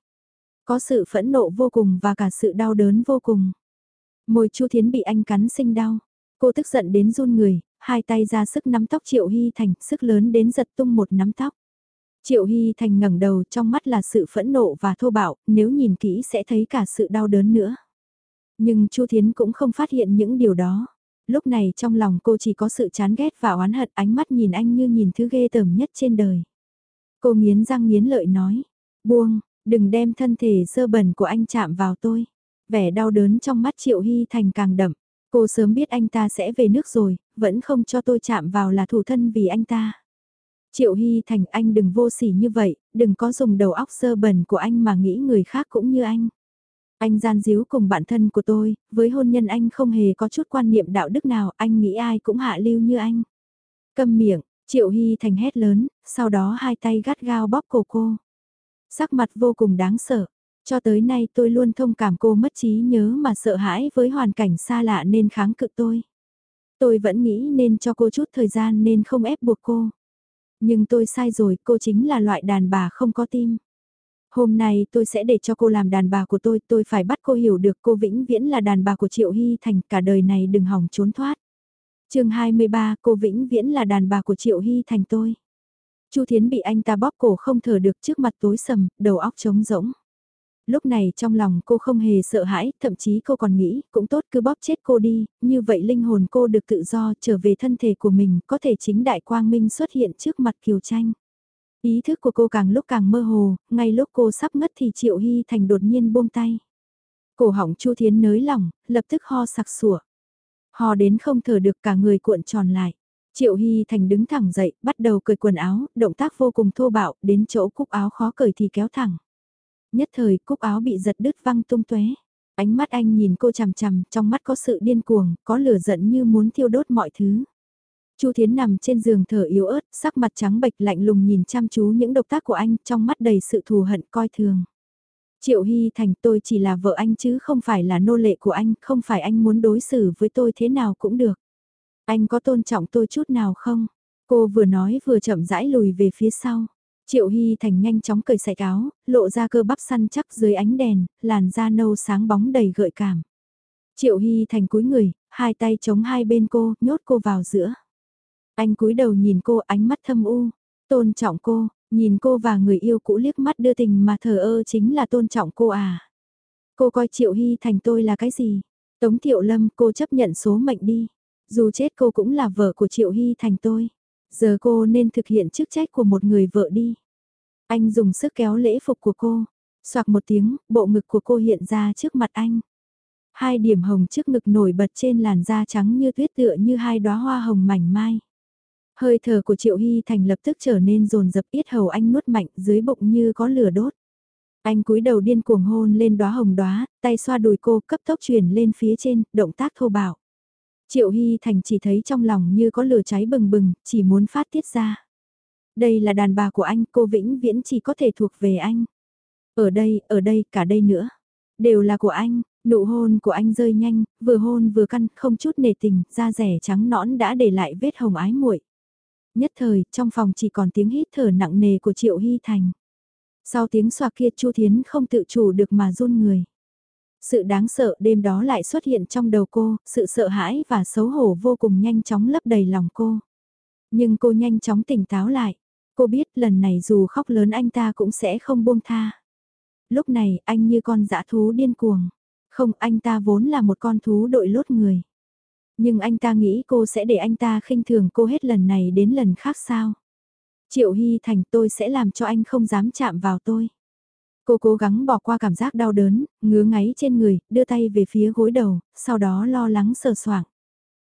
Có sự phẫn nộ vô cùng và cả sự đau đớn vô cùng. Môi Chu Thiến bị anh cắn sinh đau. Cô tức giận đến run người, hai tay ra sức nắm tóc Triệu Hy Thành, sức lớn đến giật tung một nắm tóc. Triệu Hy Thành ngẩng đầu trong mắt là sự phẫn nộ và thô bạo, nếu nhìn kỹ sẽ thấy cả sự đau đớn nữa. Nhưng Chu Thiến cũng không phát hiện những điều đó. Lúc này trong lòng cô chỉ có sự chán ghét và oán hận ánh mắt nhìn anh như nhìn thứ ghê tởm nhất trên đời. Cô nghiến răng nghiến lợi nói, buông, đừng đem thân thể sơ bẩn của anh chạm vào tôi. Vẻ đau đớn trong mắt Triệu Hy Thành càng đậm. Cô sớm biết anh ta sẽ về nước rồi, vẫn không cho tôi chạm vào là thủ thân vì anh ta. Triệu Hy Thành anh đừng vô sỉ như vậy, đừng có dùng đầu óc sơ bẩn của anh mà nghĩ người khác cũng như anh. Anh gian díu cùng bạn thân của tôi, với hôn nhân anh không hề có chút quan niệm đạo đức nào, anh nghĩ ai cũng hạ lưu như anh. Câm miệng, Triệu Hy Thành hét lớn, sau đó hai tay gắt gao bóp cổ cô. Sắc mặt vô cùng đáng sợ. Cho tới nay tôi luôn thông cảm cô mất trí nhớ mà sợ hãi với hoàn cảnh xa lạ nên kháng cự tôi. Tôi vẫn nghĩ nên cho cô chút thời gian nên không ép buộc cô. Nhưng tôi sai rồi, cô chính là loại đàn bà không có tim. Hôm nay tôi sẽ để cho cô làm đàn bà của tôi, tôi phải bắt cô hiểu được cô vĩnh viễn là đàn bà của Triệu Hy Thành, cả đời này đừng hỏng trốn thoát. chương 23, cô vĩnh viễn là đàn bà của Triệu Hy Thành tôi. Chu Thiến bị anh ta bóp cổ không thở được trước mặt tối sầm, đầu óc trống rỗng. Lúc này trong lòng cô không hề sợ hãi, thậm chí cô còn nghĩ, cũng tốt cứ bóp chết cô đi, như vậy linh hồn cô được tự do trở về thân thể của mình, có thể chính đại quang minh xuất hiện trước mặt Kiều Tranh. Ý thức của cô càng lúc càng mơ hồ, ngay lúc cô sắp ngất thì Triệu Hy Thành đột nhiên buông tay. Cổ họng Chu Thiến nới lỏng, lập tức ho sặc sủa. Ho đến không thở được cả người cuộn tròn lại. Triệu Hy Thành đứng thẳng dậy, bắt đầu cởi quần áo, động tác vô cùng thô bạo, đến chỗ cúc áo khó cởi thì kéo thẳng. Nhất thời cúc áo bị giật đứt văng tung tóe. Ánh mắt anh nhìn cô chằm chằm, trong mắt có sự điên cuồng, có lửa giận như muốn thiêu đốt mọi thứ. Chu Thiến nằm trên giường thở yếu ớt, sắc mặt trắng bệch lạnh lùng nhìn chăm chú những động tác của anh, trong mắt đầy sự thù hận coi thường. Triệu Hy Thành tôi chỉ là vợ anh chứ không phải là nô lệ của anh, không phải anh muốn đối xử với tôi thế nào cũng được. Anh có tôn trọng tôi chút nào không? Cô vừa nói vừa chậm rãi lùi về phía sau. Triệu Hy Thành nhanh chóng cởi sạch áo, lộ ra cơ bắp săn chắc dưới ánh đèn, làn da nâu sáng bóng đầy gợi cảm. Triệu Hy Thành cúi người, hai tay chống hai bên cô, nhốt cô vào giữa. Anh cúi đầu nhìn cô ánh mắt thâm u, tôn trọng cô, nhìn cô và người yêu cũ liếc mắt đưa tình mà thờ ơ chính là tôn trọng cô à. Cô coi Triệu Hy thành tôi là cái gì? Tống Thiệu Lâm cô chấp nhận số mệnh đi. Dù chết cô cũng là vợ của Triệu Hy thành tôi. Giờ cô nên thực hiện chức trách của một người vợ đi. Anh dùng sức kéo lễ phục của cô. xoạc một tiếng, bộ ngực của cô hiện ra trước mặt anh. Hai điểm hồng trước ngực nổi bật trên làn da trắng như tuyết tựa như hai đóa hoa hồng mảnh mai. Hơi thở của Triệu Hy Thành lập tức trở nên rồn rập yết hầu anh nuốt mạnh dưới bụng như có lửa đốt. Anh cúi đầu điên cuồng hôn lên đóa hồng đóa, tay xoa đùi cô cấp tốc chuyển lên phía trên, động tác thô bạo. Triệu Hy Thành chỉ thấy trong lòng như có lửa cháy bừng bừng, chỉ muốn phát tiết ra. Đây là đàn bà của anh, cô vĩnh viễn chỉ có thể thuộc về anh. Ở đây, ở đây, cả đây nữa. Đều là của anh, nụ hôn của anh rơi nhanh, vừa hôn vừa căn, không chút nề tình, da rẻ trắng nõn đã để lại vết hồng ái muội. Nhất thời, trong phòng chỉ còn tiếng hít thở nặng nề của Triệu Hy Thành. Sau tiếng xoa kia Chu Thiến không tự chủ được mà run người. Sự đáng sợ đêm đó lại xuất hiện trong đầu cô, sự sợ hãi và xấu hổ vô cùng nhanh chóng lấp đầy lòng cô. Nhưng cô nhanh chóng tỉnh táo lại. Cô biết lần này dù khóc lớn anh ta cũng sẽ không buông tha. Lúc này anh như con dã thú điên cuồng. Không anh ta vốn là một con thú đội lốt người. Nhưng anh ta nghĩ cô sẽ để anh ta khinh thường cô hết lần này đến lần khác sao? Triệu Hy Thành tôi sẽ làm cho anh không dám chạm vào tôi. Cô cố gắng bỏ qua cảm giác đau đớn, ngứa ngáy trên người, đưa tay về phía gối đầu, sau đó lo lắng sờ soạng.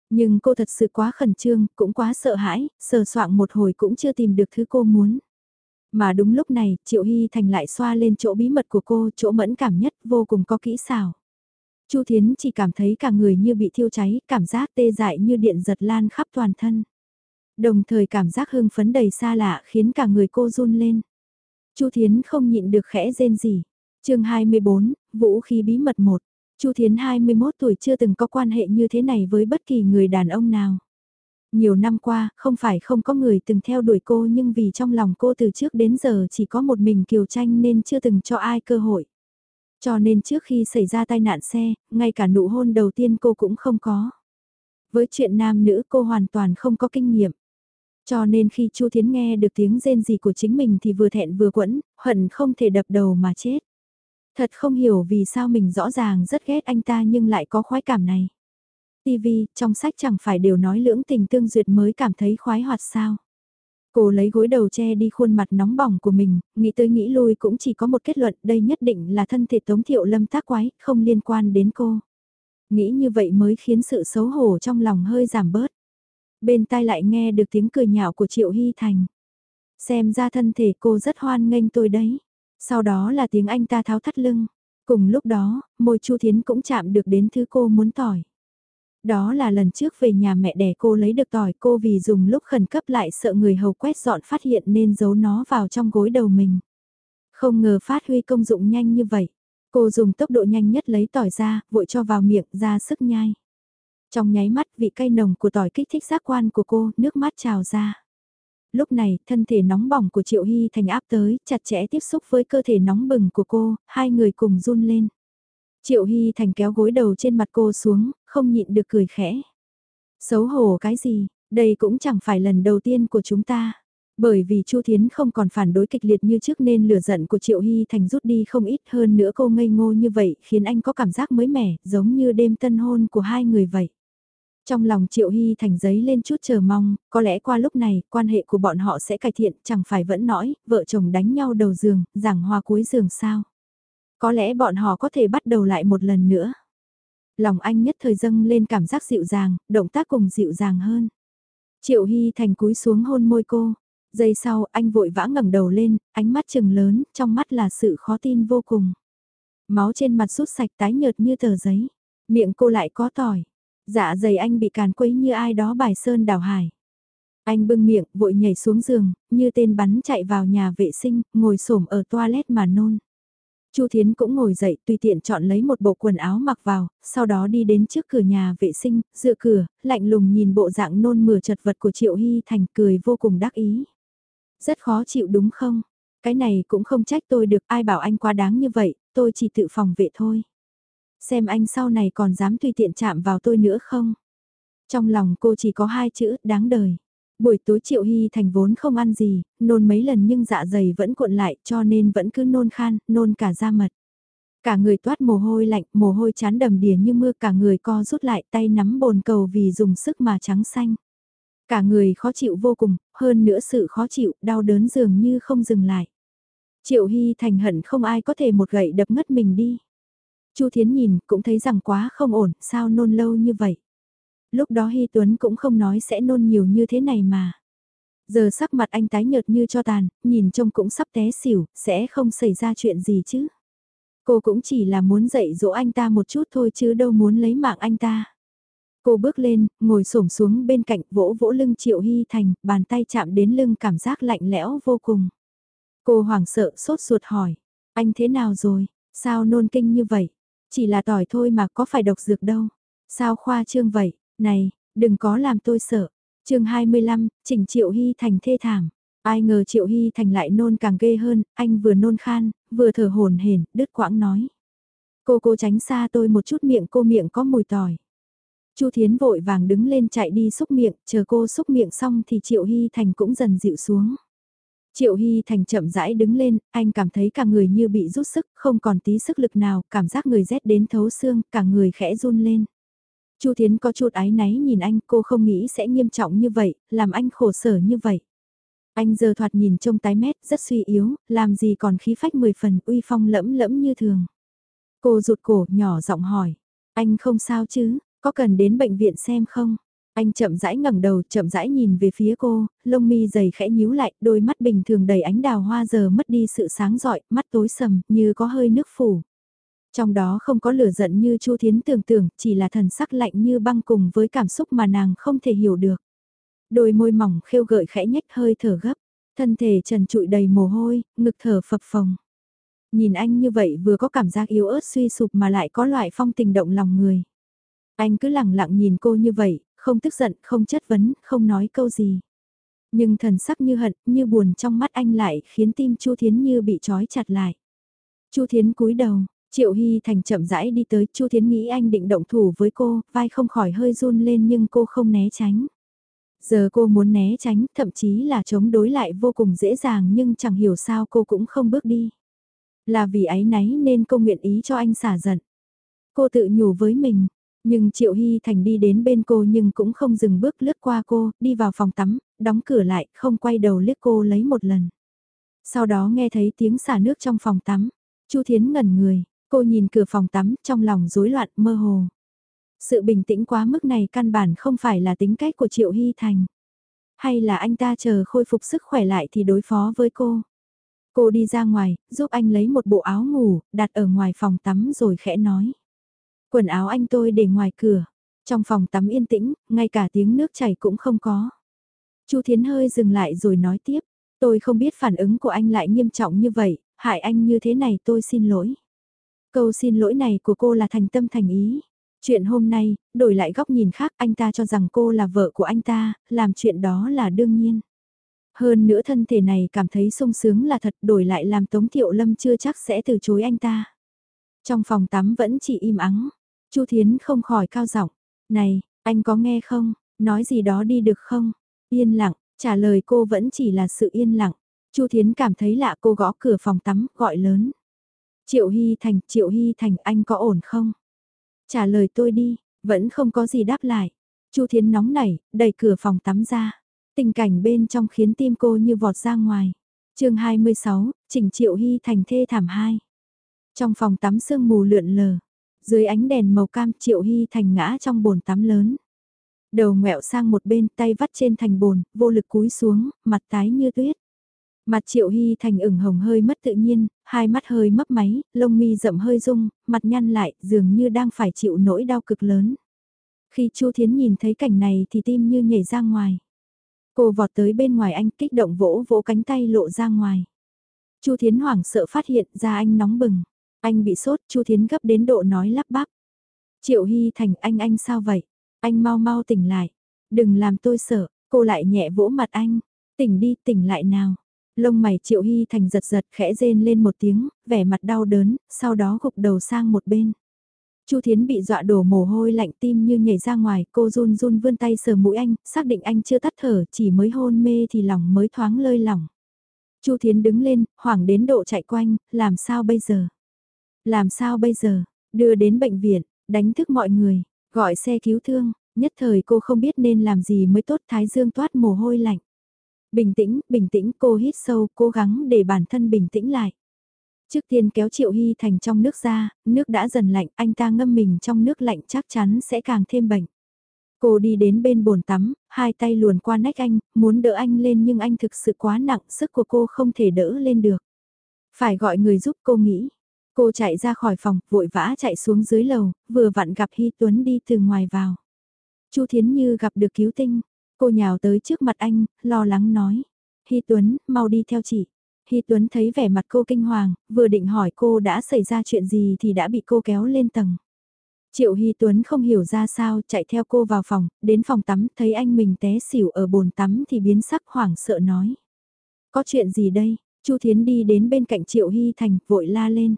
Nhưng cô thật sự quá khẩn trương, cũng quá sợ hãi, sờ soạng một hồi cũng chưa tìm được thứ cô muốn. Mà đúng lúc này, Triệu Hy Thành lại xoa lên chỗ bí mật của cô, chỗ mẫn cảm nhất, vô cùng có kỹ xảo. Chu Thiến chỉ cảm thấy cả người như bị thiêu cháy, cảm giác tê dại như điện giật lan khắp toàn thân. Đồng thời cảm giác hưng phấn đầy xa lạ khiến cả người cô run lên. Chu Thiến không nhịn được khẽ rên gì. chương 24, Vũ khí bí mật 1. Chu Thiến 21 tuổi chưa từng có quan hệ như thế này với bất kỳ người đàn ông nào. Nhiều năm qua, không phải không có người từng theo đuổi cô nhưng vì trong lòng cô từ trước đến giờ chỉ có một mình Kiều Tranh nên chưa từng cho ai cơ hội. Cho nên trước khi xảy ra tai nạn xe, ngay cả nụ hôn đầu tiên cô cũng không có. Với chuyện nam nữ cô hoàn toàn không có kinh nghiệm. Cho nên khi Chu Thiến nghe được tiếng rên gì của chính mình thì vừa thẹn vừa quẫn, hận không thể đập đầu mà chết. Thật không hiểu vì sao mình rõ ràng rất ghét anh ta nhưng lại có khoái cảm này. TV, trong sách chẳng phải đều nói lưỡng tình tương duyệt mới cảm thấy khoái hoạt sao. Cô lấy gối đầu che đi khuôn mặt nóng bỏng của mình, nghĩ tới nghĩ lui cũng chỉ có một kết luận đây nhất định là thân thể tống thiệu lâm tác quái, không liên quan đến cô. Nghĩ như vậy mới khiến sự xấu hổ trong lòng hơi giảm bớt. Bên tai lại nghe được tiếng cười nhạo của Triệu Hy Thành. Xem ra thân thể cô rất hoan nghênh tôi đấy. Sau đó là tiếng anh ta tháo thắt lưng. Cùng lúc đó, môi Chu Thiến cũng chạm được đến thứ cô muốn tỏi. Đó là lần trước về nhà mẹ đẻ cô lấy được tỏi cô vì dùng lúc khẩn cấp lại sợ người hầu quét dọn phát hiện nên giấu nó vào trong gối đầu mình. Không ngờ phát huy công dụng nhanh như vậy. Cô dùng tốc độ nhanh nhất lấy tỏi ra, vội cho vào miệng ra sức nhai. Trong nháy mắt vị cay nồng của tỏi kích thích giác quan của cô, nước mắt trào ra. Lúc này, thân thể nóng bỏng của Triệu Hy Thành áp tới, chặt chẽ tiếp xúc với cơ thể nóng bừng của cô, hai người cùng run lên. Triệu Hy Thành kéo gối đầu trên mặt cô xuống, không nhịn được cười khẽ. Xấu hổ cái gì, đây cũng chẳng phải lần đầu tiên của chúng ta. Bởi vì Chu Thiến không còn phản đối kịch liệt như trước nên lửa giận của Triệu Hy Thành rút đi không ít hơn nữa cô ngây ngô như vậy khiến anh có cảm giác mới mẻ giống như đêm tân hôn của hai người vậy. Trong lòng Triệu Hy Thành giấy lên chút chờ mong, có lẽ qua lúc này quan hệ của bọn họ sẽ cải thiện chẳng phải vẫn nói vợ chồng đánh nhau đầu giường, giảng hòa cuối giường sao. Có lẽ bọn họ có thể bắt đầu lại một lần nữa. Lòng anh nhất thời dâng lên cảm giác dịu dàng, động tác cùng dịu dàng hơn. Triệu Hy Thành cúi xuống hôn môi cô. Giây sau anh vội vã ngẩng đầu lên, ánh mắt trừng lớn, trong mắt là sự khó tin vô cùng. Máu trên mặt rút sạch tái nhợt như tờ giấy. Miệng cô lại có tỏi. Dạ dày anh bị càn quấy như ai đó bài sơn đào hải. Anh bưng miệng, vội nhảy xuống giường, như tên bắn chạy vào nhà vệ sinh, ngồi xổm ở toilet mà nôn. Chu Thiến cũng ngồi dậy tùy tiện chọn lấy một bộ quần áo mặc vào, sau đó đi đến trước cửa nhà vệ sinh, dựa cửa, lạnh lùng nhìn bộ dạng nôn mửa chật vật của Triệu Hy Thành cười vô cùng đắc ý. Rất khó chịu đúng không? Cái này cũng không trách tôi được ai bảo anh quá đáng như vậy, tôi chỉ tự phòng vệ thôi. Xem anh sau này còn dám tùy tiện chạm vào tôi nữa không? Trong lòng cô chỉ có hai chữ, đáng đời. Buổi tối Triệu Hy Thành vốn không ăn gì, nôn mấy lần nhưng dạ dày vẫn cuộn lại cho nên vẫn cứ nôn khan, nôn cả da mật. Cả người toát mồ hôi lạnh, mồ hôi chán đầm đìa như mưa cả người co rút lại tay nắm bồn cầu vì dùng sức mà trắng xanh. Cả người khó chịu vô cùng, hơn nữa sự khó chịu, đau đớn dường như không dừng lại. Triệu Hy Thành hận không ai có thể một gậy đập ngất mình đi. Chu Thiến nhìn cũng thấy rằng quá không ổn, sao nôn lâu như vậy lúc đó Hy Tuấn cũng không nói sẽ nôn nhiều như thế này mà. Giờ sắc mặt anh tái nhợt như cho tàn, nhìn trông cũng sắp té xỉu, sẽ không xảy ra chuyện gì chứ. Cô cũng chỉ là muốn dạy dỗ anh ta một chút thôi chứ đâu muốn lấy mạng anh ta. Cô bước lên, ngồi xổm xuống bên cạnh vỗ vỗ lưng Triệu Hy Thành, bàn tay chạm đến lưng cảm giác lạnh lẽo vô cùng. Cô hoảng sợ sốt ruột hỏi, anh thế nào rồi, sao nôn kinh như vậy? Chỉ là tỏi thôi mà có phải độc dược đâu. Sao khoa trương vậy? Này, đừng có làm tôi sợ. chương 25, chỉnh Triệu Hy Thành thê thảm. Ai ngờ Triệu Hy Thành lại nôn càng ghê hơn, anh vừa nôn khan, vừa thở hồn hển, đứt quãng nói. Cô cô tránh xa tôi một chút miệng cô miệng có mùi tỏi. Chu Thiến vội vàng đứng lên chạy đi xúc miệng, chờ cô xúc miệng xong thì Triệu Hy Thành cũng dần dịu xuống. Triệu Hy Thành chậm rãi đứng lên, anh cảm thấy cả người như bị rút sức, không còn tí sức lực nào, cảm giác người rét đến thấu xương, cả người khẽ run lên. Chu Thiến có chút ái náy nhìn anh, cô không nghĩ sẽ nghiêm trọng như vậy, làm anh khổ sở như vậy. Anh giờ thoạt nhìn trông tái mét, rất suy yếu, làm gì còn khí phách mười phần, uy phong lẫm lẫm như thường. Cô rụt cổ, nhỏ giọng hỏi. Anh không sao chứ, có cần đến bệnh viện xem không? Anh chậm rãi ngẩng đầu, chậm rãi nhìn về phía cô, lông mi dày khẽ nhíu lại, đôi mắt bình thường đầy ánh đào hoa giờ mất đi sự sáng rọi, mắt tối sầm, như có hơi nước phủ. Trong đó không có lửa giận như Chu Thiến tưởng tượng, chỉ là thần sắc lạnh như băng cùng với cảm xúc mà nàng không thể hiểu được. Đôi môi mỏng khêu gợi khẽ nhếch hơi thở gấp, thân thể trần trụi đầy mồ hôi, ngực thở phập phồng. Nhìn anh như vậy vừa có cảm giác yếu ớt suy sụp mà lại có loại phong tình động lòng người. Anh cứ lặng lặng nhìn cô như vậy, không tức giận, không chất vấn, không nói câu gì. Nhưng thần sắc như hận, như buồn trong mắt anh lại khiến tim Chu Thiến như bị trói chặt lại. Chu Thiến cúi đầu, Triệu Hy Thành chậm rãi đi tới, Chu Thiến nghĩ anh định động thủ với cô, vai không khỏi hơi run lên nhưng cô không né tránh. Giờ cô muốn né tránh, thậm chí là chống đối lại vô cùng dễ dàng nhưng chẳng hiểu sao cô cũng không bước đi. Là vì ấy náy nên cô nguyện ý cho anh xả giận. Cô tự nhủ với mình, nhưng Triệu Hy Thành đi đến bên cô nhưng cũng không dừng bước lướt qua cô, đi vào phòng tắm, đóng cửa lại, không quay đầu liếc cô lấy một lần. Sau đó nghe thấy tiếng xả nước trong phòng tắm. Chu Thiến ngẩn người, cô nhìn cửa phòng tắm, trong lòng rối loạn mơ hồ. Sự bình tĩnh quá mức này căn bản không phải là tính cách của Triệu Hy Thành. Hay là anh ta chờ khôi phục sức khỏe lại thì đối phó với cô. Cô đi ra ngoài, giúp anh lấy một bộ áo ngủ, đặt ở ngoài phòng tắm rồi khẽ nói. Quần áo anh tôi để ngoài cửa. Trong phòng tắm yên tĩnh, ngay cả tiếng nước chảy cũng không có. Chu Thiến hơi dừng lại rồi nói tiếp. Tôi không biết phản ứng của anh lại nghiêm trọng như vậy, hại anh như thế này tôi xin lỗi. Câu xin lỗi này của cô là thành tâm thành ý. Chuyện hôm nay, đổi lại góc nhìn khác anh ta cho rằng cô là vợ của anh ta, làm chuyện đó là đương nhiên. Hơn nữa thân thể này cảm thấy sung sướng là thật đổi lại làm Tống Thiệu Lâm chưa chắc sẽ từ chối anh ta. Trong phòng tắm vẫn chỉ im ắng, Chu Thiến không khỏi cao giọng, "Này, anh có nghe không? Nói gì đó đi được không?" Yên lặng, trả lời cô vẫn chỉ là sự yên lặng. Chu Thiến cảm thấy lạ cô gõ cửa phòng tắm, gọi lớn. "Triệu Hy Thành, Triệu Hy Thành, anh có ổn không?" "Trả lời tôi đi." Vẫn không có gì đáp lại. Chu Thiến nóng nảy, đẩy cửa phòng tắm ra. Tình cảnh bên trong khiến tim cô như vọt ra ngoài. chương 26, Trình Triệu Hy Thành thê thảm hai. Trong phòng tắm sương mù lượn lờ, dưới ánh đèn màu cam Triệu Hy Thành ngã trong bồn tắm lớn. Đầu ngẹo sang một bên tay vắt trên thành bồn, vô lực cúi xuống, mặt tái như tuyết. Mặt Triệu Hy Thành ửng hồng hơi mất tự nhiên, hai mắt hơi mấp máy, lông mi rậm hơi rung, mặt nhăn lại, dường như đang phải chịu nỗi đau cực lớn. Khi Chu Thiến nhìn thấy cảnh này thì tim như nhảy ra ngoài. Cô vọt tới bên ngoài anh kích động vỗ vỗ cánh tay lộ ra ngoài. Chu Thiến hoảng sợ phát hiện ra anh nóng bừng. Anh bị sốt, Chu Thiến gấp đến độ nói lắp bắp. Triệu Hy Thành anh anh sao vậy? Anh mau mau tỉnh lại. Đừng làm tôi sợ, cô lại nhẹ vỗ mặt anh. Tỉnh đi, tỉnh lại nào. Lông mày Triệu Hy Thành giật giật khẽ rên lên một tiếng, vẻ mặt đau đớn, sau đó gục đầu sang một bên. Chu Thiến bị dọa đổ mồ hôi lạnh tim như nhảy ra ngoài, cô run run vươn tay sờ mũi anh, xác định anh chưa tắt thở, chỉ mới hôn mê thì lòng mới thoáng lơi lỏng. Chu Thiến đứng lên, hoảng đến độ chạy quanh, làm sao bây giờ? Làm sao bây giờ? Đưa đến bệnh viện, đánh thức mọi người, gọi xe cứu thương, nhất thời cô không biết nên làm gì mới tốt thái dương toát mồ hôi lạnh. Bình tĩnh, bình tĩnh cô hít sâu, cố gắng để bản thân bình tĩnh lại. Trước tiên kéo Triệu Hy Thành trong nước ra, nước đã dần lạnh, anh ta ngâm mình trong nước lạnh chắc chắn sẽ càng thêm bệnh. Cô đi đến bên bồn tắm, hai tay luồn qua nách anh, muốn đỡ anh lên nhưng anh thực sự quá nặng, sức của cô không thể đỡ lên được. Phải gọi người giúp cô nghĩ. Cô chạy ra khỏi phòng, vội vã chạy xuống dưới lầu, vừa vặn gặp Hy Tuấn đi từ ngoài vào. Chu Thiến Như gặp được cứu tinh, cô nhào tới trước mặt anh, lo lắng nói. Hy Tuấn, mau đi theo chị. Hy Tuấn thấy vẻ mặt cô kinh hoàng, vừa định hỏi cô đã xảy ra chuyện gì thì đã bị cô kéo lên tầng. Triệu Hy Tuấn không hiểu ra sao chạy theo cô vào phòng, đến phòng tắm thấy anh mình té xỉu ở bồn tắm thì biến sắc hoảng sợ nói. Có chuyện gì đây? Chu Thiến đi đến bên cạnh Triệu Hy Thành vội la lên.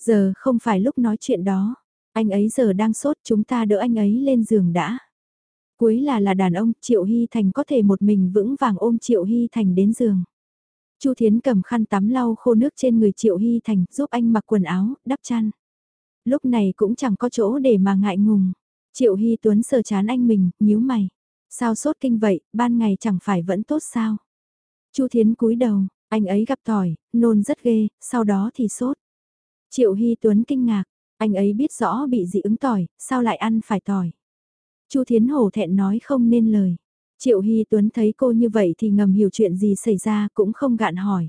Giờ không phải lúc nói chuyện đó, anh ấy giờ đang sốt chúng ta đỡ anh ấy lên giường đã. Cuối là là đàn ông Triệu Hy Thành có thể một mình vững vàng ôm Triệu Hy Thành đến giường. Chu Thiến cầm khăn tắm lau khô nước trên người Triệu Hy Thành giúp anh mặc quần áo, đắp chăn. Lúc này cũng chẳng có chỗ để mà ngại ngùng. Triệu Hy Tuấn sờ chán anh mình, nhíu mày. Sao sốt kinh vậy, ban ngày chẳng phải vẫn tốt sao? Chu Thiến cúi đầu, anh ấy gặp tỏi, nôn rất ghê, sau đó thì sốt. Triệu Hy Tuấn kinh ngạc, anh ấy biết rõ bị dị ứng tỏi, sao lại ăn phải tỏi. Chu Thiến hổ thẹn nói không nên lời. Triệu Hy Tuấn thấy cô như vậy thì ngầm hiểu chuyện gì xảy ra cũng không gạn hỏi.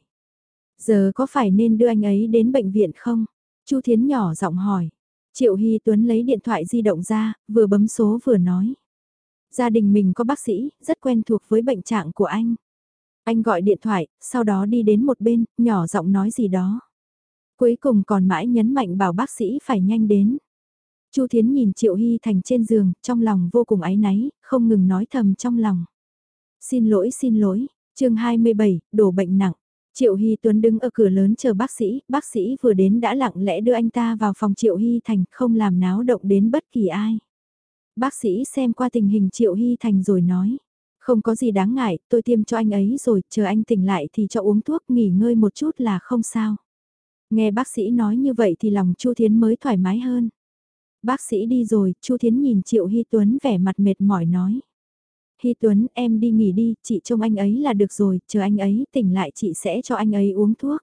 Giờ có phải nên đưa anh ấy đến bệnh viện không? Chu Thiến nhỏ giọng hỏi. Triệu Hy Tuấn lấy điện thoại di động ra, vừa bấm số vừa nói. Gia đình mình có bác sĩ, rất quen thuộc với bệnh trạng của anh. Anh gọi điện thoại, sau đó đi đến một bên, nhỏ giọng nói gì đó. Cuối cùng còn mãi nhấn mạnh bảo bác sĩ phải nhanh đến. Chu Thiến nhìn Triệu Hy Thành trên giường, trong lòng vô cùng áy náy, không ngừng nói thầm trong lòng. Xin lỗi xin lỗi, chương 27, đổ bệnh nặng. Triệu Hy Tuấn đứng ở cửa lớn chờ bác sĩ, bác sĩ vừa đến đã lặng lẽ đưa anh ta vào phòng Triệu Hy Thành, không làm náo động đến bất kỳ ai. Bác sĩ xem qua tình hình Triệu Hy Thành rồi nói, không có gì đáng ngại, tôi tiêm cho anh ấy rồi, chờ anh tỉnh lại thì cho uống thuốc nghỉ ngơi một chút là không sao. Nghe bác sĩ nói như vậy thì lòng Chu Thiến mới thoải mái hơn. Bác sĩ đi rồi, Chu Thiến nhìn Triệu Hy Tuấn vẻ mặt mệt mỏi nói. Hy Tuấn em đi nghỉ đi, chị trông anh ấy là được rồi, chờ anh ấy tỉnh lại chị sẽ cho anh ấy uống thuốc.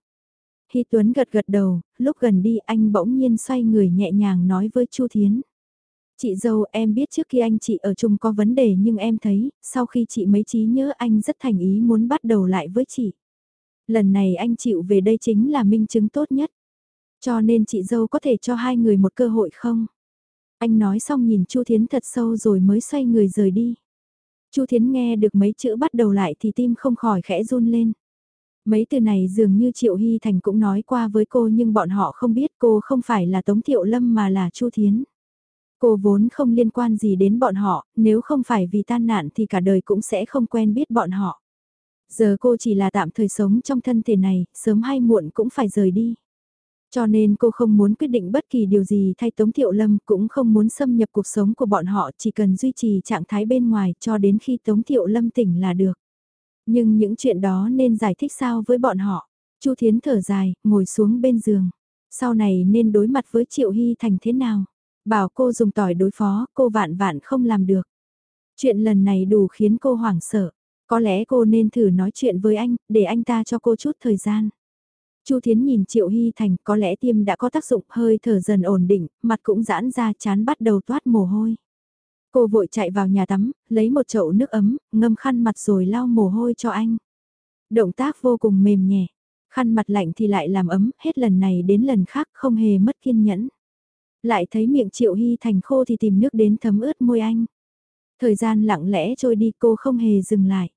Hy Tuấn gật gật đầu, lúc gần đi anh bỗng nhiên xoay người nhẹ nhàng nói với Chu Thiến. Chị dâu em biết trước khi anh chị ở chung có vấn đề nhưng em thấy, sau khi chị mấy trí nhớ anh rất thành ý muốn bắt đầu lại với chị. Lần này anh chịu về đây chính là minh chứng tốt nhất. Cho nên chị dâu có thể cho hai người một cơ hội không? Anh nói xong nhìn Chu Thiến thật sâu rồi mới xoay người rời đi. Chu Thiến nghe được mấy chữ bắt đầu lại thì tim không khỏi khẽ run lên. Mấy từ này dường như Triệu Hy Thành cũng nói qua với cô nhưng bọn họ không biết cô không phải là Tống Thiệu Lâm mà là Chu Thiến. Cô vốn không liên quan gì đến bọn họ, nếu không phải vì tan nạn thì cả đời cũng sẽ không quen biết bọn họ. Giờ cô chỉ là tạm thời sống trong thân thể này, sớm hay muộn cũng phải rời đi. Cho nên cô không muốn quyết định bất kỳ điều gì thay Tống Thiệu Lâm cũng không muốn xâm nhập cuộc sống của bọn họ chỉ cần duy trì trạng thái bên ngoài cho đến khi Tống Thiệu Lâm tỉnh là được. Nhưng những chuyện đó nên giải thích sao với bọn họ. Chu Thiến thở dài, ngồi xuống bên giường. Sau này nên đối mặt với Triệu Hy Thành thế nào? Bảo cô dùng tỏi đối phó, cô vạn vạn không làm được. Chuyện lần này đủ khiến cô hoảng sợ. Có lẽ cô nên thử nói chuyện với anh, để anh ta cho cô chút thời gian. Chu Thiến nhìn Triệu Hy Thành có lẽ tiêm đã có tác dụng hơi thở dần ổn định, mặt cũng giãn ra chán bắt đầu toát mồ hôi. Cô vội chạy vào nhà tắm, lấy một chậu nước ấm, ngâm khăn mặt rồi lau mồ hôi cho anh. Động tác vô cùng mềm nhẹ, khăn mặt lạnh thì lại làm ấm, hết lần này đến lần khác không hề mất kiên nhẫn. Lại thấy miệng Triệu Hy Thành khô thì tìm nước đến thấm ướt môi anh. Thời gian lặng lẽ trôi đi cô không hề dừng lại.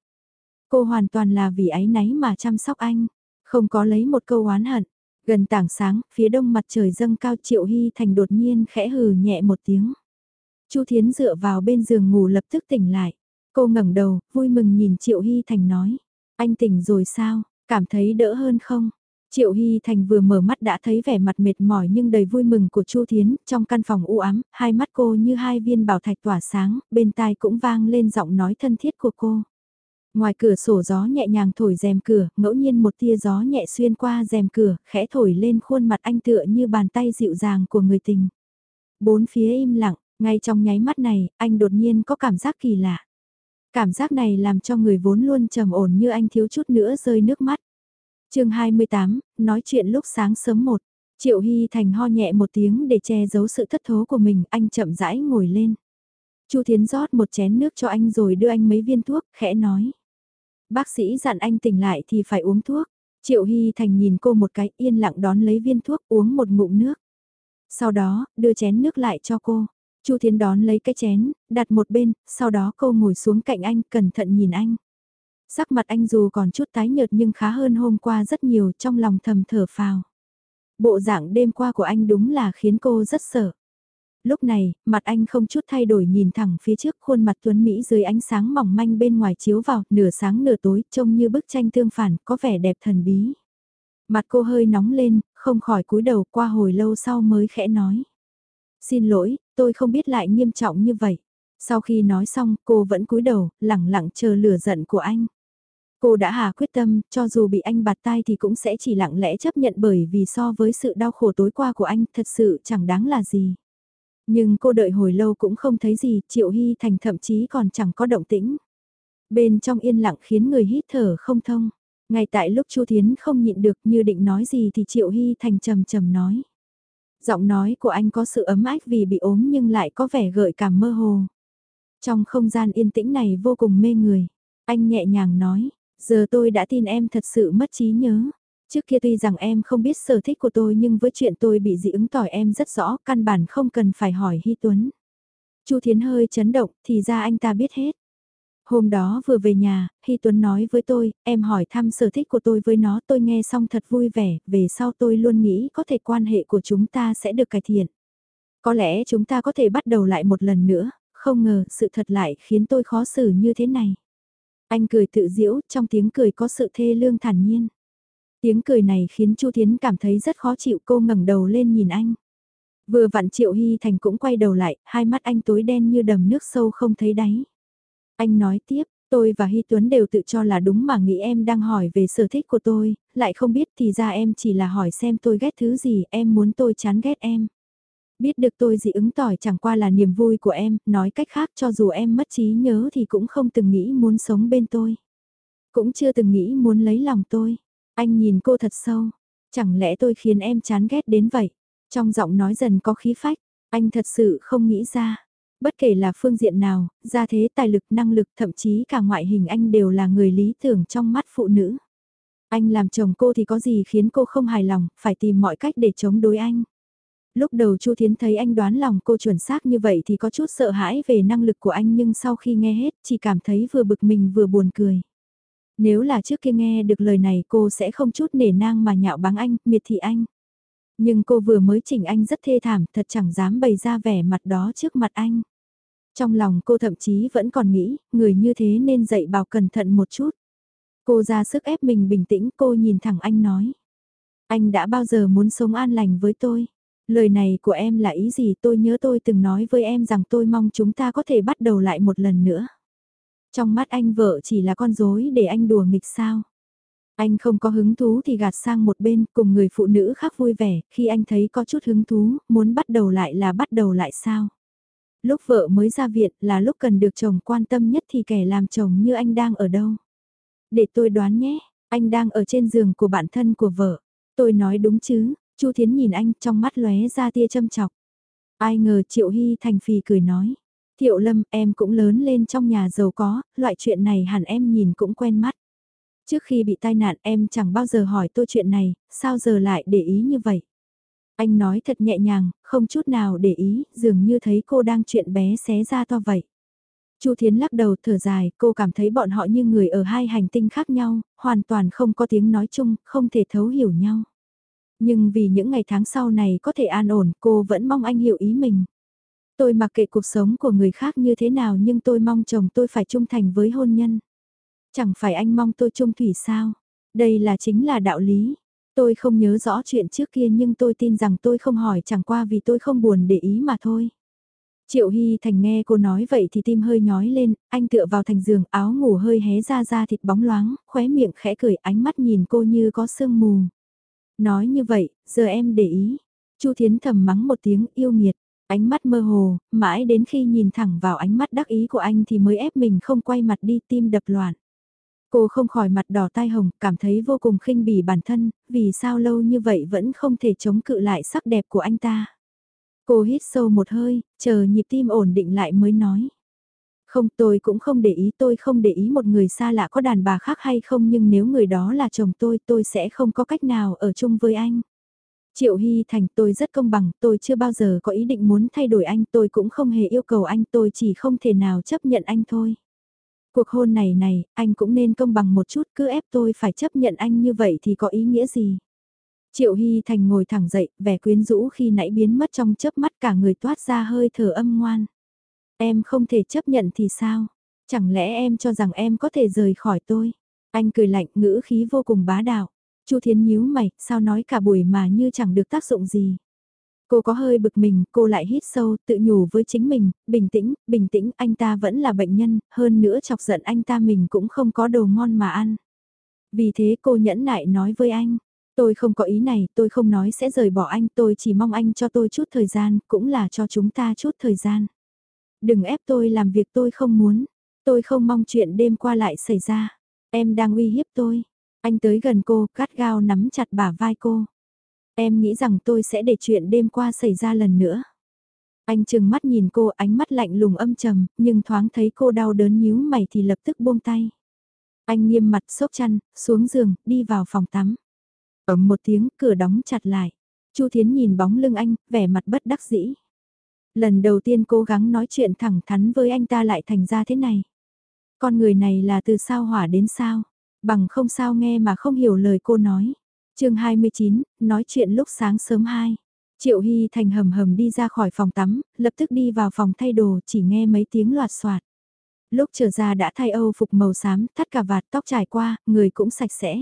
Cô hoàn toàn là vì ái náy mà chăm sóc anh. Không có lấy một câu oán hận. Gần tảng sáng, phía đông mặt trời dâng cao Triệu Hy Thành đột nhiên khẽ hừ nhẹ một tiếng. Chu Thiến dựa vào bên giường ngủ lập tức tỉnh lại. Cô ngẩng đầu, vui mừng nhìn Triệu Hy Thành nói. Anh tỉnh rồi sao, cảm thấy đỡ hơn không? Triệu Hy Thành vừa mở mắt đã thấy vẻ mặt mệt mỏi nhưng đầy vui mừng của Chu Thiến, trong căn phòng u ám, hai mắt cô như hai viên bảo thạch tỏa sáng, bên tai cũng vang lên giọng nói thân thiết của cô. Ngoài cửa sổ gió nhẹ nhàng thổi rèm cửa, ngẫu nhiên một tia gió nhẹ xuyên qua rèm cửa, khẽ thổi lên khuôn mặt anh tựa như bàn tay dịu dàng của người tình. Bốn phía im lặng, ngay trong nháy mắt này, anh đột nhiên có cảm giác kỳ lạ. Cảm giác này làm cho người vốn luôn trầm ổn như anh thiếu chút nữa rơi nước mắt. chương 28, nói chuyện lúc sáng sớm một. Triệu Hy Thành ho nhẹ một tiếng để che giấu sự thất thố của mình, anh chậm rãi ngồi lên. Chu Thiến rót một chén nước cho anh rồi đưa anh mấy viên thuốc, khẽ nói. Bác sĩ dặn anh tỉnh lại thì phải uống thuốc. Triệu Hy Thành nhìn cô một cái yên lặng đón lấy viên thuốc uống một ngụm nước. Sau đó, đưa chén nước lại cho cô. Chu Thiến đón lấy cái chén, đặt một bên, sau đó cô ngồi xuống cạnh anh, cẩn thận nhìn anh. Sắc mặt anh dù còn chút tái nhợt nhưng khá hơn hôm qua rất nhiều trong lòng thầm thở phào. Bộ dạng đêm qua của anh đúng là khiến cô rất sợ. Lúc này, mặt anh không chút thay đổi nhìn thẳng phía trước khuôn mặt tuấn Mỹ dưới ánh sáng mỏng manh bên ngoài chiếu vào, nửa sáng nửa tối, trông như bức tranh tương phản, có vẻ đẹp thần bí. Mặt cô hơi nóng lên, không khỏi cúi đầu qua hồi lâu sau mới khẽ nói. Xin lỗi, tôi không biết lại nghiêm trọng như vậy. Sau khi nói xong, cô vẫn cúi đầu, lẳng lặng chờ lửa giận của anh. Cô đã hà quyết tâm, cho dù bị anh bạt tai thì cũng sẽ chỉ lặng lẽ chấp nhận bởi vì so với sự đau khổ tối qua của anh thật sự chẳng đáng là gì. Nhưng cô đợi hồi lâu cũng không thấy gì, Triệu Hy Thành thậm chí còn chẳng có động tĩnh. Bên trong yên lặng khiến người hít thở không thông. Ngay tại lúc Chu Thiến không nhịn được như định nói gì thì Triệu Hy Thành trầm trầm nói. Giọng nói của anh có sự ấm ách vì bị ốm nhưng lại có vẻ gợi cảm mơ hồ. Trong không gian yên tĩnh này vô cùng mê người, anh nhẹ nhàng nói, giờ tôi đã tin em thật sự mất trí nhớ. Trước kia tuy rằng em không biết sở thích của tôi nhưng với chuyện tôi bị dị ứng tỏi em rất rõ, căn bản không cần phải hỏi Hy Tuấn. Chu Thiến hơi chấn động, thì ra anh ta biết hết. Hôm đó vừa về nhà, Hy Tuấn nói với tôi, em hỏi thăm sở thích của tôi với nó tôi nghe xong thật vui vẻ, về sau tôi luôn nghĩ có thể quan hệ của chúng ta sẽ được cải thiện. Có lẽ chúng ta có thể bắt đầu lại một lần nữa, không ngờ sự thật lại khiến tôi khó xử như thế này. Anh cười tự diễu, trong tiếng cười có sự thê lương thản nhiên. Tiếng cười này khiến Chu Thiến cảm thấy rất khó chịu cô ngẩng đầu lên nhìn anh. Vừa vặn Triệu Hy Thành cũng quay đầu lại, hai mắt anh tối đen như đầm nước sâu không thấy đáy. Anh nói tiếp, tôi và Hy Tuấn đều tự cho là đúng mà nghĩ em đang hỏi về sở thích của tôi, lại không biết thì ra em chỉ là hỏi xem tôi ghét thứ gì, em muốn tôi chán ghét em. Biết được tôi dị ứng tỏi chẳng qua là niềm vui của em, nói cách khác cho dù em mất trí nhớ thì cũng không từng nghĩ muốn sống bên tôi. Cũng chưa từng nghĩ muốn lấy lòng tôi. Anh nhìn cô thật sâu. Chẳng lẽ tôi khiến em chán ghét đến vậy? Trong giọng nói dần có khí phách, anh thật sự không nghĩ ra. Bất kể là phương diện nào, gia thế tài lực năng lực thậm chí cả ngoại hình anh đều là người lý tưởng trong mắt phụ nữ. Anh làm chồng cô thì có gì khiến cô không hài lòng, phải tìm mọi cách để chống đối anh. Lúc đầu Chu Thiến thấy anh đoán lòng cô chuẩn xác như vậy thì có chút sợ hãi về năng lực của anh nhưng sau khi nghe hết chỉ cảm thấy vừa bực mình vừa buồn cười. Nếu là trước kia nghe được lời này cô sẽ không chút nể nang mà nhạo báng anh, miệt thị anh. Nhưng cô vừa mới chỉnh anh rất thê thảm, thật chẳng dám bày ra vẻ mặt đó trước mặt anh. Trong lòng cô thậm chí vẫn còn nghĩ, người như thế nên dạy bảo cẩn thận một chút. Cô ra sức ép mình bình tĩnh cô nhìn thẳng anh nói. Anh đã bao giờ muốn sống an lành với tôi? Lời này của em là ý gì tôi nhớ tôi từng nói với em rằng tôi mong chúng ta có thể bắt đầu lại một lần nữa. Trong mắt anh vợ chỉ là con dối để anh đùa nghịch sao. Anh không có hứng thú thì gạt sang một bên cùng người phụ nữ khác vui vẻ, khi anh thấy có chút hứng thú, muốn bắt đầu lại là bắt đầu lại sao. Lúc vợ mới ra viện là lúc cần được chồng quan tâm nhất thì kẻ làm chồng như anh đang ở đâu. Để tôi đoán nhé, anh đang ở trên giường của bạn thân của vợ. Tôi nói đúng chứ, Chu Thiến nhìn anh trong mắt lóe ra tia châm chọc. Ai ngờ Triệu Hy thành phì cười nói. Thiệu Lâm em cũng lớn lên trong nhà giàu có, loại chuyện này hẳn em nhìn cũng quen mắt. Trước khi bị tai nạn em chẳng bao giờ hỏi tôi chuyện này, sao giờ lại để ý như vậy? Anh nói thật nhẹ nhàng, không chút nào để ý, dường như thấy cô đang chuyện bé xé ra to vậy. Chu Thiến lắc đầu thở dài, cô cảm thấy bọn họ như người ở hai hành tinh khác nhau, hoàn toàn không có tiếng nói chung, không thể thấu hiểu nhau. Nhưng vì những ngày tháng sau này có thể an ổn, cô vẫn mong anh hiểu ý mình. Tôi mặc kệ cuộc sống của người khác như thế nào nhưng tôi mong chồng tôi phải trung thành với hôn nhân. Chẳng phải anh mong tôi trung thủy sao? Đây là chính là đạo lý. Tôi không nhớ rõ chuyện trước kia nhưng tôi tin rằng tôi không hỏi chẳng qua vì tôi không buồn để ý mà thôi. Triệu Hy Thành nghe cô nói vậy thì tim hơi nhói lên, anh tựa vào thành giường áo ngủ hơi hé ra ra thịt bóng loáng, khóe miệng khẽ cười ánh mắt nhìn cô như có sương mù. Nói như vậy, giờ em để ý. Chu Thiến thầm mắng một tiếng yêu nghiệt, ánh mắt mơ hồ, mãi đến khi nhìn thẳng vào ánh mắt đắc ý của anh thì mới ép mình không quay mặt đi tim đập loạn. Cô không khỏi mặt đỏ tai hồng, cảm thấy vô cùng khinh bỉ bản thân, vì sao lâu như vậy vẫn không thể chống cự lại sắc đẹp của anh ta. Cô hít sâu một hơi, chờ nhịp tim ổn định lại mới nói. Không tôi cũng không để ý tôi không để ý một người xa lạ có đàn bà khác hay không nhưng nếu người đó là chồng tôi tôi sẽ không có cách nào ở chung với anh. Triệu Hy Thành tôi rất công bằng, tôi chưa bao giờ có ý định muốn thay đổi anh, tôi cũng không hề yêu cầu anh, tôi chỉ không thể nào chấp nhận anh thôi. Cuộc hôn này này, anh cũng nên công bằng một chút, cứ ép tôi phải chấp nhận anh như vậy thì có ý nghĩa gì? Triệu Hy Thành ngồi thẳng dậy, vẻ quyến rũ khi nãy biến mất trong chớp mắt cả người toát ra hơi thở âm ngoan. Em không thể chấp nhận thì sao? Chẳng lẽ em cho rằng em có thể rời khỏi tôi? Anh cười lạnh ngữ khí vô cùng bá đạo. Chu Thiến nhíu mày, sao nói cả buổi mà như chẳng được tác dụng gì. Cô có hơi bực mình, cô lại hít sâu, tự nhủ với chính mình, bình tĩnh, bình tĩnh, anh ta vẫn là bệnh nhân, hơn nữa chọc giận anh ta mình cũng không có đồ ngon mà ăn. Vì thế cô nhẫn nại nói với anh, tôi không có ý này, tôi không nói sẽ rời bỏ anh, tôi chỉ mong anh cho tôi chút thời gian, cũng là cho chúng ta chút thời gian. Đừng ép tôi làm việc tôi không muốn, tôi không mong chuyện đêm qua lại xảy ra, em đang uy hiếp tôi. Anh tới gần cô, cắt gao nắm chặt bả vai cô. Em nghĩ rằng tôi sẽ để chuyện đêm qua xảy ra lần nữa. Anh chừng mắt nhìn cô ánh mắt lạnh lùng âm trầm, nhưng thoáng thấy cô đau đớn nhíu mày thì lập tức buông tay. Anh nghiêm mặt xốc chăn, xuống giường, đi vào phòng tắm. Ấm một tiếng, cửa đóng chặt lại. Chu Thiến nhìn bóng lưng anh, vẻ mặt bất đắc dĩ. Lần đầu tiên cố gắng nói chuyện thẳng thắn với anh ta lại thành ra thế này. Con người này là từ sao hỏa đến sao, bằng không sao nghe mà không hiểu lời cô nói. chương 29, nói chuyện lúc sáng sớm 2. Triệu Hy Thành hầm hầm đi ra khỏi phòng tắm, lập tức đi vào phòng thay đồ chỉ nghe mấy tiếng loạt soạt. Lúc trở ra đã thay Âu phục màu xám, thắt cả vạt tóc trải qua, người cũng sạch sẽ.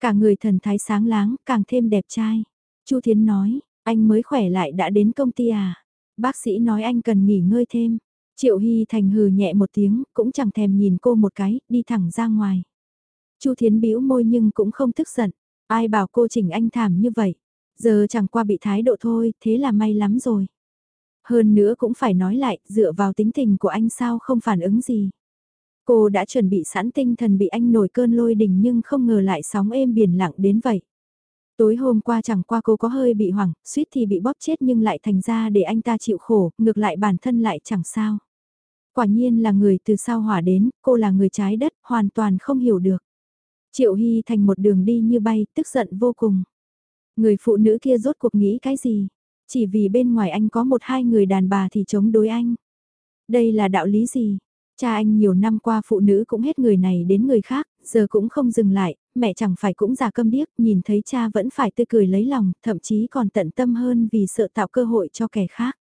Cả người thần thái sáng láng, càng thêm đẹp trai. Chu Thiến nói, anh mới khỏe lại đã đến công ty à? Bác sĩ nói anh cần nghỉ ngơi thêm. Triệu Hy Thành hừ nhẹ một tiếng, cũng chẳng thèm nhìn cô một cái, đi thẳng ra ngoài. Chu Thiến bĩu môi nhưng cũng không tức giận. Ai bảo cô chỉnh anh thảm như vậy. Giờ chẳng qua bị thái độ thôi, thế là may lắm rồi. Hơn nữa cũng phải nói lại, dựa vào tính tình của anh sao không phản ứng gì. Cô đã chuẩn bị sẵn tinh thần bị anh nổi cơn lôi đình nhưng không ngờ lại sóng êm biển lặng đến vậy. Tối hôm qua chẳng qua cô có hơi bị hoảng, suýt thì bị bóp chết nhưng lại thành ra để anh ta chịu khổ, ngược lại bản thân lại chẳng sao. Quả nhiên là người từ sao hỏa đến, cô là người trái đất, hoàn toàn không hiểu được. Triệu Hy thành một đường đi như bay, tức giận vô cùng. Người phụ nữ kia rốt cuộc nghĩ cái gì? Chỉ vì bên ngoài anh có một hai người đàn bà thì chống đối anh. Đây là đạo lý gì? Cha anh nhiều năm qua phụ nữ cũng hết người này đến người khác, giờ cũng không dừng lại, mẹ chẳng phải cũng già câm điếc, nhìn thấy cha vẫn phải tươi cười lấy lòng, thậm chí còn tận tâm hơn vì sợ tạo cơ hội cho kẻ khác.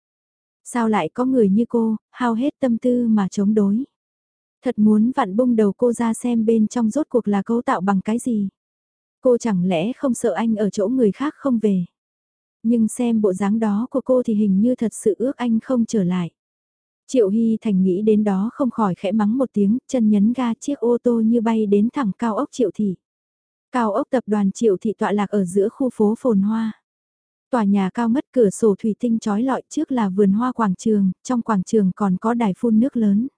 Sao lại có người như cô, hao hết tâm tư mà chống đối? Thật muốn vặn bung đầu cô ra xem bên trong rốt cuộc là cấu tạo bằng cái gì? Cô chẳng lẽ không sợ anh ở chỗ người khác không về? Nhưng xem bộ dáng đó của cô thì hình như thật sự ước anh không trở lại. Triệu Hy Thành nghĩ đến đó không khỏi khẽ mắng một tiếng, chân nhấn ga chiếc ô tô như bay đến thẳng cao ốc Triệu Thị. Cao ốc tập đoàn Triệu Thị tọa lạc ở giữa khu phố phồn hoa. Tòa nhà cao ngất cửa sổ thủy tinh trói lọi trước là vườn hoa quảng trường, trong quảng trường còn có đài phun nước lớn.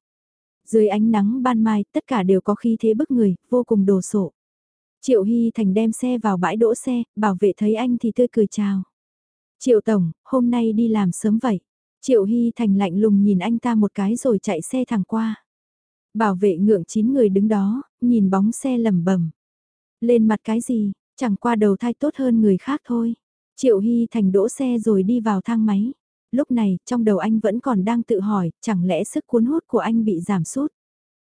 Dưới ánh nắng ban mai tất cả đều có khí thế bức người, vô cùng đồ sộ. Triệu Hy Thành đem xe vào bãi đỗ xe, bảo vệ thấy anh thì tươi cười chào. Triệu Tổng, hôm nay đi làm sớm vậy. Triệu Hy Thành lạnh lùng nhìn anh ta một cái rồi chạy xe thẳng qua. Bảo vệ ngượng chín người đứng đó, nhìn bóng xe lầm bẩm Lên mặt cái gì, chẳng qua đầu thai tốt hơn người khác thôi. Triệu Hy Thành đỗ xe rồi đi vào thang máy. Lúc này, trong đầu anh vẫn còn đang tự hỏi, chẳng lẽ sức cuốn hút của anh bị giảm sút?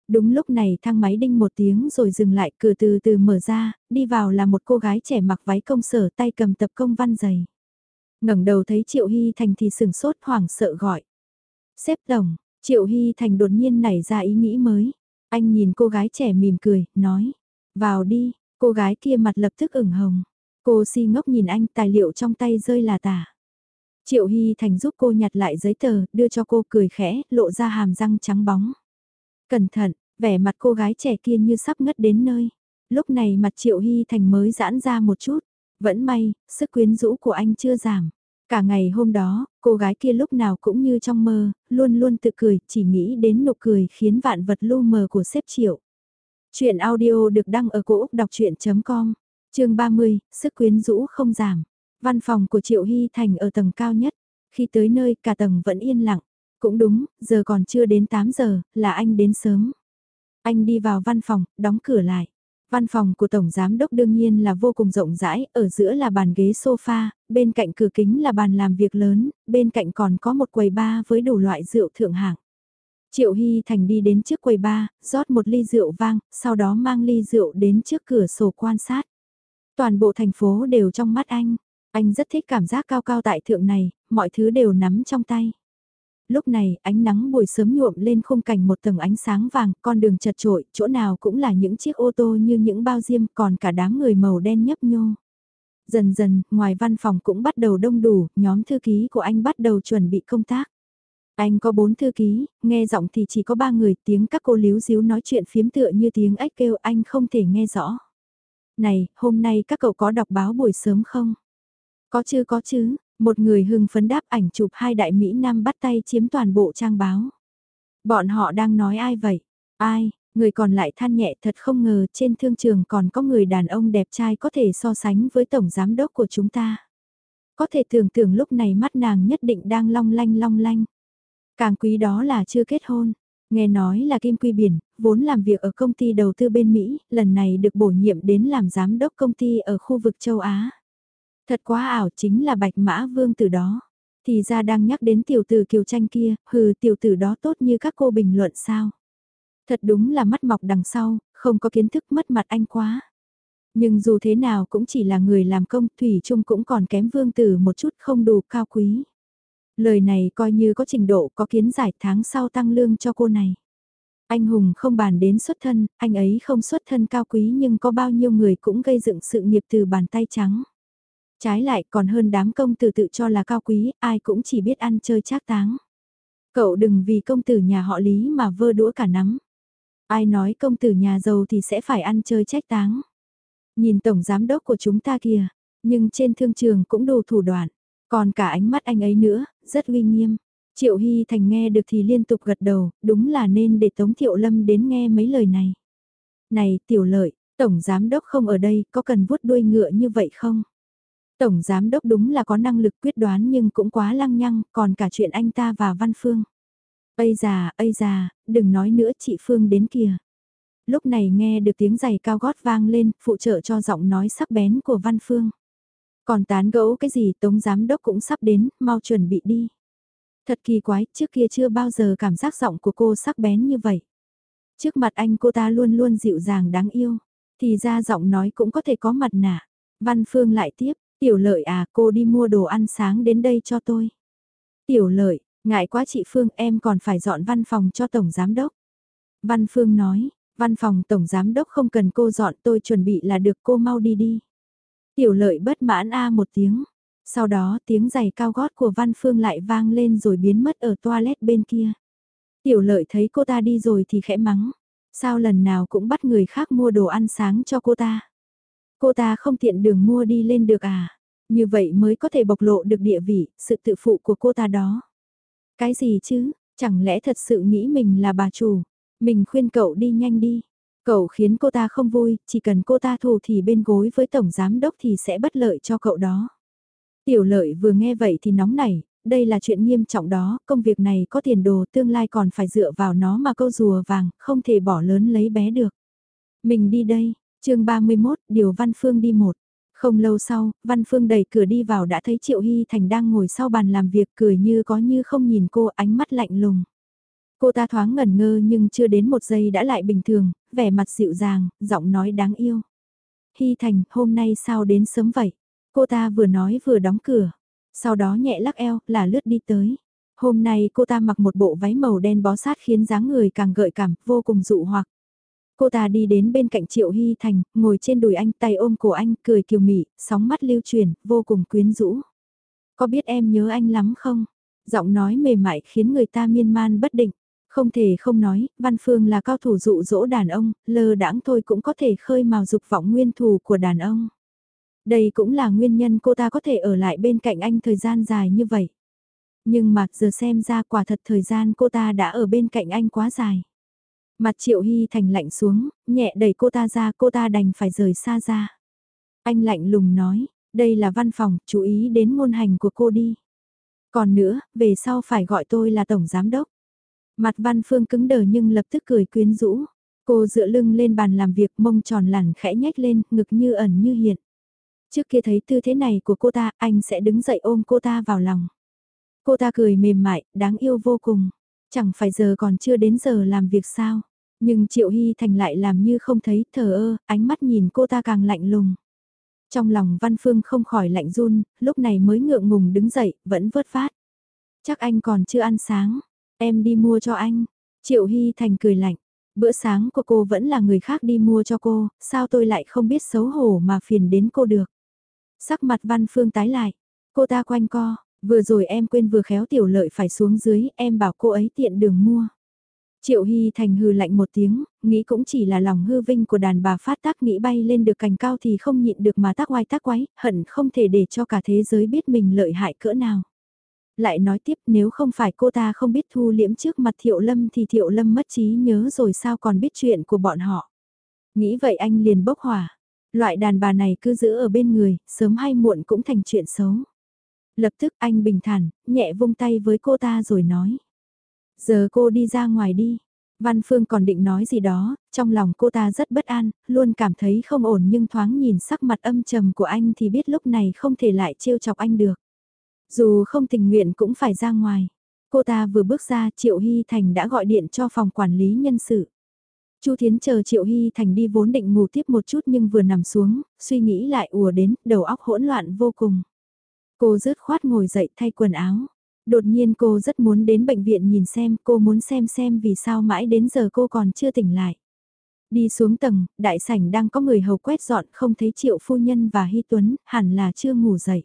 Đúng lúc này thang máy đinh một tiếng rồi dừng lại cửa từ từ mở ra, đi vào là một cô gái trẻ mặc váy công sở tay cầm tập công văn dày ngẩng đầu thấy Triệu Hy Thành thì sừng sốt hoảng sợ gọi. Xếp tổng, Triệu Hy Thành đột nhiên nảy ra ý nghĩ mới. Anh nhìn cô gái trẻ mỉm cười, nói. Vào đi, cô gái kia mặt lập tức ửng hồng. Cô si ngốc nhìn anh tài liệu trong tay rơi là tả. Triệu Hy Thành giúp cô nhặt lại giấy tờ, đưa cho cô cười khẽ, lộ ra hàm răng trắng bóng. Cẩn thận, vẻ mặt cô gái trẻ kia như sắp ngất đến nơi. Lúc này mặt Triệu Hy Thành mới giãn ra một chút. Vẫn may, sức quyến rũ của anh chưa giảm. Cả ngày hôm đó, cô gái kia lúc nào cũng như trong mơ, luôn luôn tự cười, chỉ nghĩ đến nụ cười khiến vạn vật lu mờ của sếp triệu. Chuyện audio được đăng ở cổ Úc đọc chuyện.com, chương 30, sức quyến rũ không giảm. Văn phòng của Triệu Hy Thành ở tầng cao nhất, khi tới nơi cả tầng vẫn yên lặng. Cũng đúng, giờ còn chưa đến 8 giờ, là anh đến sớm. Anh đi vào văn phòng, đóng cửa lại. Văn phòng của Tổng Giám Đốc đương nhiên là vô cùng rộng rãi, ở giữa là bàn ghế sofa, bên cạnh cửa kính là bàn làm việc lớn, bên cạnh còn có một quầy bar với đủ loại rượu thượng hạng. Triệu Hy Thành đi đến trước quầy bar, rót một ly rượu vang, sau đó mang ly rượu đến trước cửa sổ quan sát. Toàn bộ thành phố đều trong mắt anh, anh rất thích cảm giác cao cao tại thượng này, mọi thứ đều nắm trong tay lúc này ánh nắng buổi sớm nhuộm lên khung cảnh một tầng ánh sáng vàng, con đường chật trội, chỗ nào cũng là những chiếc ô tô như những bao diêm còn cả đám người màu đen nhấp nhô. Dần dần, ngoài văn phòng cũng bắt đầu đông đủ, nhóm thư ký của anh bắt đầu chuẩn bị công tác. Anh có bốn thư ký, nghe giọng thì chỉ có ba người, tiếng các cô líu díu nói chuyện phiếm tựa như tiếng ếch kêu anh không thể nghe rõ. Này, hôm nay các cậu có đọc báo buổi sớm không? Có chứ có chứ, một người hưng phấn đáp ảnh chụp hai đại Mỹ Nam bắt tay chiếm toàn bộ trang báo. Bọn họ đang nói ai vậy? Ai? Người còn lại than nhẹ thật không ngờ trên thương trường còn có người đàn ông đẹp trai có thể so sánh với tổng giám đốc của chúng ta. Có thể tưởng tượng lúc này mắt nàng nhất định đang long lanh long lanh. Càng quý đó là chưa kết hôn. Nghe nói là Kim Quy Biển, vốn làm việc ở công ty đầu tư bên Mỹ, lần này được bổ nhiệm đến làm giám đốc công ty ở khu vực châu Á. Thật quá ảo chính là Bạch Mã Vương từ đó. Thì ra đang nhắc đến tiểu tử kiều tranh kia, hừ tiểu tử đó tốt như các cô bình luận sao. Thật đúng là mắt mọc đằng sau, không có kiến thức mất mặt anh quá. Nhưng dù thế nào cũng chỉ là người làm công, Thủy Trung cũng còn kém vương tử một chút không đủ cao quý. Lời này coi như có trình độ có kiến giải tháng sau tăng lương cho cô này. Anh Hùng không bàn đến xuất thân, anh ấy không xuất thân cao quý nhưng có bao nhiêu người cũng gây dựng sự nghiệp từ bàn tay trắng. Trái lại còn hơn đám công tử tự cho là cao quý, ai cũng chỉ biết ăn chơi trác táng. Cậu đừng vì công tử nhà họ Lý mà vơ đũa cả nắm. Ai nói công tử nhà giàu thì sẽ phải ăn chơi trách táng. Nhìn tổng giám đốc của chúng ta kìa, nhưng trên thương trường cũng đủ thủ đoạn. Còn cả ánh mắt anh ấy nữa, rất uy nghiêm. Triệu Hy Thành nghe được thì liên tục gật đầu, đúng là nên để Tống Thiệu Lâm đến nghe mấy lời này. Này, tiểu lợi, Tổng Giám Đốc không ở đây, có cần vuốt đuôi ngựa như vậy không? Tổng Giám Đốc đúng là có năng lực quyết đoán nhưng cũng quá lăng nhăng, còn cả chuyện anh ta và Văn Phương. Ây già, Ây già, đừng nói nữa chị Phương đến kìa. Lúc này nghe được tiếng giày cao gót vang lên, phụ trợ cho giọng nói sắc bén của Văn Phương. Còn tán gẫu cái gì Tống Giám Đốc cũng sắp đến, mau chuẩn bị đi. Thật kỳ quái, trước kia chưa bao giờ cảm giác giọng của cô sắc bén như vậy. Trước mặt anh cô ta luôn luôn dịu dàng đáng yêu, thì ra giọng nói cũng có thể có mặt nạ. Văn Phương lại tiếp, tiểu lợi à cô đi mua đồ ăn sáng đến đây cho tôi. Tiểu lợi, ngại quá chị Phương em còn phải dọn văn phòng cho Tổng Giám Đốc. Văn Phương nói, văn phòng Tổng Giám Đốc không cần cô dọn tôi chuẩn bị là được cô mau đi đi. Tiểu lợi bất mãn a một tiếng. Sau đó tiếng giày cao gót của Văn Phương lại vang lên rồi biến mất ở toilet bên kia. Tiểu lợi thấy cô ta đi rồi thì khẽ mắng. Sao lần nào cũng bắt người khác mua đồ ăn sáng cho cô ta. Cô ta không tiện đường mua đi lên được à. Như vậy mới có thể bộc lộ được địa vị, sự tự phụ của cô ta đó. Cái gì chứ, chẳng lẽ thật sự nghĩ mình là bà chủ. Mình khuyên cậu đi nhanh đi. Cậu khiến cô ta không vui, chỉ cần cô ta thù thì bên gối với tổng giám đốc thì sẽ bất lợi cho cậu đó. Tiểu lợi vừa nghe vậy thì nóng nảy, đây là chuyện nghiêm trọng đó, công việc này có tiền đồ tương lai còn phải dựa vào nó mà câu rùa vàng, không thể bỏ lớn lấy bé được. Mình đi đây, chương 31, điều Văn Phương đi một. Không lâu sau, Văn Phương đẩy cửa đi vào đã thấy Triệu Hy Thành đang ngồi sau bàn làm việc cười như có như không nhìn cô ánh mắt lạnh lùng. Cô ta thoáng ngẩn ngơ nhưng chưa đến một giây đã lại bình thường, vẻ mặt dịu dàng, giọng nói đáng yêu. Hy Thành, hôm nay sao đến sớm vậy? Cô ta vừa nói vừa đóng cửa. Sau đó nhẹ lắc eo, là lướt đi tới. Hôm nay cô ta mặc một bộ váy màu đen bó sát khiến dáng người càng gợi cảm, vô cùng dụ hoặc. Cô ta đi đến bên cạnh Triệu Hy Thành, ngồi trên đùi anh, tay ôm cổ anh, cười kiều mị, sóng mắt lưu truyền, vô cùng quyến rũ. Có biết em nhớ anh lắm không? Giọng nói mềm mại khiến người ta miên man bất định. Không thể không nói, Văn Phương là cao thủ dụ dỗ đàn ông, lơ đãng thôi cũng có thể khơi mào dục vọng nguyên thù của đàn ông. Đây cũng là nguyên nhân cô ta có thể ở lại bên cạnh anh thời gian dài như vậy. Nhưng mà giờ xem ra quả thật thời gian cô ta đã ở bên cạnh anh quá dài. Mặt Triệu Hy Thành lạnh xuống, nhẹ đẩy cô ta ra cô ta đành phải rời xa ra. Anh lạnh lùng nói, đây là văn phòng, chú ý đến ngôn hành của cô đi. Còn nữa, về sau phải gọi tôi là Tổng Giám Đốc. Mặt Văn Phương cứng đờ nhưng lập tức cười quyến rũ. Cô dựa lưng lên bàn làm việc mông tròn lẳn khẽ nhách lên, ngực như ẩn như hiện. Trước kia thấy tư thế này của cô ta, anh sẽ đứng dậy ôm cô ta vào lòng. Cô ta cười mềm mại, đáng yêu vô cùng. Chẳng phải giờ còn chưa đến giờ làm việc sao. Nhưng Triệu Hy Thành lại làm như không thấy, thờ ơ, ánh mắt nhìn cô ta càng lạnh lùng. Trong lòng Văn Phương không khỏi lạnh run, lúc này mới ngượng ngùng đứng dậy, vẫn vớt phát. Chắc anh còn chưa ăn sáng, em đi mua cho anh. Triệu Hy Thành cười lạnh, bữa sáng của cô vẫn là người khác đi mua cho cô, sao tôi lại không biết xấu hổ mà phiền đến cô được. Sắc mặt Văn Phương tái lại, cô ta quanh co, vừa rồi em quên vừa khéo tiểu lợi phải xuống dưới, em bảo cô ấy tiện đường mua. Triệu Hy Thành hừ lạnh một tiếng, nghĩ cũng chỉ là lòng hư vinh của đàn bà phát tác nghĩ bay lên được cành cao thì không nhịn được mà tác oai tác quái, hận không thể để cho cả thế giới biết mình lợi hại cỡ nào. Lại nói tiếp nếu không phải cô ta không biết thu liễm trước mặt Thiệu Lâm thì Thiệu Lâm mất trí nhớ rồi sao còn biết chuyện của bọn họ. Nghĩ vậy anh liền bốc hỏa. Loại đàn bà này cứ giữ ở bên người, sớm hay muộn cũng thành chuyện xấu. Lập tức anh bình thản, nhẹ vung tay với cô ta rồi nói. Giờ cô đi ra ngoài đi. Văn Phương còn định nói gì đó, trong lòng cô ta rất bất an, luôn cảm thấy không ổn nhưng thoáng nhìn sắc mặt âm trầm của anh thì biết lúc này không thể lại trêu chọc anh được. Dù không tình nguyện cũng phải ra ngoài. Cô ta vừa bước ra Triệu Hy Thành đã gọi điện cho phòng quản lý nhân sự. Chu Thiến chờ Triệu Hy Thành đi vốn định ngủ tiếp một chút nhưng vừa nằm xuống, suy nghĩ lại ùa đến, đầu óc hỗn loạn vô cùng. Cô rớt khoát ngồi dậy thay quần áo. Đột nhiên cô rất muốn đến bệnh viện nhìn xem, cô muốn xem xem vì sao mãi đến giờ cô còn chưa tỉnh lại. Đi xuống tầng, đại sảnh đang có người hầu quét dọn không thấy Triệu Phu Nhân và Hy Tuấn, hẳn là chưa ngủ dậy.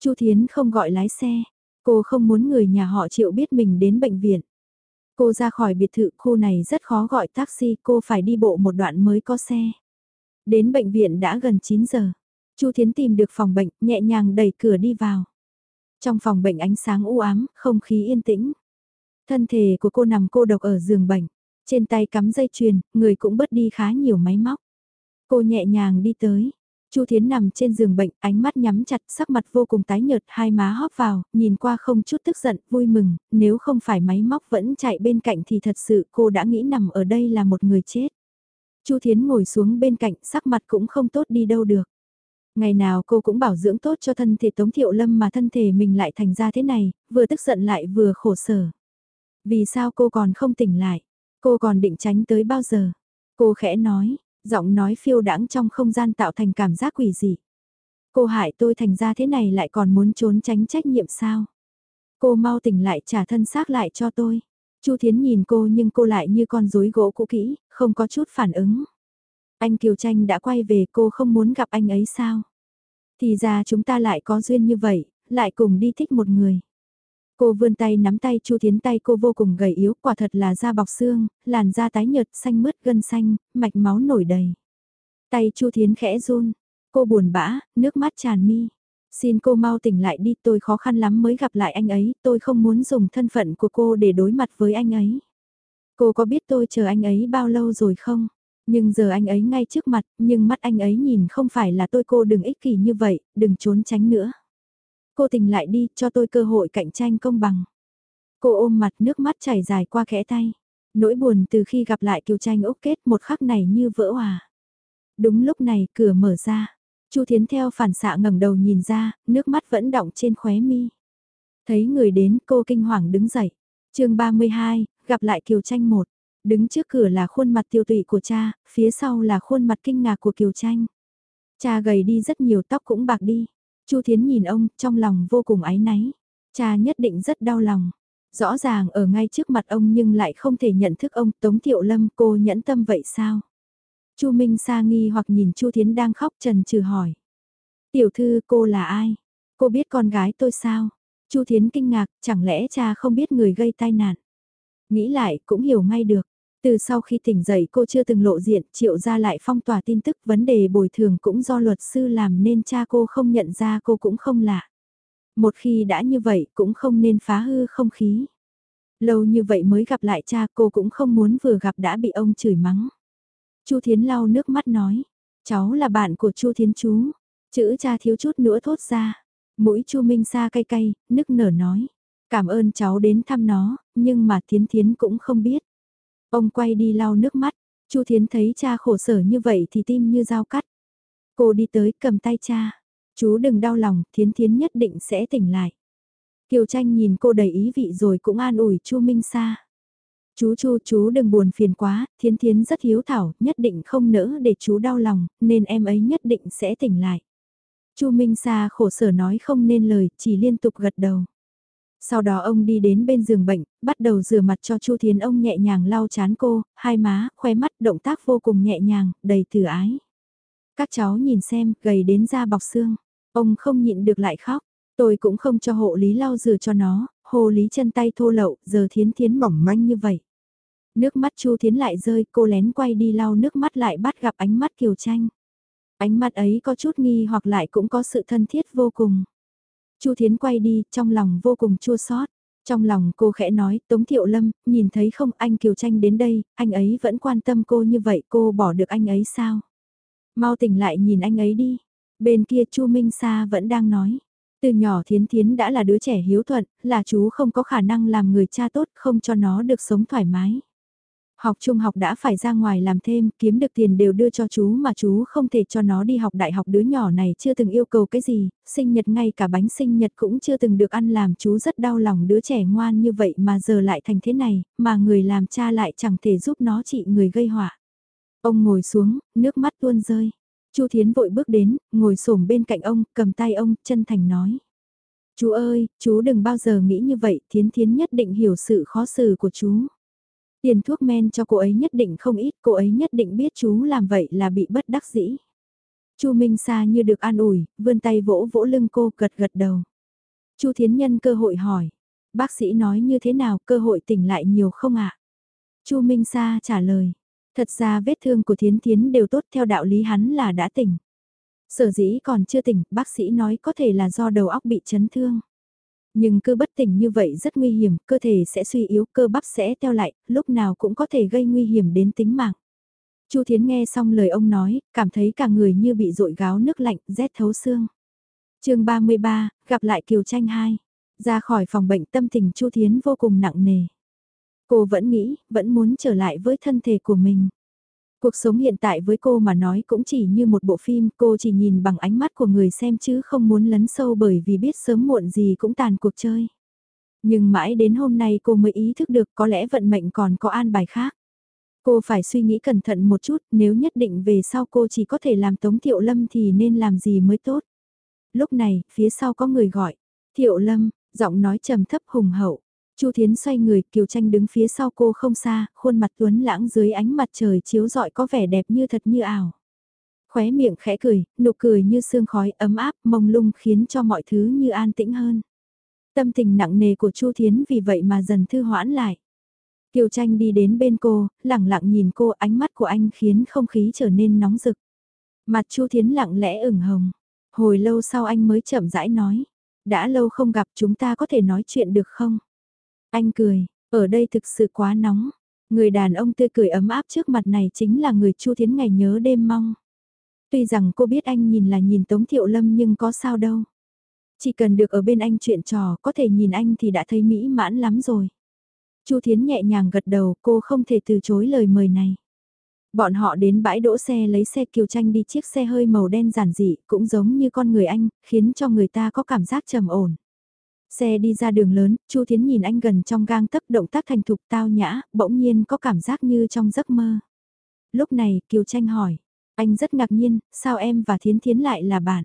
Chu Thiến không gọi lái xe, cô không muốn người nhà họ Triệu biết mình đến bệnh viện. Cô ra khỏi biệt thự khu này rất khó gọi taxi, cô phải đi bộ một đoạn mới có xe. Đến bệnh viện đã gần 9 giờ. Chu Thiến tìm được phòng bệnh, nhẹ nhàng đẩy cửa đi vào. Trong phòng bệnh ánh sáng u ám, không khí yên tĩnh. Thân thể của cô nằm cô độc ở giường bệnh. Trên tay cắm dây chuyền, người cũng bớt đi khá nhiều máy móc. Cô nhẹ nhàng đi tới, Chu Thiến nằm trên giường bệnh, ánh mắt nhắm chặt, sắc mặt vô cùng tái nhợt, hai má hóp vào, nhìn qua không chút tức giận, vui mừng, nếu không phải máy móc vẫn chạy bên cạnh thì thật sự cô đã nghĩ nằm ở đây là một người chết. Chu Thiến ngồi xuống bên cạnh, sắc mặt cũng không tốt đi đâu được. Ngày nào cô cũng bảo dưỡng tốt cho thân thể Tống Thiệu Lâm mà thân thể mình lại thành ra thế này, vừa tức giận lại vừa khổ sở. Vì sao cô còn không tỉnh lại? Cô còn định tránh tới bao giờ? Cô khẽ nói, giọng nói phiêu đãng trong không gian tạo thành cảm giác quỷ dị. Cô hại tôi thành ra thế này lại còn muốn trốn tránh trách nhiệm sao? Cô mau tỉnh lại trả thân xác lại cho tôi. Chu Thiến nhìn cô nhưng cô lại như con rối gỗ cũ kỹ, không có chút phản ứng. Anh Kiều Tranh đã quay về cô không muốn gặp anh ấy sao? Thì ra chúng ta lại có duyên như vậy, lại cùng đi thích một người. Cô vươn tay nắm tay Chu Thiến tay cô vô cùng gầy yếu, quả thật là da bọc xương, làn da tái nhợt xanh mướt gân xanh, mạch máu nổi đầy. Tay Chu Thiến khẽ run, cô buồn bã, nước mắt tràn mi. Xin cô mau tỉnh lại đi, tôi khó khăn lắm mới gặp lại anh ấy, tôi không muốn dùng thân phận của cô để đối mặt với anh ấy. Cô có biết tôi chờ anh ấy bao lâu rồi không? Nhưng giờ anh ấy ngay trước mặt, nhưng mắt anh ấy nhìn không phải là tôi cô đừng ích kỷ như vậy, đừng trốn tránh nữa. Cô tình lại đi, cho tôi cơ hội cạnh tranh công bằng. Cô ôm mặt nước mắt chảy dài qua khẽ tay. Nỗi buồn từ khi gặp lại Kiều Tranh ốc kết một khắc này như vỡ hòa. Đúng lúc này cửa mở ra. Chu Thiến theo phản xạ ngẩng đầu nhìn ra, nước mắt vẫn đọng trên khóe mi. Thấy người đến cô kinh hoàng đứng dậy. chương 32, gặp lại Kiều Tranh một. Đứng trước cửa là khuôn mặt tiêu tụy của cha, phía sau là khuôn mặt kinh ngạc của Kiều Tranh. Cha gầy đi rất nhiều tóc cũng bạc đi. Chu Thiến nhìn ông, trong lòng vô cùng áy náy. Cha nhất định rất đau lòng. Rõ ràng ở ngay trước mặt ông nhưng lại không thể nhận thức ông Tống Thiệu Lâm cô nhẫn tâm vậy sao? Chu Minh Sa nghi hoặc nhìn Chu Thiến đang khóc trần trừ hỏi. Tiểu thư cô là ai? Cô biết con gái tôi sao? Chu Thiến kinh ngạc, chẳng lẽ cha không biết người gây tai nạn? Nghĩ lại cũng hiểu ngay được. Từ sau khi tỉnh dậy cô chưa từng lộ diện, triệu ra lại phong tỏa tin tức vấn đề bồi thường cũng do luật sư làm nên cha cô không nhận ra cô cũng không lạ. Một khi đã như vậy cũng không nên phá hư không khí. Lâu như vậy mới gặp lại cha cô cũng không muốn vừa gặp đã bị ông chửi mắng. Chu Thiến lau nước mắt nói, cháu là bạn của Chu Thiến chú. Chữ cha thiếu chút nữa thốt ra. Mũi Chu Minh Sa cay cay, nức nở nói. Cảm ơn cháu đến thăm nó, nhưng mà Thiến Thiến cũng không biết. Ông quay đi lau nước mắt, Chu Thiến thấy cha khổ sở như vậy thì tim như dao cắt. Cô đi tới cầm tay cha, chú đừng đau lòng, Thiến Thiến nhất định sẽ tỉnh lại. Kiều Tranh nhìn cô đầy ý vị rồi cũng an ủi Chu Minh Sa. Chú Chu chú đừng buồn phiền quá, Thiến Thiến rất hiếu thảo, nhất định không nỡ để chú đau lòng, nên em ấy nhất định sẽ tỉnh lại. Chu Minh Sa khổ sở nói không nên lời, chỉ liên tục gật đầu. Sau đó ông đi đến bên giường bệnh, bắt đầu rửa mặt cho Chu Thiến ông nhẹ nhàng lau chán cô, hai má, khóe mắt, động tác vô cùng nhẹ nhàng, đầy từ ái. Các cháu nhìn xem, gầy đến da bọc xương. Ông không nhịn được lại khóc. Tôi cũng không cho hộ lý lau rửa cho nó, hồ lý chân tay thô lậu, giờ thiến thiến mỏng manh như vậy. Nước mắt Chu Thiến lại rơi, cô lén quay đi lau nước mắt lại bắt gặp ánh mắt Kiều Tranh. Ánh mắt ấy có chút nghi hoặc lại cũng có sự thân thiết vô cùng. Chu Thiến quay đi, trong lòng vô cùng chua xót. Trong lòng cô khẽ nói, Tống Thiệu Lâm, nhìn thấy không anh Kiều Tranh đến đây, anh ấy vẫn quan tâm cô như vậy, cô bỏ được anh ấy sao? Mau tỉnh lại nhìn anh ấy đi. Bên kia Chu Minh Sa vẫn đang nói. Từ nhỏ Thiến Thiến đã là đứa trẻ hiếu thuận, là chú không có khả năng làm người cha tốt không cho nó được sống thoải mái. Học trung học đã phải ra ngoài làm thêm, kiếm được tiền đều đưa cho chú mà chú không thể cho nó đi học đại học đứa nhỏ này chưa từng yêu cầu cái gì, sinh nhật ngay cả bánh sinh nhật cũng chưa từng được ăn làm chú rất đau lòng đứa trẻ ngoan như vậy mà giờ lại thành thế này, mà người làm cha lại chẳng thể giúp nó trị người gây họa. Ông ngồi xuống, nước mắt tuôn rơi. Chu Thiến vội bước đến, ngồi xổm bên cạnh ông, cầm tay ông, chân thành nói. Chú ơi, chú đừng bao giờ nghĩ như vậy, Thiến Thiến nhất định hiểu sự khó xử của chú. Tiền thuốc men cho cô ấy nhất định không ít, cô ấy nhất định biết chú làm vậy là bị bất đắc dĩ. Chu Minh Sa như được an ủi, vươn tay vỗ vỗ lưng cô gật gật đầu. Chu Thiến Nhân cơ hội hỏi, bác sĩ nói như thế nào, cơ hội tỉnh lại nhiều không ạ? Chu Minh Sa trả lời, thật ra vết thương của Thiến Thiến đều tốt theo đạo lý hắn là đã tỉnh. Sở dĩ còn chưa tỉnh, bác sĩ nói có thể là do đầu óc bị chấn thương. Nhưng cứ bất tỉnh như vậy rất nguy hiểm, cơ thể sẽ suy yếu, cơ bắp sẽ teo lại, lúc nào cũng có thể gây nguy hiểm đến tính mạng. Chu Thiến nghe xong lời ông nói, cảm thấy cả người như bị rội gáo nước lạnh, rét thấu xương. chương 33, gặp lại Kiều Tranh 2. Ra khỏi phòng bệnh tâm tình Chu Thiến vô cùng nặng nề. Cô vẫn nghĩ, vẫn muốn trở lại với thân thể của mình. Cuộc sống hiện tại với cô mà nói cũng chỉ như một bộ phim, cô chỉ nhìn bằng ánh mắt của người xem chứ không muốn lấn sâu bởi vì biết sớm muộn gì cũng tàn cuộc chơi. Nhưng mãi đến hôm nay cô mới ý thức được có lẽ vận mệnh còn có an bài khác. Cô phải suy nghĩ cẩn thận một chút, nếu nhất định về sau cô chỉ có thể làm Tống Thiệu Lâm thì nên làm gì mới tốt. Lúc này, phía sau có người gọi. Thiệu Lâm, giọng nói trầm thấp hùng hậu. Chu Thiến xoay người, Kiều Tranh đứng phía sau cô không xa, khuôn mặt tuấn lãng dưới ánh mặt trời chiếu rọi có vẻ đẹp như thật như ảo. Khóe miệng khẽ cười, nụ cười như sương khói ấm áp, mông lung khiến cho mọi thứ như an tĩnh hơn. Tâm tình nặng nề của Chu Thiến vì vậy mà dần thư hoãn lại. Kiều Tranh đi đến bên cô, lặng lặng nhìn cô, ánh mắt của anh khiến không khí trở nên nóng rực. Mặt Chu Thiến lặng lẽ ửng hồng. Hồi lâu sau anh mới chậm rãi nói, đã lâu không gặp chúng ta có thể nói chuyện được không? Anh cười, ở đây thực sự quá nóng. Người đàn ông tươi cười ấm áp trước mặt này chính là người Chu Thiến ngày nhớ đêm mong. Tuy rằng cô biết anh nhìn là nhìn Tống Thiệu Lâm nhưng có sao đâu. Chỉ cần được ở bên anh chuyện trò có thể nhìn anh thì đã thấy mỹ mãn lắm rồi. Chu Thiến nhẹ nhàng gật đầu cô không thể từ chối lời mời này. Bọn họ đến bãi đỗ xe lấy xe kiều tranh đi chiếc xe hơi màu đen giản dị cũng giống như con người anh, khiến cho người ta có cảm giác trầm ổn. Xe đi ra đường lớn, Chu Thiến nhìn anh gần trong gang tấc động tác thành thục tao nhã, bỗng nhiên có cảm giác như trong giấc mơ. Lúc này, Kiều Tranh hỏi, anh rất ngạc nhiên, sao em và Thiến Thiến lại là bạn?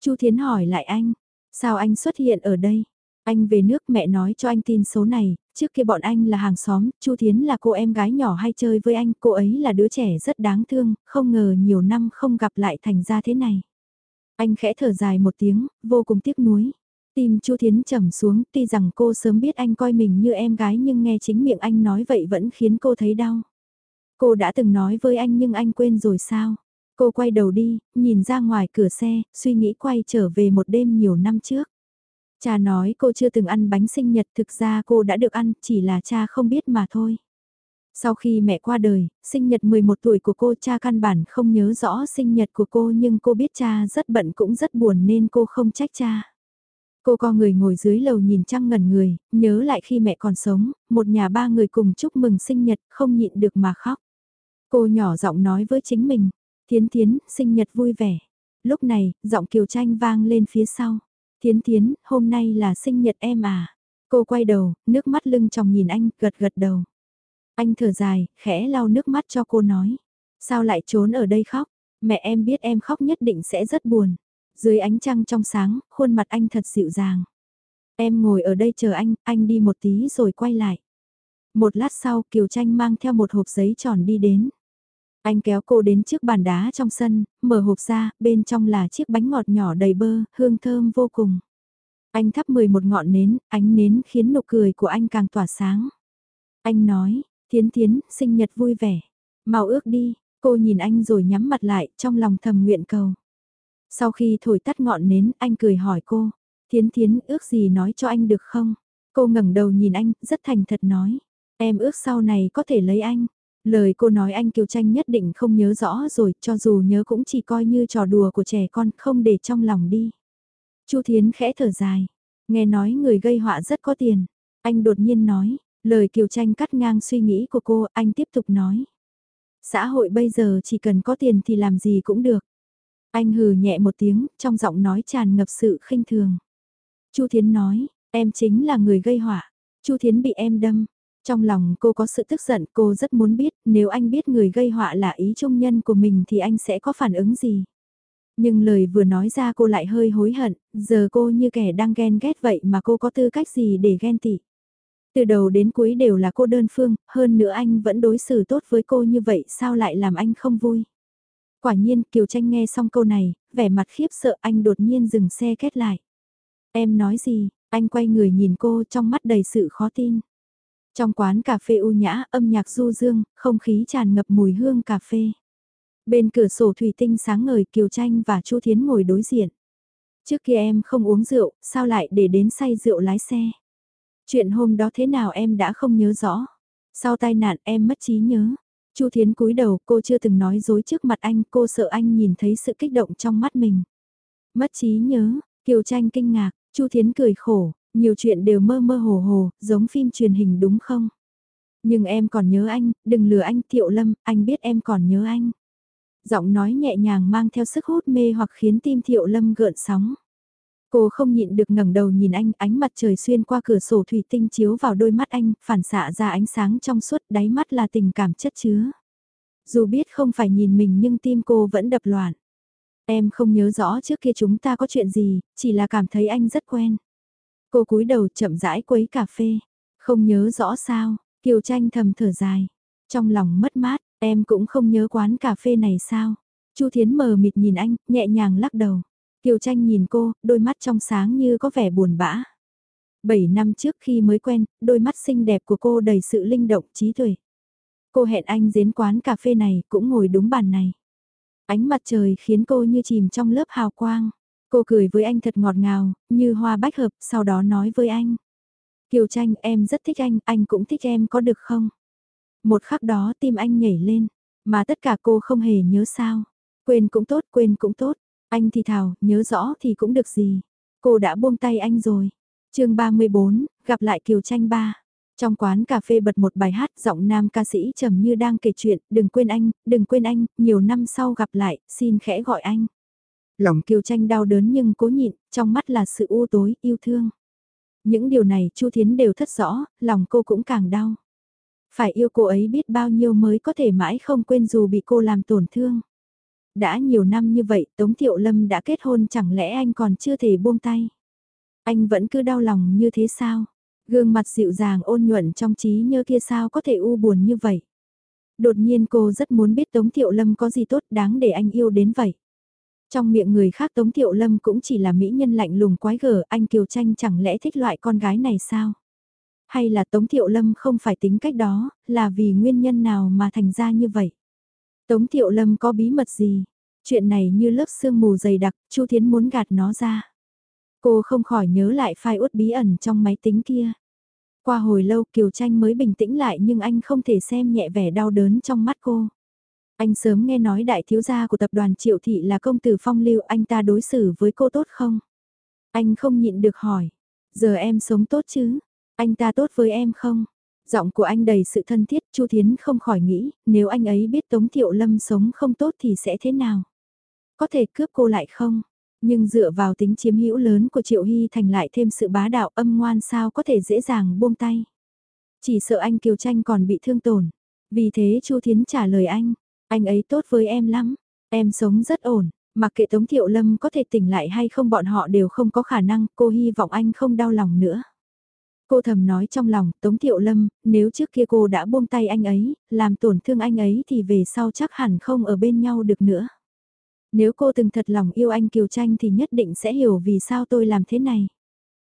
Chu Thiến hỏi lại anh, sao anh xuất hiện ở đây? Anh về nước mẹ nói cho anh tin số này, trước kia bọn anh là hàng xóm, Chu Thiến là cô em gái nhỏ hay chơi với anh, cô ấy là đứa trẻ rất đáng thương, không ngờ nhiều năm không gặp lại thành ra thế này. Anh khẽ thở dài một tiếng, vô cùng tiếc nuối. Tim Chu Thiến trầm xuống, tuy rằng cô sớm biết anh coi mình như em gái nhưng nghe chính miệng anh nói vậy vẫn khiến cô thấy đau. Cô đã từng nói với anh nhưng anh quên rồi sao? Cô quay đầu đi, nhìn ra ngoài cửa xe, suy nghĩ quay trở về một đêm nhiều năm trước. Cha nói cô chưa từng ăn bánh sinh nhật thực ra cô đã được ăn, chỉ là cha không biết mà thôi. Sau khi mẹ qua đời, sinh nhật 11 tuổi của cô cha căn bản không nhớ rõ sinh nhật của cô nhưng cô biết cha rất bận cũng rất buồn nên cô không trách cha. Cô co người ngồi dưới lầu nhìn trăng ngẩn người, nhớ lại khi mẹ còn sống, một nhà ba người cùng chúc mừng sinh nhật, không nhịn được mà khóc. Cô nhỏ giọng nói với chính mình, Thiến Thiến, sinh nhật vui vẻ. Lúc này, giọng Kiều Tranh vang lên phía sau. Thiến Thiến, hôm nay là sinh nhật em à. Cô quay đầu, nước mắt lưng tròng nhìn anh, gật gật đầu. Anh thở dài, khẽ lau nước mắt cho cô nói. Sao lại trốn ở đây khóc? Mẹ em biết em khóc nhất định sẽ rất buồn. Dưới ánh trăng trong sáng, khuôn mặt anh thật dịu dàng. Em ngồi ở đây chờ anh, anh đi một tí rồi quay lại. Một lát sau Kiều Tranh mang theo một hộp giấy tròn đi đến. Anh kéo cô đến trước bàn đá trong sân, mở hộp ra, bên trong là chiếc bánh ngọt nhỏ đầy bơ, hương thơm vô cùng. Anh thắp 11 ngọn nến, ánh nến khiến nụ cười của anh càng tỏa sáng. Anh nói, Thiến Thiến, sinh nhật vui vẻ. Mau ước đi, cô nhìn anh rồi nhắm mặt lại, trong lòng thầm nguyện cầu. Sau khi thổi tắt ngọn nến, anh cười hỏi cô, Thiến Thiến ước gì nói cho anh được không? Cô ngẩng đầu nhìn anh, rất thành thật nói. Em ước sau này có thể lấy anh. Lời cô nói anh Kiều Tranh nhất định không nhớ rõ rồi, cho dù nhớ cũng chỉ coi như trò đùa của trẻ con, không để trong lòng đi. Chu Thiến khẽ thở dài, nghe nói người gây họa rất có tiền. Anh đột nhiên nói, lời Kiều Tranh cắt ngang suy nghĩ của cô, anh tiếp tục nói. Xã hội bây giờ chỉ cần có tiền thì làm gì cũng được. Anh hừ nhẹ một tiếng, trong giọng nói tràn ngập sự khinh thường. Chu Thiến nói, em chính là người gây họa. Chu Thiến bị em đâm. Trong lòng cô có sự tức giận, cô rất muốn biết, nếu anh biết người gây họa là ý trung nhân của mình thì anh sẽ có phản ứng gì. Nhưng lời vừa nói ra cô lại hơi hối hận, giờ cô như kẻ đang ghen ghét vậy mà cô có tư cách gì để ghen tị. Từ đầu đến cuối đều là cô đơn phương, hơn nữa anh vẫn đối xử tốt với cô như vậy sao lại làm anh không vui. Quả nhiên Kiều Tranh nghe xong câu này, vẻ mặt khiếp sợ anh đột nhiên dừng xe kết lại. Em nói gì, anh quay người nhìn cô trong mắt đầy sự khó tin. Trong quán cà phê u nhã, âm nhạc du dương, không khí tràn ngập mùi hương cà phê. Bên cửa sổ thủy tinh sáng ngời Kiều Tranh và Chu Thiến ngồi đối diện. Trước kia em không uống rượu, sao lại để đến say rượu lái xe? Chuyện hôm đó thế nào em đã không nhớ rõ. Sau tai nạn em mất trí nhớ. Chu Thiến cúi đầu, cô chưa từng nói dối trước mặt anh, cô sợ anh nhìn thấy sự kích động trong mắt mình. Mất trí nhớ, Kiều Tranh kinh ngạc, Chu Thiến cười khổ, nhiều chuyện đều mơ mơ hồ hồ, giống phim truyền hình đúng không? Nhưng em còn nhớ anh, đừng lừa anh Thiệu Lâm, anh biết em còn nhớ anh. Giọng nói nhẹ nhàng mang theo sức hút mê hoặc khiến tim Thiệu Lâm gợn sóng. Cô không nhịn được ngẩng đầu nhìn anh, ánh mặt trời xuyên qua cửa sổ thủy tinh chiếu vào đôi mắt anh, phản xạ ra ánh sáng trong suốt, đáy mắt là tình cảm chất chứa. Dù biết không phải nhìn mình nhưng tim cô vẫn đập loạn. Em không nhớ rõ trước kia chúng ta có chuyện gì, chỉ là cảm thấy anh rất quen. Cô cúi đầu chậm rãi quấy cà phê. Không nhớ rõ sao, Kiều Tranh thầm thở dài. Trong lòng mất mát, em cũng không nhớ quán cà phê này sao. Chu Thiến mờ mịt nhìn anh, nhẹ nhàng lắc đầu. Kiều Tranh nhìn cô, đôi mắt trong sáng như có vẻ buồn bã. Bảy năm trước khi mới quen, đôi mắt xinh đẹp của cô đầy sự linh động trí tuệ. Cô hẹn anh đến quán cà phê này, cũng ngồi đúng bàn này. Ánh mặt trời khiến cô như chìm trong lớp hào quang. Cô cười với anh thật ngọt ngào, như hoa bách hợp, sau đó nói với anh. Kiều tranh em rất thích anh, anh cũng thích em có được không? Một khắc đó tim anh nhảy lên, mà tất cả cô không hề nhớ sao. Quên cũng tốt, quên cũng tốt. Anh thì thào, nhớ rõ thì cũng được gì. Cô đã buông tay anh rồi. chương 34, gặp lại Kiều tranh ba. Trong quán cà phê bật một bài hát giọng nam ca sĩ trầm như đang kể chuyện, đừng quên anh, đừng quên anh, nhiều năm sau gặp lại, xin khẽ gọi anh. Lòng Kiều Tranh đau đớn nhưng cố nhịn, trong mắt là sự u tối, yêu thương. Những điều này Chu Thiến đều thất rõ, lòng cô cũng càng đau. Phải yêu cô ấy biết bao nhiêu mới có thể mãi không quên dù bị cô làm tổn thương. Đã nhiều năm như vậy Tống Thiệu Lâm đã kết hôn chẳng lẽ anh còn chưa thể buông tay. Anh vẫn cứ đau lòng như thế sao? Gương mặt dịu dàng ôn nhuận trong trí nhớ kia sao có thể u buồn như vậy? Đột nhiên cô rất muốn biết Tống Thiệu Lâm có gì tốt đáng để anh yêu đến vậy. Trong miệng người khác Tống Thiệu Lâm cũng chỉ là mỹ nhân lạnh lùng quái gở, anh Kiều Tranh chẳng lẽ thích loại con gái này sao? Hay là Tống Thiệu Lâm không phải tính cách đó, là vì nguyên nhân nào mà thành ra như vậy? Tống Thiệu Lâm có bí mật gì? Chuyện này như lớp sương mù dày đặc, Chu Thiến muốn gạt nó ra. Cô không khỏi nhớ lại file út bí ẩn trong máy tính kia. Qua hồi lâu Kiều Tranh mới bình tĩnh lại nhưng anh không thể xem nhẹ vẻ đau đớn trong mắt cô. Anh sớm nghe nói đại thiếu gia của tập đoàn Triệu Thị là công tử phong lưu anh ta đối xử với cô tốt không? Anh không nhịn được hỏi. Giờ em sống tốt chứ? Anh ta tốt với em không? Giọng của anh đầy sự thân thiết, Chu Thiến không khỏi nghĩ, nếu anh ấy biết Tống Thiệu Lâm sống không tốt thì sẽ thế nào? Có thể cướp cô lại không? Nhưng dựa vào tính chiếm hữu lớn của Triệu Hy Thành lại thêm sự bá đạo âm ngoan sao có thể dễ dàng buông tay. Chỉ sợ anh Kiều Tranh còn bị thương tổn. Vì thế Chu Thiến trả lời anh, anh ấy tốt với em lắm, em sống rất ổn, mặc kệ Tống Thiệu Lâm có thể tỉnh lại hay không bọn họ đều không có khả năng, cô hy vọng anh không đau lòng nữa. Cô thầm nói trong lòng, Tống Thiệu Lâm, nếu trước kia cô đã buông tay anh ấy, làm tổn thương anh ấy thì về sau chắc hẳn không ở bên nhau được nữa. Nếu cô từng thật lòng yêu anh Kiều Tranh thì nhất định sẽ hiểu vì sao tôi làm thế này.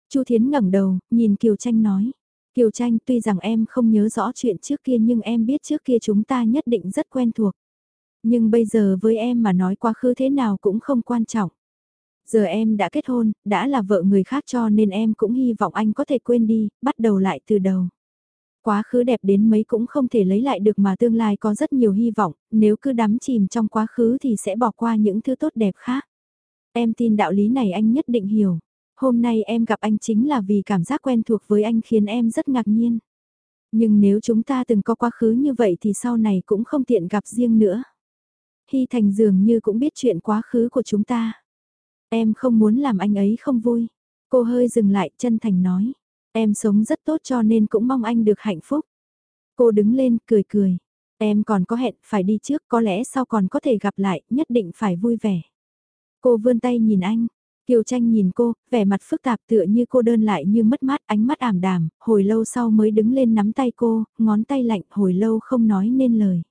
Chu Thiến ngẩng đầu, nhìn Kiều Tranh nói. Kiều Tranh tuy rằng em không nhớ rõ chuyện trước kia nhưng em biết trước kia chúng ta nhất định rất quen thuộc. Nhưng bây giờ với em mà nói quá khứ thế nào cũng không quan trọng. Giờ em đã kết hôn, đã là vợ người khác cho nên em cũng hy vọng anh có thể quên đi, bắt đầu lại từ đầu. Quá khứ đẹp đến mấy cũng không thể lấy lại được mà tương lai có rất nhiều hy vọng, nếu cứ đắm chìm trong quá khứ thì sẽ bỏ qua những thứ tốt đẹp khác. Em tin đạo lý này anh nhất định hiểu. Hôm nay em gặp anh chính là vì cảm giác quen thuộc với anh khiến em rất ngạc nhiên. Nhưng nếu chúng ta từng có quá khứ như vậy thì sau này cũng không tiện gặp riêng nữa. Hy Thành dường như cũng biết chuyện quá khứ của chúng ta. Em không muốn làm anh ấy không vui. Cô hơi dừng lại chân thành nói. Em sống rất tốt cho nên cũng mong anh được hạnh phúc. Cô đứng lên cười cười. Em còn có hẹn phải đi trước có lẽ sau còn có thể gặp lại nhất định phải vui vẻ. Cô vươn tay nhìn anh. Kiều tranh nhìn cô, vẻ mặt phức tạp tựa như cô đơn lại như mất mát ánh mắt ảm đàm, hồi lâu sau mới đứng lên nắm tay cô, ngón tay lạnh hồi lâu không nói nên lời.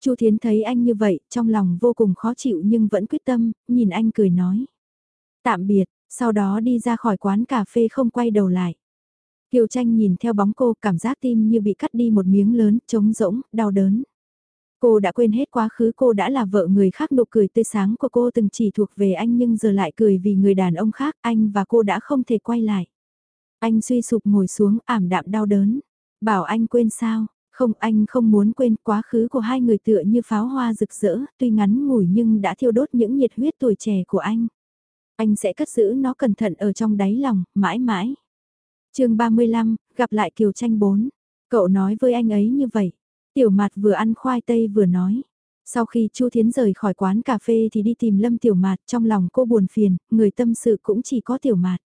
Chu Thiến thấy anh như vậy, trong lòng vô cùng khó chịu nhưng vẫn quyết tâm, nhìn anh cười nói. Tạm biệt, sau đó đi ra khỏi quán cà phê không quay đầu lại. Kiều tranh nhìn theo bóng cô cảm giác tim như bị cắt đi một miếng lớn, trống rỗng, đau đớn. Cô đã quên hết quá khứ cô đã là vợ người khác nụ cười tươi sáng của cô từng chỉ thuộc về anh nhưng giờ lại cười vì người đàn ông khác anh và cô đã không thể quay lại. Anh suy sụp ngồi xuống ảm đạm đau đớn. Bảo anh quên sao, không anh không muốn quên quá khứ của hai người tựa như pháo hoa rực rỡ tuy ngắn ngủi nhưng đã thiêu đốt những nhiệt huyết tuổi trẻ của anh. Anh sẽ cất giữ nó cẩn thận ở trong đáy lòng, mãi mãi. chương 35, gặp lại Kiều Tranh 4. Cậu nói với anh ấy như vậy. Tiểu Mạt vừa ăn khoai tây vừa nói. Sau khi Chu Thiến rời khỏi quán cà phê thì đi tìm Lâm Tiểu Mạt, trong lòng cô buồn phiền, người tâm sự cũng chỉ có Tiểu Mạt.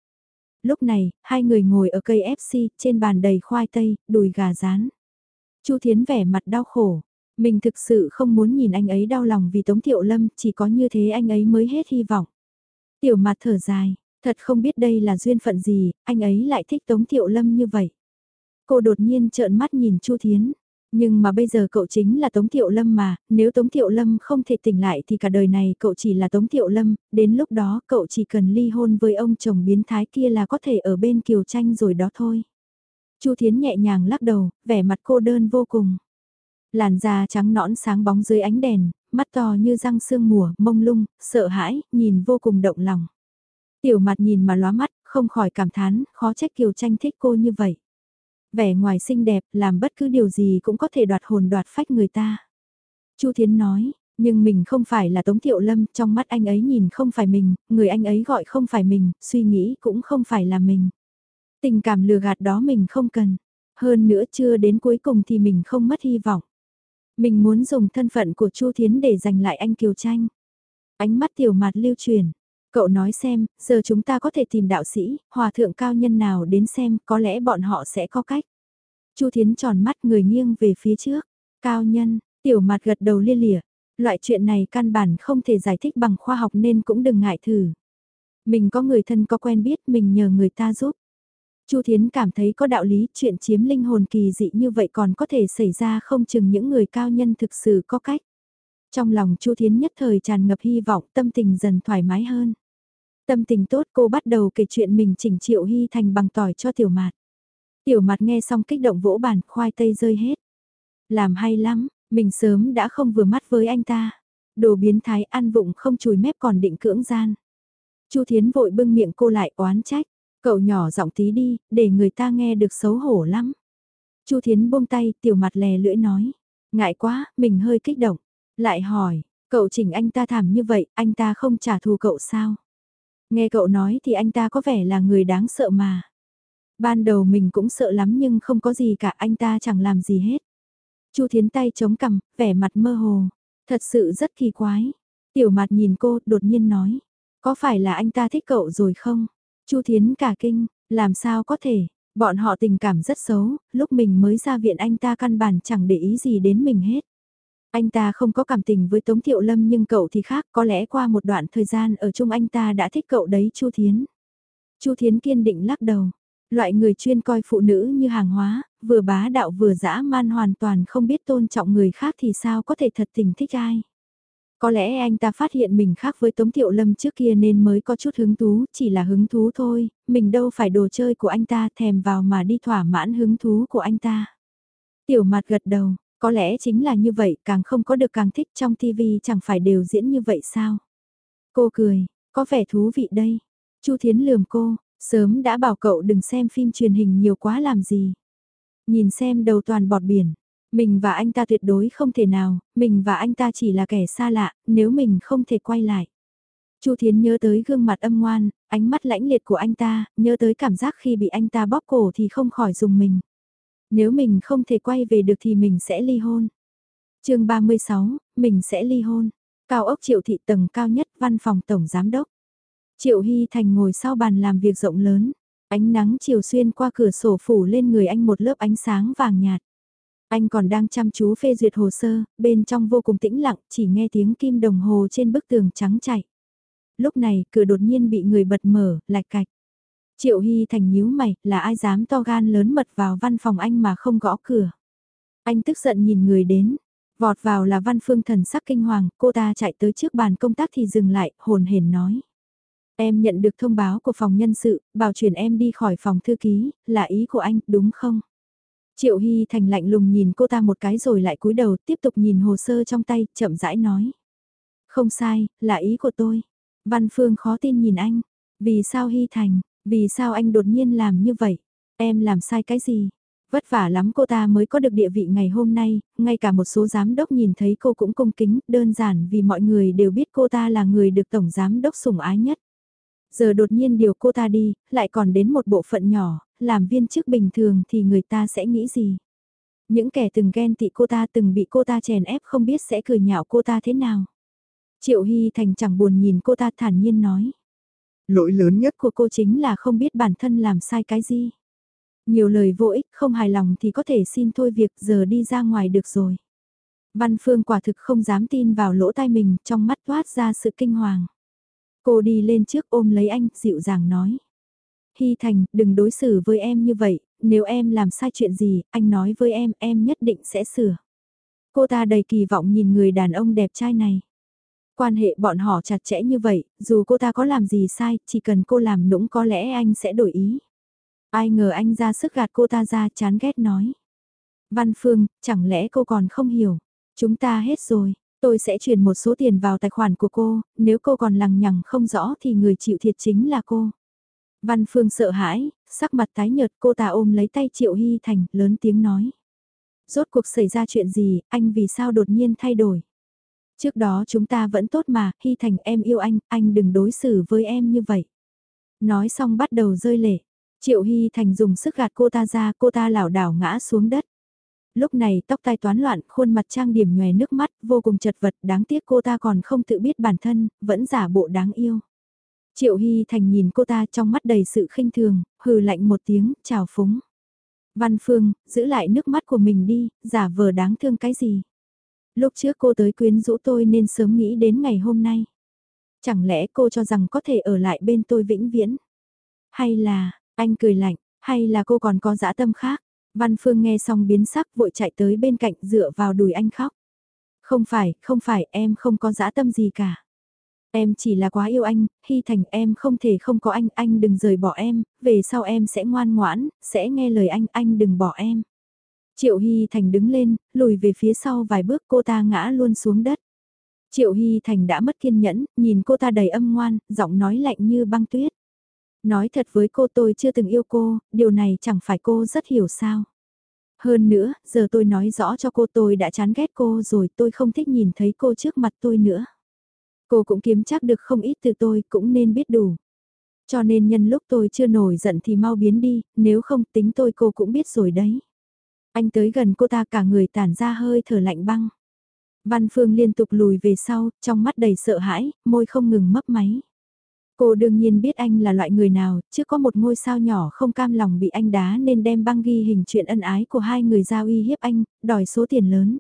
Lúc này, hai người ngồi ở cây FC, trên bàn đầy khoai tây, đùi gà rán. Chu Thiến vẻ mặt đau khổ, mình thực sự không muốn nhìn anh ấy đau lòng vì Tống Thiệu Lâm, chỉ có như thế anh ấy mới hết hy vọng. Tiểu mặt thở dài, thật không biết đây là duyên phận gì, anh ấy lại thích Tống Thiệu Lâm như vậy. Cô đột nhiên trợn mắt nhìn Chu Thiến, nhưng mà bây giờ cậu chính là Tống Thiệu Lâm mà, nếu Tống Thiệu Lâm không thể tỉnh lại thì cả đời này cậu chỉ là Tống Thiệu Lâm, đến lúc đó cậu chỉ cần ly hôn với ông chồng biến thái kia là có thể ở bên Kiều Tranh rồi đó thôi. Chu Thiến nhẹ nhàng lắc đầu, vẻ mặt cô đơn vô cùng. Làn da trắng nõn sáng bóng dưới ánh đèn, mắt to như răng sương mùa, mông lung, sợ hãi, nhìn vô cùng động lòng. Tiểu mặt nhìn mà lóa mắt, không khỏi cảm thán, khó trách Kiều Tranh thích cô như vậy. Vẻ ngoài xinh đẹp, làm bất cứ điều gì cũng có thể đoạt hồn đoạt phách người ta. Chu Thiến nói, nhưng mình không phải là Tống Thiệu Lâm, trong mắt anh ấy nhìn không phải mình, người anh ấy gọi không phải mình, suy nghĩ cũng không phải là mình. Tình cảm lừa gạt đó mình không cần. Hơn nữa chưa đến cuối cùng thì mình không mất hy vọng. Mình muốn dùng thân phận của Chu Thiến để giành lại anh Kiều Tranh. Ánh mắt tiểu mặt lưu truyền. Cậu nói xem, giờ chúng ta có thể tìm đạo sĩ, hòa thượng cao nhân nào đến xem, có lẽ bọn họ sẽ có cách. Chu Thiến tròn mắt người nghiêng về phía trước. Cao nhân, tiểu mặt gật đầu lia lịa. Loại chuyện này căn bản không thể giải thích bằng khoa học nên cũng đừng ngại thử. Mình có người thân có quen biết mình nhờ người ta giúp. Chu Thiến cảm thấy có đạo lý chuyện chiếm linh hồn kỳ dị như vậy còn có thể xảy ra không chừng những người cao nhân thực sự có cách. Trong lòng Chu Thiến nhất thời tràn ngập hy vọng tâm tình dần thoải mái hơn. Tâm tình tốt cô bắt đầu kể chuyện mình chỉnh triệu hy thành bằng tỏi cho tiểu mạt. Tiểu mạt nghe xong kích động vỗ bàn khoai tây rơi hết. Làm hay lắm, mình sớm đã không vừa mắt với anh ta. Đồ biến thái ăn vụng không chùi mép còn định cưỡng gian. Chu Thiến vội bưng miệng cô lại oán trách. Cậu nhỏ giọng tí đi, để người ta nghe được xấu hổ lắm. Chu Thiến buông tay, tiểu mặt lè lưỡi nói. Ngại quá, mình hơi kích động. Lại hỏi, cậu chỉnh anh ta thảm như vậy, anh ta không trả thù cậu sao? Nghe cậu nói thì anh ta có vẻ là người đáng sợ mà. Ban đầu mình cũng sợ lắm nhưng không có gì cả anh ta chẳng làm gì hết. Chu Thiến tay chống cằm, vẻ mặt mơ hồ. Thật sự rất kỳ quái. Tiểu mặt nhìn cô, đột nhiên nói. Có phải là anh ta thích cậu rồi không? Chu Thiến cả kinh, làm sao có thể, bọn họ tình cảm rất xấu, lúc mình mới ra viện anh ta căn bản chẳng để ý gì đến mình hết. Anh ta không có cảm tình với Tống Thiệu Lâm nhưng cậu thì khác, có lẽ qua một đoạn thời gian ở chung anh ta đã thích cậu đấy Chu Thiến. Chu Thiến kiên định lắc đầu, loại người chuyên coi phụ nữ như hàng hóa, vừa bá đạo vừa dã man hoàn toàn không biết tôn trọng người khác thì sao có thể thật tình thích ai. Có lẽ anh ta phát hiện mình khác với Tống Thiệu Lâm trước kia nên mới có chút hứng thú, chỉ là hứng thú thôi, mình đâu phải đồ chơi của anh ta thèm vào mà đi thỏa mãn hứng thú của anh ta. Tiểu mặt gật đầu, có lẽ chính là như vậy, càng không có được càng thích trong TV chẳng phải đều diễn như vậy sao? Cô cười, Có vẻ thú vị đây. Chu Thiến lườm cô, sớm đã bảo cậu đừng xem phim truyền hình nhiều quá làm gì. Nhìn xem đầu toàn bọt biển. Mình và anh ta tuyệt đối không thể nào, mình và anh ta chỉ là kẻ xa lạ, nếu mình không thể quay lại. Chu Thiến nhớ tới gương mặt âm ngoan, ánh mắt lãnh liệt của anh ta, nhớ tới cảm giác khi bị anh ta bóp cổ thì không khỏi dùng mình. Nếu mình không thể quay về được thì mình sẽ ly hôn. chương 36, mình sẽ ly hôn. Cao ốc triệu thị tầng cao nhất văn phòng tổng giám đốc. Triệu Hy Thành ngồi sau bàn làm việc rộng lớn. Ánh nắng chiều xuyên qua cửa sổ phủ lên người anh một lớp ánh sáng vàng nhạt. Anh còn đang chăm chú phê duyệt hồ sơ, bên trong vô cùng tĩnh lặng, chỉ nghe tiếng kim đồng hồ trên bức tường trắng chạy. Lúc này, cửa đột nhiên bị người bật mở, lạch cạch. Triệu Hy Thành nhíu mày, là ai dám to gan lớn mật vào văn phòng anh mà không gõ cửa. Anh tức giận nhìn người đến, vọt vào là văn phương thần sắc kinh hoàng, cô ta chạy tới trước bàn công tác thì dừng lại, hồn hển nói. Em nhận được thông báo của phòng nhân sự, bảo chuyển em đi khỏi phòng thư ký, là ý của anh, đúng không? Triệu Hy Thành lạnh lùng nhìn cô ta một cái rồi lại cúi đầu tiếp tục nhìn hồ sơ trong tay, chậm rãi nói. Không sai, là ý của tôi. Văn Phương khó tin nhìn anh. Vì sao Hy Thành, vì sao anh đột nhiên làm như vậy? Em làm sai cái gì? Vất vả lắm cô ta mới có được địa vị ngày hôm nay, ngay cả một số giám đốc nhìn thấy cô cũng cung kính, đơn giản vì mọi người đều biết cô ta là người được tổng giám đốc sủng ái nhất. Giờ đột nhiên điều cô ta đi, lại còn đến một bộ phận nhỏ, làm viên chức bình thường thì người ta sẽ nghĩ gì? Những kẻ từng ghen tị cô ta từng bị cô ta chèn ép không biết sẽ cười nhạo cô ta thế nào. Triệu Hy Thành chẳng buồn nhìn cô ta thản nhiên nói. Lỗi lớn nhất của cô chính là không biết bản thân làm sai cái gì. Nhiều lời vô ích không hài lòng thì có thể xin thôi việc giờ đi ra ngoài được rồi. Văn Phương quả thực không dám tin vào lỗ tai mình trong mắt toát ra sự kinh hoàng. Cô đi lên trước ôm lấy anh, dịu dàng nói. Hy Thành, đừng đối xử với em như vậy, nếu em làm sai chuyện gì, anh nói với em, em nhất định sẽ sửa. Cô ta đầy kỳ vọng nhìn người đàn ông đẹp trai này. Quan hệ bọn họ chặt chẽ như vậy, dù cô ta có làm gì sai, chỉ cần cô làm nũng có lẽ anh sẽ đổi ý. Ai ngờ anh ra sức gạt cô ta ra chán ghét nói. Văn Phương, chẳng lẽ cô còn không hiểu. Chúng ta hết rồi, tôi sẽ chuyển một số tiền vào tài khoản của cô, nếu cô còn lằng nhằng không rõ thì người chịu thiệt chính là cô. Văn Phương sợ hãi, sắc mặt tái nhợt cô ta ôm lấy tay Triệu Hy Thành, lớn tiếng nói. Rốt cuộc xảy ra chuyện gì, anh vì sao đột nhiên thay đổi? Trước đó chúng ta vẫn tốt mà, Hy Thành em yêu anh, anh đừng đối xử với em như vậy. Nói xong bắt đầu rơi lệ. Triệu Hy Thành dùng sức gạt cô ta ra, cô ta lảo đảo ngã xuống đất. Lúc này tóc tai toán loạn, khuôn mặt trang điểm nhòe nước mắt, vô cùng chật vật, đáng tiếc cô ta còn không tự biết bản thân, vẫn giả bộ đáng yêu. Triệu Hy Thành nhìn cô ta trong mắt đầy sự khinh thường, hừ lạnh một tiếng, chào phúng. Văn Phương, giữ lại nước mắt của mình đi, giả vờ đáng thương cái gì. Lúc trước cô tới quyến rũ tôi nên sớm nghĩ đến ngày hôm nay. Chẳng lẽ cô cho rằng có thể ở lại bên tôi vĩnh viễn? Hay là, anh cười lạnh, hay là cô còn có dã tâm khác? Văn Phương nghe xong biến sắc vội chạy tới bên cạnh dựa vào đùi anh khóc. Không phải, không phải, em không có dã tâm gì cả. Em chỉ là quá yêu anh, Hy Thành em không thể không có anh, anh đừng rời bỏ em, về sau em sẽ ngoan ngoãn, sẽ nghe lời anh, anh đừng bỏ em. Triệu Hy Thành đứng lên, lùi về phía sau vài bước cô ta ngã luôn xuống đất. Triệu Hy Thành đã mất kiên nhẫn, nhìn cô ta đầy âm ngoan, giọng nói lạnh như băng tuyết. Nói thật với cô tôi chưa từng yêu cô, điều này chẳng phải cô rất hiểu sao. Hơn nữa, giờ tôi nói rõ cho cô tôi đã chán ghét cô rồi tôi không thích nhìn thấy cô trước mặt tôi nữa. Cô cũng kiếm chắc được không ít từ tôi cũng nên biết đủ. Cho nên nhân lúc tôi chưa nổi giận thì mau biến đi, nếu không tính tôi cô cũng biết rồi đấy. Anh tới gần cô ta cả người tản ra hơi thở lạnh băng. Văn Phương liên tục lùi về sau, trong mắt đầy sợ hãi, môi không ngừng mấp máy. Cô đương nhiên biết anh là loại người nào, chứ có một ngôi sao nhỏ không cam lòng bị anh đá nên đem băng ghi hình chuyện ân ái của hai người giao uy hiếp anh, đòi số tiền lớn.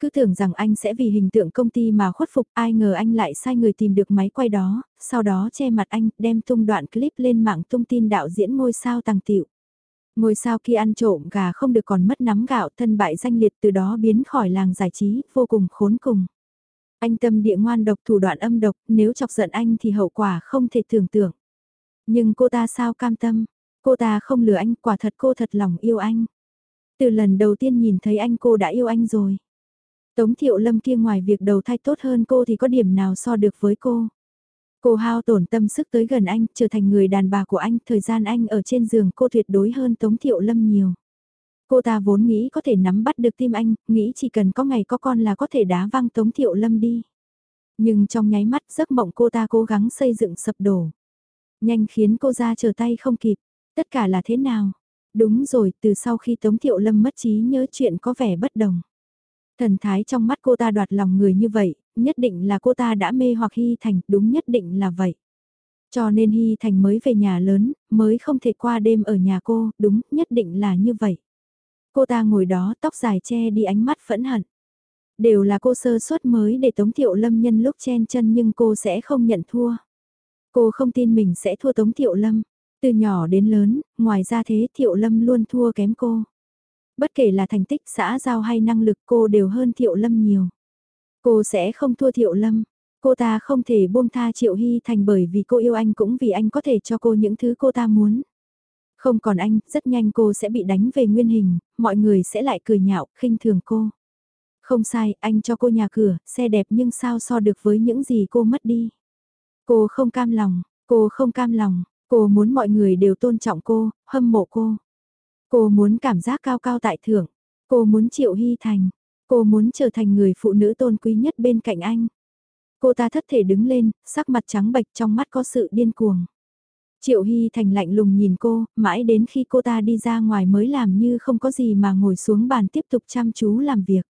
Cứ tưởng rằng anh sẽ vì hình tượng công ty mà khuất phục, ai ngờ anh lại sai người tìm được máy quay đó, sau đó che mặt anh, đem tung đoạn clip lên mạng tung tin đạo diễn ngôi sao tàng tiệu. Ngôi sao kia ăn trộm gà không được còn mất nắm gạo thân bại danh liệt từ đó biến khỏi làng giải trí, vô cùng khốn cùng. Anh tâm địa ngoan độc thủ đoạn âm độc, nếu chọc giận anh thì hậu quả không thể tưởng tượng. Nhưng cô ta sao cam tâm, cô ta không lừa anh, quả thật cô thật lòng yêu anh. Từ lần đầu tiên nhìn thấy anh cô đã yêu anh rồi. Tống thiệu lâm kia ngoài việc đầu thai tốt hơn cô thì có điểm nào so được với cô. Cô hao tổn tâm sức tới gần anh, trở thành người đàn bà của anh, thời gian anh ở trên giường cô tuyệt đối hơn Tống Thiệu Lâm nhiều. Cô ta vốn nghĩ có thể nắm bắt được tim anh, nghĩ chỉ cần có ngày có con là có thể đá văng Tống Thiệu Lâm đi. Nhưng trong nháy mắt giấc mộng cô ta cố gắng xây dựng sập đổ. Nhanh khiến cô ra trở tay không kịp. Tất cả là thế nào? Đúng rồi, từ sau khi Tống Thiệu Lâm mất trí nhớ chuyện có vẻ bất đồng. Thần thái trong mắt cô ta đoạt lòng người như vậy, nhất định là cô ta đã mê hoặc Hy Thành, đúng nhất định là vậy. Cho nên Hy Thành mới về nhà lớn, mới không thể qua đêm ở nhà cô, đúng, nhất định là như vậy. Cô ta ngồi đó tóc dài che đi ánh mắt phẫn hận. Đều là cô sơ suất mới để Tống Thiệu Lâm nhân lúc chen chân nhưng cô sẽ không nhận thua. Cô không tin mình sẽ thua Tống Thiệu Lâm. Từ nhỏ đến lớn, ngoài ra thế Thiệu Lâm luôn thua kém cô. Bất kể là thành tích xã giao hay năng lực cô đều hơn Thiệu Lâm nhiều. Cô sẽ không thua Thiệu Lâm. Cô ta không thể buông tha Triệu Hy Thành bởi vì cô yêu anh cũng vì anh có thể cho cô những thứ cô ta muốn. Không còn anh, rất nhanh cô sẽ bị đánh về nguyên hình, mọi người sẽ lại cười nhạo, khinh thường cô. Không sai, anh cho cô nhà cửa, xe đẹp nhưng sao so được với những gì cô mất đi. Cô không cam lòng, cô không cam lòng, cô muốn mọi người đều tôn trọng cô, hâm mộ cô. Cô muốn cảm giác cao cao tại thượng, cô muốn Triệu Hy Thành, cô muốn trở thành người phụ nữ tôn quý nhất bên cạnh anh. Cô ta thất thể đứng lên, sắc mặt trắng bệch trong mắt có sự điên cuồng. Triệu Hy Thành lạnh lùng nhìn cô, mãi đến khi cô ta đi ra ngoài mới làm như không có gì mà ngồi xuống bàn tiếp tục chăm chú làm việc.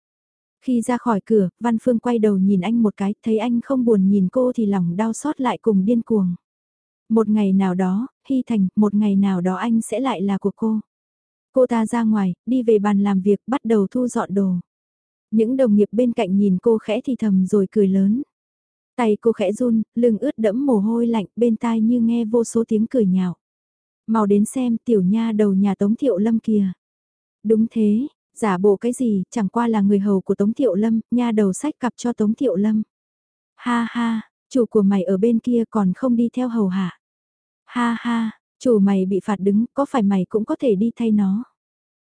Khi ra khỏi cửa, Văn Phương quay đầu nhìn anh một cái, thấy anh không buồn nhìn cô thì lòng đau xót lại cùng điên cuồng. Một ngày nào đó, Hy Thành, một ngày nào đó anh sẽ lại là của cô. Cô ta ra ngoài, đi về bàn làm việc, bắt đầu thu dọn đồ. Những đồng nghiệp bên cạnh nhìn cô khẽ thì thầm rồi cười lớn. Tay cô khẽ run, lưng ướt đẫm mồ hôi lạnh, bên tai như nghe vô số tiếng cười nhạo. Mau đến xem tiểu nha đầu nhà Tống Thiệu Lâm kìa. Đúng thế, giả bộ cái gì, chẳng qua là người hầu của Tống Thiệu Lâm, nha đầu sách cặp cho Tống Thiệu Lâm. Ha ha, chủ của mày ở bên kia còn không đi theo hầu hạ. Ha ha, chủ mày bị phạt đứng, có phải mày cũng có thể đi thay nó.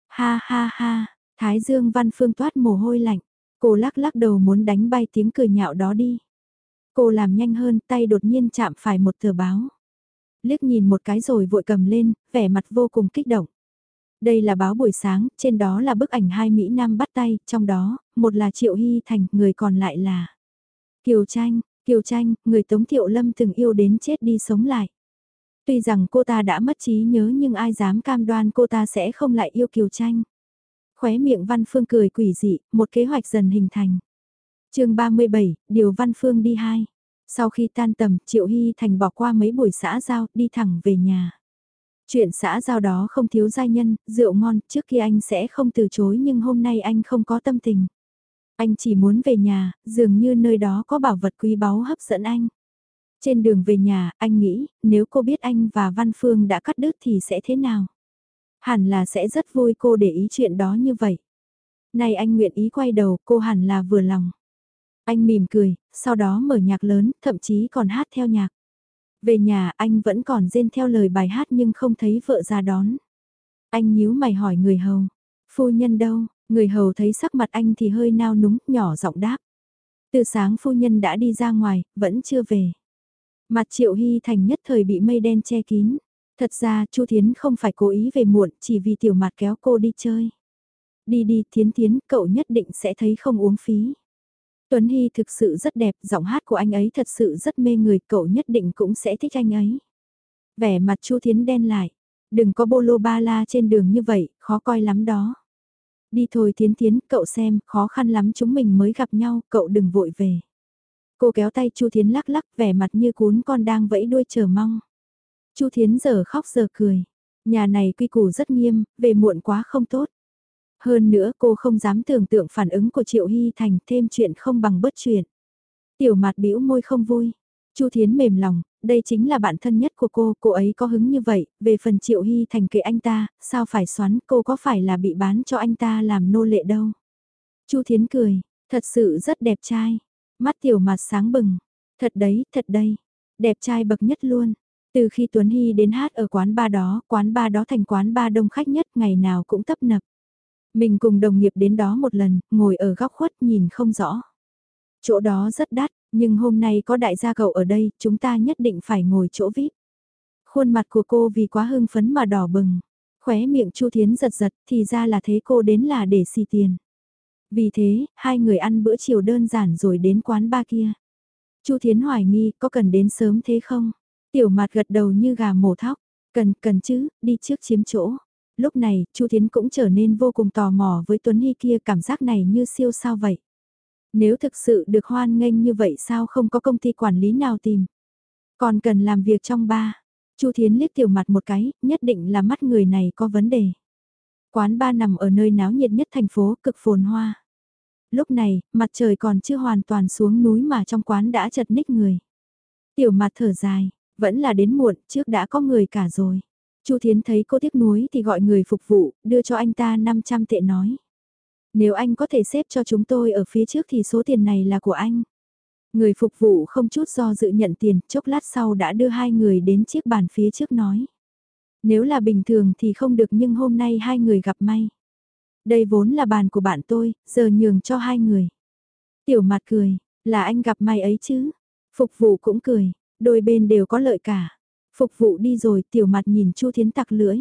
Ha ha ha, Thái Dương Văn Phương toát mồ hôi lạnh, cô lắc lắc đầu muốn đánh bay tiếng cười nhạo đó đi. Cô làm nhanh hơn, tay đột nhiên chạm phải một tờ báo. Liếc nhìn một cái rồi vội cầm lên, vẻ mặt vô cùng kích động. Đây là báo buổi sáng, trên đó là bức ảnh hai Mỹ Nam bắt tay, trong đó, một là Triệu Hy Thành, người còn lại là Kiều Tranh, Kiều Tranh, người Tống Thiệu Lâm từng yêu đến chết đi sống lại. Tuy rằng cô ta đã mất trí nhớ nhưng ai dám cam đoan cô ta sẽ không lại yêu Kiều Tranh. Khóe miệng Văn Phương cười quỷ dị, một kế hoạch dần hình thành chương 37, Điều Văn Phương đi hai. Sau khi tan tầm, Triệu Hy Thành bỏ qua mấy buổi xã giao, đi thẳng về nhà. Chuyện xã giao đó không thiếu giai nhân, rượu ngon, trước kia anh sẽ không từ chối nhưng hôm nay anh không có tâm tình. Anh chỉ muốn về nhà, dường như nơi đó có bảo vật quý báu hấp dẫn anh. Trên đường về nhà, anh nghĩ, nếu cô biết anh và Văn Phương đã cắt đứt thì sẽ thế nào? Hẳn là sẽ rất vui cô để ý chuyện đó như vậy. Này anh nguyện ý quay đầu, cô hẳn là vừa lòng. Anh mỉm cười, sau đó mở nhạc lớn, thậm chí còn hát theo nhạc. Về nhà anh vẫn còn rên theo lời bài hát nhưng không thấy vợ ra đón. Anh nhíu mày hỏi người hầu, phu nhân đâu, người hầu thấy sắc mặt anh thì hơi nao núng, nhỏ giọng đáp. Từ sáng phu nhân đã đi ra ngoài, vẫn chưa về. Mặt Triệu Hy Thành nhất thời bị mây đen che kín. Thật ra Chu Thiến không phải cố ý về muộn, chỉ vì tiểu mặt kéo cô đi chơi. Đi đi Thiến Thiến, cậu nhất định sẽ thấy không uống phí. Tuấn Hy thực sự rất đẹp, giọng hát của anh ấy thật sự rất mê người, cậu nhất định cũng sẽ thích anh ấy. Vẻ mặt Chu Thiến đen lại, đừng có bô lô ba la trên đường như vậy, khó coi lắm đó. Đi thôi Thiến Thiến, cậu xem, khó khăn lắm chúng mình mới gặp nhau, cậu đừng vội về. Cô kéo tay Chu Thiến lắc lắc, vẻ mặt như cún con đang vẫy đuôi chờ mong. Chu Thiến giờ khóc giờ cười. Nhà này quy củ rất nghiêm, về muộn quá không tốt. Hơn nữa cô không dám tưởng tượng phản ứng của Triệu Hy Thành thêm chuyện không bằng bất chuyện. Tiểu mặt bĩu môi không vui. Chu Thiến mềm lòng, đây chính là bạn thân nhất của cô, cô ấy có hứng như vậy, về phần Triệu Hy Thành kệ anh ta, sao phải xoắn, cô có phải là bị bán cho anh ta làm nô lệ đâu. Chu Thiến cười, thật sự rất đẹp trai, mắt tiểu mặt sáng bừng, thật đấy, thật đây, đẹp trai bậc nhất luôn. Từ khi Tuấn Hy đến hát ở quán ba đó, quán ba đó thành quán ba đông khách nhất ngày nào cũng tấp nập. Mình cùng đồng nghiệp đến đó một lần, ngồi ở góc khuất nhìn không rõ. Chỗ đó rất đắt, Nhưng hôm nay có đại gia cậu ở đây, chúng ta nhất định phải ngồi chỗ VIP. Khuôn mặt của cô vì quá hưng phấn mà đỏ bừng. Khóe miệng Chu Thiến giật giật, thì ra là thế cô đến là để xì tiền. Vì thế, hai người ăn bữa chiều đơn giản rồi đến quán ba kia. Chu Thiến hoài nghi, có cần đến sớm thế không? Tiểu mặt gật đầu như gà mổ thóc. Cần, cần chứ, đi trước chiếm chỗ. Lúc này, Chu Thiến cũng trở nên vô cùng tò mò với Tuấn Hy kia cảm giác này như siêu sao vậy. Nếu thực sự được hoan nghênh như vậy sao không có công ty quản lý nào tìm. Còn cần làm việc trong ba. Chu Thiến liếc tiểu mặt một cái, nhất định là mắt người này có vấn đề. Quán ba nằm ở nơi náo nhiệt nhất thành phố, cực phồn hoa. Lúc này, mặt trời còn chưa hoàn toàn xuống núi mà trong quán đã chật ních người. Tiểu mặt thở dài, vẫn là đến muộn, trước đã có người cả rồi. Chu Thiến thấy cô tiếc nuối thì gọi người phục vụ, đưa cho anh ta 500 tệ nói. Nếu anh có thể xếp cho chúng tôi ở phía trước thì số tiền này là của anh. Người phục vụ không chút do dự nhận tiền, chốc lát sau đã đưa hai người đến chiếc bàn phía trước nói. Nếu là bình thường thì không được nhưng hôm nay hai người gặp may. Đây vốn là bàn của bạn tôi, giờ nhường cho hai người. Tiểu mặt cười, là anh gặp may ấy chứ. Phục vụ cũng cười, đôi bên đều có lợi cả. Phục vụ đi rồi tiểu mặt nhìn Chu Thiến tặc lưỡi.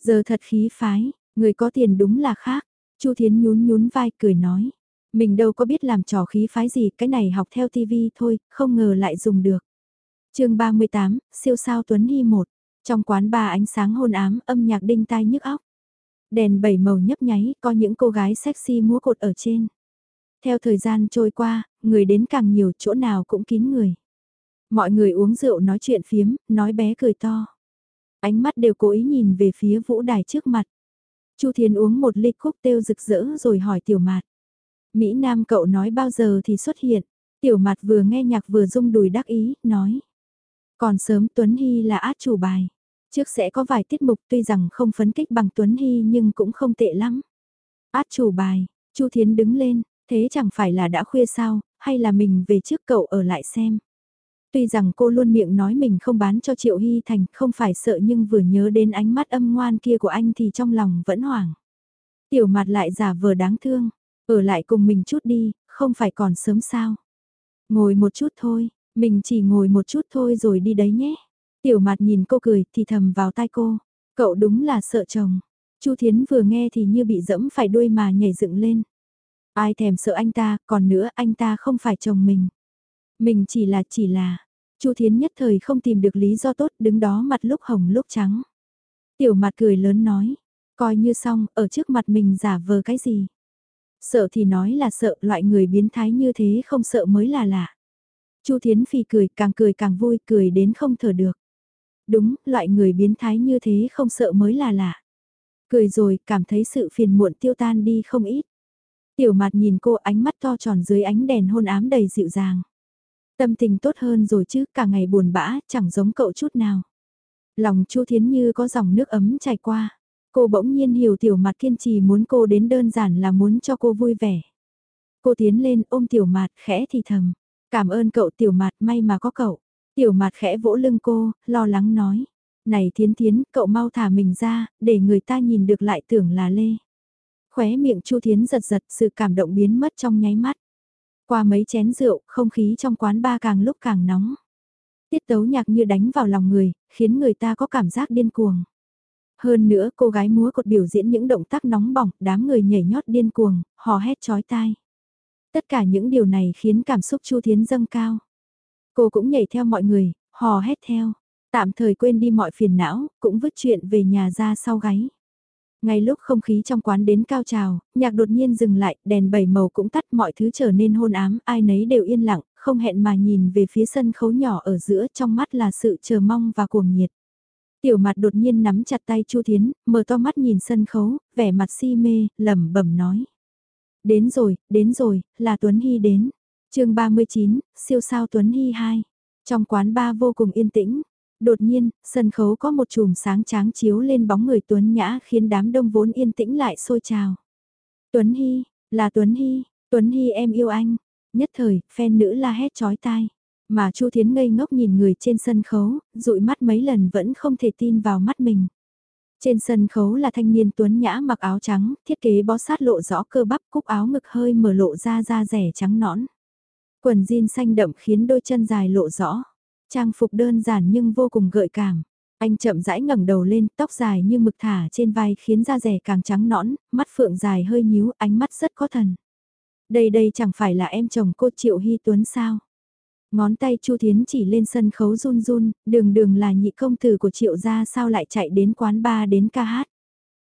Giờ thật khí phái, người có tiền đúng là khác. Chu Thiến nhún nhún vai cười nói. Mình đâu có biết làm trò khí phái gì, cái này học theo tivi thôi, không ngờ lại dùng được. chương 38, siêu sao Tuấn Hy 1. Trong quán ba ánh sáng hôn ám, âm nhạc đinh tai nhức óc. Đèn bảy màu nhấp nháy, có những cô gái sexy múa cột ở trên. Theo thời gian trôi qua, người đến càng nhiều chỗ nào cũng kín người. Mọi người uống rượu nói chuyện phiếm, nói bé cười to. Ánh mắt đều cố ý nhìn về phía vũ đài trước mặt. Chu Thiên uống một ly cốc tiêu rực rỡ rồi hỏi tiểu mạt. Mỹ Nam cậu nói bao giờ thì xuất hiện. Tiểu mạt vừa nghe nhạc vừa rung đùi đắc ý, nói. Còn sớm Tuấn Hy là át chủ bài. Trước sẽ có vài tiết mục tuy rằng không phấn kích bằng Tuấn Hy nhưng cũng không tệ lắm. Át chủ bài, Chu Thiến đứng lên, thế chẳng phải là đã khuya sao, hay là mình về trước cậu ở lại xem. Tuy rằng cô luôn miệng nói mình không bán cho Triệu Hy Thành, không phải sợ nhưng vừa nhớ đến ánh mắt âm ngoan kia của anh thì trong lòng vẫn hoảng. Tiểu mặt lại giả vờ đáng thương, ở lại cùng mình chút đi, không phải còn sớm sao. Ngồi một chút thôi, mình chỉ ngồi một chút thôi rồi đi đấy nhé. Tiểu mặt nhìn cô cười thì thầm vào tai cô, cậu đúng là sợ chồng. Chu Thiến vừa nghe thì như bị dẫm phải đuôi mà nhảy dựng lên. Ai thèm sợ anh ta, còn nữa anh ta không phải chồng mình. Mình chỉ là chỉ là, Chu Thiến nhất thời không tìm được lý do tốt đứng đó mặt lúc hồng lúc trắng. Tiểu mặt cười lớn nói, coi như xong, ở trước mặt mình giả vờ cái gì. Sợ thì nói là sợ, loại người biến thái như thế không sợ mới là lạ. Chu Thiến Phi cười, càng cười càng vui, cười đến không thở được. Đúng, loại người biến thái như thế không sợ mới là lạ. Cười rồi, cảm thấy sự phiền muộn tiêu tan đi không ít. Tiểu mặt nhìn cô ánh mắt to tròn dưới ánh đèn hôn ám đầy dịu dàng. Tâm tình tốt hơn rồi chứ, cả ngày buồn bã, chẳng giống cậu chút nào. Lòng Chu Thiến như có dòng nước ấm chảy qua. Cô bỗng nhiên hiểu tiểu mặt kiên trì muốn cô đến đơn giản là muốn cho cô vui vẻ. Cô tiến lên ôm tiểu mặt khẽ thì thầm. Cảm ơn cậu tiểu mặt may mà có cậu. Tiểu mặt khẽ vỗ lưng cô, lo lắng nói. Này thiến thiến, cậu mau thả mình ra, để người ta nhìn được lại tưởng là Lê. Khóe miệng Chu Thiến giật giật, sự cảm động biến mất trong nháy mắt. Qua mấy chén rượu, không khí trong quán ba càng lúc càng nóng. Tiết tấu nhạc như đánh vào lòng người, khiến người ta có cảm giác điên cuồng. Hơn nữa cô gái múa cột biểu diễn những động tác nóng bỏng, đám người nhảy nhót điên cuồng, hò hét chói tai. Tất cả những điều này khiến cảm xúc Chu Thiến dâng cao. Cô cũng nhảy theo mọi người, hò hét theo. Tạm thời quên đi mọi phiền não, cũng vứt chuyện về nhà ra sau gáy. Ngay lúc không khí trong quán đến cao trào, nhạc đột nhiên dừng lại, đèn bảy màu cũng tắt mọi thứ trở nên hôn ám, ai nấy đều yên lặng, không hẹn mà nhìn về phía sân khấu nhỏ ở giữa trong mắt là sự chờ mong và cuồng nhiệt. Tiểu mặt đột nhiên nắm chặt tay Chu Thiến, mở to mắt nhìn sân khấu, vẻ mặt si mê, lẩm bẩm nói. Đến rồi, đến rồi, là Tuấn Hy đến. chương 39, siêu sao Tuấn Hy 2. Trong quán ba vô cùng yên tĩnh, Đột nhiên, sân khấu có một chùm sáng tráng chiếu lên bóng người Tuấn Nhã khiến đám đông vốn yên tĩnh lại sôi trào. Tuấn Hy, là Tuấn Hy, Tuấn Hy em yêu anh. Nhất thời, fan nữ la hét chói tai. Mà Chu Thiến ngây ngốc nhìn người trên sân khấu, dụi mắt mấy lần vẫn không thể tin vào mắt mình. Trên sân khấu là thanh niên Tuấn Nhã mặc áo trắng, thiết kế bó sát lộ rõ cơ bắp cúc áo ngực hơi mở lộ ra da rẻ trắng nõn. Quần jean xanh đậm khiến đôi chân dài lộ rõ. Trang phục đơn giản nhưng vô cùng gợi cảm. Anh chậm rãi ngẩng đầu lên, tóc dài như mực thả trên vai khiến da rẻ càng trắng nõn, mắt phượng dài hơi nhíu, ánh mắt rất có thần. Đây đây chẳng phải là em chồng cô Triệu Hy Tuấn sao? Ngón tay Chu Thiến chỉ lên sân khấu run run, đường đường là nhị công tử của Triệu gia sao lại chạy đến quán bar đến ca hát.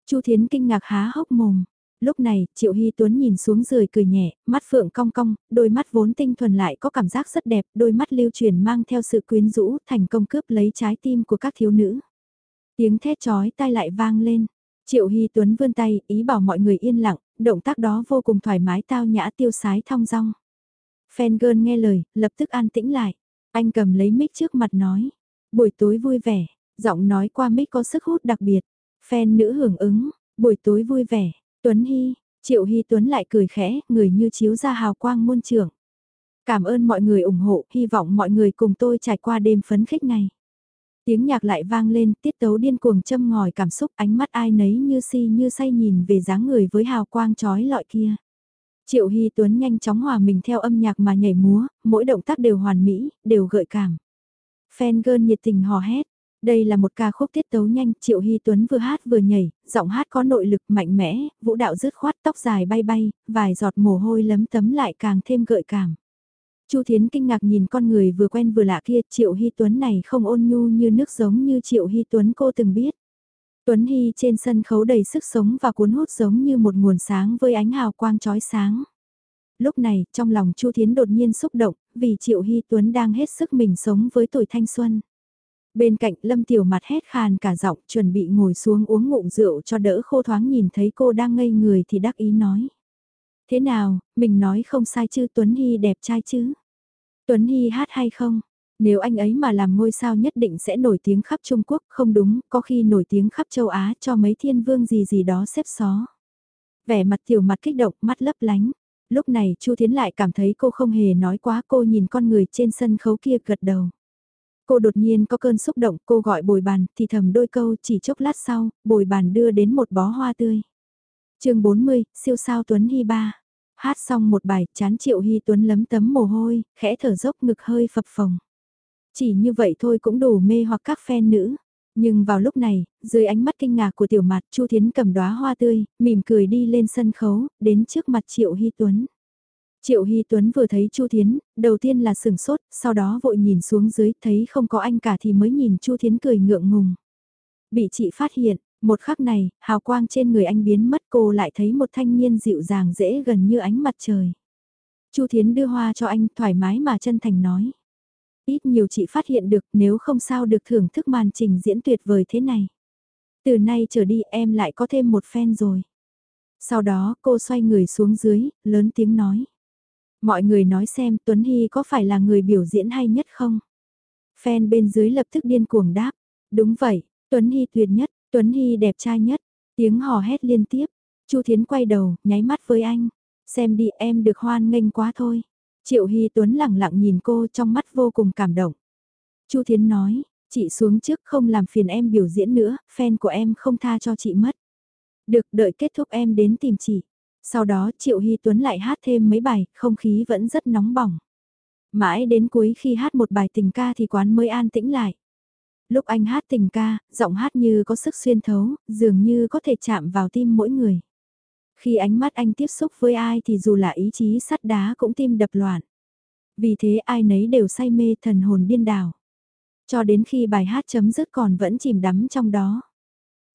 Chu Thiến kinh ngạc há hốc mồm. Lúc này, Triệu Hy Tuấn nhìn xuống rời cười nhẹ, mắt phượng cong cong, đôi mắt vốn tinh thuần lại có cảm giác rất đẹp, đôi mắt lưu truyền mang theo sự quyến rũ, thành công cướp lấy trái tim của các thiếu nữ. Tiếng thét chói tai lại vang lên. Triệu Hy Tuấn vươn tay, ý bảo mọi người yên lặng, động tác đó vô cùng thoải mái tao nhã tiêu sái thong dong. Fan girl nghe lời, lập tức an tĩnh lại. Anh cầm lấy mic trước mặt nói. Buổi tối vui vẻ, giọng nói qua mic có sức hút đặc biệt. Fan nữ hưởng ứng, buổi tối vui vẻ, Tuấn Hy, Triệu Hy Tuấn lại cười khẽ, người như chiếu ra hào quang muôn trưởng. Cảm ơn mọi người ủng hộ, hy vọng mọi người cùng tôi trải qua đêm phấn khích này. Tiếng nhạc lại vang lên, tiết tấu điên cuồng châm ngòi cảm xúc ánh mắt ai nấy như si như say nhìn về dáng người với hào quang trói lọi kia. Triệu Hy Tuấn nhanh chóng hòa mình theo âm nhạc mà nhảy múa, mỗi động tác đều hoàn mỹ, đều gợi cảm. Fan girl nhiệt tình hò hét. Đây là một ca khúc tiết tấu nhanh, Triệu Hy Tuấn vừa hát vừa nhảy, giọng hát có nội lực mạnh mẽ, vũ đạo rứt khoát tóc dài bay bay, vài giọt mồ hôi lấm tấm lại càng thêm gợi cảm. Chu Thiến kinh ngạc nhìn con người vừa quen vừa lạ kia, Triệu Hy Tuấn này không ôn nhu như nước giống như Triệu Hy Tuấn cô từng biết. Tuấn Hy trên sân khấu đầy sức sống và cuốn hút giống như một nguồn sáng với ánh hào quang chói sáng. Lúc này, trong lòng Chu Thiến đột nhiên xúc động, vì Triệu Hy Tuấn đang hết sức mình sống với tuổi thanh xuân. Bên cạnh Lâm Tiểu mặt hét khàn cả giọng chuẩn bị ngồi xuống uống ngụm rượu cho đỡ khô thoáng nhìn thấy cô đang ngây người thì đắc ý nói. Thế nào, mình nói không sai chứ Tuấn Hy đẹp trai chứ? Tuấn Hy hát hay không? Nếu anh ấy mà làm ngôi sao nhất định sẽ nổi tiếng khắp Trung Quốc, không đúng, có khi nổi tiếng khắp châu Á cho mấy thiên vương gì gì đó xếp xó. Vẻ mặt tiểu mặt kích động, mắt lấp lánh. Lúc này Chu Thiến lại cảm thấy cô không hề nói quá cô nhìn con người trên sân khấu kia gật đầu. Cô đột nhiên có cơn xúc động, cô gọi bồi bàn, thì thầm đôi câu chỉ chốc lát sau, bồi bàn đưa đến một bó hoa tươi. chương 40, siêu sao Tuấn Hy ba. Hát xong một bài, chán triệu Hy Tuấn lấm tấm mồ hôi, khẽ thở dốc ngực hơi phập phồng. Chỉ như vậy thôi cũng đủ mê hoặc các fan nữ. Nhưng vào lúc này, dưới ánh mắt kinh ngạc của tiểu mặt, Chu Thiến cầm đóa hoa tươi, mỉm cười đi lên sân khấu, đến trước mặt Triệu Hy Tuấn. Triệu Hy Tuấn vừa thấy Chu Thiến, đầu tiên là sừng sốt, sau đó vội nhìn xuống dưới, thấy không có anh cả thì mới nhìn Chu Thiến cười ngượng ngùng. Bị chị phát hiện, một khắc này, hào quang trên người anh biến mất cô lại thấy một thanh niên dịu dàng dễ gần như ánh mặt trời. Chu Thiến đưa hoa cho anh thoải mái mà chân thành nói. Ít nhiều chị phát hiện được nếu không sao được thưởng thức màn trình diễn tuyệt vời thế này. Từ nay trở đi em lại có thêm một fan rồi. Sau đó cô xoay người xuống dưới, lớn tiếng nói. Mọi người nói xem Tuấn Hy có phải là người biểu diễn hay nhất không? Fan bên dưới lập tức điên cuồng đáp. Đúng vậy, Tuấn Hy tuyệt nhất, Tuấn Hy đẹp trai nhất. Tiếng hò hét liên tiếp. Chu Thiến quay đầu, nháy mắt với anh. Xem đi em được hoan nghênh quá thôi. Triệu Hy Tuấn lẳng lặng nhìn cô trong mắt vô cùng cảm động. Chu Thiến nói, chị xuống trước không làm phiền em biểu diễn nữa, fan của em không tha cho chị mất. Được đợi kết thúc em đến tìm chị. Sau đó Triệu Hy Tuấn lại hát thêm mấy bài, không khí vẫn rất nóng bỏng. Mãi đến cuối khi hát một bài tình ca thì quán mới an tĩnh lại. Lúc anh hát tình ca, giọng hát như có sức xuyên thấu, dường như có thể chạm vào tim mỗi người. Khi ánh mắt anh tiếp xúc với ai thì dù là ý chí sắt đá cũng tim đập loạn. Vì thế ai nấy đều say mê thần hồn điên đảo. Cho đến khi bài hát chấm dứt còn vẫn chìm đắm trong đó.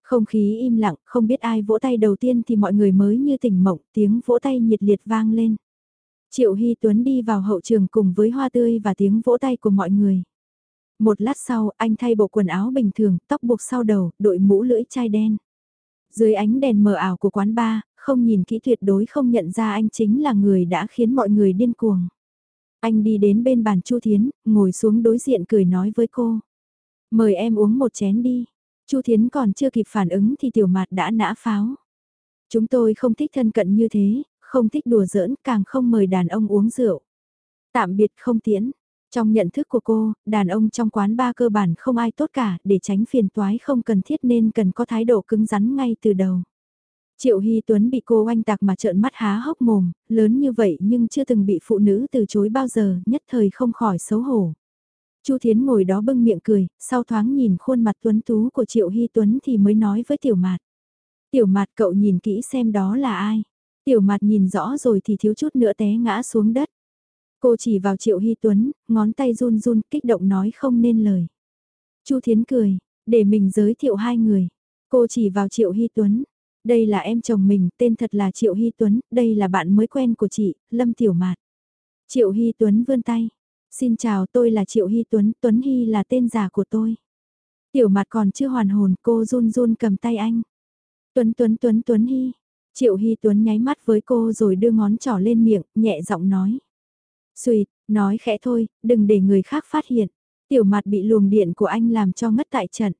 Không khí im lặng, không biết ai vỗ tay đầu tiên thì mọi người mới như tỉnh mộng, tiếng vỗ tay nhiệt liệt vang lên. Triệu Hy Tuấn đi vào hậu trường cùng với hoa tươi và tiếng vỗ tay của mọi người. Một lát sau, anh thay bộ quần áo bình thường, tóc buộc sau đầu, đội mũ lưỡi chai đen. Dưới ánh đèn mờ ảo của quán bar, không nhìn kỹ tuyệt đối không nhận ra anh chính là người đã khiến mọi người điên cuồng. Anh đi đến bên bàn Chu Thiến, ngồi xuống đối diện cười nói với cô. Mời em uống một chén đi. Chu Thiến còn chưa kịp phản ứng thì tiểu mạt đã nã pháo. Chúng tôi không thích thân cận như thế, không thích đùa giỡn, càng không mời đàn ông uống rượu. Tạm biệt không tiễn. Trong nhận thức của cô, đàn ông trong quán ba cơ bản không ai tốt cả, để tránh phiền toái không cần thiết nên cần có thái độ cứng rắn ngay từ đầu. Triệu Hy Tuấn bị cô oanh tạc mà trợn mắt há hốc mồm, lớn như vậy nhưng chưa từng bị phụ nữ từ chối bao giờ, nhất thời không khỏi xấu hổ. Chu Thiến ngồi đó bưng miệng cười, sau thoáng nhìn khuôn mặt tuấn tú của Triệu Hy Tuấn thì mới nói với Tiểu Mạt. Tiểu Mạt cậu nhìn kỹ xem đó là ai. Tiểu Mạt nhìn rõ rồi thì thiếu chút nữa té ngã xuống đất. Cô chỉ vào Triệu Hy Tuấn, ngón tay run run kích động nói không nên lời. Chu Thiến cười, để mình giới thiệu hai người. Cô chỉ vào Triệu Hy Tuấn. Đây là em chồng mình, tên thật là Triệu Hy Tuấn, đây là bạn mới quen của chị, Lâm Tiểu Mạt. Triệu Hy Tuấn vươn tay. Xin chào tôi là Triệu Hy Tuấn, Tuấn Hy là tên giả của tôi. Tiểu mặt còn chưa hoàn hồn, cô run run cầm tay anh. Tuấn Tuấn Tuấn Tuấn Hy. Triệu Hy Tuấn nháy mắt với cô rồi đưa ngón trỏ lên miệng, nhẹ giọng nói. Xùi, nói khẽ thôi, đừng để người khác phát hiện. Tiểu mặt bị luồng điện của anh làm cho ngất tại trận.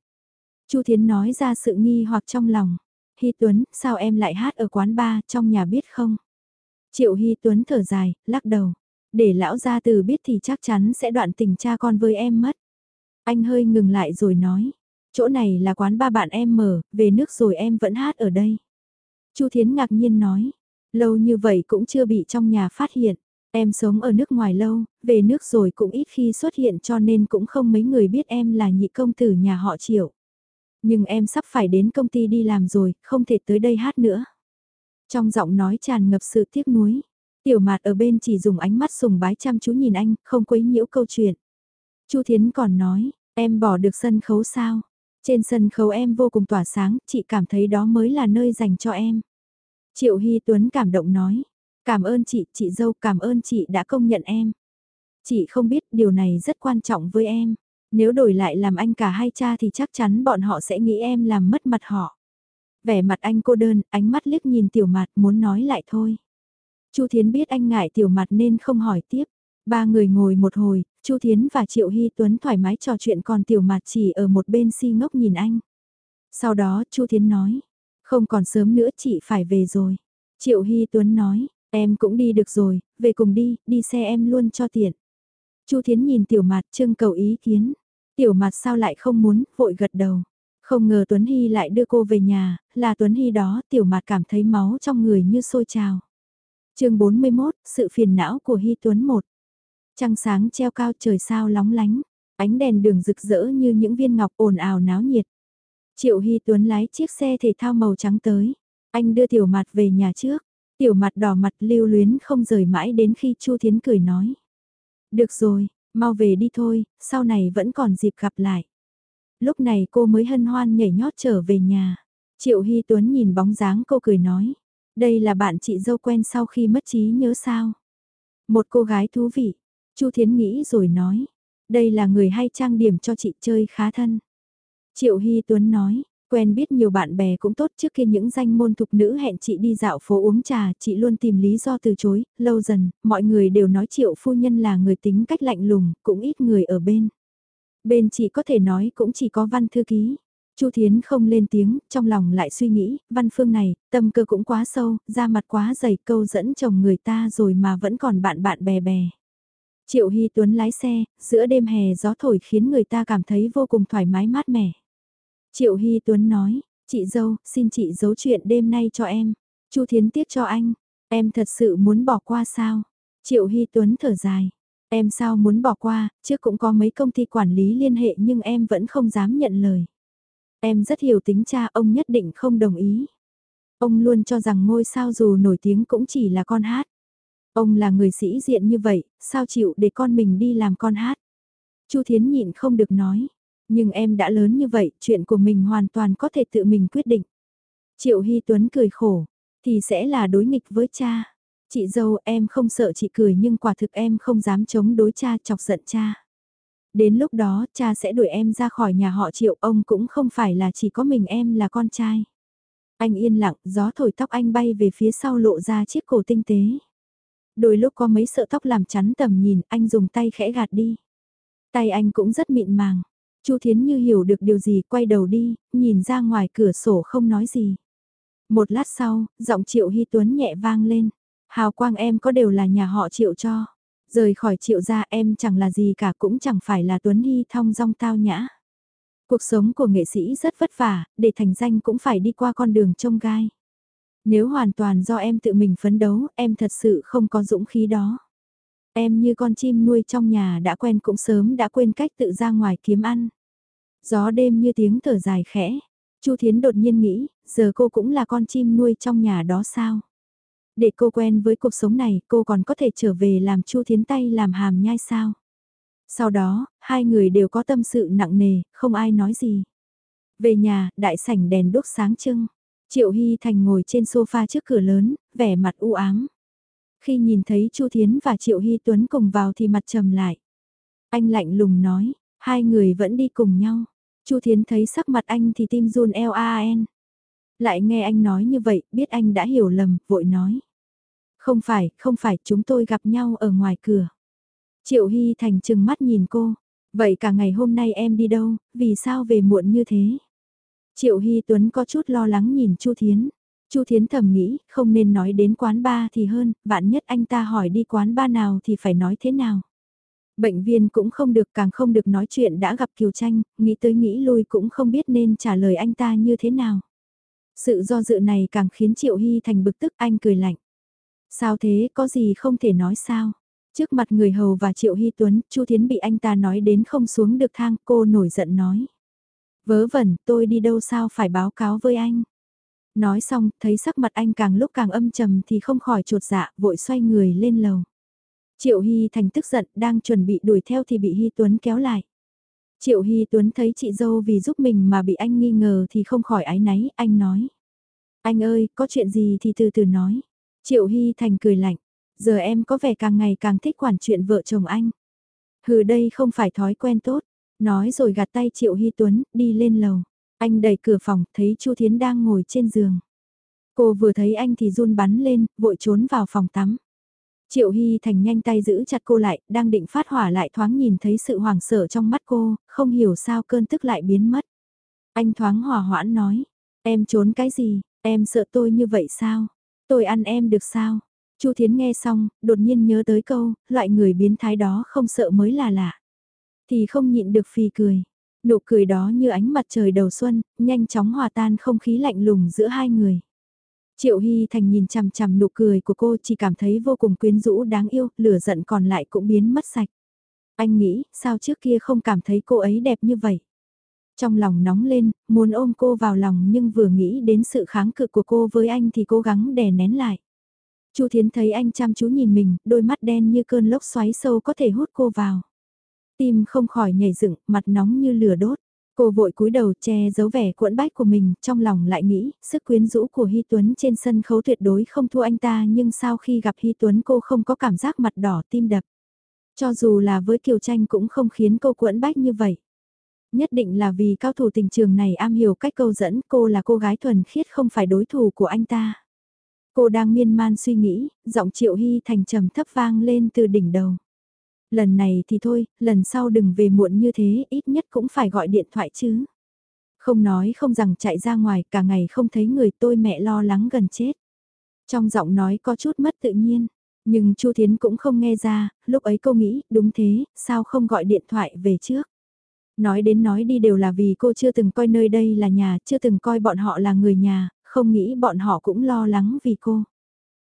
Chu Thiến nói ra sự nghi hoặc trong lòng. Hy Tuấn, sao em lại hát ở quán bar trong nhà biết không? Triệu Hy Tuấn thở dài, lắc đầu. Để lão gia từ biết thì chắc chắn sẽ đoạn tình cha con với em mất. Anh hơi ngừng lại rồi nói. Chỗ này là quán ba bạn em mở, về nước rồi em vẫn hát ở đây. Chu Thiến ngạc nhiên nói. Lâu như vậy cũng chưa bị trong nhà phát hiện. Em sống ở nước ngoài lâu, về nước rồi cũng ít khi xuất hiện cho nên cũng không mấy người biết em là nhị công tử nhà họ triệu. Nhưng em sắp phải đến công ty đi làm rồi, không thể tới đây hát nữa. Trong giọng nói tràn ngập sự tiếc nuối. Tiểu mạt ở bên chỉ dùng ánh mắt sùng bái chăm chú nhìn anh, không quấy nhiễu câu chuyện. Chu Thiến còn nói, em bỏ được sân khấu sao? Trên sân khấu em vô cùng tỏa sáng, chị cảm thấy đó mới là nơi dành cho em. Triệu Hy Tuấn cảm động nói, cảm ơn chị, chị dâu cảm ơn chị đã công nhận em. Chị không biết điều này rất quan trọng với em. Nếu đổi lại làm anh cả hai cha thì chắc chắn bọn họ sẽ nghĩ em làm mất mặt họ. Vẻ mặt anh cô đơn, ánh mắt liếc nhìn tiểu mặt muốn nói lại thôi. Chu Thiến biết anh ngại tiểu mặt nên không hỏi tiếp. Ba người ngồi một hồi, Chu Thiến và Triệu Hy Tuấn thoải mái trò chuyện còn tiểu mặt chỉ ở một bên si ngốc nhìn anh. Sau đó Chu Thiến nói, không còn sớm nữa chị phải về rồi. Triệu Hy Tuấn nói, em cũng đi được rồi, về cùng đi, đi xe em luôn cho tiện. Chu Thiến nhìn tiểu mặt trưng cầu ý kiến. Tiểu mặt sao lại không muốn, vội gật đầu. Không ngờ Tuấn Hy lại đưa cô về nhà, là Tuấn Hy đó, tiểu mặt cảm thấy máu trong người như sôi trào chương 41, sự phiền não của Hy Tuấn 1. Trăng sáng treo cao trời sao lóng lánh, ánh đèn đường rực rỡ như những viên ngọc ồn ào náo nhiệt. Triệu Hy Tuấn lái chiếc xe thể thao màu trắng tới, anh đưa tiểu mặt về nhà trước, tiểu mặt đỏ mặt lưu luyến không rời mãi đến khi Chu Thiến cười nói. Được rồi, mau về đi thôi, sau này vẫn còn dịp gặp lại. Lúc này cô mới hân hoan nhảy nhót trở về nhà. Triệu Hy Tuấn nhìn bóng dáng cô cười nói. Đây là bạn chị dâu quen sau khi mất trí nhớ sao. Một cô gái thú vị. Chu Thiến nghĩ rồi nói. Đây là người hay trang điểm cho chị chơi khá thân. Triệu Hy Tuấn nói, Quen biết nhiều bạn bè cũng tốt trước kia những danh môn thục nữ hẹn chị đi dạo phố uống trà, chị luôn tìm lý do từ chối, lâu dần, mọi người đều nói triệu phu nhân là người tính cách lạnh lùng, cũng ít người ở bên. Bên chị có thể nói cũng chỉ có văn thư ký. Chu Thiến không lên tiếng, trong lòng lại suy nghĩ, văn phương này, tâm cơ cũng quá sâu, da mặt quá dày câu dẫn chồng người ta rồi mà vẫn còn bạn bạn bè bè. Triệu Hy Tuấn lái xe, giữa đêm hè gió thổi khiến người ta cảm thấy vô cùng thoải mái mát mẻ. Triệu Hy Tuấn nói, chị dâu, xin chị giấu chuyện đêm nay cho em. Chu Thiến tiếc cho anh, em thật sự muốn bỏ qua sao? Triệu Hy Tuấn thở dài, em sao muốn bỏ qua, trước cũng có mấy công ty quản lý liên hệ nhưng em vẫn không dám nhận lời. Em rất hiểu tính cha ông nhất định không đồng ý. Ông luôn cho rằng ngôi sao dù nổi tiếng cũng chỉ là con hát. Ông là người sĩ diện như vậy, sao chịu để con mình đi làm con hát? Chu Thiến nhịn không được nói. Nhưng em đã lớn như vậy, chuyện của mình hoàn toàn có thể tự mình quyết định. Triệu Hy Tuấn cười khổ, thì sẽ là đối nghịch với cha. Chị dâu em không sợ chị cười nhưng quả thực em không dám chống đối cha chọc giận cha. Đến lúc đó cha sẽ đuổi em ra khỏi nhà họ triệu ông cũng không phải là chỉ có mình em là con trai. Anh yên lặng, gió thổi tóc anh bay về phía sau lộ ra chiếc cổ tinh tế. Đôi lúc có mấy sợ tóc làm chắn tầm nhìn, anh dùng tay khẽ gạt đi. Tay anh cũng rất mịn màng. Chu Thiến như hiểu được điều gì quay đầu đi, nhìn ra ngoài cửa sổ không nói gì. Một lát sau, giọng Triệu Hy Tuấn nhẹ vang lên. Hào quang em có đều là nhà họ Triệu cho. Rời khỏi Triệu gia em chẳng là gì cả cũng chẳng phải là Tuấn Hy thong dong tao nhã. Cuộc sống của nghệ sĩ rất vất vả, để thành danh cũng phải đi qua con đường trông gai. Nếu hoàn toàn do em tự mình phấn đấu, em thật sự không có dũng khí đó. Em như con chim nuôi trong nhà đã quen cũng sớm đã quên cách tự ra ngoài kiếm ăn. Gió đêm như tiếng thở dài khẽ. Chu Thiến đột nhiên nghĩ, giờ cô cũng là con chim nuôi trong nhà đó sao? Để cô quen với cuộc sống này, cô còn có thể trở về làm Chu Thiến tay làm hàm nhai sao? Sau đó, hai người đều có tâm sự nặng nề, không ai nói gì. Về nhà, đại sảnh đèn đốt sáng trưng. Triệu Hy Thành ngồi trên sofa trước cửa lớn, vẻ mặt u ám. Khi nhìn thấy Chu Thiến và Triệu Hy Tuấn cùng vào thì mặt trầm lại. Anh lạnh lùng nói, hai người vẫn đi cùng nhau. Chu Thiến thấy sắc mặt anh thì tim run L-A-N. Lại nghe anh nói như vậy, biết anh đã hiểu lầm, vội nói. Không phải, không phải, chúng tôi gặp nhau ở ngoài cửa. Triệu Hy Thành chừng mắt nhìn cô. Vậy cả ngày hôm nay em đi đâu, vì sao về muộn như thế? Triệu Hy Tuấn có chút lo lắng nhìn Chu Thiến. Chu Thiến thầm nghĩ, không nên nói đến quán ba thì hơn, vạn nhất anh ta hỏi đi quán ba nào thì phải nói thế nào. Bệnh viên cũng không được càng không được nói chuyện đã gặp Kiều Tranh, nghĩ tới nghĩ lui cũng không biết nên trả lời anh ta như thế nào. Sự do dự này càng khiến Triệu Hy thành bực tức anh cười lạnh. Sao thế, có gì không thể nói sao? Trước mặt người hầu và Triệu Hy Tuấn, Chu Thiến bị anh ta nói đến không xuống được thang, cô nổi giận nói. Vớ vẩn, tôi đi đâu sao phải báo cáo với anh? Nói xong, thấy sắc mặt anh càng lúc càng âm trầm thì không khỏi trột dạ, vội xoay người lên lầu. Triệu Hy Thành tức giận, đang chuẩn bị đuổi theo thì bị Hy Tuấn kéo lại. Triệu Hy Tuấn thấy chị dâu vì giúp mình mà bị anh nghi ngờ thì không khỏi ái náy, anh nói. Anh ơi, có chuyện gì thì từ từ nói. Triệu Hy Thành cười lạnh, giờ em có vẻ càng ngày càng thích quản chuyện vợ chồng anh. Hừ đây không phải thói quen tốt, nói rồi gạt tay Triệu Hy Tuấn, đi lên lầu. Anh đẩy cửa phòng, thấy Chu Thiến đang ngồi trên giường. Cô vừa thấy anh thì run bắn lên, vội trốn vào phòng tắm. Triệu Hy Thành nhanh tay giữ chặt cô lại, đang định phát hỏa lại thoáng nhìn thấy sự hoảng sợ trong mắt cô, không hiểu sao cơn tức lại biến mất. Anh thoáng hòa hoãn nói, em trốn cái gì, em sợ tôi như vậy sao? Tôi ăn em được sao? Chu Thiến nghe xong, đột nhiên nhớ tới câu, loại người biến thái đó không sợ mới là lạ. Thì không nhịn được phì cười. Nụ cười đó như ánh mặt trời đầu xuân, nhanh chóng hòa tan không khí lạnh lùng giữa hai người. Triệu Hy Thành nhìn chằm chằm nụ cười của cô chỉ cảm thấy vô cùng quyến rũ đáng yêu, lửa giận còn lại cũng biến mất sạch. Anh nghĩ, sao trước kia không cảm thấy cô ấy đẹp như vậy? Trong lòng nóng lên, muốn ôm cô vào lòng nhưng vừa nghĩ đến sự kháng cự của cô với anh thì cố gắng đè nén lại. Chu Thiến thấy anh chăm chú nhìn mình, đôi mắt đen như cơn lốc xoáy sâu có thể hút cô vào. Tim không khỏi nhảy dựng, mặt nóng như lửa đốt. Cô vội cúi đầu che giấu vẻ cuộn bách của mình, trong lòng lại nghĩ, sức quyến rũ của Hy Tuấn trên sân khấu tuyệt đối không thua anh ta nhưng sau khi gặp Hy Tuấn cô không có cảm giác mặt đỏ tim đập. Cho dù là với Kiều Tranh cũng không khiến cô cuộn bách như vậy. Nhất định là vì cao thủ tình trường này am hiểu cách câu dẫn cô là cô gái thuần khiết không phải đối thủ của anh ta. Cô đang miên man suy nghĩ, giọng Triệu Hy thành trầm thấp vang lên từ đỉnh đầu. Lần này thì thôi, lần sau đừng về muộn như thế, ít nhất cũng phải gọi điện thoại chứ. Không nói không rằng chạy ra ngoài, cả ngày không thấy người tôi mẹ lo lắng gần chết. Trong giọng nói có chút mất tự nhiên, nhưng Chu Thiến cũng không nghe ra, lúc ấy cô nghĩ, đúng thế, sao không gọi điện thoại về trước. Nói đến nói đi đều là vì cô chưa từng coi nơi đây là nhà, chưa từng coi bọn họ là người nhà, không nghĩ bọn họ cũng lo lắng vì cô.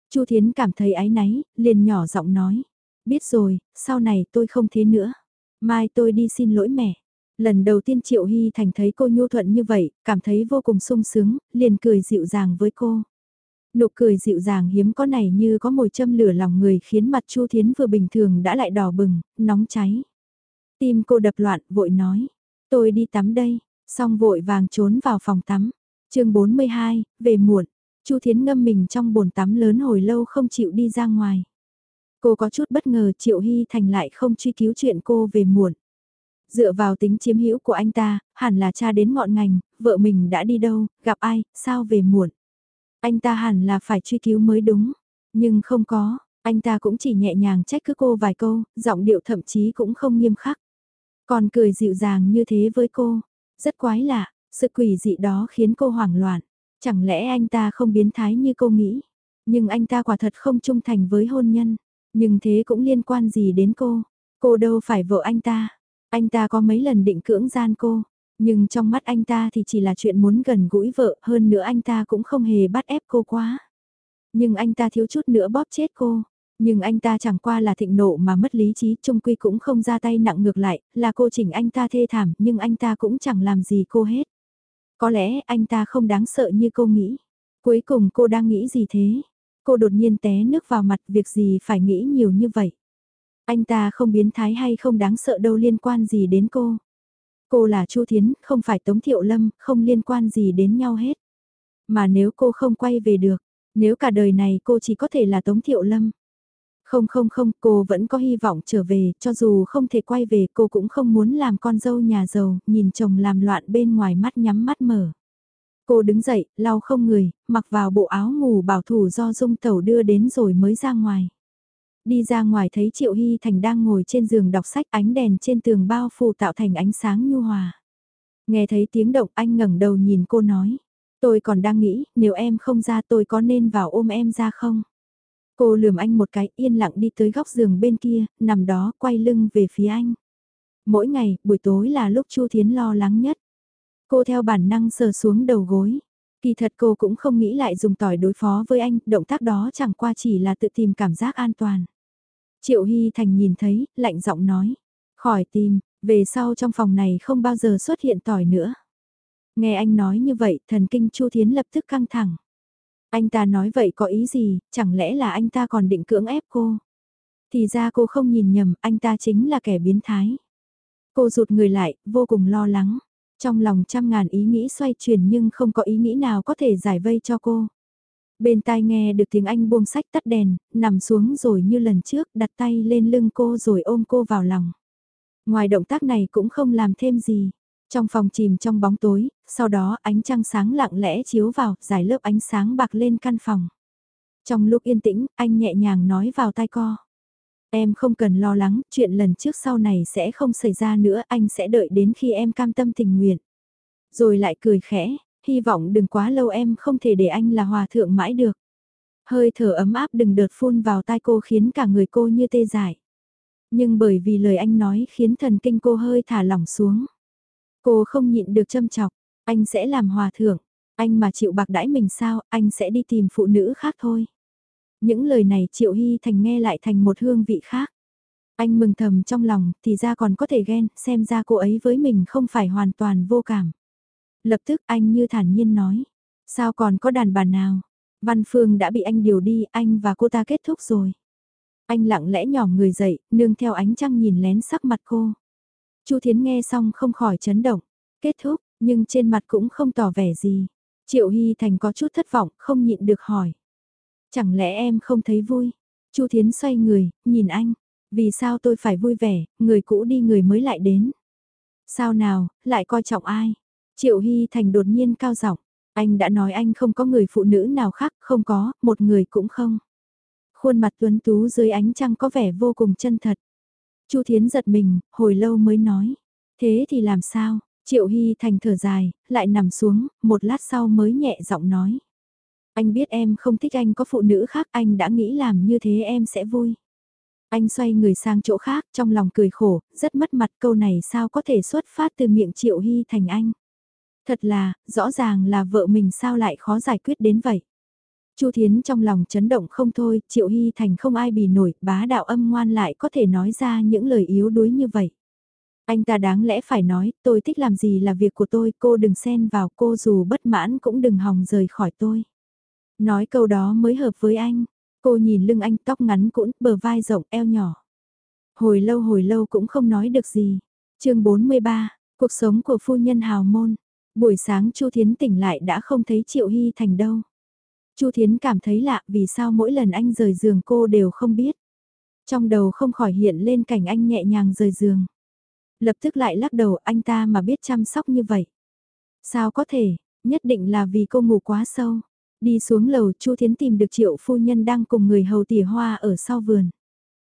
Chu Thiến cảm thấy áy náy, liền nhỏ giọng nói. Biết rồi, sau này tôi không thế nữa. Mai tôi đi xin lỗi mẹ. Lần đầu tiên Triệu Hy Thành thấy cô nhu thuận như vậy, cảm thấy vô cùng sung sướng, liền cười dịu dàng với cô. Nụ cười dịu dàng hiếm có này như có mồi châm lửa lòng người khiến mặt Chu Thiến vừa bình thường đã lại đỏ bừng, nóng cháy. Tim cô đập loạn, vội nói. Tôi đi tắm đây, xong vội vàng trốn vào phòng tắm. chương 42, về muộn. Chu Thiến ngâm mình trong bồn tắm lớn hồi lâu không chịu đi ra ngoài. Cô có chút bất ngờ Triệu Hy Thành lại không truy cứu chuyện cô về muộn. Dựa vào tính chiếm hữu của anh ta, hẳn là cha đến ngọn ngành, vợ mình đã đi đâu, gặp ai, sao về muộn. Anh ta hẳn là phải truy cứu mới đúng, nhưng không có, anh ta cũng chỉ nhẹ nhàng trách cứ cô vài câu, giọng điệu thậm chí cũng không nghiêm khắc. Còn cười dịu dàng như thế với cô, rất quái lạ, sự quỷ dị đó khiến cô hoảng loạn. Chẳng lẽ anh ta không biến thái như cô nghĩ? Nhưng anh ta quả thật không trung thành với hôn nhân. Nhưng thế cũng liên quan gì đến cô? Cô đâu phải vợ anh ta. Anh ta có mấy lần định cưỡng gian cô. Nhưng trong mắt anh ta thì chỉ là chuyện muốn gần gũi vợ hơn nữa anh ta cũng không hề bắt ép cô quá. Nhưng anh ta thiếu chút nữa bóp chết cô. Nhưng anh ta chẳng qua là thịnh nộ mà mất lý trí, trung quy cũng không ra tay nặng ngược lại, là cô chỉnh anh ta thê thảm, nhưng anh ta cũng chẳng làm gì cô hết. Có lẽ anh ta không đáng sợ như cô nghĩ. Cuối cùng cô đang nghĩ gì thế? Cô đột nhiên té nước vào mặt việc gì phải nghĩ nhiều như vậy. Anh ta không biến thái hay không đáng sợ đâu liên quan gì đến cô. Cô là Chu Thiến, không phải Tống Thiệu Lâm, không liên quan gì đến nhau hết. Mà nếu cô không quay về được, nếu cả đời này cô chỉ có thể là Tống Thiệu Lâm. Không không không, cô vẫn có hy vọng trở về, cho dù không thể quay về cô cũng không muốn làm con dâu nhà giàu, nhìn chồng làm loạn bên ngoài mắt nhắm mắt mở. Cô đứng dậy, lau không người, mặc vào bộ áo ngủ bảo thủ do dung tẩu đưa đến rồi mới ra ngoài. Đi ra ngoài thấy Triệu Hy Thành đang ngồi trên giường đọc sách ánh đèn trên tường bao phủ tạo thành ánh sáng nhu hòa. Nghe thấy tiếng động anh ngẩng đầu nhìn cô nói. Tôi còn đang nghĩ, nếu em không ra tôi có nên vào ôm em ra không? Cô lườm anh một cái yên lặng đi tới góc giường bên kia, nằm đó quay lưng về phía anh. Mỗi ngày, buổi tối là lúc Chu Thiến lo lắng nhất. Cô theo bản năng sờ xuống đầu gối. Kỳ thật cô cũng không nghĩ lại dùng tỏi đối phó với anh, động tác đó chẳng qua chỉ là tự tìm cảm giác an toàn. Triệu Hy Thành nhìn thấy, lạnh giọng nói. Khỏi tìm, về sau trong phòng này không bao giờ xuất hiện tỏi nữa. Nghe anh nói như vậy, thần kinh Chu Thiến lập tức căng thẳng. Anh ta nói vậy có ý gì, chẳng lẽ là anh ta còn định cưỡng ép cô? Thì ra cô không nhìn nhầm, anh ta chính là kẻ biến thái. Cô rụt người lại, vô cùng lo lắng. Trong lòng trăm ngàn ý nghĩ xoay chuyển nhưng không có ý nghĩ nào có thể giải vây cho cô. Bên tai nghe được tiếng anh buông sách tắt đèn, nằm xuống rồi như lần trước đặt tay lên lưng cô rồi ôm cô vào lòng. Ngoài động tác này cũng không làm thêm gì. Trong phòng chìm trong bóng tối, sau đó ánh trăng sáng lặng lẽ chiếu vào, giải lớp ánh sáng bạc lên căn phòng. Trong lúc yên tĩnh, anh nhẹ nhàng nói vào tai co. Em không cần lo lắng, chuyện lần trước sau này sẽ không xảy ra nữa, anh sẽ đợi đến khi em cam tâm tình nguyện. Rồi lại cười khẽ, hy vọng đừng quá lâu em không thể để anh là hòa thượng mãi được. Hơi thở ấm áp đừng đợt phun vào tai cô khiến cả người cô như tê dại. Nhưng bởi vì lời anh nói khiến thần kinh cô hơi thả lỏng xuống. Cô không nhịn được châm chọc, anh sẽ làm hòa thượng, anh mà chịu bạc đãi mình sao, anh sẽ đi tìm phụ nữ khác thôi. Những lời này Triệu Hy Thành nghe lại thành một hương vị khác. Anh mừng thầm trong lòng, thì ra còn có thể ghen, xem ra cô ấy với mình không phải hoàn toàn vô cảm. Lập tức anh như thản nhiên nói, sao còn có đàn bà nào? Văn Phương đã bị anh điều đi, anh và cô ta kết thúc rồi. Anh lặng lẽ nhỏ người dậy, nương theo ánh trăng nhìn lén sắc mặt cô. Chu Thiến nghe xong không khỏi chấn động. Kết thúc, nhưng trên mặt cũng không tỏ vẻ gì. Triệu Hy Thành có chút thất vọng, không nhịn được hỏi. Chẳng lẽ em không thấy vui? Chu Thiến xoay người, nhìn anh. Vì sao tôi phải vui vẻ, người cũ đi người mới lại đến? Sao nào, lại coi trọng ai? Triệu Hy Thành đột nhiên cao giọng. Anh đã nói anh không có người phụ nữ nào khác, không có, một người cũng không. Khuôn mặt tuấn tú dưới ánh trăng có vẻ vô cùng chân thật. Chu Thiến giật mình, hồi lâu mới nói. Thế thì làm sao? Triệu Hy Thành thở dài, lại nằm xuống, một lát sau mới nhẹ giọng nói. Anh biết em không thích anh có phụ nữ khác, anh đã nghĩ làm như thế em sẽ vui. Anh xoay người sang chỗ khác, trong lòng cười khổ, rất mất mặt câu này sao có thể xuất phát từ miệng Triệu Hy Thành anh. Thật là, rõ ràng là vợ mình sao lại khó giải quyết đến vậy. Chu Thiến trong lòng chấn động không thôi, Triệu Hy Thành không ai bì nổi, bá đạo âm ngoan lại có thể nói ra những lời yếu đuối như vậy. Anh ta đáng lẽ phải nói, tôi thích làm gì là việc của tôi, cô đừng xen vào cô dù bất mãn cũng đừng hòng rời khỏi tôi. Nói câu đó mới hợp với anh, cô nhìn lưng anh tóc ngắn cũng, bờ vai rộng, eo nhỏ. Hồi lâu hồi lâu cũng không nói được gì. chương 43, cuộc sống của phu nhân hào môn. Buổi sáng Chu Thiến tỉnh lại đã không thấy Triệu Hy Thành đâu. Chu Thiến cảm thấy lạ vì sao mỗi lần anh rời giường cô đều không biết. Trong đầu không khỏi hiện lên cảnh anh nhẹ nhàng rời giường. Lập tức lại lắc đầu anh ta mà biết chăm sóc như vậy. Sao có thể, nhất định là vì cô ngủ quá sâu. Đi xuống lầu Chu Thiến tìm được triệu phu nhân đang cùng người hầu tỉa hoa ở sau vườn.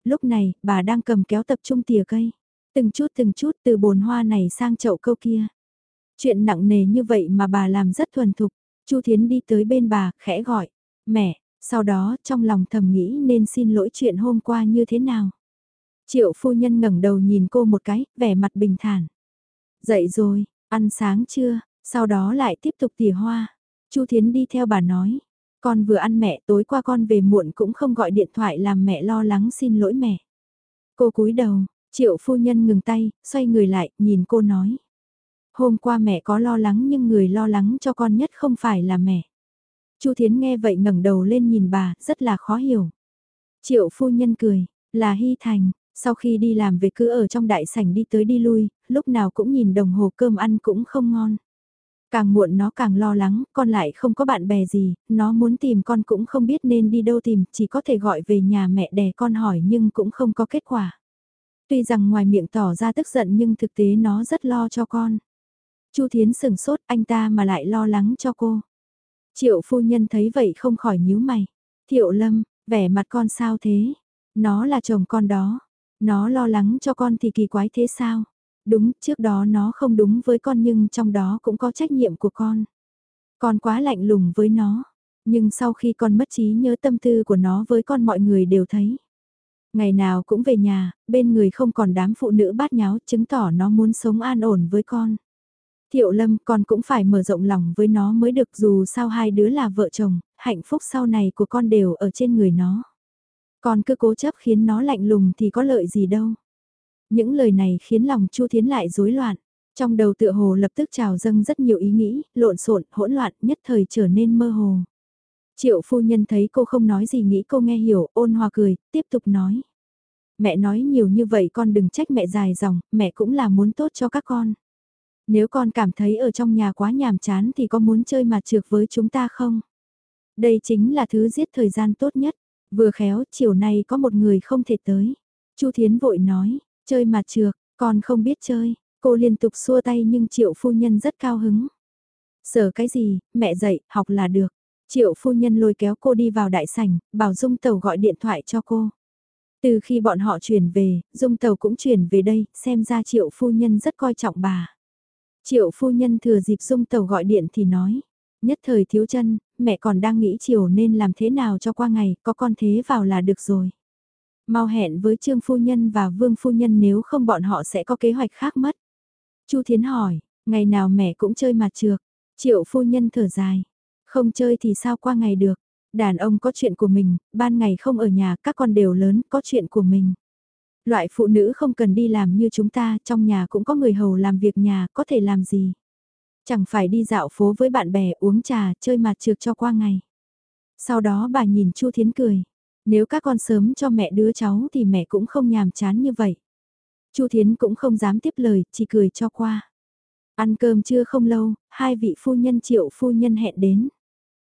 Lúc này, bà đang cầm kéo tập trung tỉa cây. Từng chút từng chút từ bồn hoa này sang chậu câu kia. Chuyện nặng nề như vậy mà bà làm rất thuần thục. Chu Thiến đi tới bên bà, khẽ gọi, mẹ, sau đó trong lòng thầm nghĩ nên xin lỗi chuyện hôm qua như thế nào. Triệu phu nhân ngẩng đầu nhìn cô một cái, vẻ mặt bình thản. Dậy rồi, ăn sáng chưa, sau đó lại tiếp tục tỉa hoa. Chu Thiến đi theo bà nói, Con vừa ăn mẹ tối qua con về muộn cũng không gọi điện thoại làm mẹ lo lắng xin lỗi mẹ. Cô cúi đầu, triệu phu nhân ngừng tay, xoay người lại, nhìn cô nói. Hôm qua mẹ có lo lắng nhưng người lo lắng cho con nhất không phải là mẹ. Chu Thiến nghe vậy ngẩng đầu lên nhìn bà, rất là khó hiểu. Triệu phu nhân cười, là Hy Thành, sau khi đi làm về cứ ở trong đại sảnh đi tới đi lui, lúc nào cũng nhìn đồng hồ cơm ăn cũng không ngon. Càng muộn nó càng lo lắng, con lại không có bạn bè gì, nó muốn tìm con cũng không biết nên đi đâu tìm, chỉ có thể gọi về nhà mẹ đẻ con hỏi nhưng cũng không có kết quả. Tuy rằng ngoài miệng tỏ ra tức giận nhưng thực tế nó rất lo cho con. Chu Thiến sừng sốt anh ta mà lại lo lắng cho cô. Triệu phu nhân thấy vậy không khỏi nhíu mày. Thiệu lâm, vẻ mặt con sao thế? Nó là chồng con đó. Nó lo lắng cho con thì kỳ quái thế sao? Đúng, trước đó nó không đúng với con nhưng trong đó cũng có trách nhiệm của con. Con quá lạnh lùng với nó. Nhưng sau khi con mất trí nhớ tâm tư của nó với con mọi người đều thấy. Ngày nào cũng về nhà, bên người không còn đám phụ nữ bát nháo chứng tỏ nó muốn sống an ổn với con. Thiệu Lâm con cũng phải mở rộng lòng với nó mới được dù sao hai đứa là vợ chồng, hạnh phúc sau này của con đều ở trên người nó. Con cứ cố chấp khiến nó lạnh lùng thì có lợi gì đâu. Những lời này khiến lòng Chu Thiến lại rối loạn. Trong đầu tựa hồ lập tức trào dâng rất nhiều ý nghĩ, lộn xộn, hỗn loạn, nhất thời trở nên mơ hồ. Triệu phu nhân thấy cô không nói gì nghĩ cô nghe hiểu, ôn hòa cười, tiếp tục nói. Mẹ nói nhiều như vậy con đừng trách mẹ dài dòng, mẹ cũng là muốn tốt cho các con. Nếu con cảm thấy ở trong nhà quá nhàm chán thì có muốn chơi mặt trược với chúng ta không? Đây chính là thứ giết thời gian tốt nhất. Vừa khéo, chiều nay có một người không thể tới. Chu Thiến vội nói, chơi mặt trược, con không biết chơi. Cô liên tục xua tay nhưng triệu phu nhân rất cao hứng. Sở cái gì, mẹ dạy, học là được. Triệu phu nhân lôi kéo cô đi vào đại sảnh, bảo Dung Tàu gọi điện thoại cho cô. Từ khi bọn họ chuyển về, Dung Tàu cũng chuyển về đây, xem ra triệu phu nhân rất coi trọng bà. Triệu phu nhân thừa dịp dung tàu gọi điện thì nói. Nhất thời thiếu chân, mẹ còn đang nghĩ chiều nên làm thế nào cho qua ngày, có con thế vào là được rồi. Mau hẹn với Trương phu nhân và Vương phu nhân nếu không bọn họ sẽ có kế hoạch khác mất. Chu Thiến hỏi, ngày nào mẹ cũng chơi mặt trược. Triệu phu nhân thở dài. Không chơi thì sao qua ngày được. Đàn ông có chuyện của mình, ban ngày không ở nhà, các con đều lớn, có chuyện của mình. Loại phụ nữ không cần đi làm như chúng ta, trong nhà cũng có người hầu làm việc nhà, có thể làm gì. Chẳng phải đi dạo phố với bạn bè uống trà, chơi mặt trược cho qua ngày. Sau đó bà nhìn Chu Thiến cười. Nếu các con sớm cho mẹ đứa cháu thì mẹ cũng không nhàm chán như vậy. Chu Thiến cũng không dám tiếp lời, chỉ cười cho qua. Ăn cơm chưa không lâu, hai vị phu nhân triệu phu nhân hẹn đến.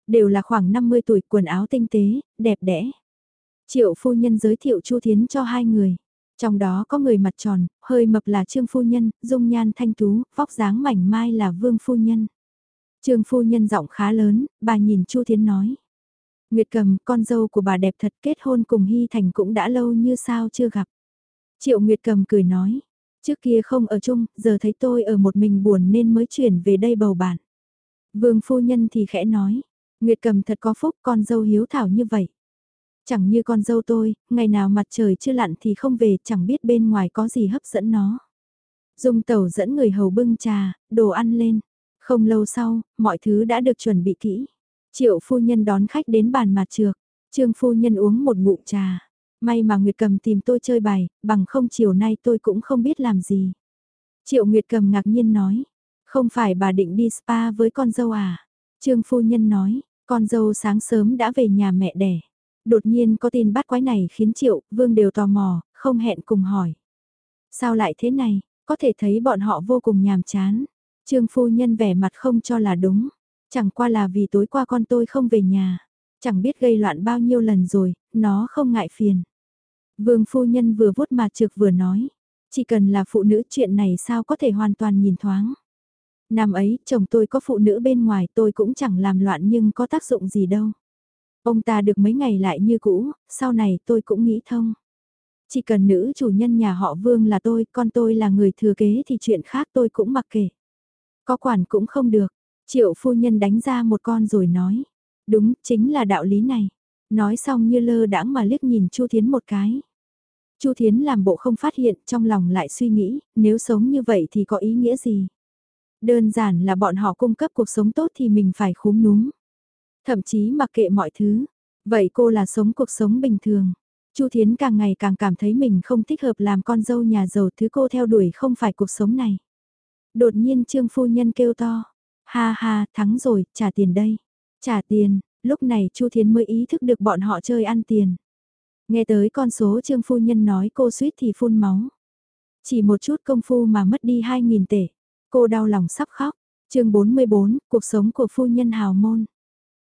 Đều là khoảng 50 tuổi, quần áo tinh tế, đẹp đẽ. Triệu phu nhân giới thiệu Chu Thiến cho hai người. Trong đó có người mặt tròn, hơi mập là Trương Phu Nhân, dung nhan thanh tú, vóc dáng mảnh mai là Vương Phu Nhân. Trương Phu Nhân giọng khá lớn, bà nhìn Chu Thiến nói. Nguyệt cầm, con dâu của bà đẹp thật kết hôn cùng Hy Thành cũng đã lâu như sao chưa gặp. Triệu Nguyệt cầm cười nói, trước kia không ở chung, giờ thấy tôi ở một mình buồn nên mới chuyển về đây bầu bạn. Vương Phu Nhân thì khẽ nói, Nguyệt cầm thật có phúc con dâu hiếu thảo như vậy. Chẳng như con dâu tôi, ngày nào mặt trời chưa lặn thì không về, chẳng biết bên ngoài có gì hấp dẫn nó. Dung tẩu dẫn người hầu bưng trà, đồ ăn lên. Không lâu sau, mọi thứ đã được chuẩn bị kỹ. Triệu phu nhân đón khách đến bàn mặt trược. Trương phu nhân uống một ngụm trà. May mà Nguyệt Cầm tìm tôi chơi bài, bằng không chiều nay tôi cũng không biết làm gì. Triệu Nguyệt Cầm ngạc nhiên nói. Không phải bà định đi spa với con dâu à? Trương phu nhân nói, con dâu sáng sớm đã về nhà mẹ đẻ. Đột nhiên có tin bắt quái này khiến Triệu, Vương đều tò mò, không hẹn cùng hỏi. Sao lại thế này, có thể thấy bọn họ vô cùng nhàm chán. Trương phu nhân vẻ mặt không cho là đúng. Chẳng qua là vì tối qua con tôi không về nhà. Chẳng biết gây loạn bao nhiêu lần rồi, nó không ngại phiền. Vương phu nhân vừa vuốt mặt trực vừa nói. Chỉ cần là phụ nữ chuyện này sao có thể hoàn toàn nhìn thoáng. Năm ấy, chồng tôi có phụ nữ bên ngoài tôi cũng chẳng làm loạn nhưng có tác dụng gì đâu. Ông ta được mấy ngày lại như cũ, sau này tôi cũng nghĩ thông. Chỉ cần nữ chủ nhân nhà họ Vương là tôi, con tôi là người thừa kế thì chuyện khác tôi cũng mặc kệ. Có quản cũng không được. Triệu phu nhân đánh ra một con rồi nói. Đúng, chính là đạo lý này. Nói xong như lơ đãng mà liếc nhìn Chu Thiến một cái. Chu Thiến làm bộ không phát hiện, trong lòng lại suy nghĩ, nếu sống như vậy thì có ý nghĩa gì? Đơn giản là bọn họ cung cấp cuộc sống tốt thì mình phải khúm núm thậm chí mặc kệ mọi thứ. Vậy cô là sống cuộc sống bình thường. Chu Thiến càng ngày càng cảm thấy mình không thích hợp làm con dâu nhà giàu thứ cô theo đuổi không phải cuộc sống này. Đột nhiên Trương Phu Nhân kêu to, ha ha, thắng rồi, trả tiền đây. Trả tiền, lúc này Chu Thiến mới ý thức được bọn họ chơi ăn tiền. Nghe tới con số Trương Phu Nhân nói cô suýt thì phun máu. Chỉ một chút công phu mà mất đi 2.000 tể. Cô đau lòng sắp khóc. chương 44, cuộc sống của phu nhân hào môn.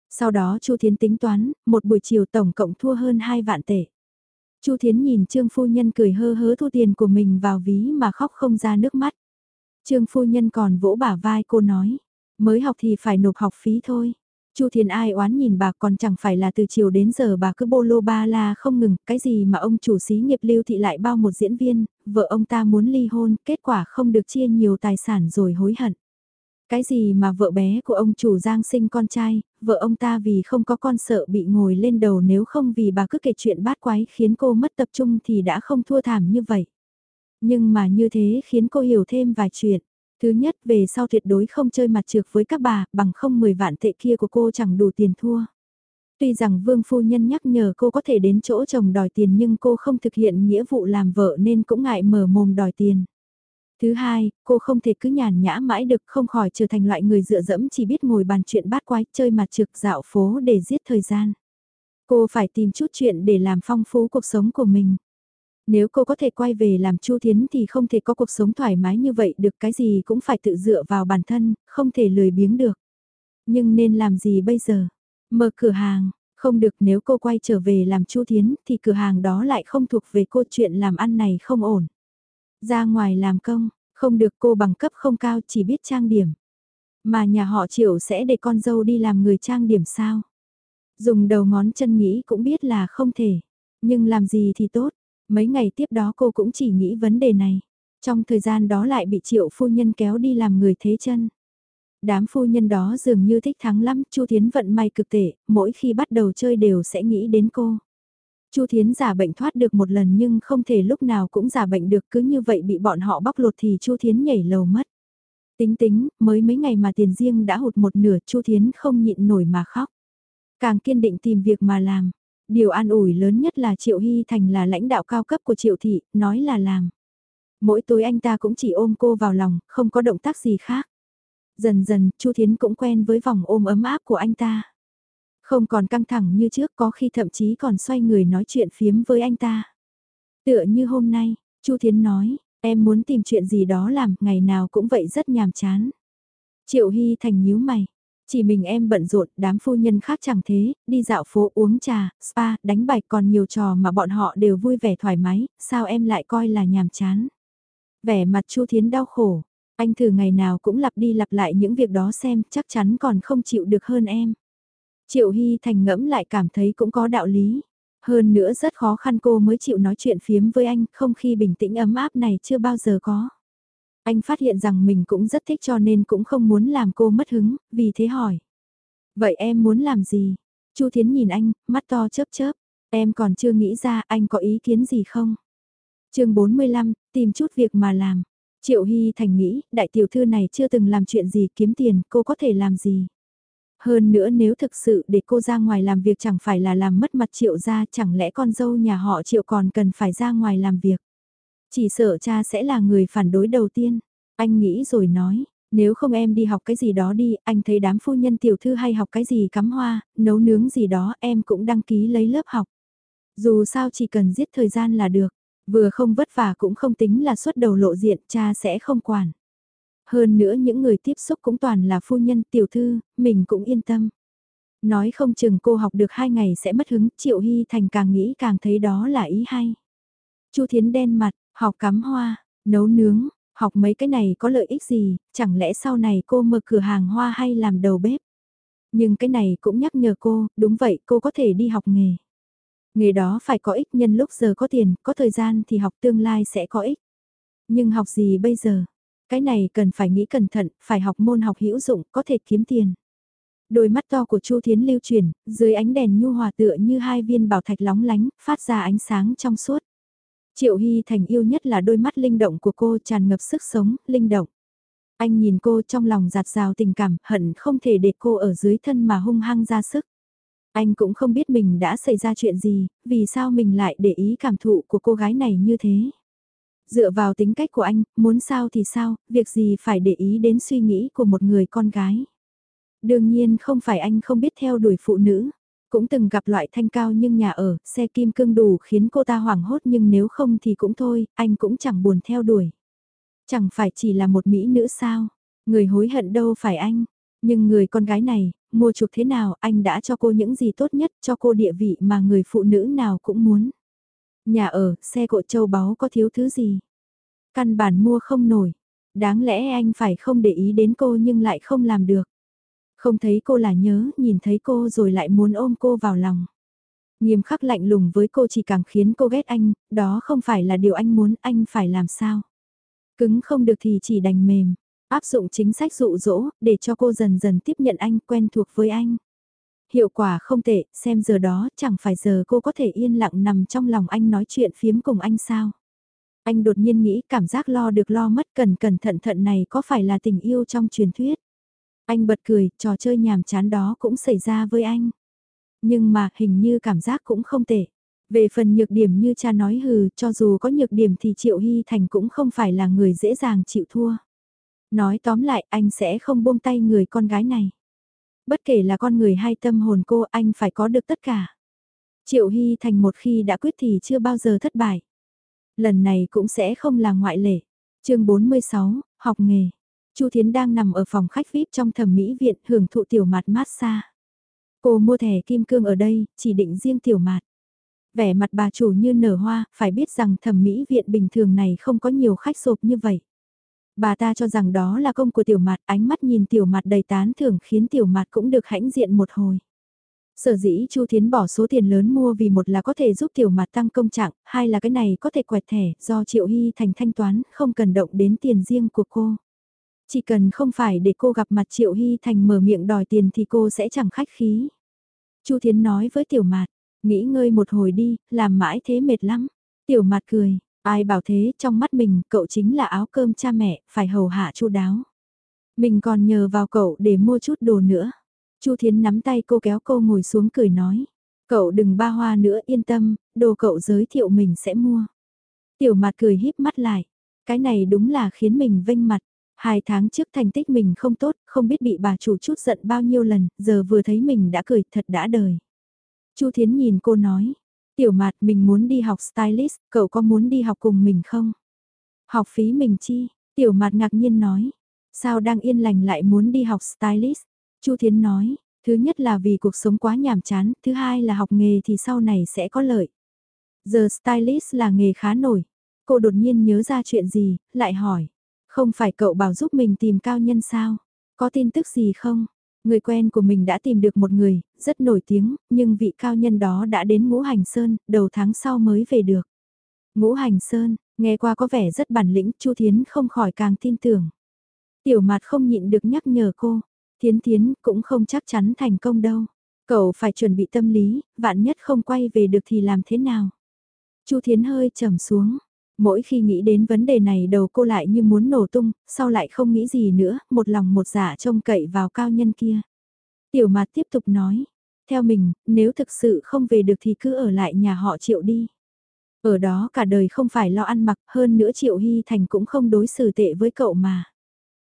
Sau đó Chu Thiến tính toán, một buổi chiều tổng cộng thua hơn 2 vạn tệ. Chu Thiến nhìn Trương phu nhân cười hơ hớ thu tiền của mình vào ví mà khóc không ra nước mắt. Trương phu nhân còn vỗ bả vai cô nói, mới học thì phải nộp học phí thôi. Chu Thiến ai oán nhìn bà còn chẳng phải là từ chiều đến giờ bà cứ bô lô ba la không ngừng, cái gì mà ông chủ xí nghiệp lưu thị lại bao một diễn viên, vợ ông ta muốn ly hôn, kết quả không được chia nhiều tài sản rồi hối hận. Cái gì mà vợ bé của ông chủ Giang sinh con trai, vợ ông ta vì không có con sợ bị ngồi lên đầu nếu không vì bà cứ kể chuyện bát quái khiến cô mất tập trung thì đã không thua thảm như vậy. Nhưng mà như thế khiến cô hiểu thêm vài chuyện. Thứ nhất về sau tuyệt đối không chơi mặt trược với các bà, bằng không 10 vạn tệ kia của cô chẳng đủ tiền thua. Tuy rằng vương phu nhân nhắc nhở cô có thể đến chỗ chồng đòi tiền nhưng cô không thực hiện nghĩa vụ làm vợ nên cũng ngại mở mồm đòi tiền. Thứ hai, cô không thể cứ nhàn nhã mãi được không khỏi trở thành loại người dựa dẫm chỉ biết ngồi bàn chuyện bát quái chơi mặt trực dạo phố để giết thời gian. Cô phải tìm chút chuyện để làm phong phú cuộc sống của mình. Nếu cô có thể quay về làm Chu Thiến thì không thể có cuộc sống thoải mái như vậy được cái gì cũng phải tự dựa vào bản thân, không thể lười biếng được. Nhưng nên làm gì bây giờ? Mở cửa hàng, không được nếu cô quay trở về làm Chu Thiến thì cửa hàng đó lại không thuộc về cô chuyện làm ăn này không ổn. Ra ngoài làm công, không được cô bằng cấp không cao chỉ biết trang điểm. Mà nhà họ triệu sẽ để con dâu đi làm người trang điểm sao? Dùng đầu ngón chân nghĩ cũng biết là không thể. Nhưng làm gì thì tốt, Mấy ngày tiếp đó cô cũng chỉ nghĩ vấn đề này. Trong thời gian đó lại bị triệu phu nhân kéo đi làm người thế chân. Đám phu nhân đó dường như thích thắng lắm, Chu Thiến vận may cực tệ, mỗi khi bắt đầu chơi đều sẽ nghĩ đến cô. Chu Thiến giả bệnh thoát được một lần nhưng không thể lúc nào cũng giả bệnh được cứ như vậy bị bọn họ bóc lột thì Chu Thiến nhảy lầu mất. Tính tính, mới mấy ngày mà tiền riêng đã hụt một nửa Chu Thiến không nhịn nổi mà khóc. Càng kiên định tìm việc mà làm, Điều an ủi lớn nhất là Triệu Hy Thành là lãnh đạo cao cấp của Triệu Thị, nói là làm. Mỗi tối anh ta cũng chỉ ôm cô vào lòng, không có động tác gì khác. Dần dần, Chu Thiến cũng quen với vòng ôm ấm áp của anh ta. Không còn căng thẳng như trước có khi thậm chí còn xoay người nói chuyện phiếm với anh ta. Tựa như hôm nay, Chu Thiến nói, em muốn tìm chuyện gì đó làm, ngày nào cũng vậy rất nhàm chán. Triệu Hy Thành nhíu mày, chỉ mình em bận rộn, đám phu nhân khác chẳng thế, đi dạo phố uống trà, spa, đánh bài còn nhiều trò mà bọn họ đều vui vẻ thoải mái, sao em lại coi là nhàm chán. Vẻ mặt Chu Thiến đau khổ, anh thử ngày nào cũng lặp đi lặp lại những việc đó xem, chắc chắn còn không chịu được hơn em. Triệu Hy Thành ngẫm lại cảm thấy cũng có đạo lý. Hơn nữa rất khó khăn cô mới chịu nói chuyện phiếm với anh, không khi bình tĩnh ấm áp này chưa bao giờ có. Anh phát hiện rằng mình cũng rất thích cho nên cũng không muốn làm cô mất hứng, vì thế hỏi. Vậy em muốn làm gì? Chu Thiến nhìn anh, mắt to chớp chớp. Em còn chưa nghĩ ra anh có ý kiến gì không? chương 45, tìm chút việc mà làm. Triệu Hy Thành nghĩ, đại tiểu thư này chưa từng làm chuyện gì kiếm tiền, cô có thể làm gì? Hơn nữa nếu thực sự để cô ra ngoài làm việc chẳng phải là làm mất mặt triệu ra chẳng lẽ con dâu nhà họ triệu còn cần phải ra ngoài làm việc. Chỉ sợ cha sẽ là người phản đối đầu tiên. Anh nghĩ rồi nói, nếu không em đi học cái gì đó đi, anh thấy đám phu nhân tiểu thư hay học cái gì cắm hoa, nấu nướng gì đó em cũng đăng ký lấy lớp học. Dù sao chỉ cần giết thời gian là được, vừa không vất vả cũng không tính là xuất đầu lộ diện, cha sẽ không quản. Hơn nữa những người tiếp xúc cũng toàn là phu nhân tiểu thư, mình cũng yên tâm. Nói không chừng cô học được hai ngày sẽ mất hứng, Triệu Hy Thành càng nghĩ càng thấy đó là ý hay. Chu Thiến đen mặt, Học cắm hoa, nấu nướng, học mấy cái này có lợi ích gì, chẳng lẽ sau này cô mở cửa hàng hoa hay làm đầu bếp? Nhưng cái này cũng nhắc nhở cô, đúng vậy cô có thể đi học nghề. Nghề đó phải có ích nhân lúc giờ có tiền, có thời gian thì học tương lai sẽ có ích. Nhưng học gì bây giờ? Cái này cần phải nghĩ cẩn thận, phải học môn học hữu dụng, có thể kiếm tiền. Đôi mắt to của Chu Thiến lưu chuyển, dưới ánh đèn nhu hòa tựa như hai viên bảo thạch lóng lánh, phát ra ánh sáng trong suốt. Triệu Hy Thành yêu nhất là đôi mắt linh động của cô tràn ngập sức sống, linh động. Anh nhìn cô trong lòng giạt rào tình cảm, hận không thể để cô ở dưới thân mà hung hăng ra sức. Anh cũng không biết mình đã xảy ra chuyện gì, vì sao mình lại để ý cảm thụ của cô gái này như thế. Dựa vào tính cách của anh, muốn sao thì sao, việc gì phải để ý đến suy nghĩ của một người con gái. Đương nhiên không phải anh không biết theo đuổi phụ nữ, cũng từng gặp loại thanh cao nhưng nhà ở, xe kim cương đủ khiến cô ta hoảng hốt nhưng nếu không thì cũng thôi, anh cũng chẳng buồn theo đuổi. Chẳng phải chỉ là một mỹ nữ sao, người hối hận đâu phải anh, nhưng người con gái này, mua chuộc thế nào anh đã cho cô những gì tốt nhất cho cô địa vị mà người phụ nữ nào cũng muốn. Nhà ở, xe cộ châu báu có thiếu thứ gì? Căn bản mua không nổi. Đáng lẽ anh phải không để ý đến cô nhưng lại không làm được. Không thấy cô là nhớ, nhìn thấy cô rồi lại muốn ôm cô vào lòng. Nghiêm khắc lạnh lùng với cô chỉ càng khiến cô ghét anh, đó không phải là điều anh muốn, anh phải làm sao. Cứng không được thì chỉ đành mềm, áp dụng chính sách dụ dỗ, để cho cô dần dần tiếp nhận anh, quen thuộc với anh. Hiệu quả không tệ, xem giờ đó chẳng phải giờ cô có thể yên lặng nằm trong lòng anh nói chuyện phiếm cùng anh sao. Anh đột nhiên nghĩ cảm giác lo được lo mất cẩn cẩn thận thận này có phải là tình yêu trong truyền thuyết. Anh bật cười, trò chơi nhàm chán đó cũng xảy ra với anh. Nhưng mà hình như cảm giác cũng không tệ. Về phần nhược điểm như cha nói hừ, cho dù có nhược điểm thì Triệu Hy Thành cũng không phải là người dễ dàng chịu thua. Nói tóm lại anh sẽ không buông tay người con gái này. Bất kể là con người hay tâm hồn cô anh phải có được tất cả. Triệu Hy Thành một khi đã quyết thì chưa bao giờ thất bại. Lần này cũng sẽ không là ngoại lệ. chương 46, học nghề. Chu Thiến đang nằm ở phòng khách VIP trong thẩm mỹ viện hưởng thụ tiểu mặt massage. Cô mua thẻ kim cương ở đây, chỉ định riêng tiểu mặt. Vẻ mặt bà chủ như nở hoa, phải biết rằng thẩm mỹ viện bình thường này không có nhiều khách sộp như vậy. Bà ta cho rằng đó là công của tiểu mặt, ánh mắt nhìn tiểu mặt đầy tán thưởng khiến tiểu mặt cũng được hãnh diện một hồi. Sở dĩ Chu Thiến bỏ số tiền lớn mua vì một là có thể giúp tiểu mặt tăng công trạng, hai là cái này có thể quẹt thẻ do Triệu Hy thành thanh toán, không cần động đến tiền riêng của cô. Chỉ cần không phải để cô gặp mặt Triệu Hy thành mở miệng đòi tiền thì cô sẽ chẳng khách khí. Chu Thiến nói với tiểu mặt, nghĩ ngơi một hồi đi, làm mãi thế mệt lắm. Tiểu mặt cười, ai bảo thế trong mắt mình cậu chính là áo cơm cha mẹ, phải hầu hạ chu đáo. Mình còn nhờ vào cậu để mua chút đồ nữa. Chu Thiến nắm tay cô kéo cô ngồi xuống cười nói. Cậu đừng ba hoa nữa yên tâm, đồ cậu giới thiệu mình sẽ mua. Tiểu mặt cười híp mắt lại. Cái này đúng là khiến mình vinh mặt. Hai tháng trước thành tích mình không tốt, không biết bị bà chủ chút giận bao nhiêu lần, giờ vừa thấy mình đã cười thật đã đời. Chu Thiến nhìn cô nói, tiểu Mạt, mình muốn đi học stylist, cậu có muốn đi học cùng mình không? Học phí mình chi? Tiểu Mạt ngạc nhiên nói, sao đang yên lành lại muốn đi học stylist? Chu Thiến nói, thứ nhất là vì cuộc sống quá nhàm chán, thứ hai là học nghề thì sau này sẽ có lợi. Giờ stylist là nghề khá nổi. Cô đột nhiên nhớ ra chuyện gì, lại hỏi. Không phải cậu bảo giúp mình tìm cao nhân sao? Có tin tức gì không? Người quen của mình đã tìm được một người, rất nổi tiếng, nhưng vị cao nhân đó đã đến Ngũ Hành Sơn, đầu tháng sau mới về được. Ngũ Hành Sơn, nghe qua có vẻ rất bản lĩnh, Chu Thiến không khỏi càng tin tưởng. Tiểu Mạt không nhịn được nhắc nhở cô, Thiến Thiến cũng không chắc chắn thành công đâu. Cậu phải chuẩn bị tâm lý, vạn nhất không quay về được thì làm thế nào? Chu Thiến hơi trầm xuống. Mỗi khi nghĩ đến vấn đề này đầu cô lại như muốn nổ tung, sau lại không nghĩ gì nữa, một lòng một dạ trông cậy vào cao nhân kia. Tiểu mạt tiếp tục nói, theo mình, nếu thực sự không về được thì cứ ở lại nhà họ triệu đi. Ở đó cả đời không phải lo ăn mặc, hơn nữa triệu hy thành cũng không đối xử tệ với cậu mà.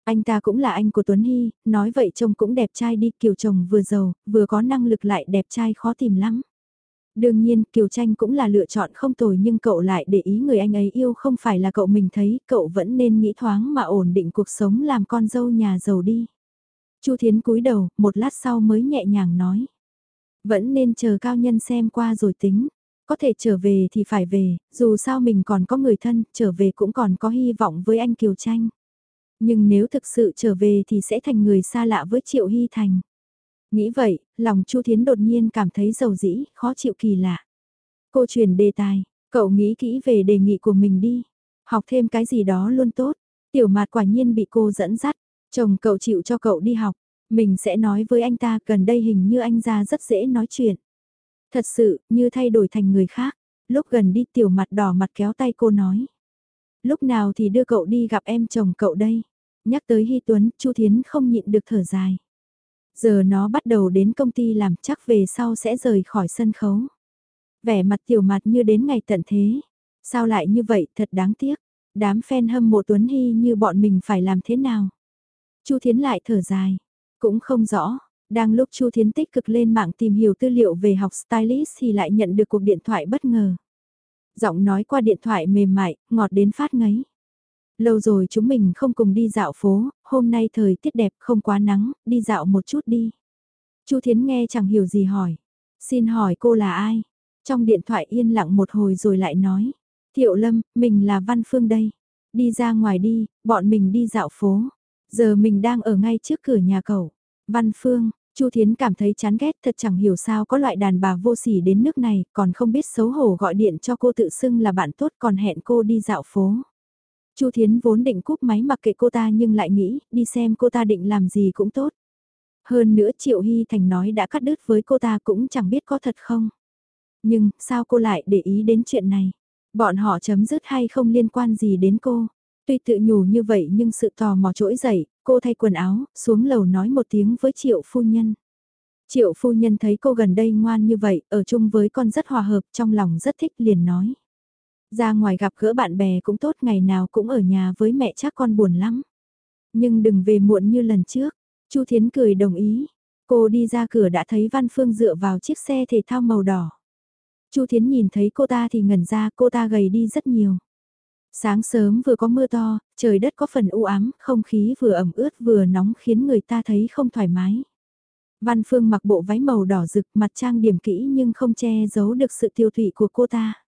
Anh ta cũng là anh của Tuấn Hy, nói vậy trông cũng đẹp trai đi, Kiều chồng vừa giàu, vừa có năng lực lại đẹp trai khó tìm lắm. Đương nhiên, Kiều Tranh cũng là lựa chọn không tồi nhưng cậu lại để ý người anh ấy yêu không phải là cậu mình thấy, cậu vẫn nên nghĩ thoáng mà ổn định cuộc sống làm con dâu nhà giàu đi. Chu Thiến cúi đầu, một lát sau mới nhẹ nhàng nói. Vẫn nên chờ cao nhân xem qua rồi tính. Có thể trở về thì phải về, dù sao mình còn có người thân, trở về cũng còn có hy vọng với anh Kiều Tranh. Nhưng nếu thực sự trở về thì sẽ thành người xa lạ với Triệu Hy Thành. Nghĩ vậy, lòng Chu Thiến đột nhiên cảm thấy dầu dĩ, khó chịu kỳ lạ. Cô chuyển đề tài, cậu nghĩ kỹ về đề nghị của mình đi. Học thêm cái gì đó luôn tốt. Tiểu mạt quả nhiên bị cô dẫn dắt. Chồng cậu chịu cho cậu đi học. Mình sẽ nói với anh ta gần đây hình như anh ra rất dễ nói chuyện. Thật sự, như thay đổi thành người khác. Lúc gần đi tiểu mặt đỏ mặt kéo tay cô nói. Lúc nào thì đưa cậu đi gặp em chồng cậu đây. Nhắc tới Hy Tuấn, Chu Thiến không nhịn được thở dài. Giờ nó bắt đầu đến công ty làm chắc về sau sẽ rời khỏi sân khấu. Vẻ mặt tiểu mặt như đến ngày tận thế. Sao lại như vậy thật đáng tiếc. Đám fan hâm mộ Tuấn Hy như bọn mình phải làm thế nào? Chu Thiến lại thở dài. Cũng không rõ. Đang lúc Chu Thiến tích cực lên mạng tìm hiểu tư liệu về học stylist thì lại nhận được cuộc điện thoại bất ngờ. Giọng nói qua điện thoại mềm mại, ngọt đến phát ngấy. Lâu rồi chúng mình không cùng đi dạo phố, hôm nay thời tiết đẹp không quá nắng, đi dạo một chút đi. Chu Thiến nghe chẳng hiểu gì hỏi. Xin hỏi cô là ai? Trong điện thoại yên lặng một hồi rồi lại nói. Thiệu Lâm, mình là Văn Phương đây. Đi ra ngoài đi, bọn mình đi dạo phố. Giờ mình đang ở ngay trước cửa nhà cậu. Văn Phương, Chu Thiến cảm thấy chán ghét thật chẳng hiểu sao có loại đàn bà vô sỉ đến nước này, còn không biết xấu hổ gọi điện cho cô tự xưng là bạn tốt còn hẹn cô đi dạo phố. Chu Thiến vốn định cúp máy mặc kệ cô ta nhưng lại nghĩ, đi xem cô ta định làm gì cũng tốt. Hơn nữa Triệu Hy Thành nói đã cắt đứt với cô ta cũng chẳng biết có thật không. Nhưng, sao cô lại để ý đến chuyện này? Bọn họ chấm dứt hay không liên quan gì đến cô? Tuy tự nhủ như vậy nhưng sự tò mò trỗi dậy, cô thay quần áo, xuống lầu nói một tiếng với triệu phu nhân. Triệu phu nhân thấy cô gần đây ngoan như vậy, ở chung với con rất hòa hợp, trong lòng rất thích liền nói. Ra ngoài gặp gỡ bạn bè cũng tốt, ngày nào cũng ở nhà với mẹ chắc con buồn lắm. Nhưng đừng về muộn như lần trước. Chu Thiến cười đồng ý. Cô đi ra cửa đã thấy Văn Phương dựa vào chiếc xe thể thao màu đỏ. Chu Thiến nhìn thấy cô ta thì ngẩn ra cô ta gầy đi rất nhiều. Sáng sớm vừa có mưa to, trời đất có phần u ám, không khí vừa ẩm ướt vừa nóng khiến người ta thấy không thoải mái. Văn Phương mặc bộ váy màu đỏ rực mặt trang điểm kỹ nhưng không che giấu được sự tiêu thụy của cô ta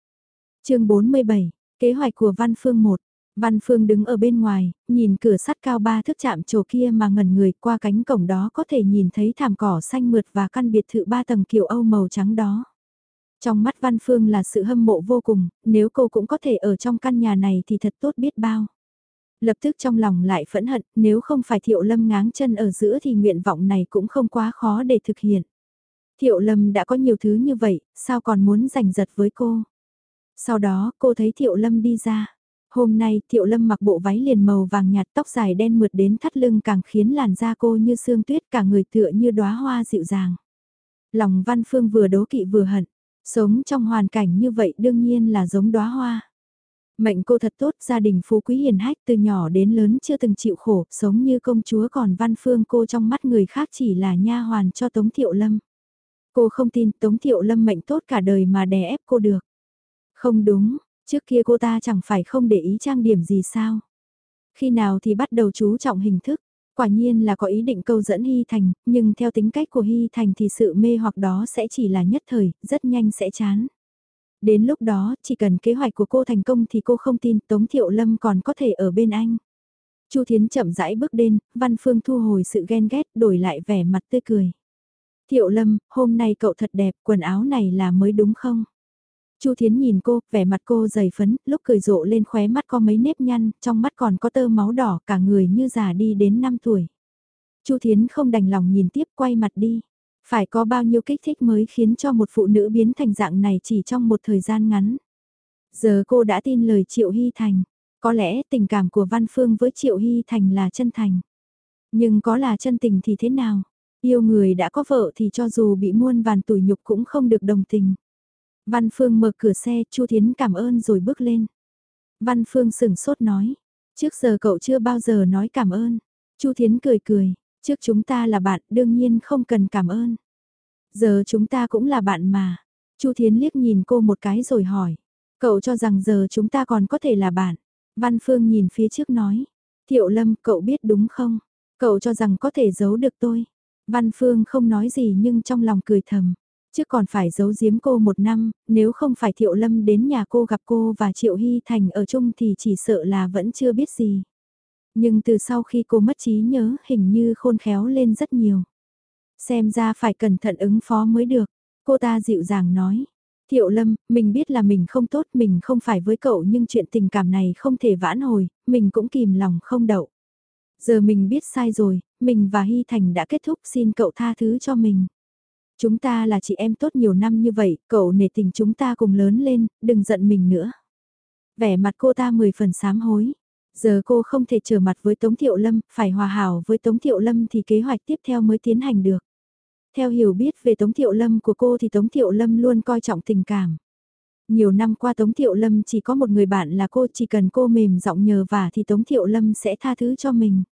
chương 47, kế hoạch của Văn Phương 1. Văn Phương đứng ở bên ngoài, nhìn cửa sắt cao ba thước chạm trổ kia mà ngẩn người qua cánh cổng đó có thể nhìn thấy thảm cỏ xanh mượt và căn biệt thự ba tầng kiểu Âu màu trắng đó. Trong mắt Văn Phương là sự hâm mộ vô cùng, nếu cô cũng có thể ở trong căn nhà này thì thật tốt biết bao. Lập tức trong lòng lại phẫn hận, nếu không phải Thiệu Lâm ngáng chân ở giữa thì nguyện vọng này cũng không quá khó để thực hiện. Thiệu Lâm đã có nhiều thứ như vậy, sao còn muốn giành giật với cô? Sau đó, cô thấy Thiệu Lâm đi ra. Hôm nay, Thiệu Lâm mặc bộ váy liền màu vàng nhạt tóc dài đen mượt đến thắt lưng càng khiến làn da cô như sương tuyết cả người tựa như đóa hoa dịu dàng. Lòng Văn Phương vừa đố kỵ vừa hận, Sống trong hoàn cảnh như vậy đương nhiên là giống đóa hoa. Mệnh cô thật tốt, gia đình phú quý hiền hách từ nhỏ đến lớn chưa từng chịu khổ, sống như công chúa còn văn phương cô trong mắt người khác chỉ là nha hoàn cho Tống Thiệu Lâm. Cô không tin Tống Thiệu Lâm mệnh tốt cả đời mà đè ép cô được. Không đúng, trước kia cô ta chẳng phải không để ý trang điểm gì sao. Khi nào thì bắt đầu chú trọng hình thức, Quả nhiên là có ý định câu dẫn Hy Thành, nhưng theo tính cách của Hy Thành thì sự mê hoặc đó sẽ chỉ là nhất thời, rất nhanh sẽ chán. Đến lúc đó, chỉ cần kế hoạch của cô thành công thì cô không tin Tống Thiệu Lâm còn có thể ở bên anh. Chu Thiến chậm rãi bước đến, Văn Phương thu hồi sự ghen ghét, đổi lại vẻ mặt tươi cười. Thiệu Lâm, hôm nay cậu thật đẹp, quần áo này là mới đúng không? Chu Thiến nhìn cô, vẻ mặt cô dày phấn, lúc cười rộ lên khóe mắt có mấy nếp nhăn, trong mắt còn có tơ máu đỏ, cả người như già đi đến 5 tuổi. Chu Thiến không đành lòng nhìn tiếp quay mặt đi. Phải có bao nhiêu kích thích mới khiến cho một phụ nữ biến thành dạng này chỉ trong một thời gian ngắn. Giờ cô đã tin lời Triệu Hy Thành. Có lẽ tình cảm của Văn Phương với Triệu Hy Thành là chân thành. Nhưng có là chân tình thì thế nào? Yêu người đã có vợ thì cho dù bị muôn vàn tủi nhục cũng không được đồng tình. Văn Phương mở cửa xe, Chu Thiến cảm ơn rồi bước lên. Văn Phương sừng sốt nói, trước giờ cậu chưa bao giờ nói cảm ơn. Chu Thiến cười cười, trước chúng ta là bạn, đương nhiên không cần cảm ơn. Giờ chúng ta cũng là bạn mà. Chu Thiến liếc nhìn cô một cái rồi hỏi, cậu cho rằng giờ chúng ta còn có thể là bạn. Văn Phương nhìn phía trước nói, Thiệu Lâm, cậu biết đúng không? Cậu cho rằng có thể giấu được tôi. Văn Phương không nói gì nhưng trong lòng cười thầm. Chứ còn phải giấu giếm cô một năm, nếu không phải Thiệu Lâm đến nhà cô gặp cô và Triệu Hy Thành ở chung thì chỉ sợ là vẫn chưa biết gì. Nhưng từ sau khi cô mất trí nhớ hình như khôn khéo lên rất nhiều. Xem ra phải cẩn thận ứng phó mới được. Cô ta dịu dàng nói. Thiệu Lâm, mình biết là mình không tốt, mình không phải với cậu nhưng chuyện tình cảm này không thể vãn hồi, mình cũng kìm lòng không đậu. Giờ mình biết sai rồi, mình và Hy Thành đã kết thúc xin cậu tha thứ cho mình. Chúng ta là chị em tốt nhiều năm như vậy, cậu nể tình chúng ta cùng lớn lên, đừng giận mình nữa. Vẻ mặt cô ta mười phần sám hối. Giờ cô không thể trở mặt với Tống Thiệu Lâm, phải hòa hảo với Tống Thiệu Lâm thì kế hoạch tiếp theo mới tiến hành được. Theo hiểu biết về Tống Thiệu Lâm của cô thì Tống Thiệu Lâm luôn coi trọng tình cảm. Nhiều năm qua Tống Thiệu Lâm chỉ có một người bạn là cô, chỉ cần cô mềm giọng nhờ vả thì Tống Thiệu Lâm sẽ tha thứ cho mình.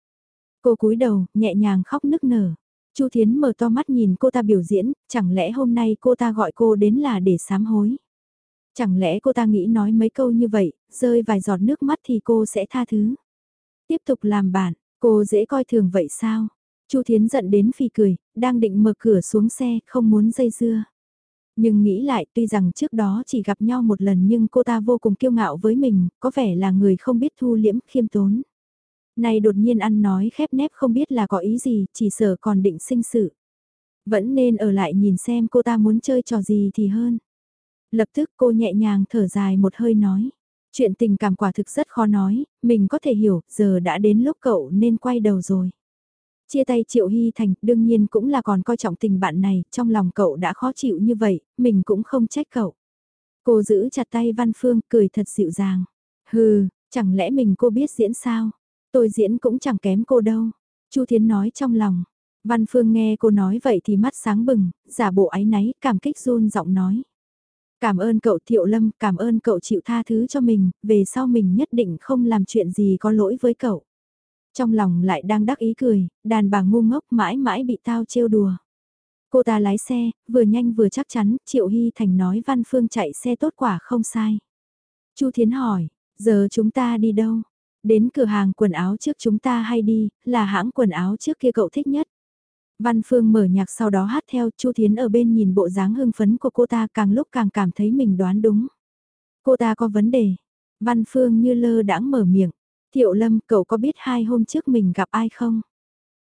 Cô cúi đầu, nhẹ nhàng khóc nức nở. Chu Thiến mở to mắt nhìn cô ta biểu diễn, chẳng lẽ hôm nay cô ta gọi cô đến là để sám hối. Chẳng lẽ cô ta nghĩ nói mấy câu như vậy, rơi vài giọt nước mắt thì cô sẽ tha thứ. Tiếp tục làm bạn, cô dễ coi thường vậy sao? Chu Thiến giận đến phi cười, đang định mở cửa xuống xe, không muốn dây dưa. Nhưng nghĩ lại tuy rằng trước đó chỉ gặp nhau một lần nhưng cô ta vô cùng kiêu ngạo với mình, có vẻ là người không biết thu liễm khiêm tốn. Này đột nhiên ăn nói khép nép không biết là có ý gì, chỉ sợ còn định sinh sự. Vẫn nên ở lại nhìn xem cô ta muốn chơi trò gì thì hơn. Lập tức cô nhẹ nhàng thở dài một hơi nói. Chuyện tình cảm quả thực rất khó nói, mình có thể hiểu, giờ đã đến lúc cậu nên quay đầu rồi. Chia tay Triệu Hy Thành, đương nhiên cũng là còn coi trọng tình bạn này, trong lòng cậu đã khó chịu như vậy, mình cũng không trách cậu. Cô giữ chặt tay Văn Phương, cười thật dịu dàng. Hừ, chẳng lẽ mình cô biết diễn sao? Tôi diễn cũng chẳng kém cô đâu. Chu Thiến nói trong lòng. Văn Phương nghe cô nói vậy thì mắt sáng bừng, giả bộ áy náy, cảm kích run giọng nói. Cảm ơn cậu Thiệu Lâm, cảm ơn cậu chịu tha thứ cho mình, về sau mình nhất định không làm chuyện gì có lỗi với cậu. Trong lòng lại đang đắc ý cười, đàn bà ngu ngốc mãi mãi bị tao trêu đùa. Cô ta lái xe, vừa nhanh vừa chắc chắn, Triệu Hy Thành nói Văn Phương chạy xe tốt quả không sai. Chu Thiến hỏi, giờ chúng ta đi đâu? Đến cửa hàng quần áo trước chúng ta hay đi, là hãng quần áo trước kia cậu thích nhất. Văn Phương mở nhạc sau đó hát theo Chu Thiến ở bên nhìn bộ dáng hưng phấn của cô ta càng lúc càng cảm thấy mình đoán đúng. Cô ta có vấn đề. Văn Phương như lơ đãng mở miệng. Thiệu Lâm, cậu có biết hai hôm trước mình gặp ai không?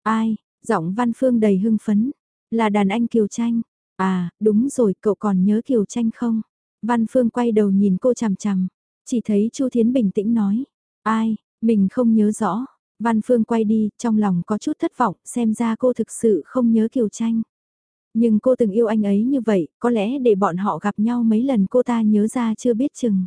Ai? Giọng Văn Phương đầy hưng phấn. Là đàn anh Kiều Tranh. À, đúng rồi, cậu còn nhớ Kiều Tranh không? Văn Phương quay đầu nhìn cô chằm chằm. Chỉ thấy Chu Thiến bình tĩnh nói. Ai, mình không nhớ rõ. Văn Phương quay đi, trong lòng có chút thất vọng, xem ra cô thực sự không nhớ Kiều Tranh. Nhưng cô từng yêu anh ấy như vậy, có lẽ để bọn họ gặp nhau mấy lần cô ta nhớ ra chưa biết chừng.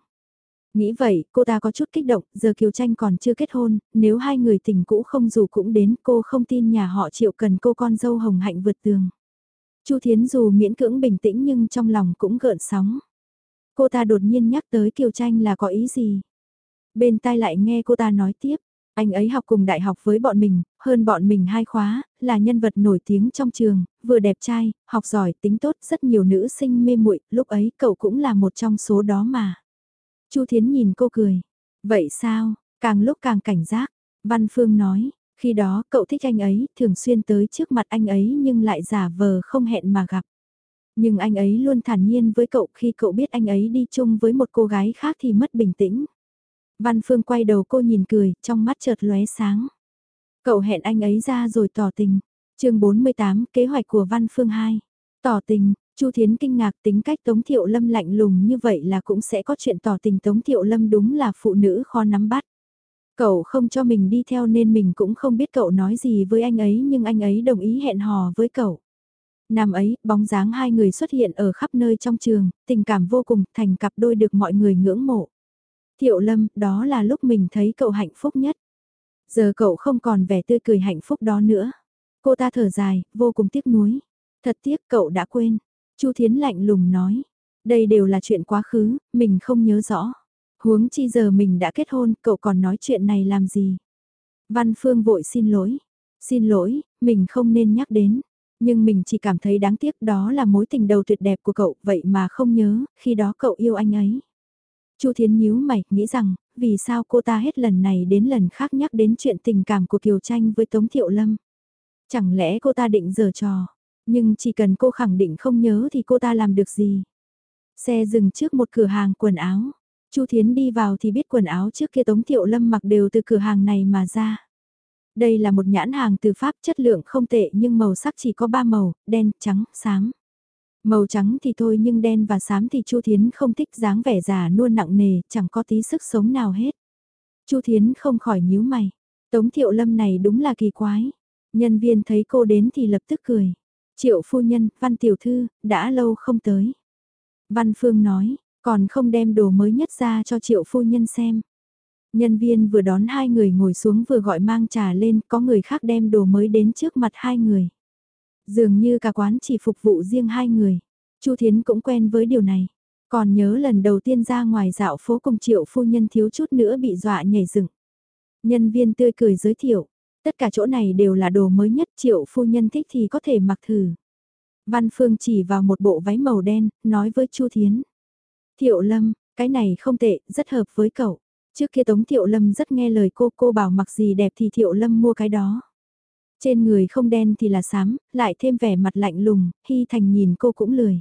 Nghĩ vậy, cô ta có chút kích động, giờ Kiều Tranh còn chưa kết hôn, nếu hai người tình cũ không dù cũng đến cô không tin nhà họ chịu cần cô con dâu hồng hạnh vượt tường. Chu Thiến dù miễn cưỡng bình tĩnh nhưng trong lòng cũng gợn sóng. Cô ta đột nhiên nhắc tới Kiều Tranh là có ý gì? Bên tai lại nghe cô ta nói tiếp, anh ấy học cùng đại học với bọn mình, hơn bọn mình hai khóa, là nhân vật nổi tiếng trong trường, vừa đẹp trai, học giỏi, tính tốt, rất nhiều nữ sinh mê muội, lúc ấy cậu cũng là một trong số đó mà. Chu Thiến nhìn cô cười. Vậy sao, càng lúc càng cảnh giác, Văn Phương nói, khi đó cậu thích anh ấy, thường xuyên tới trước mặt anh ấy nhưng lại giả vờ không hẹn mà gặp. Nhưng anh ấy luôn thản nhiên với cậu khi cậu biết anh ấy đi chung với một cô gái khác thì mất bình tĩnh. Văn Phương quay đầu cô nhìn cười, trong mắt chợt lóe sáng. Cậu hẹn anh ấy ra rồi tỏ tình. chương 48, kế hoạch của Văn Phương 2. Tỏ tình, Chu Thiến kinh ngạc tính cách Tống Thiệu Lâm lạnh lùng như vậy là cũng sẽ có chuyện tỏ tình Tống Thiệu Lâm đúng là phụ nữ khó nắm bắt. Cậu không cho mình đi theo nên mình cũng không biết cậu nói gì với anh ấy nhưng anh ấy đồng ý hẹn hò với cậu. Năm ấy, bóng dáng hai người xuất hiện ở khắp nơi trong trường, tình cảm vô cùng thành cặp đôi được mọi người ngưỡng mộ. Thiệu Lâm, đó là lúc mình thấy cậu hạnh phúc nhất. Giờ cậu không còn vẻ tươi cười hạnh phúc đó nữa. Cô ta thở dài, vô cùng tiếc nuối. Thật tiếc cậu đã quên. Chu Thiến lạnh lùng nói. Đây đều là chuyện quá khứ, mình không nhớ rõ. Huống chi giờ mình đã kết hôn, cậu còn nói chuyện này làm gì? Văn Phương vội xin lỗi. Xin lỗi, mình không nên nhắc đến. Nhưng mình chỉ cảm thấy đáng tiếc đó là mối tình đầu tuyệt đẹp của cậu, vậy mà không nhớ, khi đó cậu yêu anh ấy. Chu Thiến nhíu mày, nghĩ rằng, vì sao cô ta hết lần này đến lần khác nhắc đến chuyện tình cảm của Kiều Tranh với Tống Thiệu Lâm. Chẳng lẽ cô ta định giở trò, nhưng chỉ cần cô khẳng định không nhớ thì cô ta làm được gì. Xe dừng trước một cửa hàng quần áo. Chu Thiến đi vào thì biết quần áo trước kia Tống Thiệu Lâm mặc đều từ cửa hàng này mà ra. Đây là một nhãn hàng từ Pháp chất lượng không tệ nhưng màu sắc chỉ có 3 màu, đen, trắng, xám. Màu trắng thì thôi nhưng đen và xám thì Chu Thiến không thích dáng vẻ già nua nặng nề, chẳng có tí sức sống nào hết. Chu Thiến không khỏi nhíu mày. Tống Thiệu Lâm này đúng là kỳ quái. Nhân viên thấy cô đến thì lập tức cười. Triệu phu nhân, Văn Tiểu Thư, đã lâu không tới. Văn Phương nói, còn không đem đồ mới nhất ra cho Triệu phu nhân xem. Nhân viên vừa đón hai người ngồi xuống vừa gọi mang trà lên, có người khác đem đồ mới đến trước mặt hai người. Dường như cả quán chỉ phục vụ riêng hai người. Chu Thiến cũng quen với điều này. Còn nhớ lần đầu tiên ra ngoài dạo phố cùng triệu phu nhân thiếu chút nữa bị dọa nhảy dựng. Nhân viên tươi cười giới thiệu, tất cả chỗ này đều là đồ mới nhất triệu phu nhân thích thì có thể mặc thử. Văn Phương chỉ vào một bộ váy màu đen, nói với Chu Thiến. Thiệu Lâm, cái này không tệ, rất hợp với cậu. Trước kia Tống Thiệu Lâm rất nghe lời cô, cô bảo mặc gì đẹp thì Thiệu Lâm mua cái đó. Trên người không đen thì là xám, lại thêm vẻ mặt lạnh lùng, Hy Thành nhìn cô cũng lười.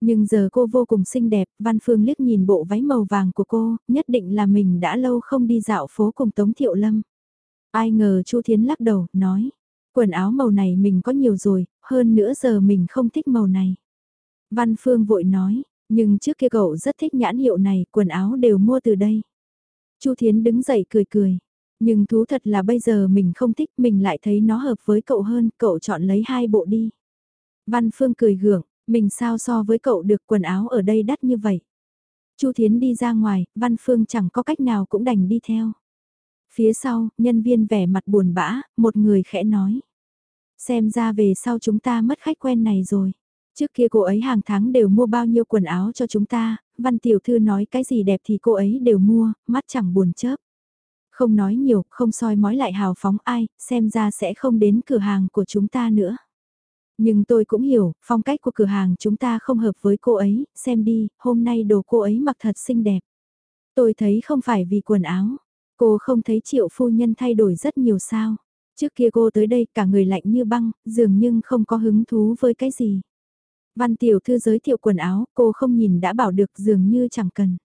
Nhưng giờ cô vô cùng xinh đẹp, Văn Phương liếc nhìn bộ váy màu vàng của cô, nhất định là mình đã lâu không đi dạo phố cùng Tống Thiệu Lâm. Ai ngờ Chu Thiến lắc đầu, nói, quần áo màu này mình có nhiều rồi, hơn nữa giờ mình không thích màu này. Văn Phương vội nói, nhưng trước kia cậu rất thích nhãn hiệu này, quần áo đều mua từ đây. Chu Thiến đứng dậy cười cười, nhưng thú thật là bây giờ mình không thích, mình lại thấy nó hợp với cậu hơn, cậu chọn lấy hai bộ đi. Văn Phương cười gượng, mình sao so với cậu được quần áo ở đây đắt như vậy. Chu Thiến đi ra ngoài, Văn Phương chẳng có cách nào cũng đành đi theo. Phía sau, nhân viên vẻ mặt buồn bã, một người khẽ nói. Xem ra về sau chúng ta mất khách quen này rồi. Trước kia cô ấy hàng tháng đều mua bao nhiêu quần áo cho chúng ta, Văn Tiểu Thư nói cái gì đẹp thì cô ấy đều mua, mắt chẳng buồn chớp. Không nói nhiều, không soi mói lại hào phóng ai, xem ra sẽ không đến cửa hàng của chúng ta nữa. Nhưng tôi cũng hiểu, phong cách của cửa hàng chúng ta không hợp với cô ấy, xem đi, hôm nay đồ cô ấy mặc thật xinh đẹp. Tôi thấy không phải vì quần áo, cô không thấy triệu phu nhân thay đổi rất nhiều sao. Trước kia cô tới đây cả người lạnh như băng, dường như không có hứng thú với cái gì. Văn tiểu thư giới thiệu quần áo, cô không nhìn đã bảo được dường như chẳng cần.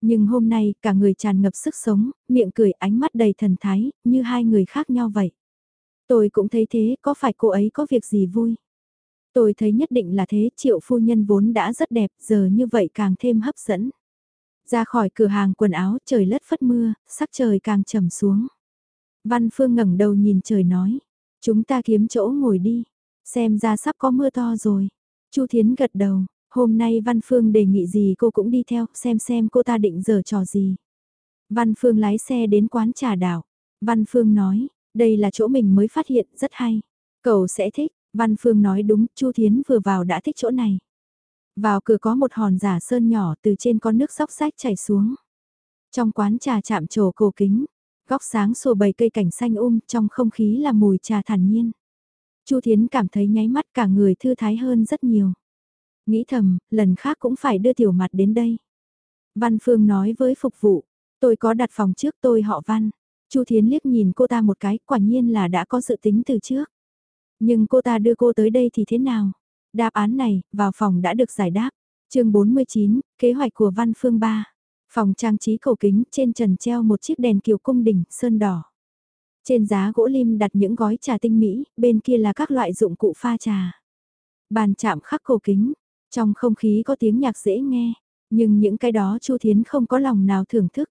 Nhưng hôm nay cả người tràn ngập sức sống, miệng cười ánh mắt đầy thần thái, như hai người khác nhau vậy. Tôi cũng thấy thế, có phải cô ấy có việc gì vui? Tôi thấy nhất định là thế, triệu phu nhân vốn đã rất đẹp, giờ như vậy càng thêm hấp dẫn. Ra khỏi cửa hàng quần áo, trời lất phất mưa, sắc trời càng trầm xuống. Văn Phương ngẩng đầu nhìn trời nói, chúng ta kiếm chỗ ngồi đi, xem ra sắp có mưa to rồi. Chu Thiến gật đầu, hôm nay Văn Phương đề nghị gì cô cũng đi theo, xem xem cô ta định giờ trò gì. Văn Phương lái xe đến quán trà đảo. Văn Phương nói, đây là chỗ mình mới phát hiện, rất hay. Cậu sẽ thích, Văn Phương nói đúng, Chu Thiến vừa vào đã thích chỗ này. Vào cửa có một hòn giả sơn nhỏ từ trên con nước sóc sách chảy xuống. Trong quán trà chạm trổ cổ kính, góc sáng sổ bầy cây cảnh xanh um, trong không khí là mùi trà thản nhiên. Chu Thiến cảm thấy nháy mắt cả người thư thái hơn rất nhiều. Nghĩ thầm, lần khác cũng phải đưa tiểu mặt đến đây. Văn Phương nói với phục vụ, tôi có đặt phòng trước tôi họ Văn. Chu Thiến liếc nhìn cô ta một cái, quả nhiên là đã có sự tính từ trước. Nhưng cô ta đưa cô tới đây thì thế nào? Đáp án này, vào phòng đã được giải đáp. chương 49, kế hoạch của Văn Phương 3. Phòng trang trí cầu kính, trên trần treo một chiếc đèn kiều cung đỉnh, sơn đỏ. Trên giá gỗ lim đặt những gói trà tinh mỹ, bên kia là các loại dụng cụ pha trà. Bàn chạm khắc cầu kính, trong không khí có tiếng nhạc dễ nghe, nhưng những cái đó Chu Thiến không có lòng nào thưởng thức.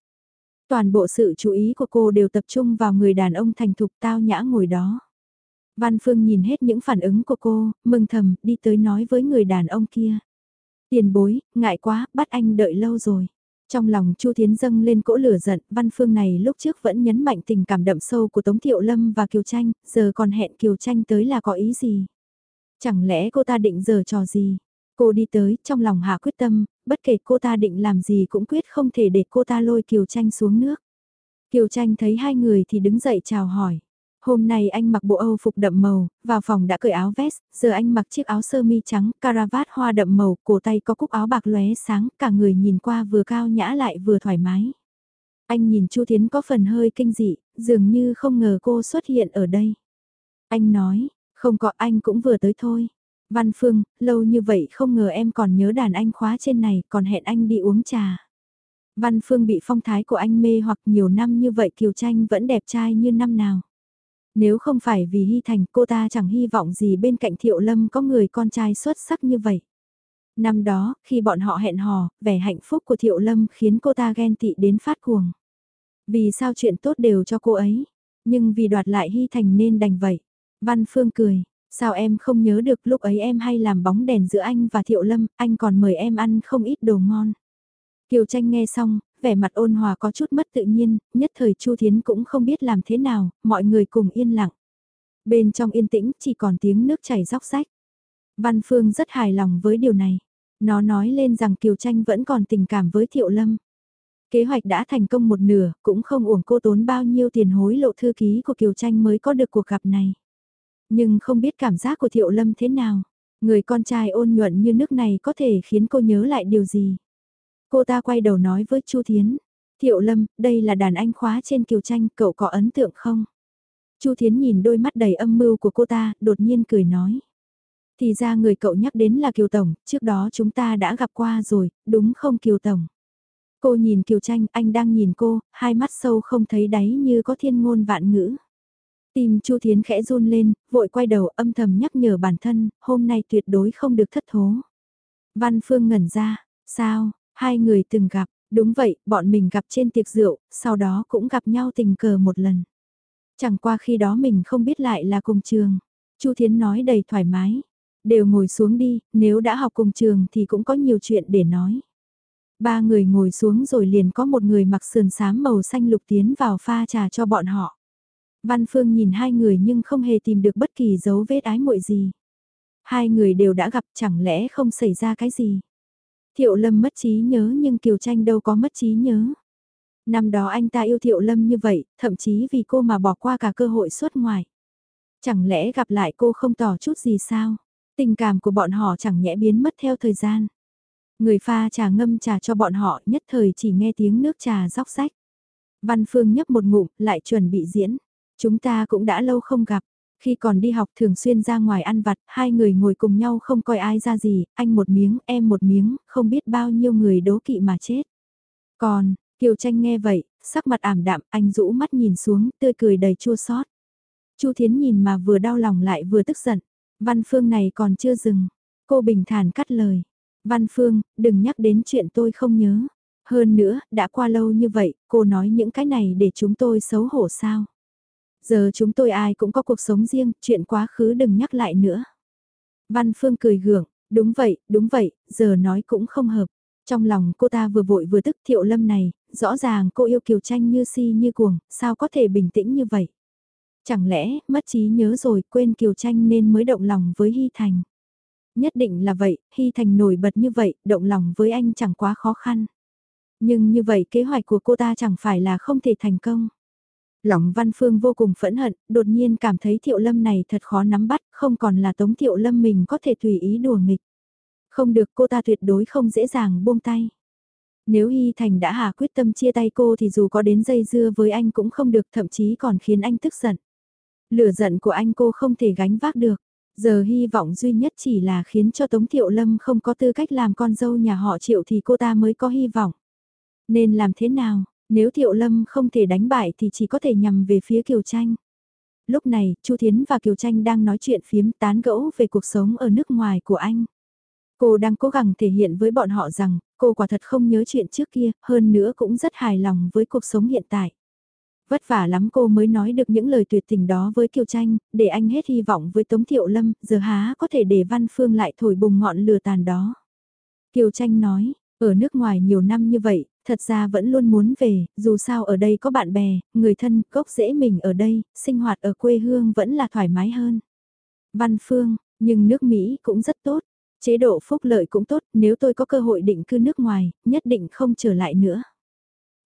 Toàn bộ sự chú ý của cô đều tập trung vào người đàn ông thành thục tao nhã ngồi đó. Văn Phương nhìn hết những phản ứng của cô, mừng thầm, đi tới nói với người đàn ông kia. Tiền bối, ngại quá, bắt anh đợi lâu rồi. Trong lòng Chu Thiến dâng lên cỗ lửa giận, Văn Phương này lúc trước vẫn nhấn mạnh tình cảm đậm sâu của Tống Thiệu Lâm và Kiều Tranh, giờ còn hẹn Kiều Tranh tới là có ý gì? Chẳng lẽ cô ta định giờ trò gì? Cô đi tới, trong lòng hạ quyết tâm, bất kể cô ta định làm gì cũng quyết không thể để cô ta lôi Kiều Tranh xuống nước. Kiều Tranh thấy hai người thì đứng dậy chào hỏi. Hôm nay anh mặc bộ Âu phục đậm màu, vào phòng đã cởi áo vest, giờ anh mặc chiếc áo sơ mi trắng, caravat hoa đậm màu, cổ tay có cúc áo bạc lóe sáng, cả người nhìn qua vừa cao nhã lại vừa thoải mái. Anh nhìn Chu Thiến có phần hơi kinh dị, dường như không ngờ cô xuất hiện ở đây. Anh nói, không có anh cũng vừa tới thôi. Văn Phương, lâu như vậy không ngờ em còn nhớ đàn anh khóa trên này, còn hẹn anh đi uống trà. Văn Phương bị phong thái của anh mê hoặc nhiều năm như vậy Kiều Tranh vẫn đẹp trai như năm nào. Nếu không phải vì Hy Thành cô ta chẳng hy vọng gì bên cạnh Thiệu Lâm có người con trai xuất sắc như vậy. Năm đó, khi bọn họ hẹn hò, vẻ hạnh phúc của Thiệu Lâm khiến cô ta ghen tị đến phát cuồng. Vì sao chuyện tốt đều cho cô ấy, nhưng vì đoạt lại Hy Thành nên đành vậy. Văn Phương cười, sao em không nhớ được lúc ấy em hay làm bóng đèn giữa anh và Thiệu Lâm, anh còn mời em ăn không ít đồ ngon. Kiều Tranh nghe xong, vẻ mặt ôn hòa có chút mất tự nhiên, nhất thời Chu Thiến cũng không biết làm thế nào, mọi người cùng yên lặng. Bên trong yên tĩnh chỉ còn tiếng nước chảy róc rách. Văn Phương rất hài lòng với điều này. Nó nói lên rằng Kiều Tranh vẫn còn tình cảm với Thiệu Lâm. Kế hoạch đã thành công một nửa, cũng không uổng cô tốn bao nhiêu tiền hối lộ thư ký của Kiều Tranh mới có được cuộc gặp này. Nhưng không biết cảm giác của Thiệu Lâm thế nào. Người con trai ôn nhuận như nước này có thể khiến cô nhớ lại điều gì. Cô ta quay đầu nói với Chu Thiến. Thiệu Lâm, đây là đàn anh khóa trên Kiều Tranh, cậu có ấn tượng không? Chu Thiến nhìn đôi mắt đầy âm mưu của cô ta, đột nhiên cười nói. Thì ra người cậu nhắc đến là Kiều Tổng, trước đó chúng ta đã gặp qua rồi, đúng không Kiều Tổng? Cô nhìn Kiều Tranh, anh đang nhìn cô, hai mắt sâu không thấy đáy như có thiên ngôn vạn ngữ. Tim Chu Thiến khẽ run lên, vội quay đầu âm thầm nhắc nhở bản thân, hôm nay tuyệt đối không được thất thố. Văn Phương ngẩn ra, sao, hai người từng gặp, đúng vậy, bọn mình gặp trên tiệc rượu, sau đó cũng gặp nhau tình cờ một lần. Chẳng qua khi đó mình không biết lại là cùng trường. Chu Thiến nói đầy thoải mái, đều ngồi xuống đi, nếu đã học cùng trường thì cũng có nhiều chuyện để nói. Ba người ngồi xuống rồi liền có một người mặc sườn xám màu xanh lục tiến vào pha trà cho bọn họ. Văn Phương nhìn hai người nhưng không hề tìm được bất kỳ dấu vết ái muội gì. Hai người đều đã gặp chẳng lẽ không xảy ra cái gì. Thiệu Lâm mất trí nhớ nhưng Kiều Tranh đâu có mất trí nhớ. Năm đó anh ta yêu Thiệu Lâm như vậy, thậm chí vì cô mà bỏ qua cả cơ hội xuất ngoài. Chẳng lẽ gặp lại cô không tỏ chút gì sao? Tình cảm của bọn họ chẳng nhẽ biến mất theo thời gian. Người pha trà ngâm trà cho bọn họ nhất thời chỉ nghe tiếng nước trà róc rách. Văn Phương nhấp một ngụm lại chuẩn bị diễn. Chúng ta cũng đã lâu không gặp. Khi còn đi học thường xuyên ra ngoài ăn vặt, hai người ngồi cùng nhau không coi ai ra gì, anh một miếng, em một miếng, không biết bao nhiêu người đố kỵ mà chết. Còn, Kiều Tranh nghe vậy, sắc mặt ảm đạm, anh rũ mắt nhìn xuống, tươi cười đầy chua xót. Chu Thiến nhìn mà vừa đau lòng lại vừa tức giận. Văn Phương này còn chưa dừng. Cô bình thản cắt lời. Văn Phương, đừng nhắc đến chuyện tôi không nhớ. Hơn nữa, đã qua lâu như vậy, cô nói những cái này để chúng tôi xấu hổ sao? Giờ chúng tôi ai cũng có cuộc sống riêng, chuyện quá khứ đừng nhắc lại nữa. Văn Phương cười gượng, đúng vậy, đúng vậy, giờ nói cũng không hợp. Trong lòng cô ta vừa vội vừa tức thiệu lâm này, rõ ràng cô yêu Kiều Tranh như si như cuồng, sao có thể bình tĩnh như vậy? Chẳng lẽ, mất trí nhớ rồi, quên Kiều Tranh nên mới động lòng với Hy Thành? Nhất định là vậy, Hy Thành nổi bật như vậy, động lòng với anh chẳng quá khó khăn. Nhưng như vậy kế hoạch của cô ta chẳng phải là không thể thành công. Lòng Văn Phương vô cùng phẫn hận, đột nhiên cảm thấy Thiệu Lâm này thật khó nắm bắt, không còn là Tống Thiệu Lâm mình có thể tùy ý đùa nghịch. Không được cô ta tuyệt đối không dễ dàng buông tay. Nếu Hy Thành đã hạ quyết tâm chia tay cô thì dù có đến dây dưa với anh cũng không được thậm chí còn khiến anh tức giận. Lửa giận của anh cô không thể gánh vác được. Giờ hy vọng duy nhất chỉ là khiến cho Tống Thiệu Lâm không có tư cách làm con dâu nhà họ Triệu thì cô ta mới có hy vọng. Nên làm thế nào, nếu Thiệu Lâm không thể đánh bại thì chỉ có thể nhằm về phía Kiều Tranh. Lúc này, Chu Thiến và Kiều Tranh đang nói chuyện phiếm tán gẫu về cuộc sống ở nước ngoài của anh. Cô đang cố gắng thể hiện với bọn họ rằng, cô quả thật không nhớ chuyện trước kia, hơn nữa cũng rất hài lòng với cuộc sống hiện tại. Vất vả lắm cô mới nói được những lời tuyệt tình đó với Kiều Tranh, để anh hết hy vọng với Tống Thiệu Lâm, giờ há có thể để Văn Phương lại thổi bùng ngọn lửa tàn đó. Kiều Tranh nói, ở nước ngoài nhiều năm như vậy, thật ra vẫn luôn muốn về, dù sao ở đây có bạn bè, người thân, gốc dễ mình ở đây, sinh hoạt ở quê hương vẫn là thoải mái hơn. Văn Phương, nhưng nước Mỹ cũng rất tốt, chế độ phúc lợi cũng tốt, nếu tôi có cơ hội định cư nước ngoài, nhất định không trở lại nữa.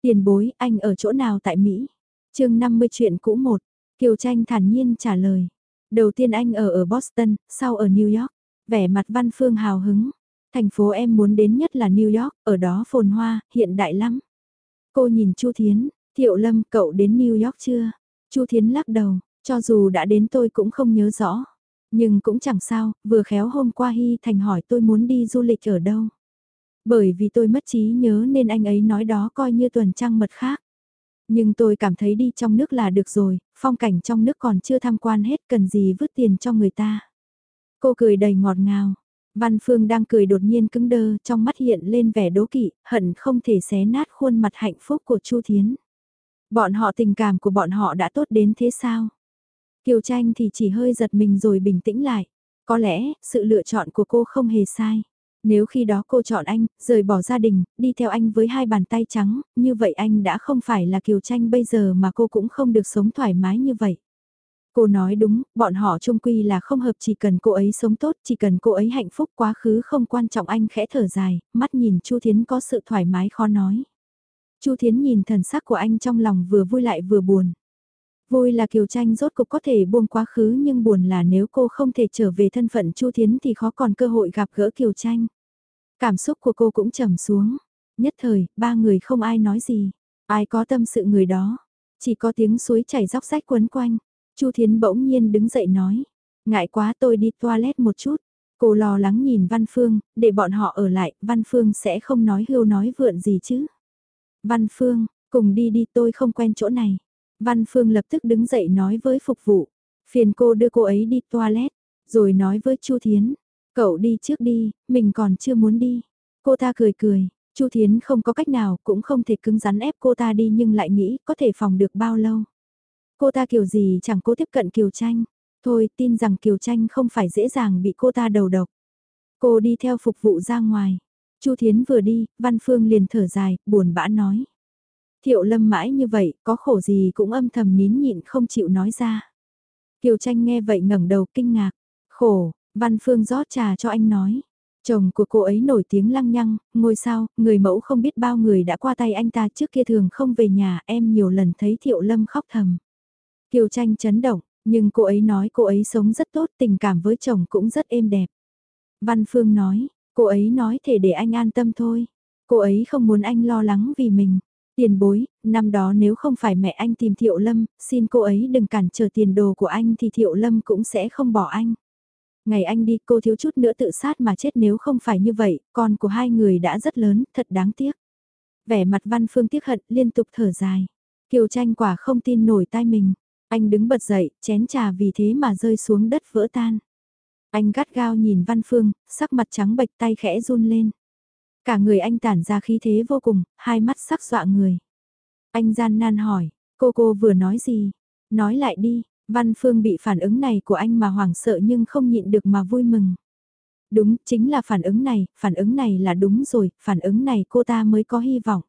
Tiền bối, anh ở chỗ nào tại Mỹ? chương 50 chuyện cũ một, Kiều Tranh thản nhiên trả lời. Đầu tiên anh ở ở Boston, sau ở New York. Vẻ mặt Văn Phương hào hứng. Thành phố em muốn đến nhất là New York, ở đó phồn hoa, hiện đại lắm. Cô nhìn Chu Thiến, Thiệu Lâm, cậu đến New York chưa? Chu Thiến lắc đầu, cho dù đã đến tôi cũng không nhớ rõ. Nhưng cũng chẳng sao, vừa khéo hôm qua Hy Thành hỏi tôi muốn đi du lịch ở đâu. Bởi vì tôi mất trí nhớ nên anh ấy nói đó coi như tuần trăng mật khác. Nhưng tôi cảm thấy đi trong nước là được rồi, phong cảnh trong nước còn chưa tham quan hết cần gì vứt tiền cho người ta. Cô cười đầy ngọt ngào. Văn Phương đang cười đột nhiên cứng đơ, trong mắt hiện lên vẻ đố kỵ, hận không thể xé nát khuôn mặt hạnh phúc của Chu Thiến. Bọn họ tình cảm của bọn họ đã tốt đến thế sao? Kiều Tranh thì chỉ hơi giật mình rồi bình tĩnh lại. Có lẽ, sự lựa chọn của cô không hề sai. Nếu khi đó cô chọn anh, rời bỏ gia đình, đi theo anh với hai bàn tay trắng, như vậy anh đã không phải là Kiều Tranh bây giờ mà cô cũng không được sống thoải mái như vậy. Cô nói đúng, bọn họ trung quy là không hợp chỉ cần cô ấy sống tốt, chỉ cần cô ấy hạnh phúc quá khứ không quan trọng anh khẽ thở dài, mắt nhìn Chu Thiến có sự thoải mái khó nói. Chu Thiến nhìn thần sắc của anh trong lòng vừa vui lại vừa buồn. Vui là Kiều Tranh rốt cục có thể buông quá khứ nhưng buồn là nếu cô không thể trở về thân phận Chu Thiến thì khó còn cơ hội gặp gỡ Kiều Tranh. Cảm xúc của cô cũng trầm xuống. Nhất thời, ba người không ai nói gì. Ai có tâm sự người đó. Chỉ có tiếng suối chảy róc rách quấn quanh. Chu Thiến bỗng nhiên đứng dậy nói. Ngại quá tôi đi toilet một chút. Cô lo lắng nhìn Văn Phương, để bọn họ ở lại, Văn Phương sẽ không nói hưu nói vượn gì chứ. Văn Phương, cùng đi đi tôi không quen chỗ này. Văn Phương lập tức đứng dậy nói với phục vụ. Phiền cô đưa cô ấy đi toilet, rồi nói với Chu Thiến. Cậu đi trước đi, mình còn chưa muốn đi. Cô ta cười cười, Chu Thiến không có cách nào cũng không thể cứng rắn ép cô ta đi nhưng lại nghĩ có thể phòng được bao lâu. Cô ta kiểu gì chẳng cố tiếp cận Kiều Tranh. Thôi tin rằng Kiều Tranh không phải dễ dàng bị cô ta đầu độc. Cô đi theo phục vụ ra ngoài. Chu Thiến vừa đi, Văn Phương liền thở dài, buồn bã nói. Thiệu lâm mãi như vậy, có khổ gì cũng âm thầm nín nhịn không chịu nói ra. Kiều tranh nghe vậy ngẩng đầu kinh ngạc. Khổ, Văn Phương rót trà cho anh nói. Chồng của cô ấy nổi tiếng lăng nhăng, ngôi sao, người mẫu không biết bao người đã qua tay anh ta trước kia thường không về nhà, em nhiều lần thấy Thiệu Lâm khóc thầm. Kiều tranh chấn động, nhưng cô ấy nói cô ấy sống rất tốt, tình cảm với chồng cũng rất êm đẹp. Văn Phương nói, cô ấy nói thể để anh an tâm thôi. Cô ấy không muốn anh lo lắng vì mình. Tiền bối, năm đó nếu không phải mẹ anh tìm Thiệu Lâm, xin cô ấy đừng cản trở tiền đồ của anh thì Thiệu Lâm cũng sẽ không bỏ anh. Ngày anh đi cô thiếu chút nữa tự sát mà chết nếu không phải như vậy, con của hai người đã rất lớn, thật đáng tiếc. Vẻ mặt văn phương tiếc hận liên tục thở dài. Kiều tranh quả không tin nổi tai mình. Anh đứng bật dậy, chén trà vì thế mà rơi xuống đất vỡ tan. Anh gắt gao nhìn văn phương, sắc mặt trắng bệch tay khẽ run lên. Cả người anh tản ra khí thế vô cùng, hai mắt sắc dọa người. Anh gian nan hỏi, cô cô vừa nói gì? Nói lại đi, Văn Phương bị phản ứng này của anh mà hoảng sợ nhưng không nhịn được mà vui mừng. Đúng, chính là phản ứng này, phản ứng này là đúng rồi, phản ứng này cô ta mới có hy vọng.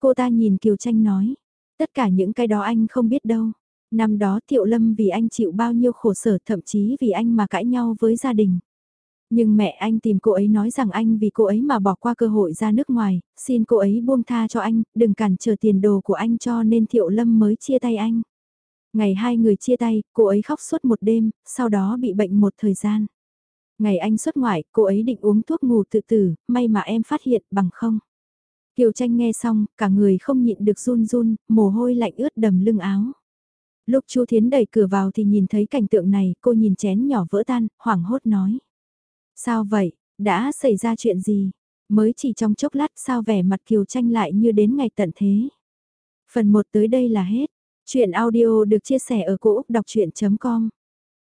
Cô ta nhìn Kiều Tranh nói, tất cả những cái đó anh không biết đâu. Năm đó Thiệu Lâm vì anh chịu bao nhiêu khổ sở thậm chí vì anh mà cãi nhau với gia đình. Nhưng mẹ anh tìm cô ấy nói rằng anh vì cô ấy mà bỏ qua cơ hội ra nước ngoài, xin cô ấy buông tha cho anh, đừng cản trở tiền đồ của anh cho nên Thiệu Lâm mới chia tay anh. Ngày hai người chia tay, cô ấy khóc suốt một đêm, sau đó bị bệnh một thời gian. Ngày anh xuất ngoại, cô ấy định uống thuốc ngủ tự tử, may mà em phát hiện bằng không. Kiều tranh nghe xong, cả người không nhịn được run run, mồ hôi lạnh ướt đầm lưng áo. Lúc Chu Thiến đẩy cửa vào thì nhìn thấy cảnh tượng này, cô nhìn chén nhỏ vỡ tan, hoảng hốt nói. Sao vậy, đã xảy ra chuyện gì? Mới chỉ trong chốc lát sao vẻ mặt Kiều Tranh lại như đến ngày tận thế. Phần 1 tới đây là hết. Chuyện audio được chia sẻ ở cỗ đọc chuyện.com